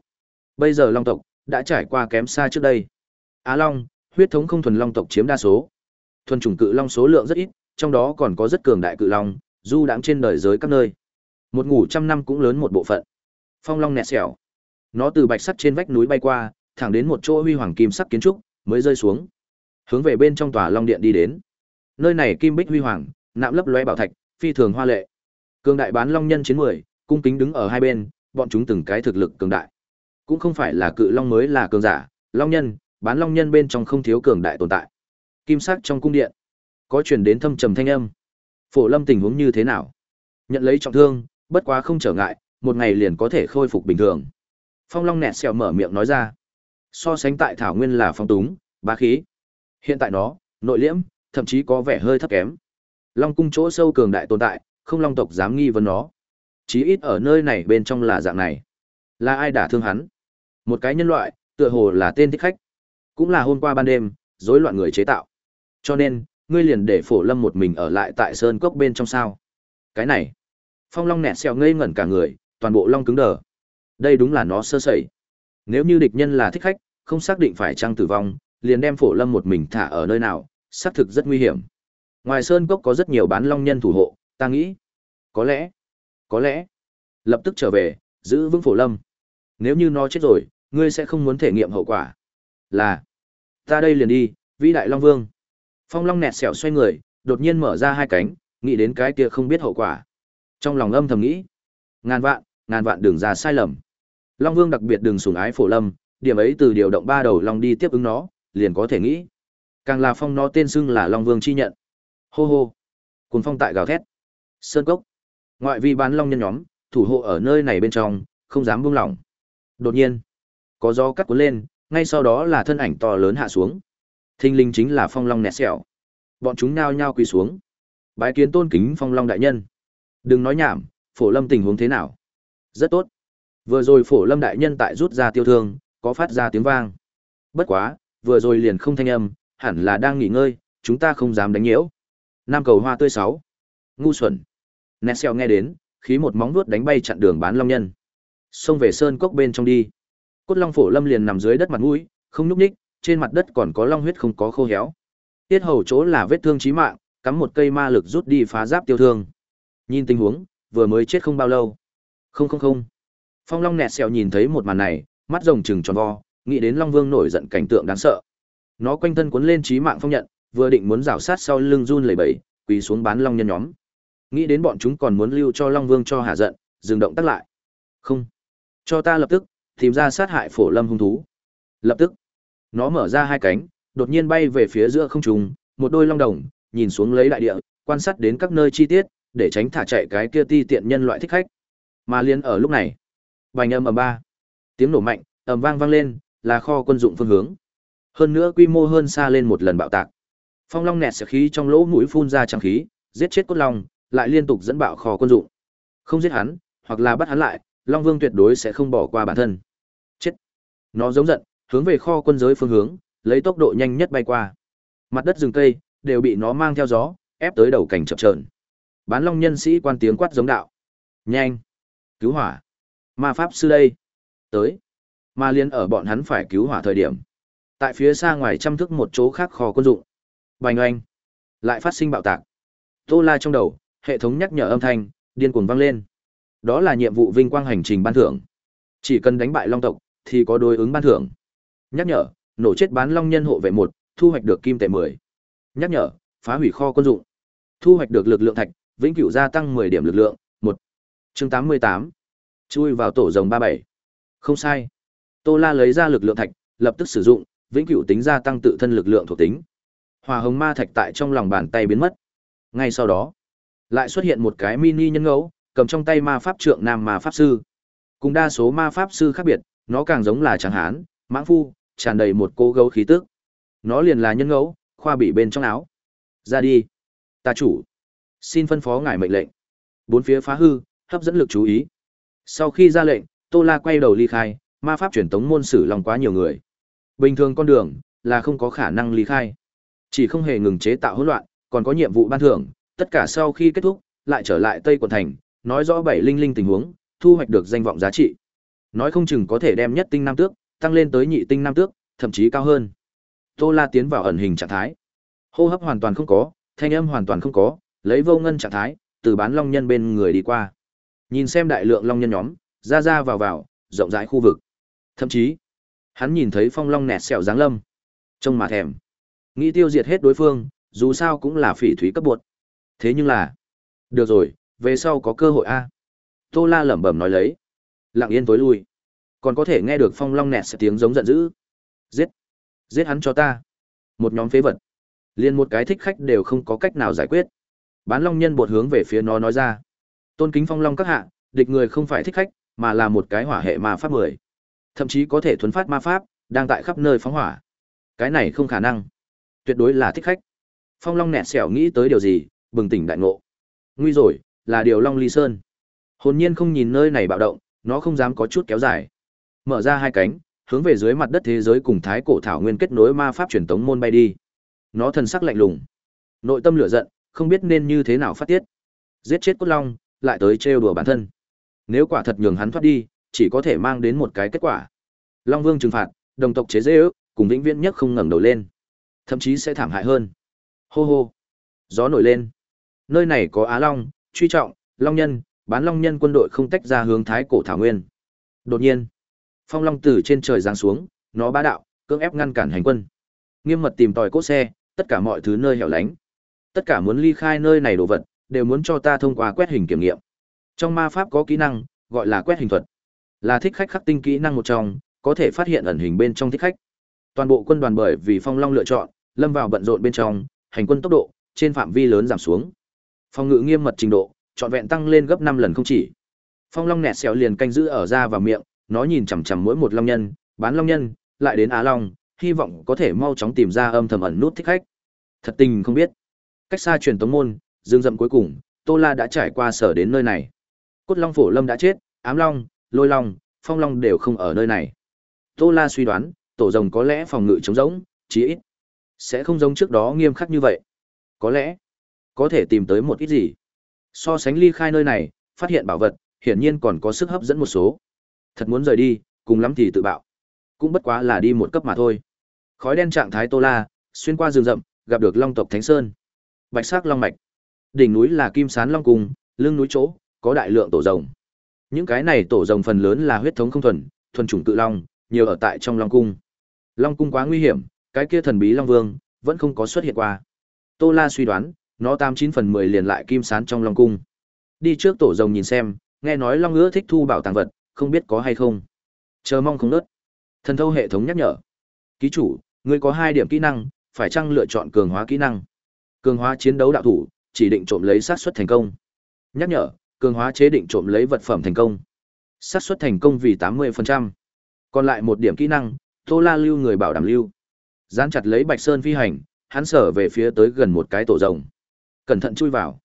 Bây giờ long tộc đã trải qua kém xa trước đây. Á long, huyết thống không thuần long tộc chiếm đa số. Thuần chủng cự long số lượng rất ít, trong đó còn có rất cường đại cự long, du đãng trên đời giới các nơi. Một ngủ trăm năm cũng lớn một bộ phận. Phong long nẹt xẻo. Nó từ bạch sắt trên vách núi bay qua, thẳng đến một chỗ huy hoàng kim sắc kiến trúc, mới rơi xuống. Hướng về bên trong tòa long điện đi đến. Nơi này kim bích huy hoàng, nạm lấp lóe bảo thạch, phi thường hoa lệ. Cường đại bán long nhân chiến mười, cung kính đứng ở hai bên, bọn chúng từng cái thực lực cường đại. Cũng không phải là cự long mới là cường giả, long nhân, bán long nhân bên trong không thiếu cường đại tồn tại. Kim sắc trong cung điện, có truyền đến thâm trầm thanh âm. Phổ Lâm tình huống như thế nào? Nhận lấy trọng thương, bất quá không trở ngại, một ngày liền có thể khôi phục bình thường. Phong Long nẹt xèo mở miệng nói ra. So sánh tại Thảo Nguyên là phong túng, bá khí. Hiện tại nó, nội liễm, thậm chí có vẻ hơi thấp kém. Long cung chỗ sâu cường đại tồn tại, không long tộc dám nghi vấn nó. Chí ít ở nơi này bên trong là dạng này. Là ai đả thương hắn? Một cái nhân loại, tựa hồ là tên thích khách. Cũng là hôm qua ban đêm, rối loạn người chế tạo. Cho nên, ngươi liền để phổ lâm một mình ở lại tại sơn cốc bên trong sao. Cái này, phong long nẹt xèo ngây ngẩn cả người, toàn bộ long cứng đờ. Đây đúng là nó sơ sẩy. Nếu như địch nhân là thích khách, không xác định phải chăng tử vong, liền đem phổ lâm một mình thả ở nơi nào, xác thực rất nguy hiểm. Ngoài sơn cốc có rất nhiều bán long nhân thủ hộ, ta nghĩ. Có lẽ, có lẽ, lập tức trở về, giữ vững phổ lâm. Nếu như nó chết rồi, ngươi sẽ không muốn thể nghiệm hậu quả. Là, ta đây liền đi, vĩ đại long vương. Phong long nẹt xẻo xoay người, đột nhiên mở ra hai cánh, nghĩ đến cái kia không biết hậu quả. Trong lòng âm thầm nghĩ, ngàn vạn, ngàn vạn đường ra sai lầm. Long vương đặc biệt đừng sủng ái phổ lâm, điểm ấy từ điều động ba đầu long đi tiếp ứng nó, liền có thể nghĩ. Càng là phong nó tên xưng là long vương chi nhận. Hô hô. cồn phong tại gào thét. Sơn cốc. Ngoại vi bán long nhân nhóm, thủ hộ ở nơi này bên trong, không dám buông lỏng. Đột nhiên, có gió cắt cuốn lên, ngay sau đó là thân ảnh to lớn hạ xuống. Thinh linh chính là phong long nẹt sẹo. Bọn chúng nao nhao quỳ xuống. Bái kiến tôn kính phong long đại nhân. Đừng nói nhảm, phổ lâm tình huống thế nào? Rất tốt. Vừa rồi phổ lâm đại nhân tại rút ra tiêu thương, có phát ra tiếng vang. Bất quá, vừa rồi liền không thanh âm, hẳn là đang nghỉ ngơi, chúng ta không dám đánh nhiễu. Nam cầu hoa tươi sáu. Ngu xuẩn. Nessel nghe đến, khí một móng vuốt đánh bay chặn đường bán long nhân. Xông về sơn cốc bên trong đi. Cốt long phổ lâm liền nằm dưới đất mặt mũi, không nhúc ních, trên mặt đất còn có long huyết không có khô héo. Tiết hầu chỗ là vết thương chí mạng, cắm một cây ma lực rút đi phá giáp tiêu thương. Nhìn tình huống, vừa mới chết không bao lâu. Không không không. Phong Long nẹt sẹo nhìn thấy một màn này, mắt rồng trừng tròn vo, nghĩ đến Long Vương nổi giận cảnh tượng đáng sợ. Nó quanh thân cuốn lên chí mạng phong nhận, vừa định muốn rảo sát sau lưng run lẩy bẩy, quỳ xuống bán long nhân nhóm. Nghĩ đến bọn chúng còn muốn lưu cho Long Vương cho hạ giận, dừng động tác lại. Không, cho ta lập tức tìm ra sát hại Phổ Lâm hung thú. Lập tức, nó mở ra hai cánh, đột nhiên bay về phía giữa không trung, một đôi long đồng, nhìn xuống lấy đại địa, quan sát đến các nơi chi tiết, để tránh thả chạy cái kia ti tiện nhân loại thích khách. Mà liên ở lúc này, bành âm ầm ba, tiếng nổ mạnh, ầm vang vang lên, là kho quân dụng phương hướng. Hơn nữa quy mô hơn xa lên một lần bạo tạc. Phong long nẹt sẽ khí trong lỗ mũi phun ra trắng khí, giết chết cốt long, lại liên tục dẫn bạo kho quân dụng. Không giết hắn, hoặc là bắt hắn lại, Long Vương tuyệt đối sẽ không bỏ qua bản thân. Chết. Nó giống giận, hướng về kho quân giới phương hướng, lấy tốc độ nhanh nhất bay qua. Mặt đất rừng cây đều bị nó mang theo gió, ép tới đầu cảnh chập chờn. Bán Long nhân sĩ quan tiếng quát giống đạo. Nhanh. Cứu hỏa. Ma pháp sư đây. Tới. Ma liên ở bọn hắn phải cứu hỏa thời điểm. Tại phía xa ngoài trăm thước một chỗ khác kho quân dụng. Bành oanh. Lại phát sinh bạo tạc. Tô La trong đầu, hệ thống nhắc nhở âm thanh, điên cuồng vang lên. Đó là nhiệm vụ vinh quang hành trình ban thưởng. Chỉ cần đánh bại Long tộc, thì có đối ứng ban thưởng. Nhắc nhở, nổ chết bán Long nhân hộ vệ một, thu hoạch được kim tệ mười. Nhắc nhở, phá hủy kho quân dụng. Thu hoạch được lực lượng thạch, vĩnh cửu gia tăng mười điểm lực lượng, một. Chương tám mươi tám, Chui vào tổ rồng ba bảy. Không sai. Tô La lấy ra lực lượng thạch, lập tức sử dụng, vĩnh cửu tính gia tăng tự thân lực lượng thuộc tính. Hỏa hồng ma thạch tại trong lòng bàn tay biến mất. Ngay sau đó, Lại xuất hiện một cái mini nhân ngẫu, cầm trong tay ma pháp trượng nam ma pháp sư. Cùng đa số ma pháp sư khác biệt, nó càng giống là tráng hán, mãng phu, tràn đầy một cô gấu khí tức. Nó liền là nhân ngẫu, khoa bị bên trong áo. Ra đi. Ta chủ. Xin phân phó ngài mệnh lệnh. Bốn phía phá hư, hấp dẫn lực chú ý. Sau khi ra lệnh, Tô La quay đầu ly khai, ma pháp truyền tống môn sử lòng quá nhiều người. Bình thường con đường là không có khả năng ly khai. Chỉ không hề ngừng chế tạo hỗn loạn, còn có nhiệm vụ ban thưởng, tất cả sau khi kết thúc, lại trở lại Tây quận thành, nói rõ bảy linh linh tình huống, thu hoạch được danh vọng giá trị. Nói không chừng có thể đem nhất tinh nam tước tăng lên tới nhị tinh nam tước, thậm chí cao hơn. Tô La tiến vào ẩn hình trạng thái. Hô hấp hoàn toàn không có, thanh âm hoàn toàn không có, lấy vô ngân trạng thái, từ bán long nhân bên người đi qua. Nhìn xem đại lượng long nhân nhóm, ra ra vào vào, rộng rãi khu vực. Thậm chí, hắn nhìn thấy phong long nẹt sẹo dáng lâm. Trông mà thèm. Nghĩ tiêu diệt hết đối phương, dù sao cũng là phỉ thúy cấp bột. Thế nhưng là, được rồi, về sau có cơ hội a. Tô La lẩm bẩm nói lấy. Lặng yên tối lui. Còn có thể nghe được phong long nẹt sẽ tiếng giống giận dữ. Giết! Giết hắn cho ta! Một nhóm phế vật. Liên một cái thích khách đều không có cách nào giải quyết. Bán long nhân bột hướng về phía nó nói ra. Tôn kính phong long các hạ, địch người không phải thích khách, mà là một cái hỏa hệ ma pháp mười. Thậm chí có thể thuấn phát ma pháp, đang tại khắp nơi phóng hỏa. Cái này không khả năng. Tuyệt đối là thích khách. Phong long nẹt xẻo nghĩ tới điều gì, bừng tỉnh đại ngộ. Nguy rồi, là điều long ly sơn. Hồn nhiên không nhìn nơi này bạo động, nó không dám có chút kéo dài. Mở ra hai cánh, hướng về dưới mặt đất thế giới cùng thái cổ thảo nguyên kết nối ma pháp truyền tống môn bay đi. Nó thần sắc lạnh lùng, nội tâm lửa giận, không biết nên như thế nào phát tiết. Giết chết cốt long, lại tới trêu đùa bản thân. Nếu quả thật nhường hắn thoát đi, chỉ có thể mang đến một cái kết quả. Long Vương trừng phạt, đồng tộc chế giễu, cùng vĩnh viễn nhất không ngẩng đầu lên. Thậm chí sẽ thảm hại hơn. Hô hô. Gió nổi lên. Nơi này có Á Long, truy trọng, Long Nhân, bán Long Nhân quân đội không tách ra hướng Thái cổ thảo nguyên. Đột nhiên, Phong Long từ trên trời giáng xuống, nó bá đạo, cưỡng ép ngăn cản hành quân. Nghiêm mật tìm tòi cốt xe, tất cả mọi thứ nơi hẻo lánh. Tất cả muốn ly khai nơi này đồ vật, đều muốn cho ta thông qua quét hình kiểm nghiệm. Trong ma pháp có kỹ năng, gọi là quét hình thuật. Là thích khách khắc tinh kỹ năng một trong, có thể phát hiện ẩn hình bên trong thích khách. Toàn bộ quân đoàn bởi vì Phong Long lựa chọn, lâm vào bận rộn bên trong, hành quân tốc độ trên phạm vi lớn giảm xuống. Phòng ngự nghiêm mật trình độ, trọn vẹn tăng lên gấp 5 lần không chỉ. Phong Long nẹt xèo liền canh giữ ở da và miệng, nó nhìn chằm chằm mỗi một long nhân, bán long nhân, lại đến Á Long, hy vọng có thể mau chóng tìm ra âm thầm ẩn nút thích khách. Thật tình không biết. Cách xa truyền tống môn, dương dậm cuối cùng, Tô La đã trải qua sở đến nơi này. Cốt Long Phổ Lâm đã chết, Ám Long, Lôi Long, Phong Long đều không ở nơi này. Tô La suy đoán, tổ rồng có lẽ phòng ngự chống rỗng, chí ít sẽ không giống trước đó nghiêm khắc như vậy. Có lẽ có thể tìm tới một ít gì. So sánh ly khai nơi này, phát hiện bảo vật, hiển nhiên còn có sức hấp dẫn một số. Thật muốn rời đi, cùng lắm thì tự bạo. Cũng bất quá là đi một cấp mà thôi. Khói đen trạng thái Tô La, xuyên qua rừng rậm, gặp được Long tộc Thánh Sơn. Bạch sắc long mạch. Đỉnh núi là Kim Sán Long cung, lưng núi chỗ có đại lượng tổ rồng. Những cái này tổ rồng phần lớn là huyết thống không thuần, thuần chủng tự long, nhiều ở tại trong Long cung. Long cung quá nguy hiểm, cái kia thần bí Long Vương vẫn không có xuất hiện qua. Tô La suy đoán, nó tám chín phần mười liền lại kim sán trong Long cung. Đi trước tổ rồng nhìn xem, nghe nói Long ưa thích thu bảo tàng vật, không biết có hay không. Chờ mong không nớt. Thần thâu hệ thống nhắc nhở. Ký chủ, ngươi có hai điểm kỹ năng, phải chăng lựa chọn cường hóa kỹ năng? Cường hóa chiến đấu đạo thủ, chỉ định trộm lấy sát suất thành công. Nhắc nhở, cường hóa chế định trộm lấy vật phẩm thành công. Sát suất thành công vì 80%. Còn lại một điểm kỹ năng, Tô La lưu người bảo đảm lưu. Dán chặt lấy Bạch Sơn phi hành, hắn sở về phía tới gần một cái tổ rồng. Cẩn thận chui vào.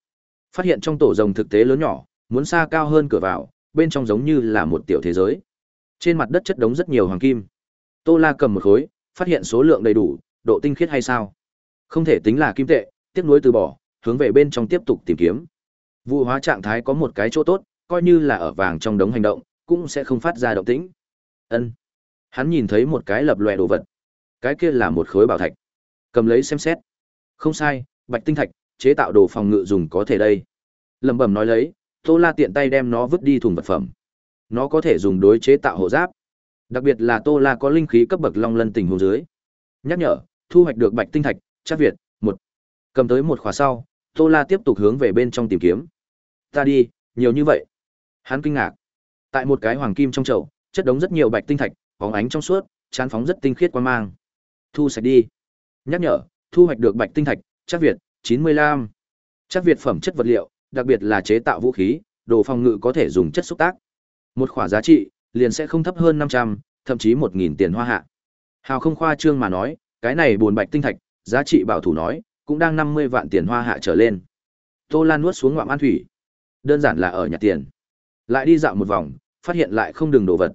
Phát hiện trong tổ rồng thực tế lớn nhỏ, muốn xa cao hơn cửa vào, bên trong giống như là một tiểu thế giới. Trên mặt đất chất đống rất nhiều hoàng kim. Tô La cầm một khối, phát hiện số lượng đầy đủ, độ tinh khiết hay sao? Không thể tính là kim tệ, tiếc nối từ bỏ, hướng về bên trong tiếp tục tìm kiếm. Vụ hóa trạng thái có một cái chỗ tốt, coi như là ở vàng trong đống hành động, cũng sẽ không phát ra động tĩnh. Ân. Hắn nhìn thấy một cái lập lòe đồ vật. Cái kia là một khối bảo thạch. Cầm lấy xem xét. Không sai, bạch tinh thạch, chế tạo đồ phòng ngự dùng có thể đây. Lẩm bẩm nói lấy, Tô La tiện tay đem nó vứt đi thùng vật phẩm. Nó có thể dùng đối chế tạo hộ giáp. Đặc biệt là Tô La có linh khí cấp bậc long lân tình hồ dưới. Nhắc nhở, thu hoạch được bạch tinh thạch, chắc Việt, một. Cầm tới một khóa sau, Tô La tiếp tục hướng về bên trong tìm kiếm. Ta đi, nhiều như vậy. Hắn kinh ngạc. Tại một cái hoàng kim trong chậu, chất đống rất nhiều bạch tinh thạch, bóng ánh trong suốt, chán phóng rất tinh khiết quan mang. Thu sạch đi. Nhắc nhở, thu hoạch được bạch tinh thạch, chắc Việt, 95. Chắc Việt phẩm chất vật liệu, đặc biệt là chế tạo vũ khí, đồ phòng ngự có thể dùng chất xúc tác. Một khoản giá trị, liền sẽ không thấp hơn 500, thậm chí 1000 tiền hoa hạ. Hào không khoa trương mà nói, cái này buồn bạch tinh thạch, giá trị bảo thủ nói, cũng đang 50 vạn tiền hoa hạ trở lên. Tô Lan nuốt xuống ngoạm an thủy. Đơn giản là ở nhà tiền. Lại đi dạo một vòng, phát hiện lại không đường đồ vật.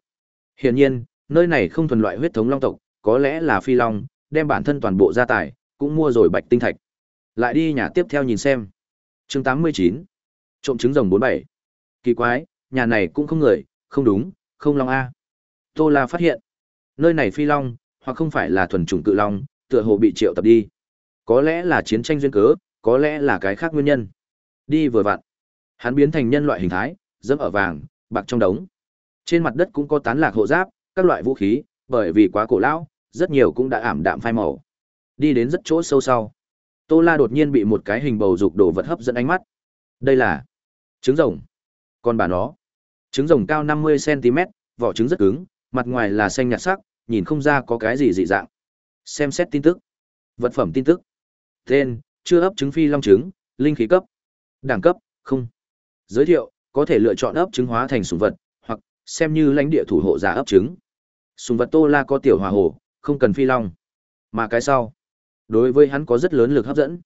Hiển nhiên, nơi này không thuần loại huyết thống long tộc, có lẽ là phi long, đem bản thân toàn bộ gia tài, cũng mua rồi bạch tinh thạch. Lại đi nhà tiếp theo nhìn xem. Chương 89. Trộm trứng rồng 47. Kỳ quái, nhà này cũng không người, không đúng, không long a. Tô La phát hiện, nơi này phi long, hoặc không phải là thuần chủng cự long, tựa hồ bị triệu tập đi. Có lẽ là chiến tranh duyên cớ, có lẽ là cái khác nguyên nhân. Đi vừa vặn, hắn biến thành nhân loại hình thái, dẫm ở vàng, bạc trong đống. Trên mặt đất cũng có tán lạc hộ giáp, các loại vũ khí, bởi vì quá cổ lão, rất nhiều cũng đã ảm đạm phai màu. Đi đến rất chỗ sâu sau, Tô La đột nhiên bị một cái hình bầu dục đồ vật hấp dẫn ánh mắt. Đây là trứng rồng. Còn bà nó, trứng rồng cao 50 cm, vỏ trứng rất cứng, mặt ngoài là xanh nhạt sắc, nhìn không ra có cái gì dị dạng. Xem xét tin tức. Vật phẩm tin tức. Tên: Chưa ấp trứng phi long trứng, linh khí cấp. Đẳng cấp: Không. Giới thiệu: Có thể lựa chọn ấp trứng hóa thành sủng vật, hoặc xem như lãnh địa thủ hộ giả ấp trứng. sùng vật Tô La có tiểu hỏa hồ, không cần phi long. Mà cái sau, đối với hắn có rất lớn lực hấp dẫn.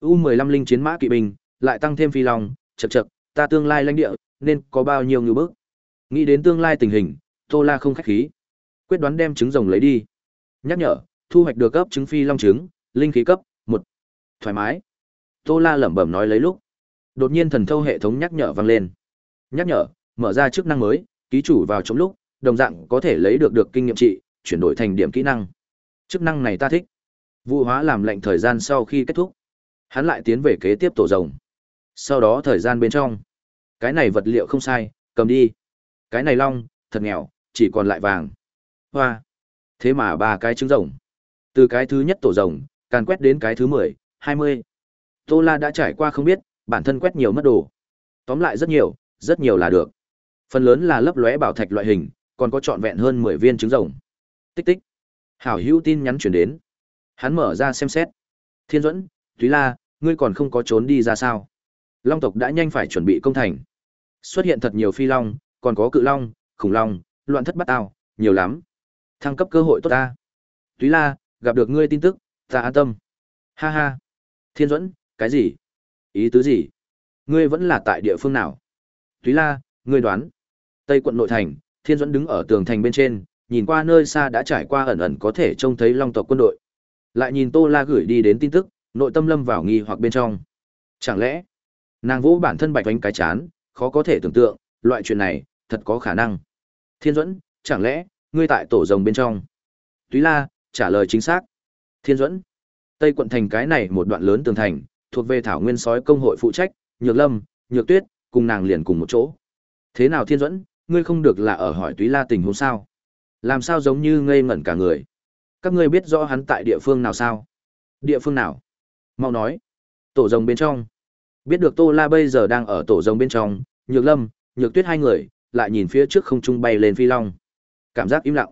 U15 linh chiến mã kỵ binh, lại tăng thêm phi long, chậc chậc, ta tương lai lãnh địa, nên có bao nhiêu ngư bước. Nghĩ đến tương lai tình hình, Tô La không khách khí. Quyết đoán đem trứng rồng lấy đi. Nhắc nhở, thu hoạch được cấp trứng phi long trứng, linh khí cấp một Thoải mái. Tô La lẩm bẩm nói lấy lúc. Đột nhiên thần thâu hệ thống nhắc nhở vang lên. Nhắc nhở, mở ra chức năng mới, ký chủ vào trong lúc, đồng dạng có thể lấy được được kinh nghiệm trị, chuyển đổi thành điểm kỹ năng. Chức năng này ta thích. Vụ hóa làm lệnh thời gian sau khi kết thúc. Hắn lại tiến về kế tiếp tổ rồng. Sau đó thời gian bên trong. Cái này vật liệu không sai, cầm đi. Cái này long, thật nghèo, chỉ còn lại vàng. Hoa. Thế mà ba cái trứng rồng. Từ cái thứ nhất tổ rồng, càn quét đến cái thứ mười, hai mươi. Tô La đã trải qua không biết, bản thân quét nhiều mất đồ. Tóm lại rất nhiều, rất nhiều là được. Phần lớn là lấp lóe bảo thạch loại hình, còn có trọn vẹn hơn mười viên trứng rồng. Tích tích. Hảo hữu tin nhắn chuyển đến. Hắn mở ra xem xét. Thiên Duẫn, Túy La, ngươi còn không có trốn đi ra sao? Long tộc đã nhanh phải chuẩn bị công thành. Xuất hiện thật nhiều phi long, còn có cự long, khủng long, loạn thất bắt ao, nhiều lắm. Thăng cấp cơ hội tốt ta. Túy La, gặp được ngươi tin tức, ta an tâm. Ha ha. Thiên Duẫn, cái gì? Ý tứ gì? Ngươi vẫn là tại địa phương nào? Túy La, ngươi đoán. Tây quận nội thành, Thiên Duẫn đứng ở tường thành bên trên, nhìn qua nơi xa đã trải qua ẩn ẩn có thể trông thấy long tộc quân đội. Lại nhìn Tô La gửi đi đến tin tức, nội tâm lâm vào nghi hoặc bên trong. Chẳng lẽ, nàng vũ bản thân bạch vánh cái chán, khó có thể tưởng tượng, loại chuyện này, thật có khả năng. Thiên Duẫn, chẳng lẽ, ngươi tại tổ rồng bên trong? Túy La, trả lời chính xác. Thiên Duẫn, Tây quận thành cái này một đoạn lớn tường thành, thuộc về Thảo Nguyên sói công hội phụ trách, Nhược Lâm, Nhược Tuyết, cùng nàng liền cùng một chỗ. Thế nào Thiên Duẫn, ngươi không được là ở hỏi Túy La tình huống sao? Làm sao giống như ngây ngẩn cả người? Các ngươi biết rõ hắn tại địa phương nào sao? Địa phương nào? Mau nói. Tổ rồng bên trong. Biết được Tô La bây giờ đang ở tổ rồng bên trong, Nhược Lâm, Nhược Tuyết hai người, lại nhìn phía trước không trung bay lên phi long. Cảm giác im lặng.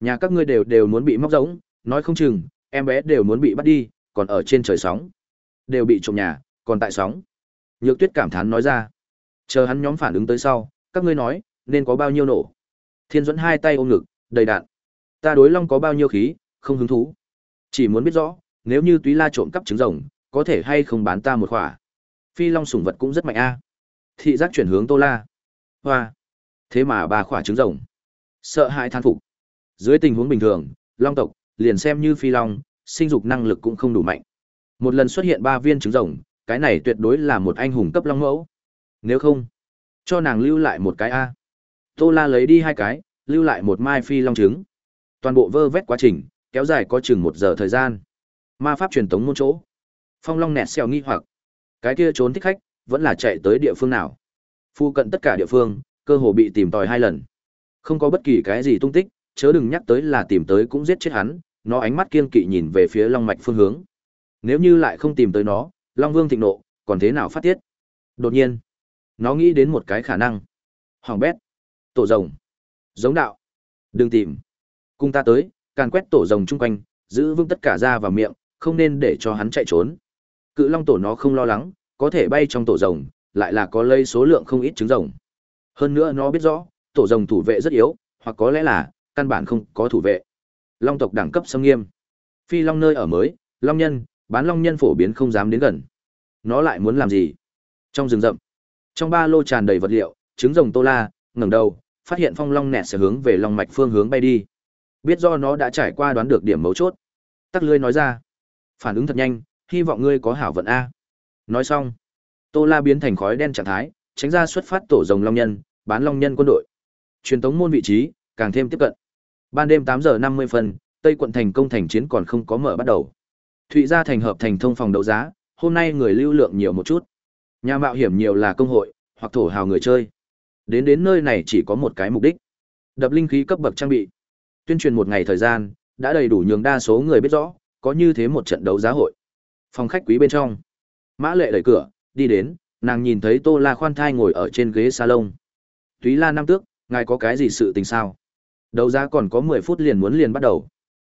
Nhà các ngươi đều đều muốn bị móc giống, nói không chừng, em bé đều muốn bị bắt đi, còn ở trên trời sóng. Đều bị trộm nhà, còn tại sóng. Nhược Tuyết cảm thán nói ra. Chờ hắn nhóm phản ứng tới sau, các ngươi nói, nên có bao nhiêu nổ. Thiên Duẫn hai tay ôm ngực, đầy đạn. Ta đối long có bao nhiêu khí, không hứng thú. Chỉ muốn biết rõ, nếu như Túy La trộm cắp trứng rồng, có thể hay không bán ta một khỏa. Phi long sủng vật cũng rất mạnh a. Thị giác chuyển hướng Tô La. Hoa. Thế mà ba khỏa trứng rồng. Sợ hãi than phục. Dưới tình huống bình thường, long tộc liền xem như phi long, sinh dục năng lực cũng không đủ mạnh. Một lần xuất hiện ba viên trứng rồng, cái này tuyệt đối là một anh hùng cấp long mẫu. Nếu không, cho nàng lưu lại một cái a. Tô La lấy đi hai cái, lưu lại một mai phi long trứng. Toàn bộ vơ vét quá trình, kéo dài có chừng một giờ thời gian. Ma pháp truyền tống môn chỗ. Phong Long nẹt xèo nghi hoặc, cái kia trốn thích khách, vẫn là chạy tới địa phương nào? Phu cận tất cả địa phương, cơ hồ bị tìm tòi hai lần. Không có bất kỳ cái gì tung tích, chớ đừng nhắc tới là tìm tới cũng giết chết hắn, nó ánh mắt kiên kỵ nhìn về phía Long mạch phương hướng. Nếu như lại không tìm tới nó, Long Vương thịnh nộ, còn thế nào phát tiết? Đột nhiên, nó nghĩ đến một cái khả năng. Hoàng bét, tổ rồng, giống đạo. Đừng tìm. Cùng ta tới, càn quét tổ rồng chung quanh, giữ vững tất cả da và miệng, không nên để cho hắn chạy trốn. Cự long tổ nó không lo lắng, có thể bay trong tổ rồng, lại là có lây số lượng không ít trứng rồng. Hơn nữa nó biết rõ, tổ rồng thủ vệ rất yếu, hoặc có lẽ là căn bản không có thủ vệ. Long tộc đẳng cấp xâm nghiêm. Phi long nơi ở mới, long nhân, bán long nhân phổ biến không dám đến gần. Nó lại muốn làm gì? Trong rừng rậm, trong ba lô tràn đầy vật liệu, trứng rồng Tô La ngẩng đầu, phát hiện phong long nẹt sẽ hướng về long mạch phương hướng bay đi. Biết do nó đã trải qua đoán được điểm mấu chốt. Tắc lưới nói ra, phản ứng thật nhanh, hy vọng ngươi có hảo vận a. Nói xong, Tô La biến thành khói đen trạng thái, tránh ra xuất phát tổ rồng long nhân, bán long nhân quân đội. Truyền tống môn vị trí càng thêm tiếp cận. Ban đêm 8 giờ 50 phân, Tây quận thành công thành chiến còn không có mở bắt đầu. Thụy gia thành hợp thành thông phòng đấu giá, hôm nay người lưu lượng nhiều một chút. Nhà mạo hiểm nhiều là công hội, hoặc thổ hào người chơi. Đến đến nơi này chỉ có một cái mục đích. Đập linh khí cấp bậc trang bị. Tuyên truyền một ngày thời gian, đã đầy đủ nhường đa số người biết rõ, có như thế một trận đấu giá hội. Phòng khách quý bên trong. Mã lệ đẩy cửa, đi đến, nàng nhìn thấy Tô La khoan thai ngồi ở trên ghế salon. Túy La năm tước, ngài có cái gì sự tình sao? Đấu giá còn có 10 phút liền muốn liền bắt đầu.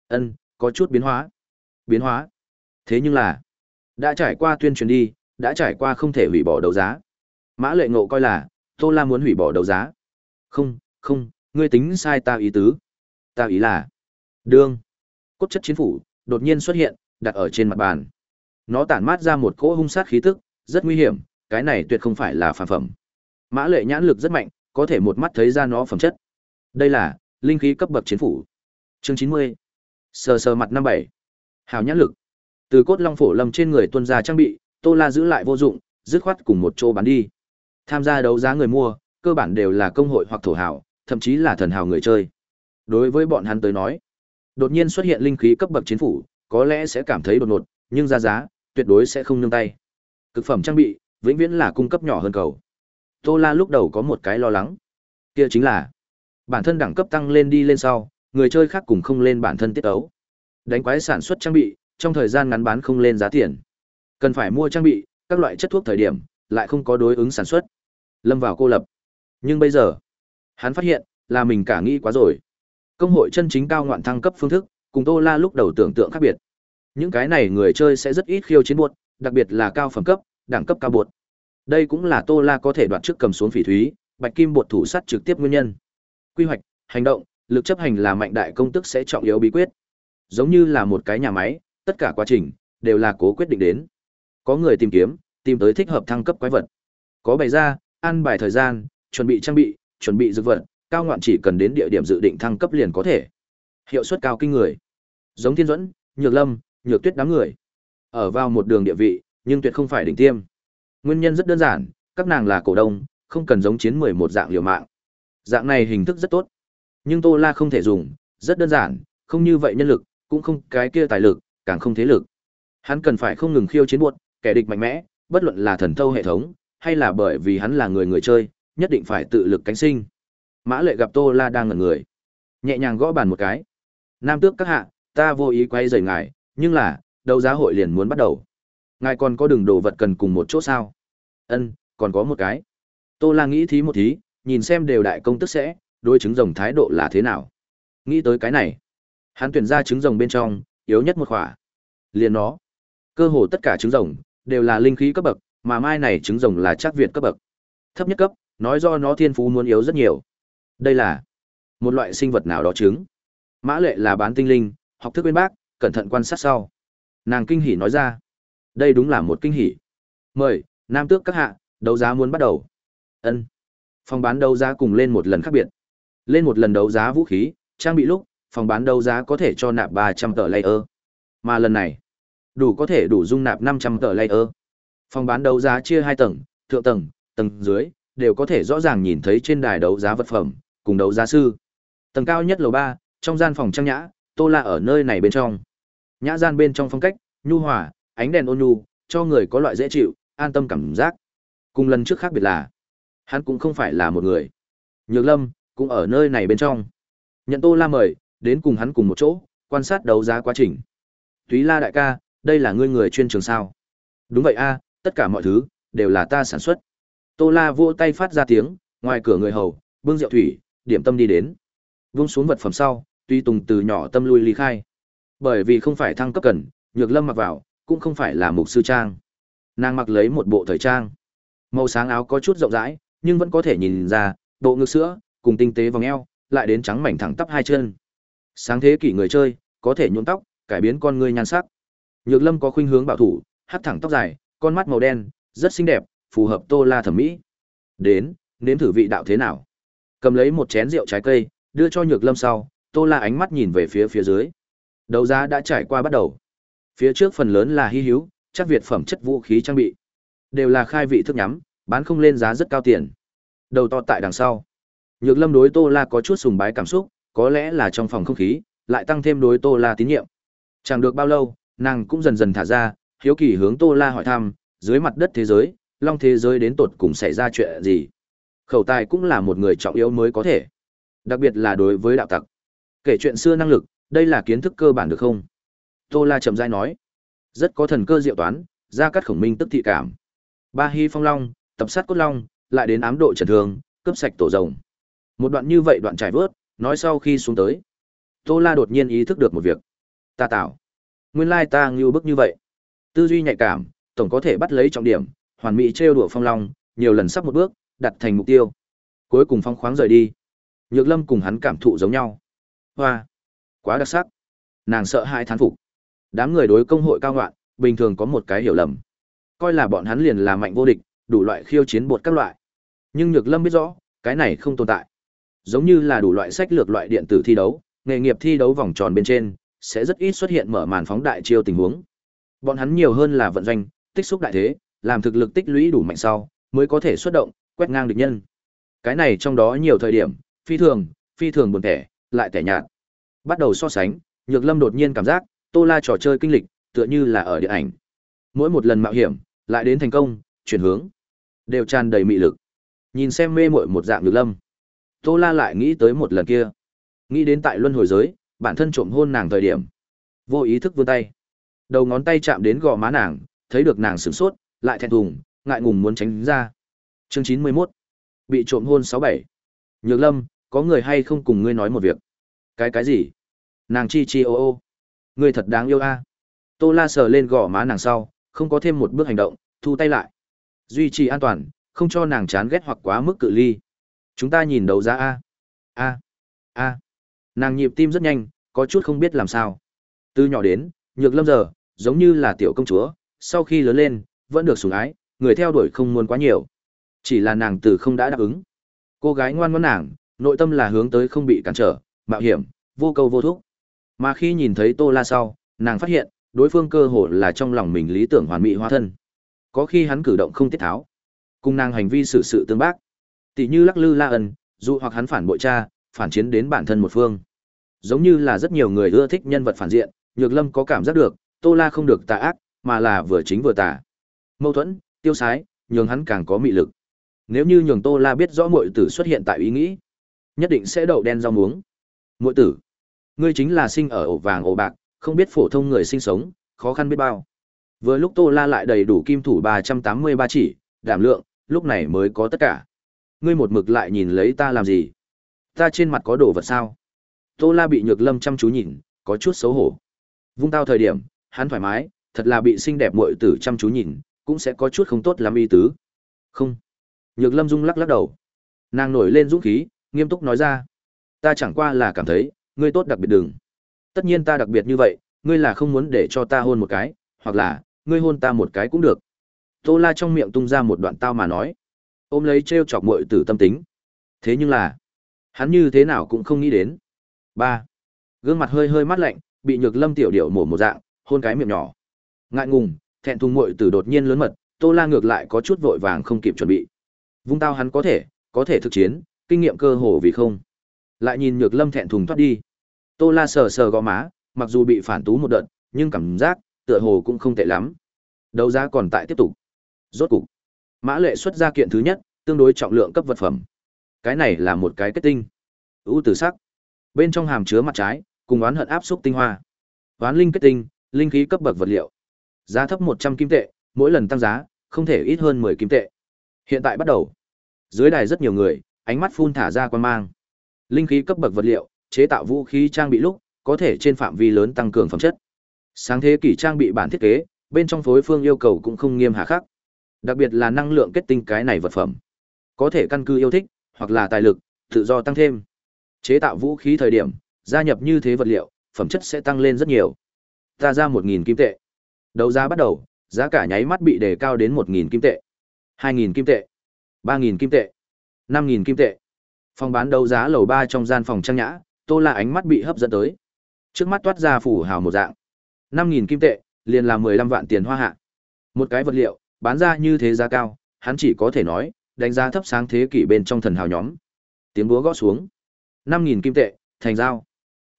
Ân, có chút biến hóa. Biến hóa? Thế nhưng là, đã trải qua tuyên truyền đi, đã trải qua không thể hủy bỏ đấu giá. Mã Lệ Ngộ coi là Tô La muốn hủy bỏ đấu giá. Không, không, ngươi tính sai ta ý tứ. Ta ý là, đương, cốt chất chiến phủ đột nhiên xuất hiện, đặt ở trên mặt bàn. Nó tản mát ra một cỗ hung sát khí tức, rất nguy hiểm, cái này tuyệt không phải là phàm phẩm. Mã Lệ nhãn lực rất mạnh, có thể một mắt thấy ra nó phẩm chất. Đây là linh khí cấp bậc chiến phủ. Chương chín mươi Sờ sờ mặt năm bảy. Hào nhãn lực. Từ cốt long phổ lâm trên người tuân ra trang bị, Tô La giữ lại vô dụng, dứt khoát cùng một chỗ bán đi. Tham gia đấu giá người mua, cơ bản đều là công hội hoặc thổ hào, thậm chí là thần hào người chơi. Đối với bọn hắn tới nói, đột nhiên xuất hiện linh khí cấp bậc chiến phủ, có lẽ sẽ cảm thấy đột ngột, nhưng ra giá, tuyệt đối sẽ không nương tay. Cực phẩm trang bị, vĩnh viễn là cung cấp nhỏ hơn cầu. Tô La lúc đầu có một cái lo lắng, kia chính là bản thân đẳng cấp tăng lên đi lên sau, người chơi khác cùng không lên bản thân tiết ấu. Đánh quái sản xuất trang bị, trong thời gian ngắn bán không lên giá tiền. Cần phải mua trang bị, các loại chất thuốc thời điểm, lại không có đối ứng sản xuất. Lâm vào cô lập. Nhưng bây giờ, hắn phát hiện, là mình cả nghĩ quá rồi. Công hội chân chính cao ngoạn thăng cấp phương thức, cùng Tô La lúc đầu tưởng tượng khác biệt. Những cái này người chơi sẽ rất ít khiêu chiến buột, đặc biệt là cao phẩm cấp, đẳng cấp cao buột. Đây cũng là Tô La có thể đoạt trước cầm xuống phỉ thúy, bạch kim buột thủ sắt trực tiếp nguyên nhân. Quy hoạch, hành động, lực chấp hành là mạnh đại công tức sẽ trọng yếu bí quyết. Giống như là một cái nhà máy, tất cả quá trình đều là cố quyết định đến. Có người tìm kiếm, tìm tới thích hợp thăng cấp quái vật. Có bày ra, an bài thời gian, chuẩn bị trang bị, chuẩn bị dược vật, cao ngoạn chỉ cần đến địa điểm dự định thăng cấp liền có thể. Hiệu suất cao kinh người. Giống Thiên Duẫn, Nhược Lâm, Nhược Tuyết đám người. Ở vào một đường địa vị, nhưng tuyệt không phải đỉnh tiêm. Nguyên nhân rất đơn giản, các nàng là cổ đông, không cần giống chiến 11 dạng liều mạng. Dạng này hình thức rất tốt. Nhưng Tô La không thể dùng, rất đơn giản, không như vậy nhân lực, cũng không cái kia tài lực, càng không thế lực. Hắn cần phải không ngừng khiêu chiến buộc, kẻ địch mạnh mẽ, bất luận là thần thâu hệ thống, hay là bởi vì hắn là người người chơi, nhất định phải tự lực cánh sinh. Mã Lệ gặp Tô La đang ngẩn người, nhẹ nhàng gõ bàn một cái. Nam tước các hạ, ta vô ý quay rời ngài, nhưng là, đấu giá hội liền muốn bắt đầu. Ngài còn có đường đồ vật cần cùng một chỗ sao? Ân, còn có một cái. Tô La nghĩ thí một thí, nhìn xem đều đại công tức sẽ, đối chứng rồng thái độ là thế nào. Nghĩ tới cái này, hắn tuyển ra trứng rồng bên trong, yếu nhất một khỏa. Liền nó, cơ hồ tất cả trứng rồng đều là linh khí cấp bậc, mà mai này trứng rồng là chắc việt cấp bậc. Thấp nhất cấp, nói do nó thiên phú muốn yếu rất nhiều. Đây là một loại sinh vật nào đó trứng. Mã Lệ là bán tinh linh, học thức bên bác, cẩn thận quan sát sau. Nàng kinh hỉ nói ra, đây đúng là một kinh hỉ. Mời, nam tước các hạ, đấu giá muốn bắt đầu. Ân. Phòng bán đấu giá cùng lên một lần khác biệt. Lên một lần đấu giá vũ khí, trang bị lúc, phòng bán đấu giá có thể cho nạp 300 tờ layer. Mà lần này, đủ có thể đủ dung nạp 500 tờ layer. Phòng bán đấu giá chia hai tầng, thượng tầng, tầng dưới, đều có thể rõ ràng nhìn thấy trên đài đấu giá vật phẩm, cùng đấu giá sư. Tầng cao nhất lầu 3, trong gian phòng trang nhã, Tô La ở nơi này bên trong. Nhã gian bên trong phong cách, nhu hòa, ánh đèn ôn nhu, cho người có loại dễ chịu, an tâm cảm giác. Cùng lần trước khác biệt là, hắn cũng không phải là một người. Nhược Lâm cũng ở nơi này bên trong. Nhận Tô La mời, đến cùng hắn cùng một chỗ, quan sát đấu giá quá trình. Túy La đại ca, đây là ngươi người chuyên trường sao? Đúng vậy a, tất cả mọi thứ đều là ta sản xuất. Tô La vỗ tay phát ra tiếng, ngoài cửa người hầu, bưng rượu thủy, điểm tâm đi đến. Vung xuống vật phẩm sau, Tuy Tùng từ nhỏ tâm lui ly khai. Bởi vì không phải thăng cấp cần, Nhược Lâm mặc vào, cũng không phải là mục sư trang. Nàng mặc lấy một bộ thời trang. Màu sáng áo có chút rộng rãi, nhưng vẫn có thể nhìn ra, bộ ngực sữa, cùng tinh tế vòng eo, lại đến trắng mảnh thẳng tắp hai chân. Sáng thế kỷ người chơi, có thể nhuộm tóc, cải biến con người nhan sắc. Nhược Lâm có khuynh hướng bảo thủ, hắt thẳng tóc dài, con mắt màu đen, rất xinh đẹp, phù hợp Tô La thẩm mỹ. Đến, nếm thử vị đạo thế nào. Cầm lấy một chén rượu trái cây, đưa cho Nhược Lâm sau, Tô La ánh mắt nhìn về phía phía dưới. Đấu giá đã trải qua bắt đầu. Phía trước phần lớn là hy hữu, chắc việt phẩm chất vũ khí trang bị. Đều là khai vị thức nhắm, bán không lên giá rất cao tiền. Đầu to tại đằng sau. Nhược Lâm đối Tô La có chút sùng bái cảm xúc, có lẽ là trong phòng không khí, lại tăng thêm đối Tô La tín nhiệm. Chẳng được bao lâu, nàng cũng dần dần thả ra, hiếu kỳ hướng Tô La hỏi thăm, dưới mặt đất thế giới, long thế giới đến tột cùng xảy ra chuyện gì? Khẩu tài cũng là một người trọng yếu mới có thể. Đặc biệt là đối với đạo tặc. Kể chuyện xưa năng lực, đây là kiến thức cơ bản được không? Tô La chậm rãi nói. Rất có thần cơ diệu toán, ra cắt khổng minh tức thị cảm. Ba hy phong long, tập sát cốt long, lại đến ám độ trần thường, cướp sạch tổ rồng. Một đoạn như vậy đoạn trải vớt, nói sau khi xuống tới. Tô La đột nhiên ý thức được một việc. Ta tạo. Nguyên lai ta ngưu bức như vậy. Tư duy nhạy cảm, tổng có thể bắt lấy trọng điểm, hoàn mỹ trêu đùa phong long, nhiều lần sắp một bước, đặt thành mục tiêu. Cuối cùng phong khoáng rời đi. Nhược Lâm cùng hắn cảm thụ giống nhau. Hoa, quá đặc sắc. Nàng sợ hai thán phục. Đám người đối công hội cao ngoạn, bình thường có một cái hiểu lầm. Coi là bọn hắn liền là mạnh vô địch, đủ loại khiêu chiến bột các loại. Nhưng Nhược Lâm biết rõ, cái này không tồn tại. Giống như là đủ loại sách lược loại điện tử thi đấu, nghề nghiệp thi đấu vòng tròn bên trên, sẽ rất ít xuất hiện mở màn phóng đại chiêu tình huống. Bọn hắn nhiều hơn là vận doanh, tích xúc đại thế, làm thực lực tích lũy đủ mạnh sau, mới có thể xuất động, quét ngang địch nhân. Cái này trong đó nhiều thời điểm, phi thường, phi thường buồn tẻ, lại tẻ nhạt. Bắt đầu so sánh, Nhược Lâm đột nhiên cảm giác, Tô La trò chơi kinh lịch, tựa như là ở điện ảnh. Mỗi một lần mạo hiểm, lại đến thành công, chuyển hướng, đều tràn đầy mị lực. Nhìn xem mê muội một dạng Nhược Lâm, Tô La lại nghĩ tới một lần kia, nghĩ đến tại luân hồi giới, bản thân trộm hôn nàng thời điểm, vô ý thức vươn tay, đầu ngón tay chạm đến gò má nàng, thấy được nàng sửng sốt, lại thẹn thùng, ngại ngùng muốn tránh ra. Chương chín mươi 91. Bị trộm hôn sáu bảy. Nhược Lâm, có người hay không cùng ngươi nói một việc? Cái cái gì? Nàng chi chi ô ô. Ngươi thật đáng yêu a. Tô La sờ lên gò má nàng sau, không có thêm một bước hành động, thu tay lại. Duy trì an toàn, không cho nàng chán ghét hoặc quá mức cự ly. Chúng ta nhìn đầu ra a. A. A. Nàng nhịp tim rất nhanh, có chút không biết làm sao. Từ nhỏ đến, Nhược Lâm giờ, giống như là tiểu công chúa, sau khi lớn lên, vẫn được sủng ái, người theo đuổi không muốn quá nhiều. Chỉ là nàng từ không đã đáp ứng. Cô gái ngoan ngoãn nàng, nội tâm là hướng tới không bị cản trở, mạo hiểm, vô câu vô thúc. Mà khi nhìn thấy Tô La sau, nàng phát hiện, đối phương cơ hồ là trong lòng mình lý tưởng hoàn mỹ hóa thân. Có khi hắn cử động không tiết tháo, cùng nàng hành vi xử sự tương bác. Tỷ như lắc lư la ẩn, dù hoặc hắn phản bội cha, phản chiến đến bản thân một phương. Giống như là rất nhiều người ưa thích nhân vật phản diện, Nhược Lâm có cảm giác được, Tô La không được tà ác, mà là vừa chính vừa tà. Mâu thuẫn, tiêu sái, nhường hắn càng có mị lực. Nếu như nhường Tô La biết rõ muội tử xuất hiện tại ý nghĩ, nhất định sẽ đậu đen rau muống. Muội tử, ngươi chính là sinh ở ổ vàng ổ bạc, không biết phổ thông người sinh sống, khó khăn biết bao. Vừa lúc Tô La lại đầy đủ kim thủ 383 chỉ, đảm lượng, lúc này mới có tất cả. Ngươi một mực lại nhìn lấy ta làm gì? Ta trên mặt có đồ vật sao? Tô La bị Nhược Lâm chăm chú nhìn, có chút xấu hổ. Vung tao thời điểm, hắn thoải mái, thật là bị xinh đẹp muội tử chăm chú nhìn, cũng sẽ có chút không tốt lắm y tứ. Không. Nhược Lâm Dung lắc lắc đầu. Nàng nổi lên dũng khí, nghiêm túc nói ra. Ta chẳng qua là cảm thấy, ngươi tốt đặc biệt đừng. Tất nhiên ta đặc biệt như vậy, ngươi là không muốn để cho ta hôn một cái, hoặc là, ngươi hôn ta một cái cũng được. Tô La trong miệng tung ra một đoạn tao mà nói. Ôm lấy treo chọc muội tử tâm tính. Thế nhưng là, hắn như thế nào cũng không nghĩ đến. ba Gương mặt hơi hơi mát lạnh, bị Nhược Lâm tiểu điệu mổ một dạng, hôn cái miệng nhỏ. Ngại ngùng, thẹn thùng muội từ đột nhiên lớn mật, Tô La ngược lại có chút vội vàng không kịp chuẩn bị. Vung tao hắn có thể, có thể thực chiến, kinh nghiệm cơ hồ vì không. Lại nhìn Nhược Lâm thẹn thùng thoát đi. Tô La sờ sờ gò má, mặc dù bị phản tú một đợt, nhưng cảm giác tựa hồ cũng không tệ lắm. Đấu giá còn tại tiếp tục. Rốt cục, Mã Lệ xuất ra kiện thứ nhất, tương đối trọng lượng cấp vật phẩm. Cái này là một cái kết tinh. ưu tử sắc. Bên trong hàm chứa mặt trái, cùng oán hận áp xúc tinh hoa. Oán linh kết tinh, linh khí cấp bậc vật liệu. Giá thấp 100 kim tệ, mỗi lần tăng giá, không thể ít hơn 10 kim tệ. Hiện tại bắt đầu. Dưới đài rất nhiều người, ánh mắt phun thả ra quan mang. Linh khí cấp bậc vật liệu, chế tạo vũ khí trang bị lúc, có thể trên phạm vi lớn tăng cường phẩm chất. Sáng thế kỷ trang bị bản thiết kế, bên trong phối phương yêu cầu cũng không nghiêm hà khắc. Đặc biệt là năng lượng kết tinh cái này vật phẩm. Có thể căn cứ yêu thích, hoặc là tài lực, tự do tăng thêm. Chế tạo vũ khí thời điểm, gia nhập như thế vật liệu, phẩm chất sẽ tăng lên rất nhiều. Ta ra 1000 kim tệ. Đấu giá bắt đầu, giá cả nháy mắt bị đề cao đến 1000 kim tệ, 2000 kim tệ, 3000 kim tệ, 5000 kim tệ. Phòng bán đấu giá lầu 3 trong gian phòng trang nhã, Tô La ánh mắt bị hấp dẫn tới. Trước mắt toát ra phủ hào một dạng. 5000 kim tệ, liền là 15 vạn tiền hoa hạ. Một cái vật liệu, bán ra như thế giá cao, hắn chỉ có thể nói, đánh giá thấp sáng thế kỷ bên trong thần hào nhóm. Tiếng búa gõ xuống. 5000 kim tệ, thành giao.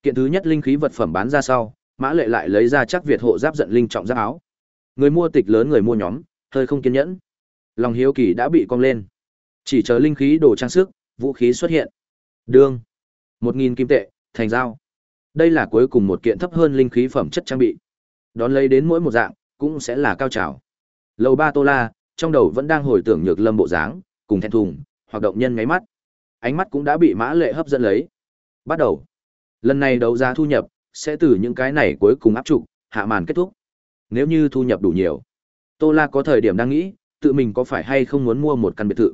Kiện thứ nhất linh khí vật phẩm bán ra sau, Mã Lệ lại lấy ra chắc Việt hộ giáp giận linh trọng giáp áo. Người mua tịch lớn người mua nhóm, hơi không kiên nhẫn. Lòng hiếu kỳ đã bị cong lên. Chỉ chờ linh khí đồ trang sức, vũ khí xuất hiện. Đương. 1000 kim tệ, thành giao. Đây là cuối cùng một kiện thấp hơn linh khí phẩm chất trang bị. Đón lấy đến mỗi một dạng, cũng sẽ là cao trào. Lầu ba Tô La, trong đầu vẫn đang hồi tưởng nhược lâm bộ dáng, cùng thẹn thùng, hoạt động nhân ngáy mắt. Ánh mắt cũng đã bị mã lệ hấp dẫn lấy. Bắt đầu. Lần này đấu giá thu nhập, sẽ từ những cái này cuối cùng áp trụ, hạ màn kết thúc. Nếu như thu nhập đủ nhiều, Tô La có thời điểm đang nghĩ, tự mình có phải hay không muốn mua một căn biệt thự.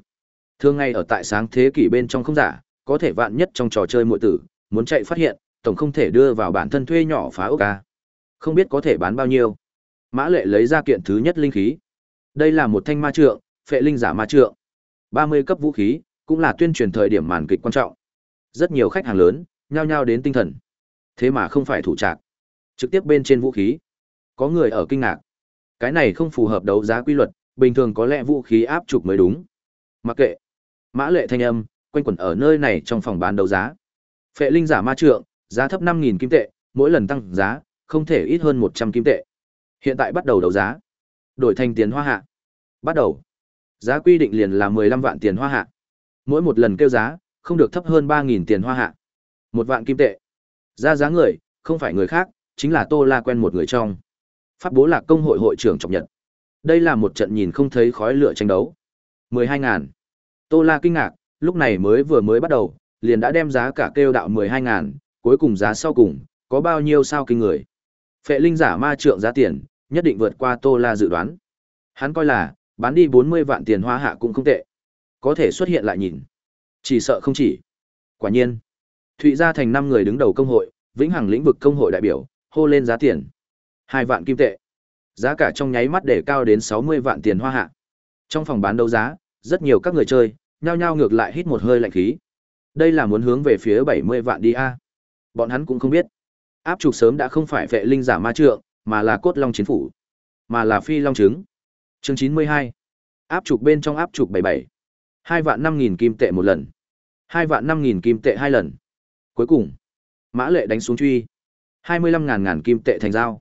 Thường ngay ở tại sáng thế kỷ bên trong không giả, có thể vạn nhất trong trò chơi muội tử, muốn chạy phát hiện, tổng không thể đưa vào bản thân thuê nhỏ phá ốc ca. Không biết có thể bán bao nhiêu. Mã Lệ lấy ra kiện thứ nhất linh khí. Đây là một thanh ma trượng, phệ linh giả ma trượng. 30 cấp vũ khí, cũng là tuyên truyền thời điểm màn kịch quan trọng. Rất nhiều khách hàng lớn, nhao nhao đến tinh thần. Thế mà không phải thủ trạc. Trực tiếp bên trên vũ khí. Có người ở kinh ngạc. Cái này không phù hợp đấu giá quy luật, bình thường có lẽ vũ khí áp trục mới đúng. Mặc kệ. Mã lệ thanh âm, quanh quẩn ở nơi này trong phòng bán đấu giá. Phệ linh giả ma trượng, giá thấp 5.000 kim tệ, mỗi lần tăng giá, không thể ít hơn 100 kim tệ. Hiện tại bắt đầu đấu giá. Đổi thành tiền hoa hạ. Bắt đầu. Giá quy định liền là 15 vạn tiền hoa hạ. Mỗi một lần kêu giá, không được thấp hơn ba nghìn tiền hoa hạ. Một vạn kim tệ. Ra giá người, không phải người khác, chính là Tô La quen một người trong. Pháp bố lạc công hội hội trưởng trọng nhật. Đây là một trận nhìn không thấy khói lửa tranh đấu. 12 ngàn. Tô La kinh ngạc, lúc này mới vừa mới bắt đầu, liền đã đem giá cả kêu đạo 12 ngàn, cuối cùng giá sau cùng, có bao nhiêu sao kinh người. Phệ linh giả ma trượng giá tiền, nhất định vượt qua Tô La dự đoán. Hắn coi là, bán đi 40 vạn tiền hoa hạ cũng không tệ. Có thể xuất hiện lại nhìn. Chỉ sợ không chỉ. Quả nhiên. Thụy Gia thành năm người đứng đầu công hội, vĩnh hằng lĩnh vực công hội đại biểu, hô lên giá tiền. hai vạn kim tệ. Giá cả trong nháy mắt để cao đến 60 vạn tiền hoa hạ. Trong phòng bán đấu giá, rất nhiều các người chơi, nhao nhao ngược lại hít một hơi lạnh khí. Đây là muốn hướng về phía 70 vạn đi a. Bọn hắn cũng không biết. Áp trục sớm đã không phải vệ linh giả ma trượng, mà là cốt long chiến phủ, mà là phi long trứng. Chương 92. Áp trục bên trong áp trục 77. hai vạn 5000 kim tệ một lần. hai vạn 5000 kim tệ hai lần. Cuối cùng, Mã Lệ đánh xuống truy. 25 ngàn ngàn kim tệ thành giao.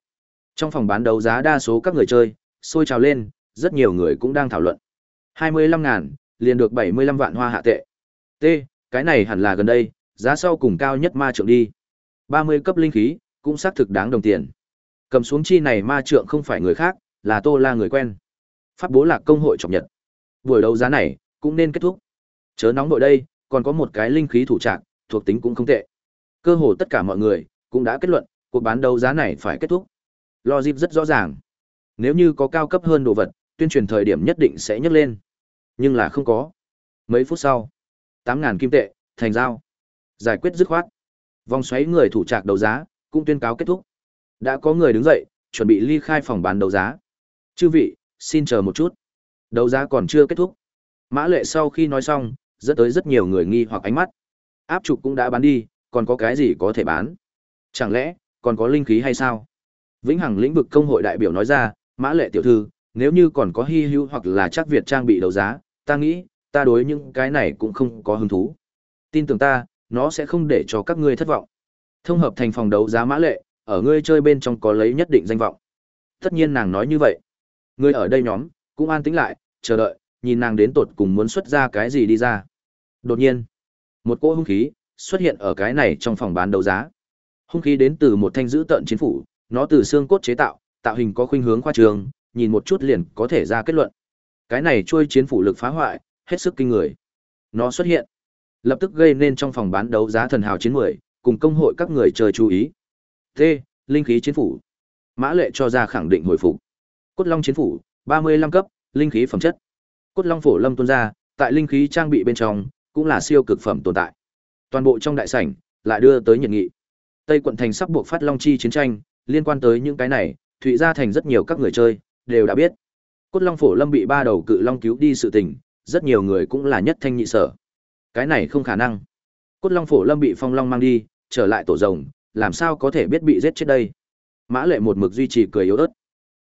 Trong phòng bán đấu giá đa số các người chơi, sôi trào lên, rất nhiều người cũng đang thảo luận. 25 ngàn, liền được 75 vạn hoa hạ tệ. T, cái này hẳn là gần đây, giá sau cùng cao nhất ma trượng đi. 30 cấp linh khí, cũng xác thực đáng đồng tiền. Cầm xuống chi này ma trượng không phải người khác, là Tô La người quen. Pháp bố lạc công hội trọng nhật. Buổi đấu giá này, cũng nên kết thúc. Chớ nóng nội đây, còn có một cái linh khí thủ trạng, thuộc tính cũng không tệ. Cơ hồ tất cả mọi người cũng đã kết luận, cuộc bán đấu giá này phải kết thúc. Logic rất rõ ràng. Nếu như có cao cấp hơn đồ vật, tuyên truyền thời điểm nhất định sẽ nhấc lên. Nhưng là không có. Mấy phút sau, 8000 kim tệ, thành giao. Giải quyết dứt khoát. Vòng xoáy người thủ trạc đấu giá cũng tuyên cáo kết thúc. Đã có người đứng dậy, chuẩn bị ly khai phòng bán đấu giá. Chư vị, xin chờ một chút. Đấu giá còn chưa kết thúc. Mã Lệ sau khi nói xong, dẫn tới rất nhiều người nghi hoặc ánh mắt. Áp trục cũng đã bán đi, còn có cái gì có thể bán? Chẳng lẽ, còn có linh khí hay sao? Vĩnh Hằng lĩnh vực công hội đại biểu nói ra, Mã Lệ tiểu thư, nếu như còn có hy hữu hoặc là chắc Việt trang bị đấu giá, ta nghĩ, ta đối những cái này cũng không có hứng thú. Tin tưởng ta, nó sẽ không để cho các ngươi thất vọng. Thông hợp thành phòng đấu giá Mã Lệ, ở ngươi chơi bên trong có lấy nhất định danh vọng. Tất nhiên nàng nói như vậy. Ngươi ở đây nhóm, cũng an tĩnh lại, chờ đợi, nhìn nàng đến tột cùng muốn xuất ra cái gì đi ra. Đột nhiên, một cỗ hung khí xuất hiện ở cái này trong phòng bán đấu giá. Hung khí đến từ một thanh giữ tận chiến phủ, nó từ xương cốt chế tạo, tạo hình có khuynh hướng khoa trường, nhìn một chút liền có thể ra kết luận. Cái này chui chiến phủ lực phá hoại, hết sức kinh người. Nó xuất hiện, lập tức gây nên trong phòng bán đấu giá thần hào chiến 10, cùng công hội các người chơi chú ý. T. Linh khí chiến phủ. Mã lệ cho ra khẳng định hồi phục. Cốt long chiến phủ, 35 cấp, linh khí phẩm chất. Cốt Long phổ lâm tuôn ra, tại linh khí trang bị bên trong, cũng là siêu cực phẩm tồn tại. Toàn bộ trong đại sảnh lại đưa tới nhiệt nghị. Tây quận thành sắp buộc phát Long chi chiến tranh, liên quan tới những cái này, Thụy gia thành rất nhiều các người chơi đều đã biết. Cốt Long phổ lâm bị ba đầu cự long cứu đi sự tình, rất nhiều người cũng là nhất thanh nhị sở. Cái này không khả năng. Cốt Long phổ lâm bị Phong Long mang đi, trở lại tổ rồng, làm sao có thể biết bị giết chết đây? Mã Lệ một mực duy trì cười yếu ớt.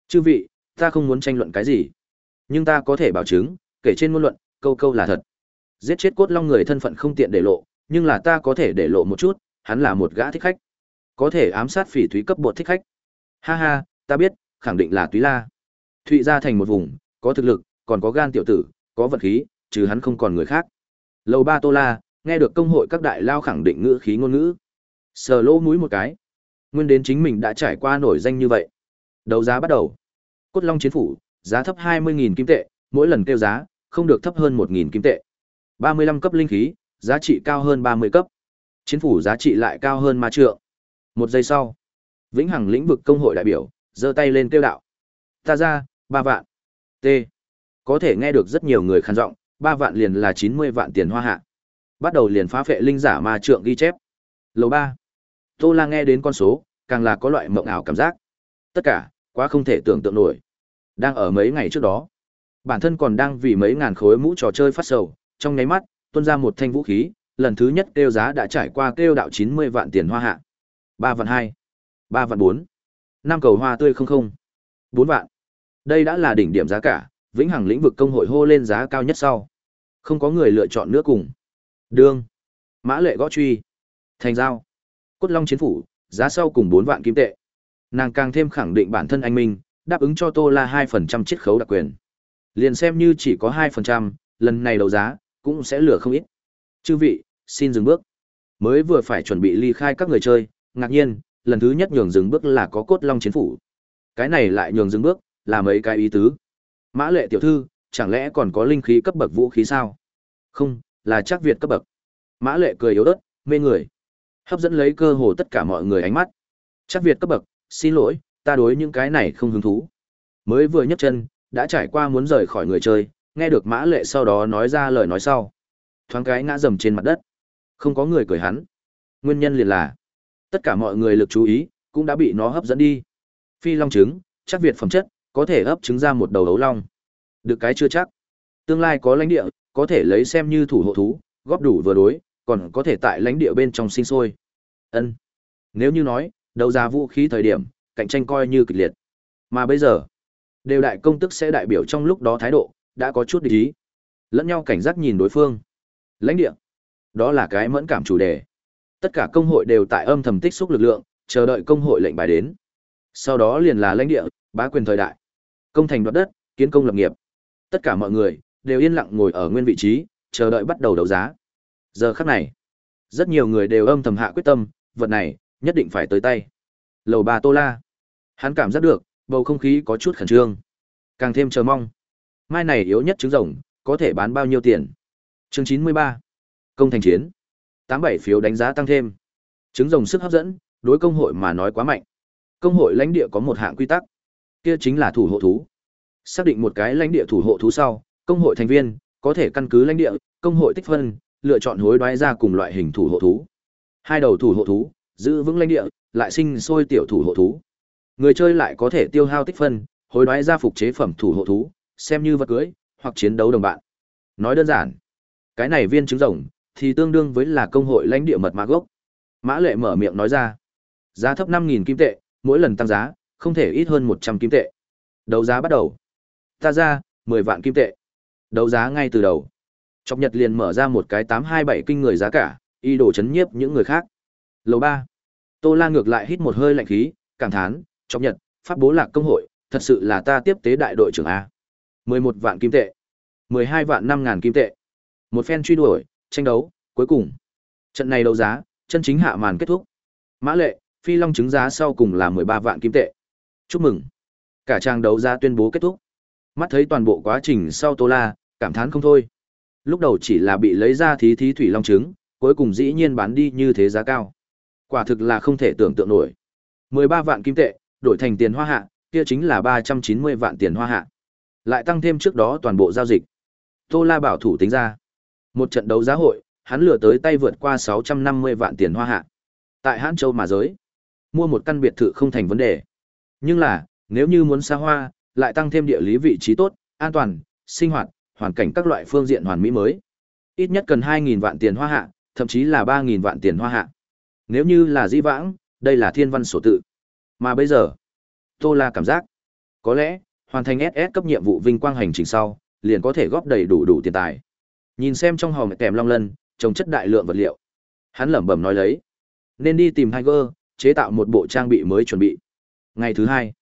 "Chư vị, ta không muốn tranh luận cái gì, nhưng ta có thể bảo chứng, kể trên ngôn luận, câu câu là thật. Giết chết Cốt Long người thân phận không tiện để lộ, nhưng là ta có thể để lộ một chút, hắn là một gã thích khách. Có thể ám sát phỉ thúy cấp bột thích khách. Ha ha, ta biết, khẳng định là Túy La. Thụy gia thành một vùng, có thực lực, còn có gan tiểu tử, có vật khí, trừ hắn không còn người khác. Lầu ba Tô La, nghe được công hội các đại lao khẳng định ngữ khí ngôn ngữ. Sờ lỗ mũi một cái. Nguyên đến chính mình đã trải qua nổi danh như vậy. Đấu giá bắt đầu. Cốt Long chiến phủ, giá thấp 20.000 kim tệ, mỗi lần kêu giá, không được thấp hơn 1.000 kim tệ. 35 cấp linh khí, giá trị cao hơn 30 cấp. Chiến phủ giá trị lại cao hơn ma trượng. Một giây sau, Vĩnh Hằng lĩnh vực công hội đại biểu, giơ tay lên kêu đạo. Ta ra, ba vạn. T. Có thể nghe được rất nhiều người khàn giọng, ba vạn liền là 90 vạn tiền hoa hạ. Bắt đầu liền phá phệ linh giả ma trượng ghi chép. Lầu ba Tô La nghe đến con số, càng là có loại mộng ảo cảm giác. Tất cả, quá không thể tưởng tượng nổi. Đang ở mấy ngày trước đó, bản thân còn đang vì mấy ngàn khối mũ trò chơi phát sầu, trong nháy mắt, tuôn ra một thanh vũ khí, lần thứ nhất kêu giá đã trải qua kêu đạo 90 vạn tiền hoa hạ. 3 vạn 2, 3 vạn 4, 5 cầu hoa tươi không không, 4 vạn. Đây đã là đỉnh điểm giá cả, vĩnh hằng lĩnh vực công hội hô lên giá cao nhất sau. Không có người lựa chọn nữa cùng. Đương, mã lệ gõ truy, thành giao, cốt long chiến phủ, giá sau cùng 4 vạn kim tệ. Nàng càng thêm khẳng định bản thân anh minh, đáp ứng cho Tô La 2% chiết khấu đặc quyền. Liền xem như chỉ có 2%, lần này đấu giá, cũng sẽ lừa không ít. Chư vị, xin dừng bước. Mới vừa phải chuẩn bị ly khai các người chơi, ngạc nhiên, lần thứ nhất nhường dừng bước là có cốt long chiến phủ. Cái này lại nhường dừng bước, là mấy cái ý tứ. Mã lệ tiểu thư, chẳng lẽ còn có linh khí cấp bậc vũ khí sao? Không, là chắc Việt cấp bậc. Mã lệ cười yếu ớt, mê người. Hấp dẫn lấy cơ hồ tất cả mọi người ánh mắt. Chắc Việt cấp bậc, xin lỗi, ta đối những cái này không hứng thú. Mới vừa nhấc chân, đã trải qua muốn rời khỏi người chơi, nghe được mã lệ sau đó nói ra lời nói sau. Thoáng cái ngã dầm trên mặt đất. Không có người cười hắn. Nguyên nhân liền là, tất cả mọi người lực chú ý, cũng đã bị nó hấp dẫn đi. Phi long trứng, chắc Việt phẩm chất, có thể ấp trứng ra một đầu ấu long. Được cái chưa chắc. Tương lai có lãnh địa, có thể lấy xem như thủ hộ thú, góp đủ vừa đối, còn có thể tại lãnh địa bên trong sinh sôi. Ân. Nếu như nói, đấu giá vũ khí thời điểm, cạnh tranh coi như kịch liệt. Mà bây giờ, đều đại công tức sẽ đại biểu trong lúc đó thái độ, đã có chút địch ý. Lẫn nhau cảnh giác nhìn đối phương. Lãnh địa. Đó là cái mẫn cảm chủ đề. Tất cả công hội đều tại âm thầm tích xúc lực lượng, chờ đợi công hội lệnh bài đến. Sau đó liền là lãnh địa, bá quyền thời đại. Công thành đoạt đất, kiến công lập nghiệp. Tất cả mọi người đều yên lặng ngồi ở nguyên vị trí, chờ đợi bắt đầu đấu giá. Giờ khắc này, rất nhiều người đều âm thầm hạ quyết tâm, vật này nhất định phải tới tay. Lầu bà Tô La. Hắn cảm giác được, bầu không khí có chút khẩn trương. Càng thêm chờ mong. Mai này yếu nhất trứng rồng, có thể bán bao nhiêu tiền? Chương 93. Công thành chiến. 87 phiếu đánh giá tăng thêm. Trứng rồng sức hấp dẫn, đối công hội mà nói quá mạnh. Công hội lãnh địa có một hạng quy tắc, kia chính là thủ hộ thú. Xác định một cái lãnh địa thủ hộ thú sau, công hội thành viên có thể căn cứ lãnh địa, công hội tích phân, lựa chọn hối đoái ra cùng loại hình thủ hộ thú. Hai đầu thủ hộ thú, giữ vững lãnh địa, lại sinh sôi tiểu thủ hộ thú. Người chơi lại có thể tiêu hao tích phân, hối đoái ra phục chế phẩm thủ hộ thú, xem như vật cưới hoặc chiến đấu đồng bạn. Nói đơn giản, cái này viên trứng rồng thì tương đương với là công hội lãnh địa mật mã gốc. Mã Lệ mở miệng nói ra, giá thấp 5000 kim tệ, mỗi lần tăng giá, không thể ít hơn 100 kim tệ. Đấu giá bắt đầu. Ta ra, 10 vạn kim tệ. Đấu giá ngay từ đầu. Chọc Nhật liền mở ra một cái 827 kinh người giá cả, y đổ chấn nhiếp những người khác. Lầu ba Tô La ngược lại hít một hơi lạnh khí, cảm thán, Chọc Nhật, pháp bố lạc công hội, thật sự là ta tiếp tế đại đội trưởng a. 11 vạn kim tệ, 12 vạn 5 ngàn kim tệ. Một phen truy đuổi, tranh đấu, cuối cùng. Trận này đấu giá, chân chính hạ màn kết thúc. Mã lệ, phi long trứng giá sau cùng là 13 vạn kim tệ. Chúc mừng. Cả trang đấu giá tuyên bố kết thúc. Mắt thấy toàn bộ quá trình sau Tô La, cảm thán không thôi. Lúc đầu chỉ là bị lấy ra thí thí thủy long trứng, cuối cùng dĩ nhiên bán đi như thế giá cao. Quả thực là không thể tưởng tượng nổi. 13 vạn kim tệ, đổi thành tiền hoa hạ, kia chính là 390 vạn tiền hoa hạ. Lại tăng thêm trước đó toàn bộ giao dịch. Tô La bảo thủ tính ra. Một trận đấu giá hội, hắn lừa tới tay vượt qua 650 vạn tiền hoa hạ. Tại Hãn Châu mà giới, mua một căn biệt thự không thành vấn đề. Nhưng là, nếu như muốn xa hoa, lại tăng thêm địa lý vị trí tốt, an toàn, sinh hoạt, hoàn cảnh các loại phương diện hoàn mỹ mới. Ít nhất cần 2.000 vạn tiền hoa hạ, thậm chí là 3.000 vạn tiền hoa hạ. Nếu như là di vãng, đây là thiên văn sổ tự. Mà bây giờ, Tô La cảm giác, có lẽ, hoàn thành SS cấp nhiệm vụ vinh quang hành trình sau, liền có thể góp đầy đủ đủ tiền tài. Nhìn xem trong hòm kèm long lân, trồng chất đại lượng vật liệu. Hắn lẩm bẩm nói lấy, nên đi tìm Tiger, chế tạo một bộ trang bị mới chuẩn bị. Ngày thứ hai,